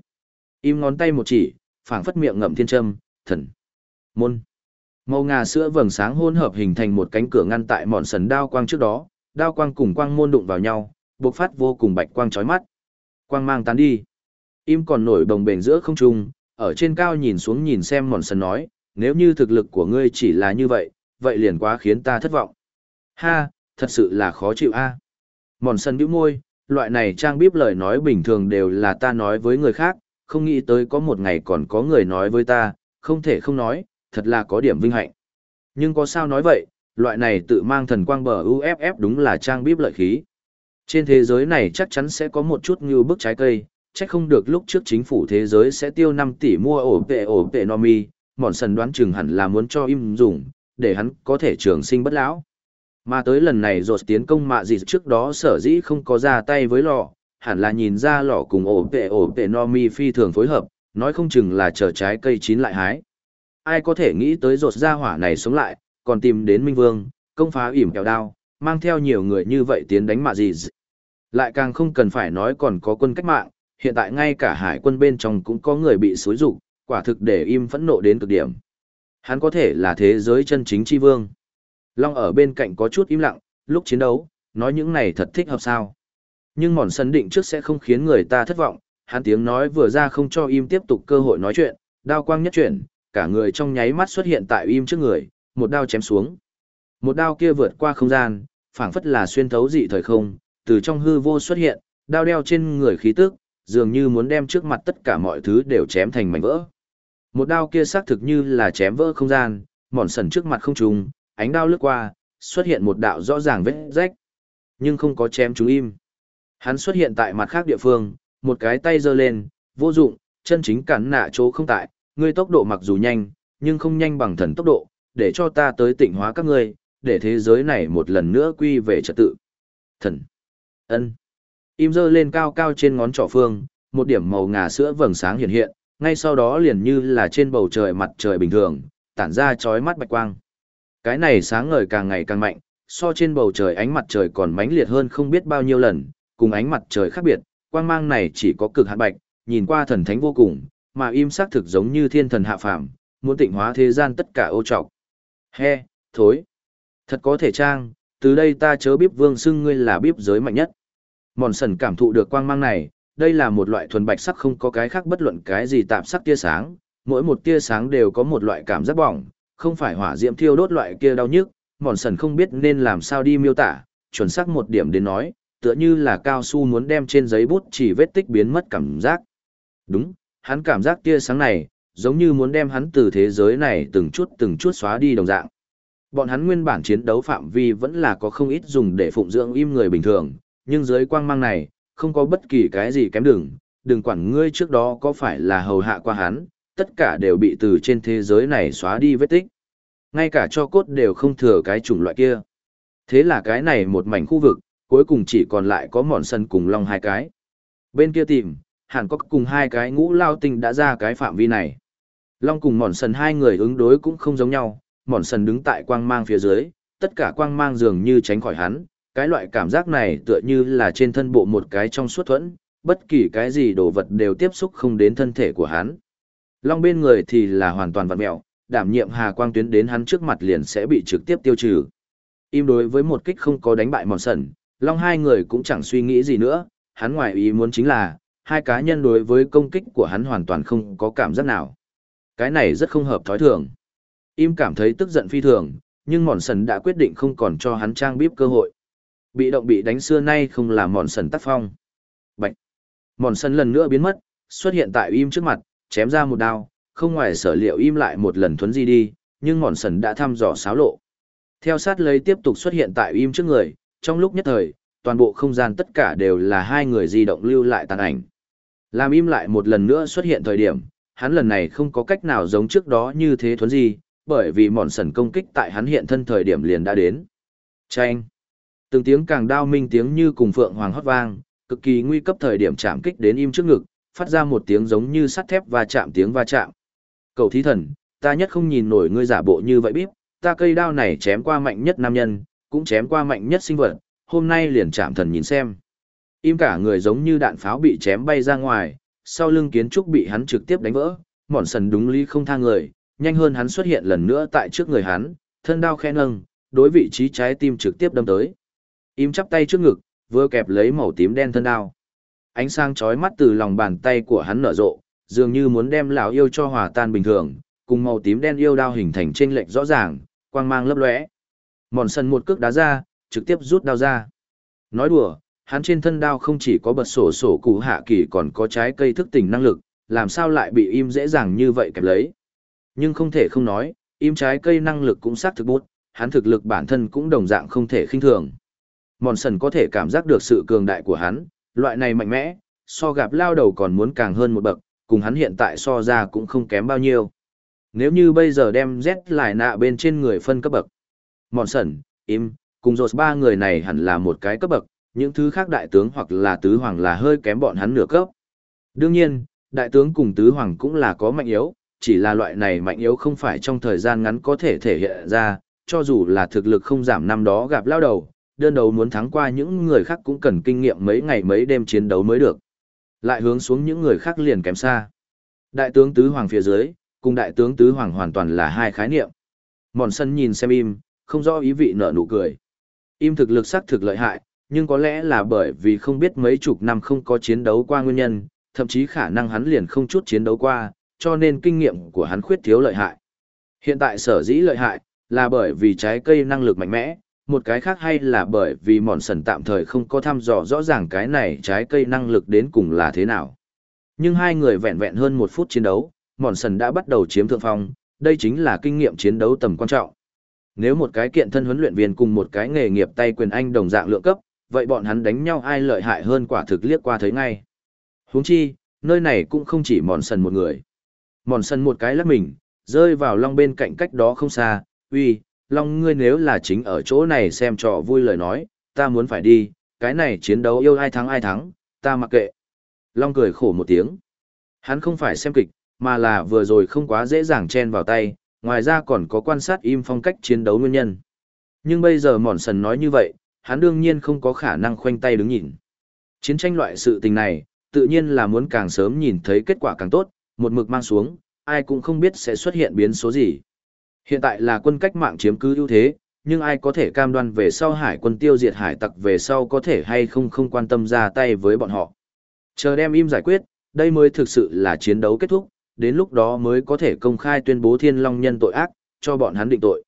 Im ngón tay một chỉ, phảng phất miệng ngậm thiên châm, thần, môn. Màu ngà sữa vầng sáng hỗn hợp hình thành một cánh cửa ngăn tại mọn sần đao quang trước đó, đao quang cùng quang môn đụng vào nhau, bộc phát vô cùng bạch quang chói mắt. Quang mang tán đi. Im còn nổi bồng bềnh giữa không trung, ở trên cao nhìn xuống nhìn xem mọn sần nói, nếu như thực lực của ngươi chỉ là như vậy, vậy liền quá khiến ta thất vọng. Ha, thật sự là khó chịu a. Mòn sân bĩu môi, loại này trang bíp lời nói bình thường đều là ta nói với người khác, không nghĩ tới có một ngày còn có người nói với ta, không thể không nói, thật là có điểm vinh hạnh. Nhưng có sao nói vậy, loại này tự mang thần quang bờ UFF đúng là trang bíp lợi khí. Trên thế giới này chắc chắn sẽ có một chút như bức trái cây, chắc không được lúc trước chính phủ thế giới sẽ tiêu 5 tỷ mua ổ tệ ổ tệ nomi. mòn sần đoán chừng hẳn là muốn cho im dùng, để hắn có thể trường sinh bất lão. Mà tới lần này rột tiến công mạ gì trước đó sở dĩ không có ra tay với lọ, hẳn là nhìn ra lọ cùng ổ tệ ổ tệ nomi phi thường phối hợp, nói không chừng là chờ trái cây chín lại hái. Ai có thể nghĩ tới rột ra hỏa này sống lại, còn tìm đến Minh Vương, công phá ỉm kẹo đao, mang theo nhiều người như vậy tiến đánh mạ gì. Lại càng không cần phải nói còn có quân cách mạng, hiện tại ngay cả hải quân bên trong cũng có người bị xối rụng, quả thực để im phẫn nộ đến cực điểm. Hắn có thể là thế giới chân chính chi vương. Long ở bên cạnh có chút im lặng, lúc chiến đấu, nói những này thật thích hợp sao. Nhưng mòn sân định trước sẽ không khiến người ta thất vọng, hắn tiếng nói vừa ra không cho im tiếp tục cơ hội nói chuyện, đao quang nhất chuyển, cả người trong nháy mắt xuất hiện tại im trước người, một đao chém xuống. Một đao kia vượt qua không gian, phảng phất là xuyên thấu dị thời không, từ trong hư vô xuất hiện, đao đeo trên người khí tức, dường như muốn đem trước mặt tất cả mọi thứ đều chém thành mảnh vỡ. Một đao kia xác thực như là chém vỡ không gian, mòn sần trước mặt không trùng, ánh đao lướt qua, xuất hiện một đạo rõ ràng vết rách. Nhưng không có chém chúng im. Hắn xuất hiện tại mặt khác địa phương, một cái tay giơ lên, vô dụng, chân chính cản nạ chỗ không tại, ngươi tốc độ mặc dù nhanh, nhưng không nhanh bằng thần tốc độ, để cho ta tới tịnh hóa các ngươi, để thế giới này một lần nữa quy về trật tự. Thần. ân Im giơ lên cao cao trên ngón trỏ phương, một điểm màu ngà sữa vầng sáng hiện hiện, ngay sau đó liền như là trên bầu trời mặt trời bình thường, tản ra chói mắt bạch quang. Cái này sáng ngời càng ngày càng mạnh, so trên bầu trời ánh mặt trời còn mãnh liệt hơn không biết bao nhiêu lần, cùng ánh mặt trời khác biệt, quang mang này chỉ có cực hạn bạch, nhìn qua thần thánh vô cùng, mà im sắc thực giống như thiên thần hạ phàm, muốn tịnh hóa thế gian tất cả ô trọc. He, thối. Thật có thể trang, từ đây ta chớ bíp vương xưng ngươi là bíp giới mạnh nhất. Mòn sần cảm thụ được quang mang này, đây là một loại thuần bạch sắc không có cái khác bất luận cái gì tạp sắc tia sáng, mỗi một tia sáng đều có một loại cảm giác bỏng, không phải hỏa diễm thiêu đốt loại kia đau nhức, mòn sần không biết nên làm sao đi miêu tả, chuẩn xác một điểm đến nói, tựa như là cao su muốn đem trên giấy bút chỉ vết tích biến mất cảm giác. Đúng, hắn cảm giác tia sáng này, giống như muốn đem hắn từ thế giới này từng chút từng chút xóa đi đồng dạng. Bọn hắn nguyên bản chiến đấu phạm vi vẫn là có không ít dùng để phụng dưỡng im người bình thường, nhưng dưới quang mang này, không có bất kỳ cái gì kém đừng, đừng quản ngươi trước đó có phải là hầu hạ qua hắn, tất cả đều bị từ trên thế giới này xóa đi vết tích. Ngay cả cho cốt đều không thừa cái chủng loại kia. Thế là cái này một mảnh khu vực, cuối cùng chỉ còn lại có mòn sân cùng long hai cái. Bên kia tìm, hẳn có cùng hai cái ngũ lao tinh đã ra cái phạm vi này. Long cùng mòn sần hai người ứng đối cũng không giống nhau, mòn sần đứng tại quang mang phía dưới, tất cả quang mang dường như tránh khỏi hắn, cái loại cảm giác này tựa như là trên thân bộ một cái trong suốt thuẫn, bất kỳ cái gì đồ vật đều tiếp xúc không đến thân thể của hắn. Long bên người thì là hoàn toàn vật mẹo, đảm nhiệm hà quang tuyến đến hắn trước mặt liền sẽ bị trực tiếp tiêu trừ. Im đối với một kích không có đánh bại mòn sần, Long hai người cũng chẳng suy nghĩ gì nữa, hắn ngoài ý muốn chính là, hai cá nhân đối với công kích của hắn hoàn toàn không có cảm giác nào. Cái này rất không hợp thói thường. Im cảm thấy tức giận phi thường, nhưng mòn sần đã quyết định không còn cho hắn trang bíp cơ hội. Bị động bị đánh xưa nay không là mòn sần tác phong. Bạch. Mòn sần lần nữa biến mất, xuất hiện tại im trước mặt, chém ra một đao, không ngoài sở liệu im lại một lần thuấn di đi, nhưng mòn sần đã thăm dò xáo lộ. Theo sát lấy tiếp tục xuất hiện tại im trước người, trong lúc nhất thời, toàn bộ không gian tất cả đều là hai người di động lưu lại tàn ảnh. Làm im lại một lần nữa xuất hiện thời điểm, hắn lần này không có cách nào giống trước đó như thế thuấn gì bởi vì mòn sần công kích tại hắn hiện thân thời điểm liền đã đến. Chanh! Từng tiếng càng đao minh tiếng như cùng phượng hoàng hót vang, cực kỳ nguy cấp thời điểm chạm kích đến im trước ngực, phát ra một tiếng giống như sắt thép và chạm tiếng va chạm. Cầu thí thần, ta nhất không nhìn nổi ngươi giả bộ như vậy bíp, ta cây đao này chém qua mạnh nhất nam nhân, cũng chém qua mạnh nhất sinh vật, hôm nay liền chạm thần nhìn xem. Im cả người giống như đạn pháo bị chém bay ra ngoài, sau lưng kiến trúc bị hắn trực tiếp đánh vỡ, mòn sần đúng lý không tha người, nhanh hơn hắn xuất hiện lần nữa tại trước người hắn, thân đao khẽ nâng, đối vị trí trái tim trực tiếp đâm tới. Im chắp tay trước ngực, vừa kẹp lấy màu tím đen thân đao. Ánh sáng chói mắt từ lòng bàn tay của hắn nở rộ, dường như muốn đem lão yêu cho hòa tan bình thường, cùng màu tím đen yêu đao hình thành trên lệch rõ ràng, quang mang lấp lóe. Mòn sần một cước đá ra, trực tiếp rút đao ra. Nói đùa, hắn trên thân đao không chỉ có bật sổ sổ cụ hạ kỳ còn có trái cây thức tỉnh năng lực, làm sao lại bị im dễ dàng như vậy kẹp lấy. Nhưng không thể không nói, im trái cây năng lực cũng xác thực bút, hắn thực lực bản thân cũng đồng dạng không thể khinh thường. Mòn sần có thể cảm giác được sự cường đại của hắn, loại này mạnh mẽ, so gặp lao đầu còn muốn càng hơn một bậc, cùng hắn hiện tại so ra cũng không kém bao nhiêu. Nếu như bây giờ đem Z lại nạ bên trên người phân cấp bậc. Mòn sần, im, cùng rột ba người này hẳn là một cái cấp bậc, những thứ khác đại tướng hoặc là tứ hoàng là hơi kém bọn hắn nửa cấp. Đương nhiên, đại tướng cùng tứ hoàng cũng là có mạnh yếu, chỉ là loại này mạnh yếu không phải trong thời gian ngắn có thể thể hiện ra, cho dù là thực lực không giảm năm đó gặp lao đầu, đơn đấu muốn thắng qua những người khác cũng cần kinh nghiệm mấy ngày mấy đêm chiến đấu mới được. Lại hướng xuống những người khác liền kém xa. Đại tướng tứ hoàng phía dưới, cùng đại tướng tứ hoàng hoàn toàn là hai khái niệm. Mòn sân nhìn xem im, không rõ ý vị nở nụ cười. Im thực lực sắc thực lợi hại, nhưng có lẽ là bởi vì không biết mấy chục năm không có chiến đấu qua nguyên nhân, thậm chí khả năng hắn liền không chút chiến đấu qua, cho nên kinh nghiệm của hắn khuyết thiếu lợi hại. Hiện tại sở dĩ lợi hại, là bởi vì trái cây năng lực mạnh mẽ, một cái khác hay là bởi vì mòn sần tạm thời không có thăm dò rõ ràng cái này trái cây năng lực đến cùng là thế nào. Nhưng hai người vẹn vẹn hơn một phút chiến đấu, mòn sần đã bắt đầu chiếm thượng phong, đây chính là kinh nghiệm chiến đấu tầm quan trọng. Nếu một cái kiện thân huấn luyện viên cùng một cái nghề nghiệp tay quyền anh đồng dạng lượng cấp, vậy bọn hắn đánh nhau ai lợi hại hơn quả thực liếc qua thấy ngay. Huống chi, nơi này cũng không chỉ mòn sần một người. Mòn sần một cái lắc mình, rơi vào long bên cạnh cách đó không xa, uy, long ngươi nếu là chính ở chỗ này xem trò vui lời nói, ta muốn phải đi, cái này chiến đấu yêu ai thắng ai thắng, ta mặc kệ. Long cười khổ một tiếng. Hắn không phải xem kịch, mà là vừa rồi không quá dễ dàng chen vào tay, ngoài ra còn có quan sát im phong cách chiến đấu nguyên nhân. Nhưng bây giờ mòn sần nói như vậy, hắn đương nhiên không có khả năng khoanh tay đứng nhìn. Chiến tranh loại sự tình này, tự nhiên là muốn càng sớm nhìn thấy kết quả càng tốt, một mực mang xuống, ai cũng không biết sẽ xuất hiện biến số gì. Hiện tại là quân cách mạng chiếm cứ ưu thế, nhưng ai có thể cam đoan về sau hải quân tiêu diệt hải tặc về sau có thể hay không không quan tâm ra tay với bọn họ. Chờ đem im giải quyết, đây mới thực sự là chiến đấu kết thúc, đến lúc đó mới có thể công khai tuyên bố thiên long nhân tội ác, cho bọn hắn định tội.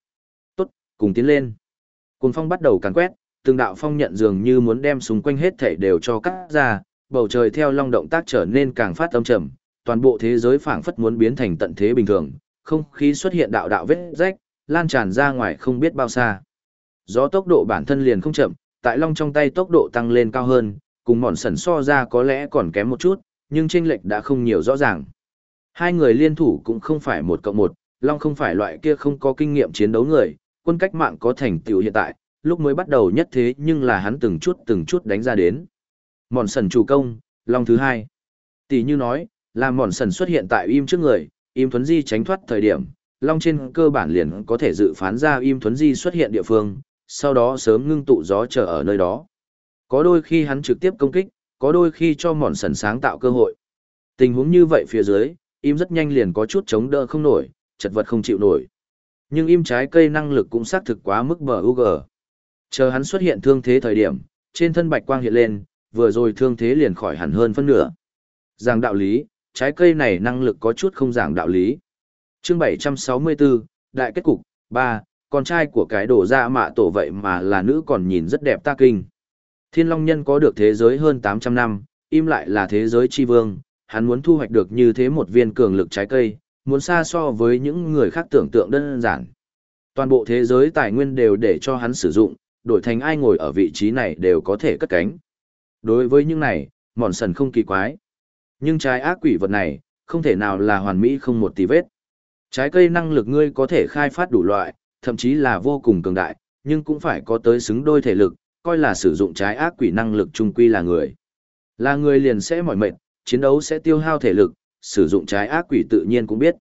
Tốt, cùng tiến lên. Cùng phong bắt đầu càn quét, từng đạo phong nhận dường như muốn đem xung quanh hết thảy đều cho cắt ra, bầu trời theo long động tác trở nên càng phát âm trầm, toàn bộ thế giới phảng phất muốn biến thành tận thế bình thường, không khí xuất hiện đạo đạo vết rách, lan tràn ra ngoài không biết bao xa. Gió tốc độ bản thân liền không chậm, tại long trong tay tốc độ tăng lên cao hơn, cùng mòn sần so ra có lẽ còn kém một chút, nhưng chênh lệch đã không nhiều rõ ràng. Hai người liên thủ cũng không phải một cộng một, long không phải loại kia không có kinh nghiệm chiến đấu người, quân cách mạng có thành tựu hiện tại, lúc mới bắt đầu nhất thế nhưng là hắn từng chút từng chút đánh ra đến. Mòn sần chủ công, long thứ hai. Tỷ như nói, là mòn sần xuất hiện tại im trước người, im thuấn di tránh thoát thời điểm, long trên cơ bản liền có thể dự phán ra im thuấn di xuất hiện địa phương, sau đó sớm ngưng tụ gió chờ ở nơi đó. Có đôi khi hắn trực tiếp công kích, có đôi khi cho mòn sần sáng tạo cơ hội. Tình huống như vậy phía dưới, im rất nhanh liền có chút chống đỡ không nổi, chật vật không chịu nổi. Nhưng im trái cây năng lực cũng xác thực quá mức bờ UG. Chờ hắn xuất hiện thương thế thời điểm, trên thân bạch quang hiện lên, vừa rồi thương thế liền khỏi hẳn hơn phân nửa. Giảng đạo lý, trái cây này năng lực có chút không giảng đạo lý. Chương 764, Đại kết cục, 3, con trai của cái đổ ra dạ mạ tổ vậy mà là nữ còn nhìn rất đẹp ta kinh. Thiên Long Nhân có được thế giới hơn 800 năm, im lại là thế giới chi vương, hắn muốn thu hoạch được như thế một viên cường lực trái cây, muốn xa so với những người khác tưởng tượng đơn giản. Toàn bộ thế giới tài nguyên đều để cho hắn sử dụng, đổi thành ai ngồi ở vị trí này đều có thể cất cánh. Đối với những này, mòn sần không kỳ quái. Nhưng trái ác quỷ vật này, không thể nào là hoàn mỹ không một tí vết. Trái cây năng lực ngươi có thể khai phát đủ loại, thậm chí là vô cùng cường đại, nhưng cũng phải có tới xứng đôi thể lực, coi là sử dụng trái ác quỷ năng lực trung quy là người. Là người liền sẽ mỏi mệt, chiến đấu sẽ tiêu hao thể lực, sử dụng trái ác quỷ tự nhiên cũng biết.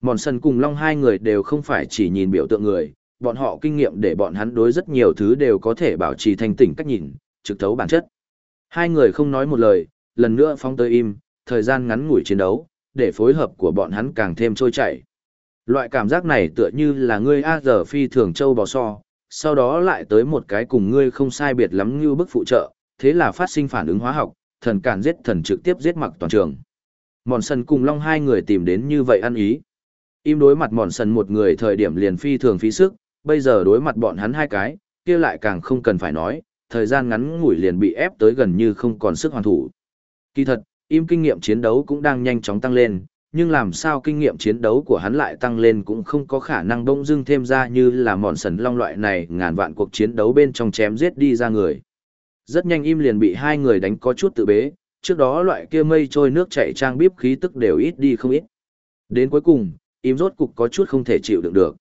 Mòn sân cùng Long hai người đều không phải chỉ nhìn biểu tượng người, bọn họ kinh nghiệm để bọn hắn đối rất nhiều thứ đều có thể bảo trì thanh tỉnh cách nhìn, trực thấu bản chất. Hai người không nói một lời, lần nữa phóng tới im, thời gian ngắn ngủi chiến đấu, để phối hợp của bọn hắn càng thêm trôi chảy. Loại cảm giác này tựa như là ngươi A giờ phi thường châu bò so, sau đó lại tới một cái cùng ngươi không sai biệt lắm như bức phụ trợ, thế là phát sinh phản ứng hóa học, thần cản giết thần trực tiếp giết mặc toàn trường. Mòn sần cùng long hai người tìm đến như vậy ăn ý. Im đối mặt mòn sần một người thời điểm liền phi thường phí sức, bây giờ đối mặt bọn hắn hai cái, kia lại càng không cần phải nói, thời gian ngắn ngủi liền bị ép tới gần như không còn sức hoàn thủ. Kỳ thật, im kinh nghiệm chiến đấu cũng đang nhanh chóng tăng lên, nhưng làm sao kinh nghiệm chiến đấu của hắn lại tăng lên cũng không có khả năng bỗng dưng thêm ra như là mòn sần long loại này ngàn vạn cuộc chiến đấu bên trong chém giết đi ra người. Rất nhanh im liền bị hai người đánh có chút tự bế, trước đó loại kia mây trôi nước chảy trang bíp khí tức đều ít đi không ít. Đến cuối cùng, im rốt cục có chút không thể chịu đựng được.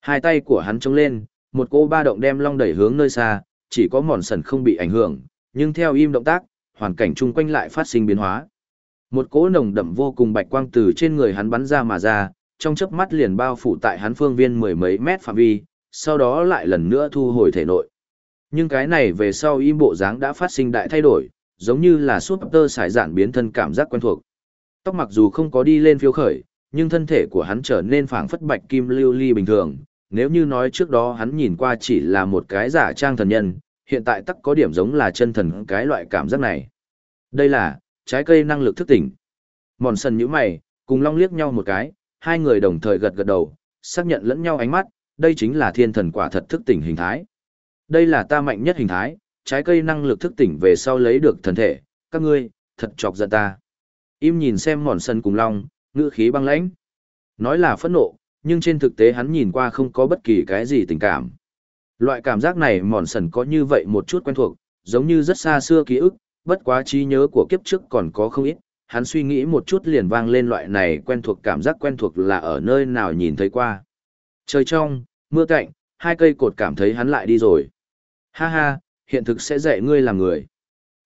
Hai tay của hắn trống lên, một cô ba động đem long đẩy hướng nơi xa, chỉ có mòn sần không bị ảnh hưởng, nhưng theo im động tác, hoàn cảnh chung quanh lại phát sinh biến hóa. Một cỗ nồng đậm vô cùng bạch quang từ trên người hắn bắn ra mà ra, trong chớp mắt liền bao phủ tại hắn phương viên mười mấy mét phạm vi, sau đó lại lần nữa thu hồi thể nội. Nhưng cái này về sau im bộ dáng đã phát sinh đại thay đổi, giống như là suốt tơ sải giản biến thân cảm giác quen thuộc. Tóc mặc dù không có đi lên phiêu khởi, nhưng thân thể của hắn trở nên phảng phất bạch kim lưu ly bình thường. Nếu như nói trước đó hắn nhìn qua chỉ là một cái giả trang thần nhân, hiện tại tắc có điểm giống là chân thần cái loại cảm giác này. Đây là, trái cây năng lực thức tỉnh. Mòn sần nhíu mày, cùng long liếc nhau một cái, hai người đồng thời gật gật đầu, xác nhận lẫn nhau ánh mắt, đây chính là thiên thần quả thật thức tỉnh hình thái. Đây là ta mạnh nhất hình thái, trái cây năng lực thức tỉnh về sau lấy được thần thể, các ngươi, thật chọc giận ta. Im nhìn xem mòn sân cùng long, ngữ khí băng lãnh. Nói là phẫn nộ, nhưng trên thực tế hắn nhìn qua không có bất kỳ cái gì tình cảm. Loại cảm giác này mòn sần có như vậy một chút quen thuộc, giống như rất xa xưa ký ức, bất quá trí nhớ của kiếp trước còn có không ít, hắn suy nghĩ một chút liền vang lên loại này quen thuộc cảm giác quen thuộc là ở nơi nào nhìn thấy qua. Trời trong, mưa cạnh, hai cây cột cảm thấy hắn lại đi rồi. Ha ha, hiện thực sẽ dạy ngươi làm người.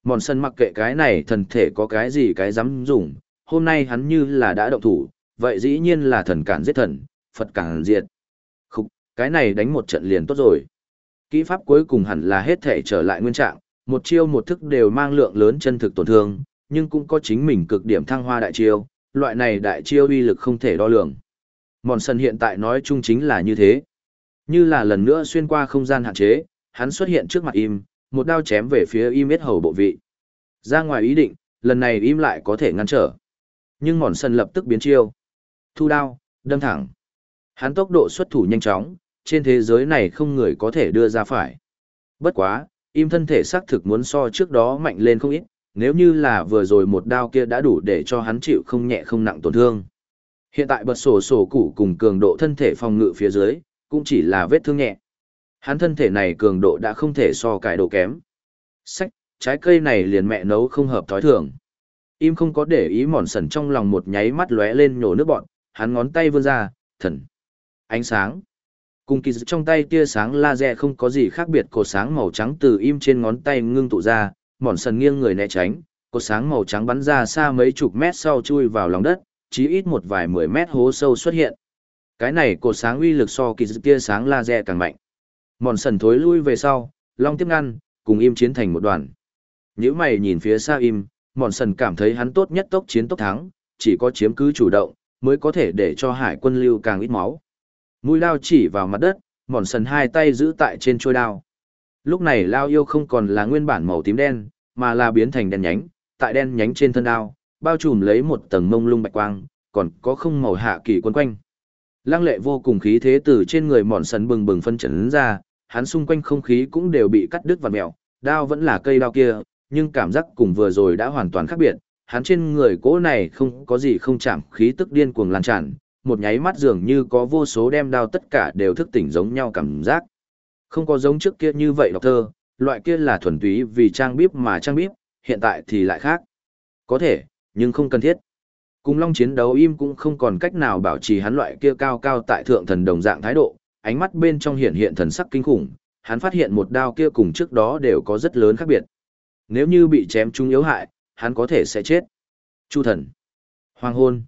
Mòn sân mặc kệ cái này thần thể có cái gì cái dám dùng, hôm nay hắn như là đã động thủ, vậy dĩ nhiên là thần cản giết thần, Phật càng diệt. Khúc, cái này đánh một trận liền tốt rồi. Kỹ pháp cuối cùng hẳn là hết thể trở lại nguyên trạng, một chiêu một thức đều mang lượng lớn chân thực tổn thương, nhưng cũng có chính mình cực điểm thăng hoa đại chiêu, loại này đại chiêu uy lực không thể đo lường. Mòn sân hiện tại nói chung chính là như thế. Như là lần nữa xuyên qua không gian hạn chế, hắn xuất hiện trước mặt im, một đao chém về phía im hết hầu bộ vị. Ra ngoài ý định, lần này im lại có thể ngăn trở. Nhưng mòn sân lập tức biến chiêu. Thu đao, đâm thẳng. Hắn tốc độ xuất thủ nhanh chóng, trên thế giới này không người có thể đưa ra phải. Bất quá, im thân thể xác thực muốn so trước đó mạnh lên không ít, nếu như là vừa rồi một đao kia đã đủ để cho hắn chịu không nhẹ không nặng tổn thương. Hiện tại bật sổ sổ củ cùng cường độ thân thể phòng ngự phía dưới, cũng chỉ là vết thương nhẹ. Hắn thân thể này cường độ đã không thể so cải độ kém. Sách, trái cây này liền mẹ nấu không hợp thói thường. Im không có để ý mòn sần trong lòng một nháy mắt lóe lên nhổ nước bọn, hắn ngón tay vươn ra, thần. Ánh sáng. Cùng kỳ trong tay tia sáng laser không có gì khác biệt cột sáng màu trắng từ im trên ngón tay ngưng tụ ra, mòn sần nghiêng người né tránh, cột sáng màu trắng bắn ra xa mấy chục mét sau chui vào lòng đất, chí ít một vài mười mét hố sâu xuất hiện. Cái này cột sáng uy lực so kỳ tia sáng laser càng mạnh. Mòn sần thối lui về sau, long tiếp ngăn, cùng im chiến thành một đoàn. Nếu mày nhìn phía xa im, mòn sần cảm thấy hắn tốt nhất tốc chiến tốc thắng, chỉ có chiếm cứ chủ động, mới có thể để cho hải quân lưu càng ít máu. Mũi lao chỉ vào mặt đất, mòn sần hai tay giữ tại trên trôi đao. Lúc này lao yêu không còn là nguyên bản màu tím đen, mà là biến thành đen nhánh, tại đen nhánh trên thân đao, bao trùm lấy một tầng mông lung bạch quang, còn có không màu hạ kỳ quân quanh. Lăng lệ vô cùng khí thế từ trên người mòn sần bừng bừng phân chấn ra, hắn xung quanh không khí cũng đều bị cắt đứt và mèo, đao vẫn là cây đao kia, nhưng cảm giác cùng vừa rồi đã hoàn toàn khác biệt, hắn trên người cỗ này không có gì không chạm khí tức điên cuồng lan tràn, một nháy mắt dường như có vô số đem đao tất cả đều thức tỉnh giống nhau cảm giác. Không có giống trước kia như vậy đọc thơ, loại kia là thuần túy vì trang bíp mà trang bíp, hiện tại thì lại khác. Có thể, nhưng không cần thiết. Cùng long chiến đấu im cũng không còn cách nào bảo trì hắn loại kia cao cao tại thượng thần đồng dạng thái độ, ánh mắt bên trong hiện hiện thần sắc kinh khủng, hắn phát hiện một đao kia cùng trước đó đều có rất lớn khác biệt. Nếu như bị chém trúng yếu hại, hắn có thể sẽ chết. Chu thần. Hoàng hôn.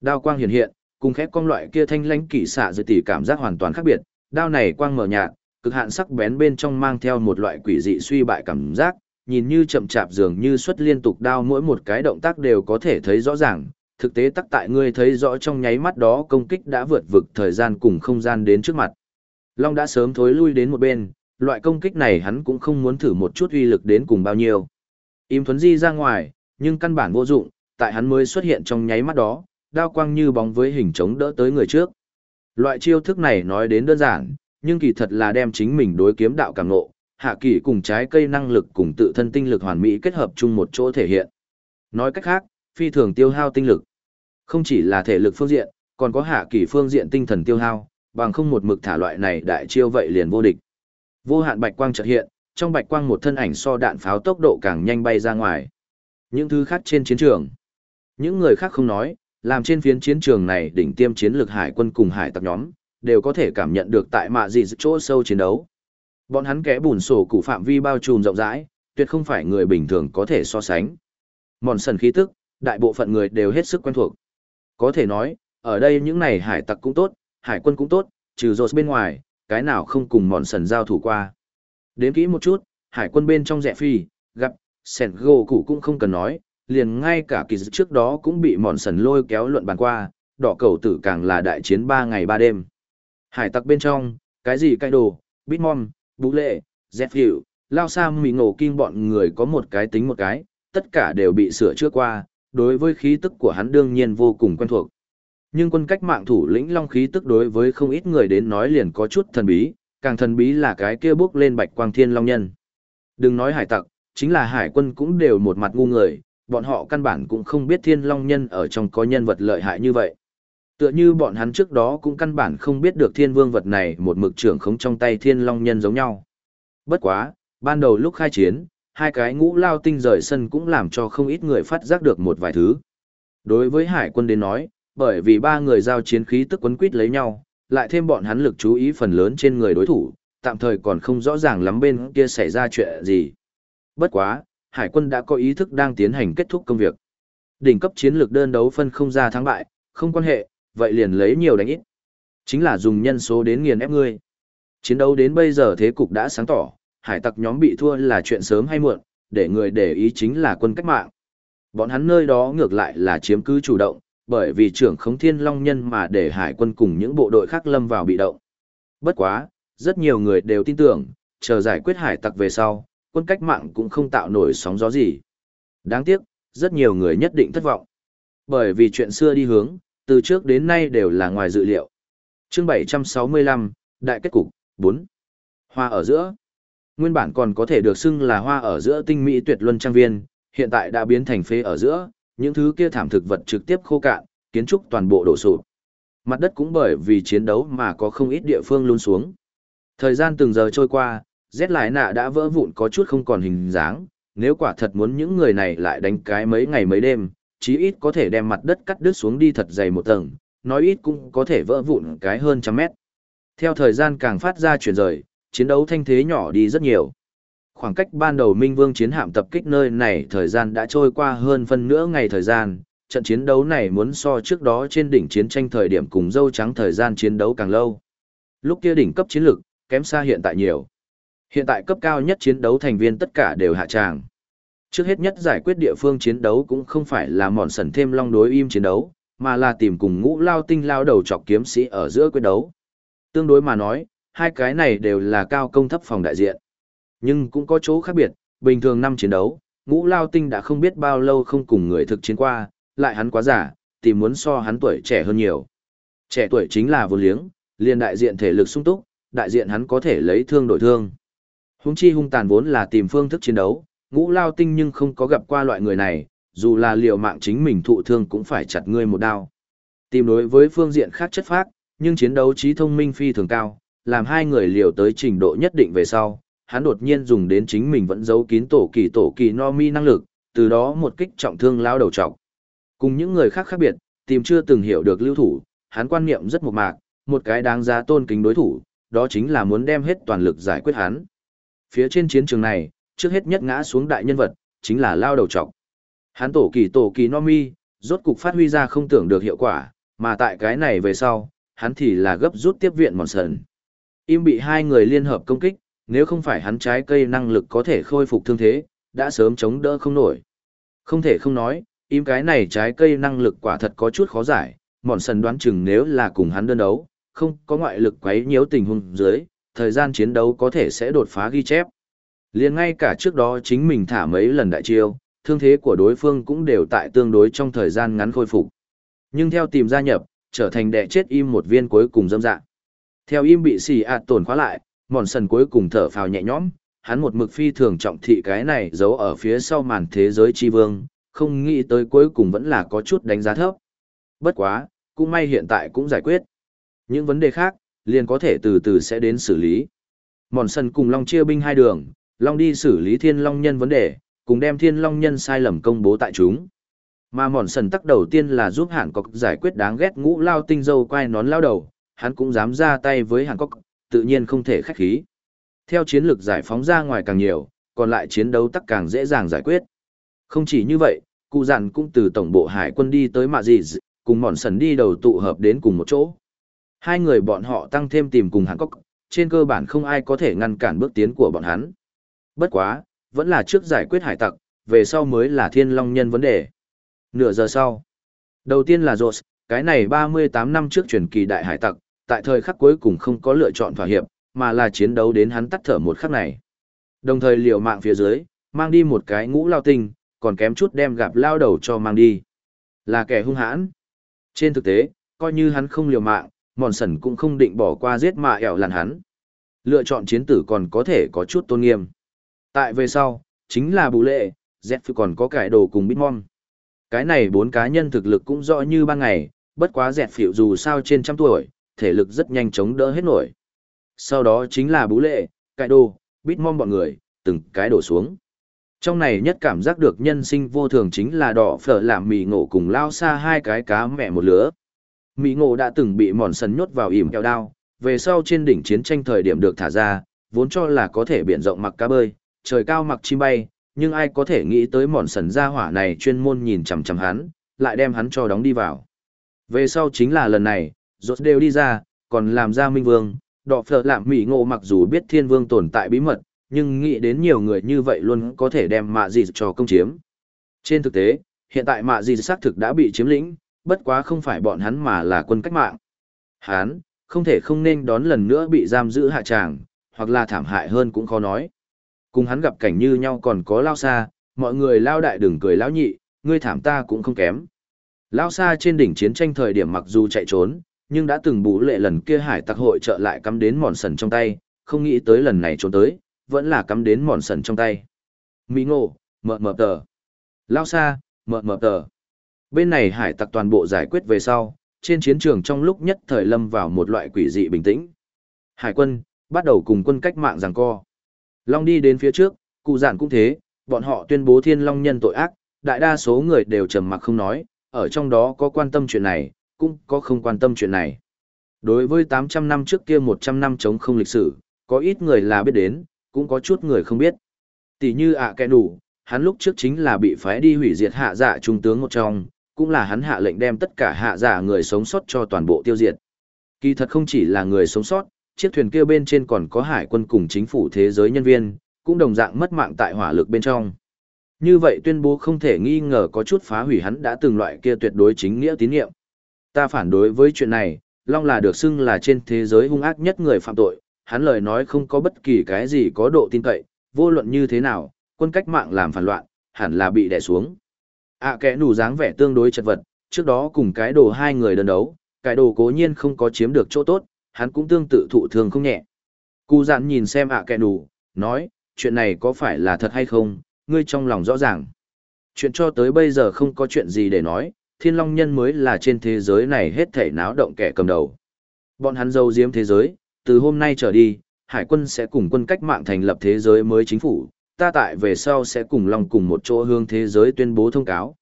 Đao quang hiện hiện, cùng khép con loại kia thanh lãnh kỵ xạ dự tỷ cảm giác hoàn toàn khác biệt. Đao này quang mở nhạt, cực hạn sắc bén bên trong mang theo một loại quỷ dị suy bại cảm giác, nhìn như chậm chạp dường như xuất liên tục đao mỗi một cái động tác đều có thể thấy rõ ràng, thực tế tắc tại ngươi thấy rõ trong nháy mắt đó công kích đã vượt vực thời gian cùng không gian đến trước mặt. Long đã sớm thối lui đến một bên, loại công kích này hắn cũng không muốn thử một chút uy lực đến cùng bao nhiêu. Im thuấn di ra ngoài, nhưng căn bản vô dụng, tại hắn mới xuất hiện trong nháy mắt đó, đao quang như bóng với hình chống đỡ tới người trước. Loại chiêu thức này nói đến đơn giản, nhưng kỳ thật là đem chính mình đối kiếm đạo càng ngộ, hạ kỳ cùng trái cây năng lực cùng tự thân tinh lực hoàn mỹ kết hợp chung một chỗ thể hiện. Nói cách khác, phi thường tiêu hao tinh lực. Không chỉ là thể lực phương diện, còn có hạ kỳ phương diện tinh thần tiêu hao, bằng không một mực thả loại này đại chiêu vậy liền vô địch. Vô hạn bạch quang chợt hiện, trong bạch quang một thân ảnh so đạn pháo tốc độ càng nhanh bay ra ngoài. Những thứ khác trên chiến trường. Những người khác không nói, làm trên phiến chiến trường này đỉnh tiêm chiến lược hải quân cùng hải tặc nhóm, đều có thể cảm nhận được tại mạ gì chỗ sâu chiến đấu. Bọn hắn kẽ bùn sổ cụ phạm vi bao trùm rộng rãi, tuyệt không phải người bình thường có thể so sánh. Mòn sần khí tức, đại bộ phận người đều hết sức quen thuộc. Có thể nói, ở đây những này hải tặc cũng tốt, hải quân cũng tốt, trừ rột bên ngoài, cái nào không cùng mòn sần giao thủ qua. Đến kỹ một chút, hải quân bên trong rẻ phi, gặp, sẻn gỗ cụ cũng không cần nói, liền ngay cả kỳ dự trước đó cũng bị mòn sần lôi kéo luận bàn qua, đỏ cầu tử càng là đại chiến 3 ngày 3 đêm. Hải tặc bên trong, cái gì cay đồ, bitmom, bú lệ, dẹp hiệu, lao sam mì Ngổ Kinh bọn người có một cái tính một cái, tất cả đều bị sửa trước qua, đối với khí tức của hắn đương nhiên vô cùng quen thuộc. Nhưng quân cách mạng thủ lĩnh long khí tức đối với không ít người đến nói liền có chút thần bí, càng thần bí là cái kia bước lên bạch quang thiên long nhân. Đừng nói hải tặc, chính là hải quân cũng đều một mặt ngu người, bọn họ căn bản cũng không biết thiên long nhân ở trong có nhân vật lợi hại như vậy. Tựa như bọn hắn trước đó cũng căn bản không biết được thiên vương vật này một mực trưởng khống trong tay thiên long nhân giống nhau. Bất quá, ban đầu lúc khai chiến, hai cái ngũ lao tinh rời sân cũng làm cho không ít người phát giác được một vài thứ. Đối với hải quân đến nói, bởi vì ba người giao chiến khí tức quấn quýt lấy nhau, lại thêm bọn hắn lực chú ý phần lớn trên người đối thủ, tạm thời còn không rõ ràng lắm bên kia xảy ra chuyện gì. Bất quá, hải quân đã có ý thức đang tiến hành kết thúc công việc. Đỉnh cấp chiến lược đơn đấu phân không ra thắng bại, không quan hệ, vậy liền lấy nhiều đánh ít. Chính là dùng nhân số đến nghiền ép ngươi. Chiến đấu đến bây giờ thế cục đã sáng tỏ, hải tặc nhóm bị thua là chuyện sớm hay muộn, để người để ý chính là quân cách mạng. Bọn hắn nơi đó ngược lại là chiếm cứ chủ động, bởi vì trưởng khống thiên long nhân mà để hải quân cùng những bộ đội khác lâm vào bị động. Bất quá, rất nhiều người đều tin tưởng, chờ giải quyết hải tặc về sau, quân cách mạng cũng không tạo nổi sóng gió gì. Đáng tiếc, rất nhiều người nhất định thất vọng. Bởi vì chuyện xưa đi hướng, từ trước đến nay đều là ngoài dự liệu. Chương 765, Đại kết cục, 4. Hoa ở giữa. Nguyên bản còn có thể được xưng là hoa ở giữa tinh mỹ tuyệt luân trang viên, hiện tại đã biến thành phế ở giữa, những thứ kia thảm thực vật trực tiếp khô cạn, kiến trúc toàn bộ đổ sụp. Mặt đất cũng bởi vì chiến đấu mà có không ít địa phương luôn xuống. Thời gian từng giờ trôi qua, rét lại nạ đã vỡ vụn có chút không còn hình dáng, nếu quả thật muốn những người này lại đánh cái mấy ngày mấy đêm, chí ít có thể đem mặt đất cắt đứt xuống đi thật dày một tầng, nói ít cũng có thể vỡ vụn cái hơn trăm mét. Theo thời gian càng phát ra chuyển rời, chiến đấu thanh thế nhỏ đi rất nhiều. Khoảng cách ban đầu Minh Vương chiến hạm tập kích nơi này thời gian đã trôi qua hơn phân nửa ngày thời gian, trận chiến đấu này muốn so trước đó trên đỉnh chiến tranh thời điểm cùng dâu trắng thời gian chiến đấu càng lâu. Lúc kia đỉnh cấp chiến lực, kém xa hiện tại nhiều. Hiện tại cấp cao nhất chiến đấu thành viên tất cả đều hạ tràng. Trước hết nhất giải quyết địa phương chiến đấu cũng không phải là mòn sần thêm long đối im chiến đấu, mà là tìm cùng ngũ lao tinh lao đầu chọc kiếm sĩ ở giữa quyết đấu. Tương đối mà nói, hai cái này đều là cao công thấp phòng đại diện. Nhưng cũng có chỗ khác biệt, bình thường năm chiến đấu, ngũ lao tinh đã không biết bao lâu không cùng người thực chiến qua, lại hắn quá giả, tìm muốn so hắn tuổi trẻ hơn nhiều. Trẻ tuổi chính là vô liếng, liền đại diện thể lực sung túc, đại diện hắn có thể lấy thương đổi thương. Hung chi hung tàn vốn là tìm phương thức chiến đấu, ngũ lao tinh nhưng không có gặp qua loại người này, dù là liều mạng chính mình thụ thương cũng phải chặt ngươi một đao. Tìm đối với phương diện khác chất phác, nhưng chiến đấu trí thông minh phi thường cao, làm hai người liều tới trình độ nhất định về sau, hắn đột nhiên dùng đến chính mình vẫn giấu kín tổ kỳ tổ kỳ no mi năng lực, từ đó một kích trọng thương lao đầu trọng. Cùng những người khác khác biệt, tìm chưa từng hiểu được lưu thủ, hắn quan niệm rất mộc mạc, một cái đáng giá tôn kính đối thủ, đó chính là muốn đem hết toàn lực giải quyết hắn. Phía trên chiến trường này, trước hết nhất ngã xuống đại nhân vật, chính là lao đầu trọc. Hắn tổ kỳ tổ kỳ no mi, rốt cục phát huy ra không tưởng được hiệu quả, mà tại cái này về sau, hắn thì là gấp rút tiếp viện mòn sần. Im bị hai người liên hợp công kích, nếu không phải hắn trái cây năng lực có thể khôi phục thương thế, đã sớm chống đỡ không nổi. Không thể không nói, im cái này trái cây năng lực quả thật có chút khó giải, mòn sần đoán chừng nếu là cùng hắn đơn đấu, không có ngoại lực quấy nhiễu tình huống dưới, thời gian chiến đấu có thể sẽ đột phá ghi chép. Liền ngay cả trước đó chính mình thả mấy lần đại chiêu, thương thế của đối phương cũng đều tại tương đối trong thời gian ngắn khôi phục. Nhưng theo tìm gia nhập, trở thành đệ chết im một viên cuối cùng dâm dạng. Theo im bị xì ạt tổn khóa lại, mòn sần cuối cùng thở phào nhẹ nhõm, hắn một mực phi thường trọng thị cái này giấu ở phía sau màn thế giới chi vương, không nghĩ tới cuối cùng vẫn là có chút đánh giá thấp. Bất quá, cũng may hiện tại cũng giải quyết. Những vấn đề khác, liền có thể từ từ sẽ đến xử lý. Mòn sân cùng Long chia binh hai đường, Long đi xử lý thiên long nhân vấn đề, cùng đem thiên long nhân sai lầm công bố tại chúng. Mà mòn sần tắc đầu tiên là giúp Hàn Cốc giải quyết đáng ghét ngũ lao tinh dâu quay nón lao đầu, hắn cũng dám ra tay với Hàn Cốc, tự nhiên không thể khách khí. Theo chiến lược giải phóng ra ngoài càng nhiều, còn lại chiến đấu tắc càng dễ dàng giải quyết. Không chỉ như vậy, cụ dặn cũng từ tổng bộ hải quân đi tới mạ gì, cùng mòn sần đi đầu tụ hợp đến cùng một chỗ. Hai người bọn họ tăng thêm tìm cùng Hàn Cốc, trên cơ bản không ai có thể ngăn cản bước tiến của bọn hắn. Bất quá, vẫn là trước giải quyết hải tặc, về sau mới là thiên long nhân vấn đề. Nửa giờ sau, đầu tiên là Rose, cái này 38 năm trước truyền kỳ đại hải tặc, tại thời khắc cuối cùng không có lựa chọn thỏa hiệp, mà là chiến đấu đến hắn tắt thở một khắc này. Đồng thời liều mạng phía dưới, mang đi một cái ngũ lao tinh, còn kém chút đem gặp lao đầu cho mang đi. Là kẻ hung hãn. Trên thực tế, coi như hắn không liều mạng, mòn sần cũng không định bỏ qua giết mạ ẻo làn hắn. Lựa chọn chiến tử còn có thể có chút tôn nghiêm. Tại về sau, chính là bù lệ, dẹp còn có cải đồ cùng bitmon. Cái này bốn cá nhân thực lực cũng rõ như ban ngày, bất quá dẹt phịu dù sao trên trăm tuổi, thể lực rất nhanh chống đỡ hết nổi. Sau đó chính là bú lệ, cải đồ, mom bọn người, từng cái đổ xuống. Trong này nhất cảm giác được nhân sinh vô thường chính là đỏ phở làm mì ngộ cùng lao xa hai cái cá mẹ một lứa. Mỹ ngộ đã từng bị mòn sần nhốt vào ỉm kẹo đao, về sau trên đỉnh chiến tranh thời điểm được thả ra, vốn cho là có thể biển rộng mặc cá bơi, trời cao mặc chim bay, nhưng ai có thể nghĩ tới mòn sần gia hỏa này chuyên môn nhìn chằm chằm hắn, lại đem hắn cho đóng đi vào. Về sau chính là lần này, rốt đều đi ra, còn làm ra minh vương, đọ phở làm mỹ ngộ mặc dù biết thiên vương tồn tại bí mật, nhưng nghĩ đến nhiều người như vậy luôn có thể đem mạ gì cho công chiếm. Trên thực tế, hiện tại mạ gì xác thực đã bị chiếm lĩnh, bất quá không phải bọn hắn mà là quân cách mạng. Hắn, không thể không nên đón lần nữa bị giam giữ hạ tràng, hoặc là thảm hại hơn cũng khó nói. Cùng hắn gặp cảnh như nhau còn có lao xa, mọi người lao đại đừng cười lão nhị, ngươi thảm ta cũng không kém. Lao xa trên đỉnh chiến tranh thời điểm mặc dù chạy trốn, nhưng đã từng bú lệ lần kia hải tặc hội trợ lại cắm đến mòn sần trong tay, không nghĩ tới lần này trốn tới, vẫn là cắm đến mòn sần trong tay. Mỹ ngộ, mờ mờ tờ. Lao xa, mờ mờ tờ. Bên này hải tặc toàn bộ giải quyết về sau, trên chiến trường trong lúc nhất thời lâm vào một loại quỷ dị bình tĩnh. Hải quân, bắt đầu cùng quân cách mạng giằng co. Long đi đến phía trước, cụ giản cũng thế, bọn họ tuyên bố thiên long nhân tội ác, đại đa số người đều trầm mặc không nói, ở trong đó có quan tâm chuyện này, cũng có không quan tâm chuyện này. Đối với 800 năm trước kia 100 năm chống không lịch sử, có ít người là biết đến, cũng có chút người không biết. Tỷ như ạ à kẻ đủ, hắn lúc trước chính là bị phái đi hủy diệt hạ dạ trung tướng một trong, cũng là hắn hạ lệnh đem tất cả hạ giả người sống sót cho toàn bộ tiêu diệt. Kỳ thật không chỉ là người sống sót, chiếc thuyền kia bên trên còn có hải quân cùng chính phủ thế giới nhân viên, cũng đồng dạng mất mạng tại hỏa lực bên trong. Như vậy tuyên bố không thể nghi ngờ có chút phá hủy hắn đã từng loại kia tuyệt đối chính nghĩa tín nhiệm. Ta phản đối với chuyện này, Long là được xưng là trên thế giới hung ác nhất người phạm tội, hắn lời nói không có bất kỳ cái gì có độ tin cậy, vô luận như thế nào, quân cách mạng làm phản loạn, hẳn là bị đè xuống. À kẽ nủ dáng vẻ tương đối chật vật, trước đó cùng cái đồ hai người đơn đấu, cái đồ cố nhiên không có chiếm được chỗ tốt, hắn cũng tương tự thụ thương không nhẹ. Cụ dặn nhìn xem ạ à kẻ nủ, nói, chuyện này có phải là thật hay không, ngươi trong lòng rõ ràng. Chuyện cho tới bây giờ không có chuyện gì để nói, thiên long nhân mới là trên thế giới này hết thể náo động kẻ cầm đầu. Bọn hắn dâu diếm thế giới, từ hôm nay trở đi, hải quân sẽ cùng quân cách mạng thành lập thế giới mới chính phủ, ta tại về sau sẽ cùng Long cùng một chỗ hương thế giới tuyên bố thông cáo.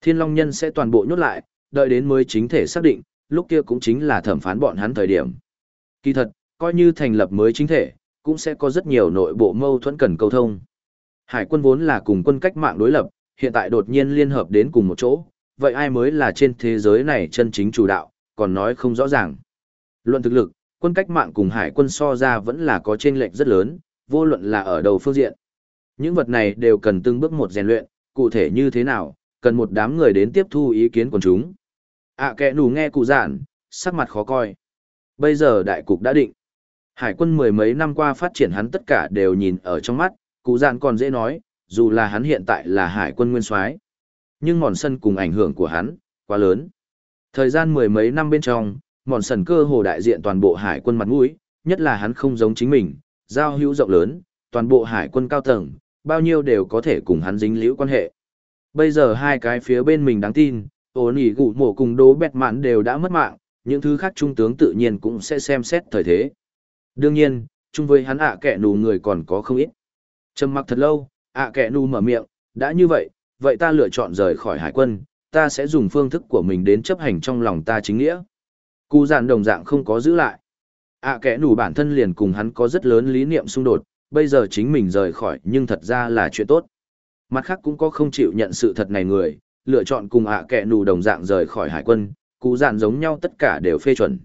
Thiên long nhân sẽ toàn bộ nhốt lại, đợi đến mới chính thể xác định, lúc kia cũng chính là thẩm phán bọn hắn thời điểm. Kỳ thật, Coi như thành lập mới chính thể, cũng sẽ có rất nhiều nội bộ mâu thuẫn cần cầu thông. Hải quân vốn là cùng quân cách mạng đối lập, hiện tại đột nhiên liên hợp đến cùng một chỗ, vậy ai mới là trên thế giới này chân chính chủ đạo, còn nói không rõ ràng. Luận thực lực, quân cách mạng cùng hải quân so ra vẫn là có chênh lệch rất lớn, vô luận là ở đầu phương diện. Những vật này đều cần từng bước một rèn luyện, cụ thể như thế nào, cần một đám người đến tiếp thu ý kiến của chúng. À kẻ nù nghe cụ giản, sắc mặt khó coi. Bây giờ đại cục đã định. Hải quân mười mấy năm qua phát triển hắn tất cả đều nhìn ở trong mắt, cụ giản còn dễ nói, dù là hắn hiện tại là hải quân nguyên soái nhưng mòn sân cùng ảnh hưởng của hắn, quá lớn. Thời gian mười mấy năm bên trong, mòn sân cơ hồ đại diện toàn bộ hải quân mặt mũi, nhất là hắn không giống chính mình, giao hữu rộng lớn, toàn bộ hải quân cao tầng, bao nhiêu đều có thể cùng hắn dính liễu quan hệ. Bây giờ hai cái phía bên mình đáng tin, ổn ý gụ mổ cùng đố bẹt mạn đều đã mất mạng, những thứ khác trung tướng tự nhiên cũng sẽ xem xét thời thế. Đương nhiên, chung với hắn ạ à kẻ nù người còn có không ít. Trầm mặc thật lâu, ạ à kẻ nù mở miệng, đã như vậy, vậy ta lựa chọn rời khỏi hải quân, ta sẽ dùng phương thức của mình đến chấp hành trong lòng ta chính nghĩa. Cụ giản đồng dạng không có giữ lại. ạ à kẻ nù bản thân liền cùng hắn có rất lớn lý niệm xung đột, bây giờ chính mình rời khỏi nhưng thật ra là chuyện tốt. Mặt khác cũng có không chịu nhận sự thật này người, lựa chọn cùng ạ à nù đồng dạng rời khỏi hải quân, cụ dạn giống nhau tất cả đều phê chuẩn.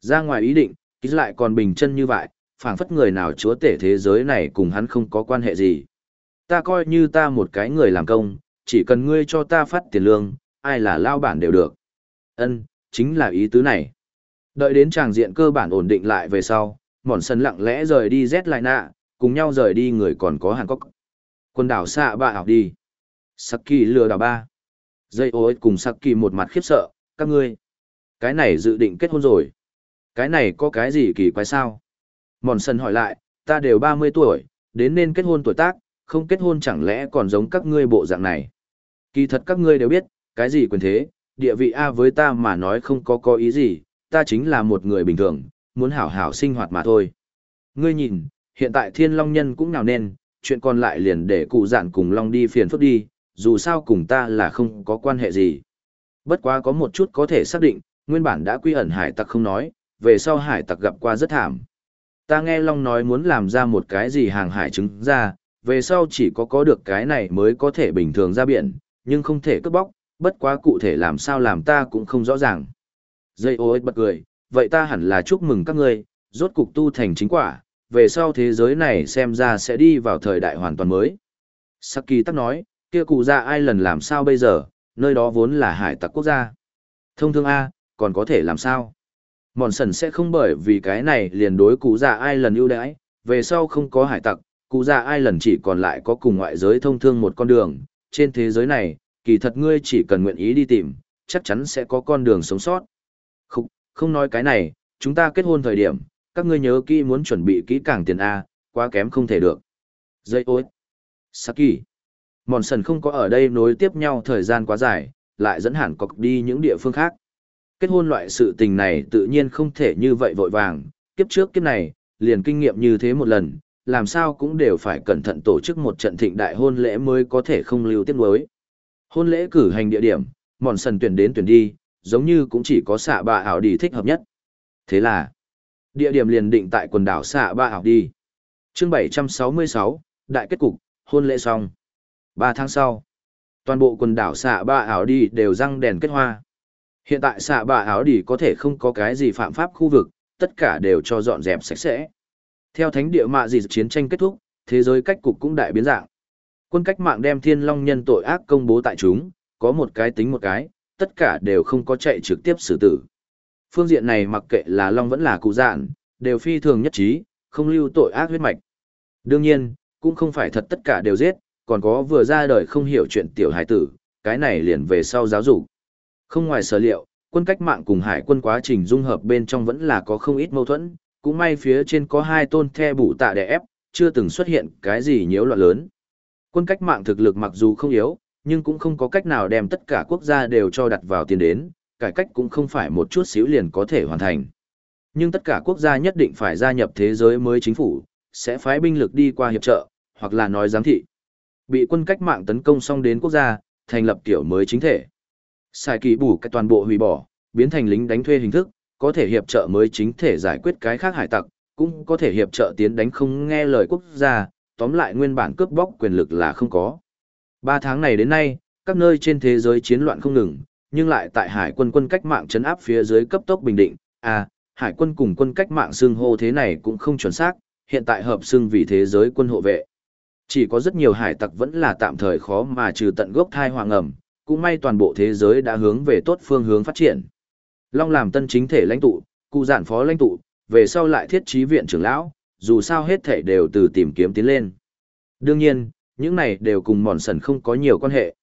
Ra ngoài ý định, ký lại còn bình chân như vậy, phảng phất người nào chúa tể thế giới này cùng hắn không có quan hệ gì. Ta coi như ta một cái người làm công, chỉ cần ngươi cho ta phát tiền lương, ai là lao bản đều được. Ân, chính là ý tứ này. Đợi đến tràng diện cơ bản ổn định lại về sau, mòn sân lặng lẽ rời đi Z lại nạ, cùng nhau rời đi người còn có Hàn cốc Quần đảo xạ bạ học đi. Saki lừa đảo ba. Dây ối cùng Saki một mặt khiếp sợ, các ngươi. Cái này dự định kết hôn rồi. Cái này có cái gì kỳ quái sao? Mòn sân hỏi lại, ta đều 30 tuổi, đến nên kết hôn tuổi tác, không kết hôn chẳng lẽ còn giống các ngươi bộ dạng này. Kỳ thật các ngươi đều biết, cái gì quyền thế, địa vị A với ta mà nói không có có ý gì, ta chính là một người bình thường, muốn hảo hảo sinh hoạt mà thôi. Ngươi nhìn, hiện tại thiên long nhân cũng nào nên, chuyện còn lại liền để cụ dạn cùng long đi phiền phức đi, dù sao cùng ta là không có quan hệ gì. Bất quá có một chút có thể xác định, nguyên bản đã quy ẩn hải tặc không nói, về sau hải tặc gặp qua rất thảm. Ta nghe Long nói muốn làm ra một cái gì hàng hải trứng ra, về sau chỉ có có được cái này mới có thể bình thường ra biển, nhưng không thể cướp bóc, bất quá cụ thể làm sao làm ta cũng không rõ ràng. Dây ô bật cười, vậy ta hẳn là chúc mừng các ngươi, rốt cục tu thành chính quả, về sau thế giới này xem ra sẽ đi vào thời đại hoàn toàn mới. Saki tắc nói, kia cụ ra ai lần làm sao bây giờ, nơi đó vốn là hải tặc quốc gia. Thông thương A, còn có thể làm sao? Mòn sần sẽ không bởi vì cái này liền đối cụ già ai lần ưu đãi, về sau không có hải tặc, cụ già ai lần chỉ còn lại có cùng ngoại giới thông thương một con đường, trên thế giới này, kỳ thật ngươi chỉ cần nguyện ý đi tìm, chắc chắn sẽ có con đường sống sót. Không, không nói cái này, chúng ta kết hôn thời điểm, các ngươi nhớ kỹ muốn chuẩn bị kỹ càng tiền A, quá kém không thể được. Dây ối. Saki. Mòn sần không có ở đây nối tiếp nhau thời gian quá dài, lại dẫn hẳn cọc đi những địa phương khác kết hôn loại sự tình này tự nhiên không thể như vậy vội vàng, kiếp trước kiếp này, liền kinh nghiệm như thế một lần, làm sao cũng đều phải cẩn thận tổ chức một trận thịnh đại hôn lễ mới có thể không lưu tiết mới Hôn lễ cử hành địa điểm, mòn sần tuyển đến tuyển đi, giống như cũng chỉ có xạ bạ ảo đi thích hợp nhất. Thế là, địa điểm liền định tại quần đảo xạ ba học đi. chương 766, đại kết cục, hôn lễ xong. 3 tháng sau, toàn bộ quần đảo xạ Ba ảo đi đều răng đèn kết hoa. Hiện tại xạ Ba áo Đi có thể không có cái gì phạm pháp khu vực, tất cả đều cho dọn dẹp sạch sẽ. Theo thánh địa mạ gì chiến tranh kết thúc, thế giới cách cục cũng đại biến dạng. Quân cách mạng đem thiên long nhân tội ác công bố tại chúng, có một cái tính một cái, tất cả đều không có chạy trực tiếp xử tử. Phương diện này mặc kệ là long vẫn là cụ dạn, đều phi thường nhất trí, không lưu tội ác huyết mạch. Đương nhiên, cũng không phải thật tất cả đều giết, còn có vừa ra đời không hiểu chuyện tiểu hải tử, cái này liền về sau giáo dục. Không ngoài sở liệu, quân cách mạng cùng hải quân quá trình dung hợp bên trong vẫn là có không ít mâu thuẫn, cũng may phía trên có hai tôn the bủ tạ đè ép, chưa từng xuất hiện cái gì nhiễu loạn lớn. Quân cách mạng thực lực mặc dù không yếu, nhưng cũng không có cách nào đem tất cả quốc gia đều cho đặt vào tiền đến, cải cách cũng không phải một chút xíu liền có thể hoàn thành. Nhưng tất cả quốc gia nhất định phải gia nhập thế giới mới chính phủ, sẽ phái binh lực đi qua hiệp trợ, hoặc là nói giám thị. Bị quân cách mạng tấn công xong đến quốc gia, thành lập tiểu mới chính thể. Sai kỳ bù cái toàn bộ hủy bỏ, biến thành lính đánh thuê hình thức, có thể hiệp trợ mới chính thể giải quyết cái khác hải tặc, cũng có thể hiệp trợ tiến đánh không nghe lời quốc gia, tóm lại nguyên bản cướp bóc quyền lực là không có. Ba tháng này đến nay, các nơi trên thế giới chiến loạn không ngừng, nhưng lại tại hải quân quân cách mạng chấn áp phía dưới cấp tốc bình định, à, hải quân cùng quân cách mạng xưng hô thế này cũng không chuẩn xác, hiện tại hợp xưng vì thế giới quân hộ vệ. Chỉ có rất nhiều hải tặc vẫn là tạm thời khó mà trừ tận gốc thai hoàng ẩm, cũng may toàn bộ thế giới đã hướng về tốt phương hướng phát triển. Long làm tân chính thể lãnh tụ, cụ giản phó lãnh tụ, về sau lại thiết trí viện trưởng lão, dù sao hết thể đều từ tìm kiếm tiến lên. Đương nhiên, những này đều cùng mòn sần không có nhiều quan hệ.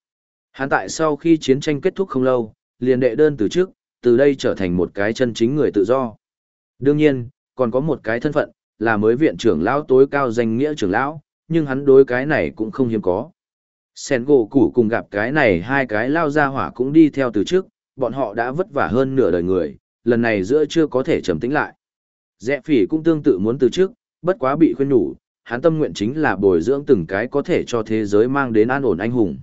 Hắn tại sau khi chiến tranh kết thúc không lâu, liền đệ đơn từ trước, từ đây trở thành một cái chân chính người tự do. Đương nhiên, còn có một cái thân phận, là mới viện trưởng lão tối cao danh nghĩa trưởng lão, nhưng hắn đối cái này cũng không hiếm có. Sen gỗ củ cùng gặp cái này hai cái lao ra hỏa cũng đi theo từ trước, bọn họ đã vất vả hơn nửa đời người, lần này giữa chưa có thể trầm tĩnh lại. Dẹ phỉ cũng tương tự muốn từ trước, bất quá bị khuyên nhủ, hắn tâm nguyện chính là bồi dưỡng từng cái có thể cho thế giới mang đến an ổn anh hùng.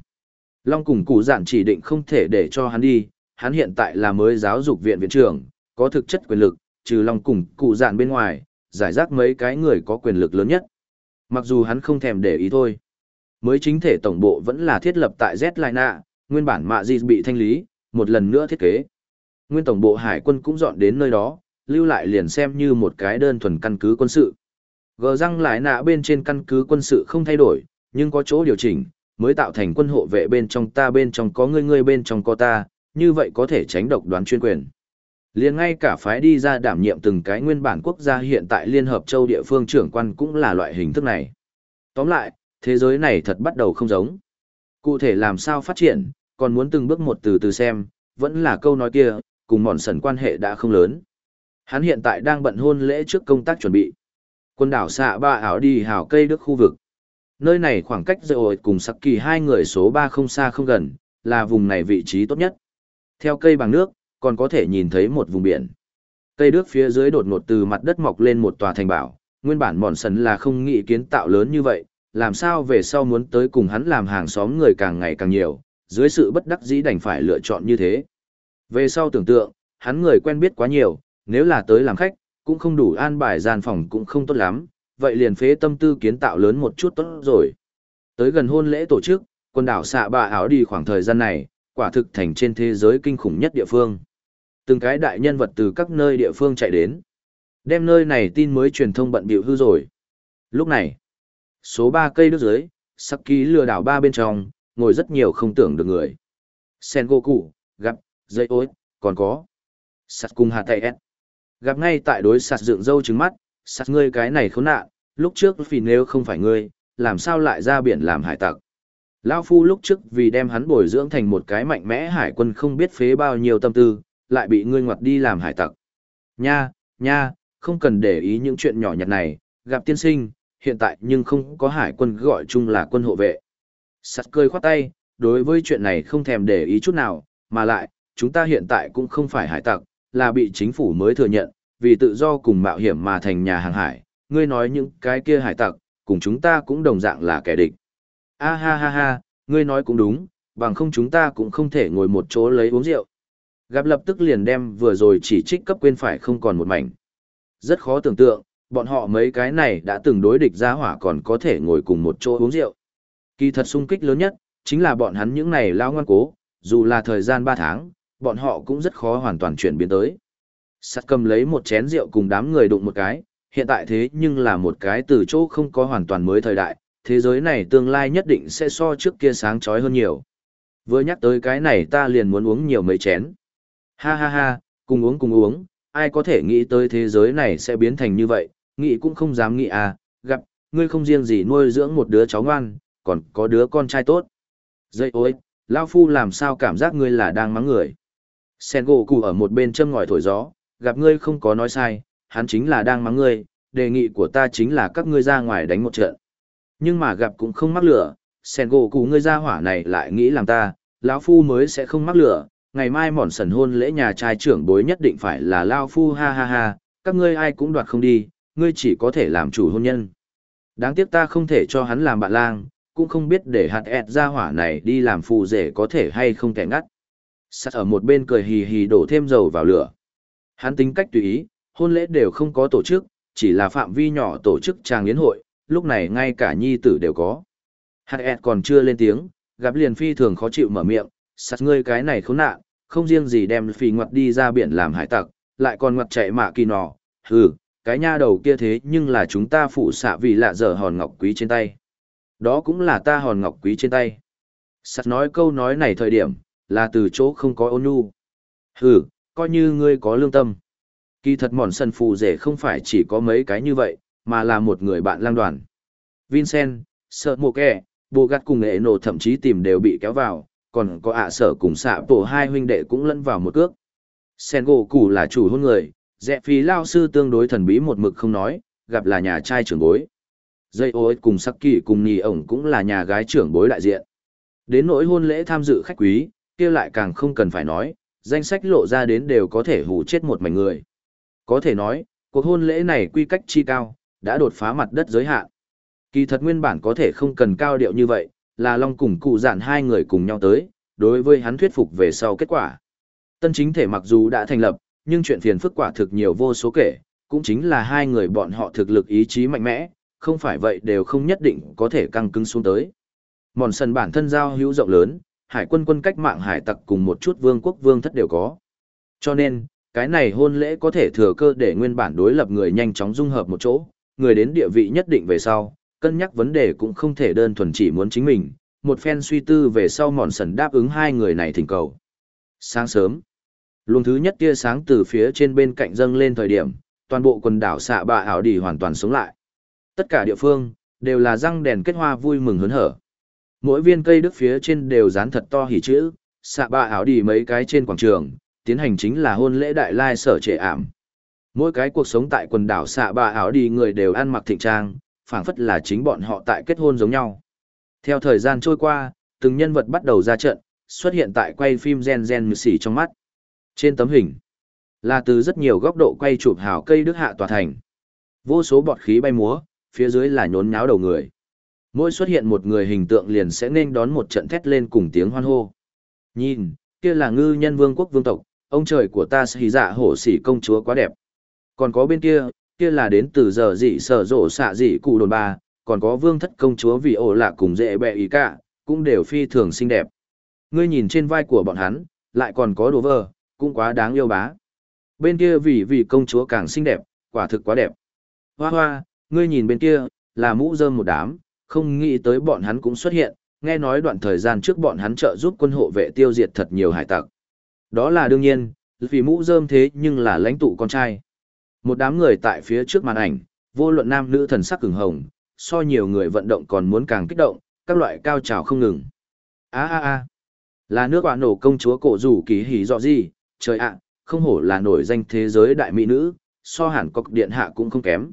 Long cùng cụ giản chỉ định không thể để cho hắn đi, hắn hiện tại là mới giáo dục viện viện trưởng, có thực chất quyền lực, trừ Long cùng cụ giản bên ngoài, giải rác mấy cái người có quyền lực lớn nhất. Mặc dù hắn không thèm để ý thôi. Mới chính thể tổng bộ vẫn là thiết lập tại Z Lina, nguyên bản mạ gì bị thanh lý, một lần nữa thiết kế. Nguyên tổng bộ hải quân cũng dọn đến nơi đó, lưu lại liền xem như một cái đơn thuần căn cứ quân sự. Gờ răng lại nạ bên trên căn cứ quân sự không thay đổi, nhưng có chỗ điều chỉnh, mới tạo thành quân hộ vệ bên trong ta bên trong có ngươi ngươi bên trong có ta, như vậy có thể tránh độc đoán chuyên quyền. Liền ngay cả phái đi ra đảm nhiệm từng cái nguyên bản quốc gia hiện tại Liên Hợp Châu địa phương trưởng quan cũng là loại hình thức này. Tóm lại, thế giới này thật bắt đầu không giống. Cụ thể làm sao phát triển, còn muốn từng bước một từ từ xem, vẫn là câu nói kia, cùng mòn sần quan hệ đã không lớn. Hắn hiện tại đang bận hôn lễ trước công tác chuẩn bị. Quân đảo xạ ba ảo đi hào cây đức khu vực. Nơi này khoảng cách dạy ổi cùng sắc kỳ hai người số ba không xa không gần, là vùng này vị trí tốt nhất. Theo cây bằng nước, còn có thể nhìn thấy một vùng biển. Cây nước phía dưới đột ngột từ mặt đất mọc lên một tòa thành bảo, nguyên bản mòn sần là không nghĩ kiến tạo lớn như vậy, làm sao về sau muốn tới cùng hắn làm hàng xóm người càng ngày càng nhiều, dưới sự bất đắc dĩ đành phải lựa chọn như thế. Về sau tưởng tượng, hắn người quen biết quá nhiều, nếu là tới làm khách, cũng không đủ an bài gian phòng cũng không tốt lắm, vậy liền phế tâm tư kiến tạo lớn một chút tốt rồi. Tới gần hôn lễ tổ chức, quần đảo xạ bạ áo đi khoảng thời gian này, quả thực thành trên thế giới kinh khủng nhất địa phương. Từng cái đại nhân vật từ các nơi địa phương chạy đến. Đem nơi này tin mới truyền thông bận bịu hư rồi. Lúc này, số 3 cây nước dưới, sắc ký lừa đảo ba bên trong, ngồi rất nhiều không tưởng được người. Sengoku, gặp, dây ối, còn có. sạt cùng hạ tay ép. Gặp ngay tại đối sạt dựng dâu trứng mắt, sát ngươi cái này khốn nạn, lúc trước vì nếu không phải ngươi, làm sao lại ra biển làm hải tặc. Lao Phu lúc trước vì đem hắn bồi dưỡng thành một cái mạnh mẽ hải quân không biết phế bao nhiêu tâm tư, lại bị ngươi ngoặt đi làm hải tặc. Nha, nha, không cần để ý những chuyện nhỏ nhặt này, gặp tiên sinh, hiện tại nhưng không có hải quân gọi chung là quân hộ vệ. Sắt cười khoát tay, đối với chuyện này không thèm để ý chút nào, mà lại, chúng ta hiện tại cũng không phải hải tặc, là bị chính phủ mới thừa nhận, vì tự do cùng mạo hiểm mà thành nhà hàng hải, ngươi nói những cái kia hải tặc, cùng chúng ta cũng đồng dạng là kẻ địch. A ha ha ha, ngươi nói cũng đúng, bằng không chúng ta cũng không thể ngồi một chỗ lấy uống rượu. Gặp lập tức liền đem vừa rồi chỉ trích cấp quên phải không còn một mảnh. Rất khó tưởng tượng, bọn họ mấy cái này đã từng đối địch ra hỏa còn có thể ngồi cùng một chỗ uống rượu. Kỳ thật sung kích lớn nhất, chính là bọn hắn những này lao ngoan cố, dù là thời gian 3 tháng, bọn họ cũng rất khó hoàn toàn chuyển biến tới. Sắt cầm lấy một chén rượu cùng đám người đụng một cái, hiện tại thế nhưng là một cái từ chỗ không có hoàn toàn mới thời đại, thế giới này tương lai nhất định sẽ so trước kia sáng chói hơn nhiều. Vừa nhắc tới cái này ta liền muốn uống nhiều mấy chén. Ha ha ha, cùng uống cùng uống, ai có thể nghĩ tới thế giới này sẽ biến thành như vậy, nghĩ cũng không dám nghĩ à, gặp, ngươi không riêng gì nuôi dưỡng một đứa cháu ngoan, còn có đứa con trai tốt. Dây ôi, Lao Phu làm sao cảm giác ngươi là đang mắng người. Sen gỗ cụ ở một bên châm ngòi thổi gió, gặp ngươi không có nói sai, hắn chính là đang mắng ngươi, đề nghị của ta chính là các ngươi ra ngoài đánh một trận. Nhưng mà gặp cũng không mắc lửa, sen gỗ cụ ngươi ra hỏa này lại nghĩ làm ta, lão phu mới sẽ không mắc lửa, ngày mai mòn sần hôn lễ nhà trai trưởng bối nhất định phải là lao phu ha ha ha, các ngươi ai cũng đoạt không đi, ngươi chỉ có thể làm chủ hôn nhân. Đáng tiếc ta không thể cho hắn làm bạn lang, cũng không biết để hạt ẹt ra hỏa này đi làm phù rể có thể hay không thể ngắt. Sát ở một bên cười hì hì đổ thêm dầu vào lửa. Hắn tính cách tùy ý, hôn lễ đều không có tổ chức, chỉ là phạm vi nhỏ tổ chức tràng yến hội, lúc này ngay cả nhi tử đều có. Hạt ẹt còn chưa lên tiếng, gặp liền phi thường khó chịu mở miệng, sắt ngươi cái này khốn nạn, không riêng gì đem phì ngoặt đi ra biển làm hải tặc, lại còn ngoặt chạy mạ kỳ nọ, hừ, cái nha đầu kia thế nhưng là chúng ta phụ xạ vì lạ dở hòn ngọc quý trên tay. Đó cũng là ta hòn ngọc quý trên tay. Sắt nói câu nói này thời điểm, là từ chỗ không có ôn nhu. Hừ, coi như ngươi có lương tâm. Kỳ thật mòn sân phù rể không phải chỉ có mấy cái như vậy, mà là một người bạn lang đoàn. Vincent, sợ mộ kẻ, bồ gắt cùng nghệ nổ thậm chí tìm đều bị kéo vào, còn có ạ sở cùng xạ tổ hai huynh đệ cũng lẫn vào một cước. Sen gỗ củ là chủ hôn người, dẹ phí lao sư tương đối thần bí một mực không nói, gặp là nhà trai trưởng bối. Dây ôi cùng sắc kỳ cùng Nì ổng cũng là nhà gái trưởng bối đại diện. Đến nỗi hôn lễ tham dự khách quý, kia lại càng không cần phải nói, danh sách lộ ra đến đều có thể hù chết một mảnh người. Có thể nói, cuộc hôn lễ này quy cách chi cao, đã đột phá mặt đất giới hạn. Kỳ thật nguyên bản có thể không cần cao điệu như vậy, là Long cùng cụ giản hai người cùng nhau tới, đối với hắn thuyết phục về sau kết quả. Tân chính thể mặc dù đã thành lập, nhưng chuyện phiền phức quả thực nhiều vô số kể, cũng chính là hai người bọn họ thực lực ý chí mạnh mẽ, không phải vậy đều không nhất định có thể căng cứng xuống tới. Mòn sần bản thân giao hữu rộng lớn, hải quân quân cách mạng hải tặc cùng một chút vương quốc vương thất đều có. Cho nên, cái này hôn lễ có thể thừa cơ để nguyên bản đối lập người nhanh chóng dung hợp một chỗ, người đến địa vị nhất định về sau, cân nhắc vấn đề cũng không thể đơn thuần chỉ muốn chính mình, một phen suy tư về sau mòn sần đáp ứng hai người này thỉnh cầu. Sáng sớm, luồng thứ nhất tia sáng từ phía trên bên cạnh dâng lên thời điểm, toàn bộ quần đảo xạ bạ ảo đi hoàn toàn sống lại. Tất cả địa phương, đều là răng đèn kết hoa vui mừng hớn hở. Mỗi viên cây đức phía trên đều dán thật to hỉ chữ, xạ ba áo đi mấy cái trên quảng trường, tiến hành chính là hôn lễ đại lai sở trệ ảm. Mỗi cái cuộc sống tại quần đảo xạ ba áo đi người đều ăn mặc thịnh trang, phảng phất là chính bọn họ tại kết hôn giống nhau. Theo thời gian trôi qua, từng nhân vật bắt đầu ra trận, xuất hiện tại quay phim gen gen như xỉ trong mắt. Trên tấm hình, là từ rất nhiều góc độ quay chụp hào cây đức hạ tòa thành. Vô số bọt khí bay múa, phía dưới là nhốn nháo đầu người. Mỗi xuất hiện một người hình tượng liền sẽ nên đón một trận thét lên cùng tiếng hoan hô. Nhìn, kia là ngư nhân vương quốc vương tộc, ông trời của ta xì dạ hổ xỉ công chúa quá đẹp. Còn có bên kia, kia là đến từ giờ dị sở rộ xạ dị cụ đồn ba, còn có vương thất công chúa vì ổ lạ cùng dễ bẹ ý cả, cũng đều phi thường xinh đẹp. Ngươi nhìn trên vai của bọn hắn, lại còn có đồ vơ, cũng quá đáng yêu bá. Bên kia vì vì công chúa càng xinh đẹp, quả thực quá đẹp. Hoa hoa, ngươi nhìn bên kia, là mũ rơm một đám, không nghĩ tới bọn hắn cũng xuất hiện, nghe nói đoạn thời gian trước bọn hắn trợ giúp quân hộ vệ tiêu diệt thật nhiều hải tặc. Đó là đương nhiên, vì mũ rơm thế nhưng là lãnh tụ con trai. Một đám người tại phía trước màn ảnh, vô luận nam nữ thần sắc cứng hồng, so nhiều người vận động còn muốn càng kích động, các loại cao trào không ngừng. a a a là nước quả nổ công chúa cổ rủ kỳ hỉ dọ gì, trời ạ, không hổ là nổi danh thế giới đại mỹ nữ, so hẳn cọc điện hạ cũng không kém.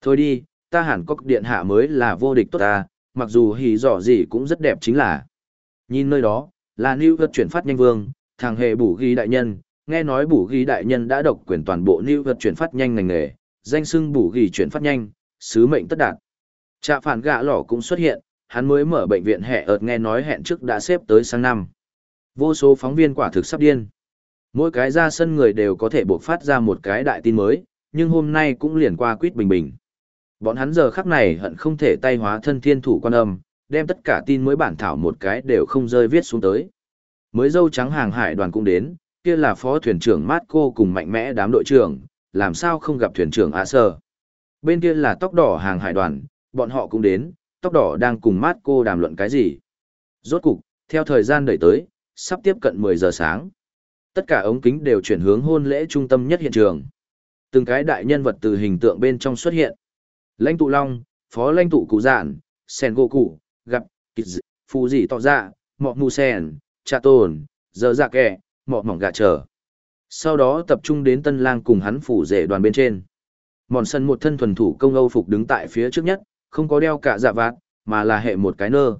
Thôi đi, ta hẳn có điện hạ mới là vô địch tốt ta, mặc dù hỉ rõ gì cũng rất đẹp chính là. Nhìn nơi đó, là New York chuyển phát nhanh vương, thằng hề bủ ghi đại nhân, nghe nói bủ ghi đại nhân đã độc quyền toàn bộ New York chuyển phát nhanh ngành nghề, danh xưng bủ ghi chuyển phát nhanh, sứ mệnh tất đạt. Trạ phản gạ lỏ cũng xuất hiện, hắn mới mở bệnh viện hẹ ợt nghe nói hẹn trước đã xếp tới sang năm. Vô số phóng viên quả thực sắp điên. Mỗi cái ra sân người đều có thể buộc phát ra một cái đại tin mới, nhưng hôm nay cũng liền qua quýt bình bình. Bọn hắn giờ khắc này hận không thể tay hóa thân thiên thủ quan âm, đem tất cả tin mới bản thảo một cái đều không rơi viết xuống tới. Mới dâu trắng hàng hải đoàn cũng đến, kia là phó thuyền trưởng Mát Cô cùng mạnh mẽ đám đội trưởng, làm sao không gặp thuyền trưởng A Sơ. Bên kia là tóc đỏ hàng hải đoàn, bọn họ cũng đến, tóc đỏ đang cùng Mát Cô đàm luận cái gì. Rốt cục, theo thời gian đẩy tới, sắp tiếp cận 10 giờ sáng. Tất cả ống kính đều chuyển hướng hôn lễ trung tâm nhất hiện trường. Từng cái đại nhân vật từ hình tượng bên trong xuất hiện. Lãnh tụ Long, phó lãnh tụ Cụ Dạn, Sen Goku, gặp, Kịch Phù Dị Tỏ Dạ, Mọ Mù Sen, Cha Tồn, Giờ Dạ kẹ Mọ Mỏng Gà Trở. Sau đó tập trung đến tân lang cùng hắn phủ rể đoàn bên trên. Mòn sân một thân thuần thủ công Âu phục đứng tại phía trước nhất, không có đeo cả dạ vạt, mà là hệ một cái nơ.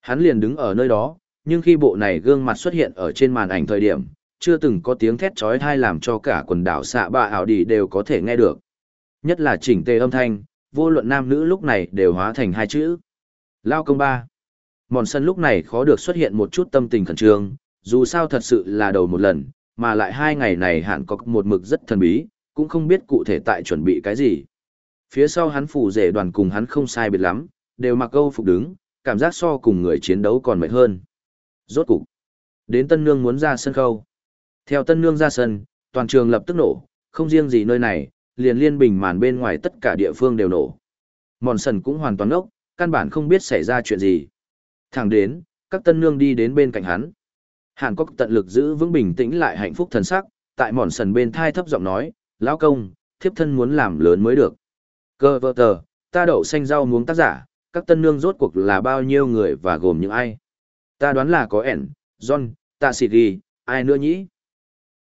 Hắn liền đứng ở nơi đó, nhưng khi bộ này gương mặt xuất hiện ở trên màn ảnh thời điểm, chưa từng có tiếng thét chói tai làm cho cả quần đảo xạ bạ ảo đi đều có thể nghe được. Nhất là chỉnh tề âm thanh, vô luận nam nữ lúc này đều hóa thành hai chữ. Lao công ba. Mòn sân lúc này khó được xuất hiện một chút tâm tình khẩn trương, dù sao thật sự là đầu một lần, mà lại hai ngày này hạn có một mực rất thần bí, cũng không biết cụ thể tại chuẩn bị cái gì. Phía sau hắn phủ rể đoàn cùng hắn không sai biệt lắm, đều mặc câu phục đứng, cảm giác so cùng người chiến đấu còn mệt hơn. Rốt cục, đến Tân Nương muốn ra sân khâu. Theo Tân Nương ra sân, toàn trường lập tức nổ, không riêng gì nơi này, liền liên bình màn bên ngoài tất cả địa phương đều nổ. Mòn sần cũng hoàn toàn ốc, căn bản không biết xảy ra chuyện gì. Thẳng đến, các tân nương đi đến bên cạnh hắn. Hàn Cốc tận lực giữ vững bình tĩnh lại hạnh phúc thần sắc, tại mòn sần bên thai thấp giọng nói, lão công, thiếp thân muốn làm lớn mới được. Cơ vợ tờ, ta đậu xanh rau muống tác giả, các tân nương rốt cuộc là bao nhiêu người và gồm những ai. Ta đoán là có ẻn, John, tạ xịt ghi, ai nữa nhỉ?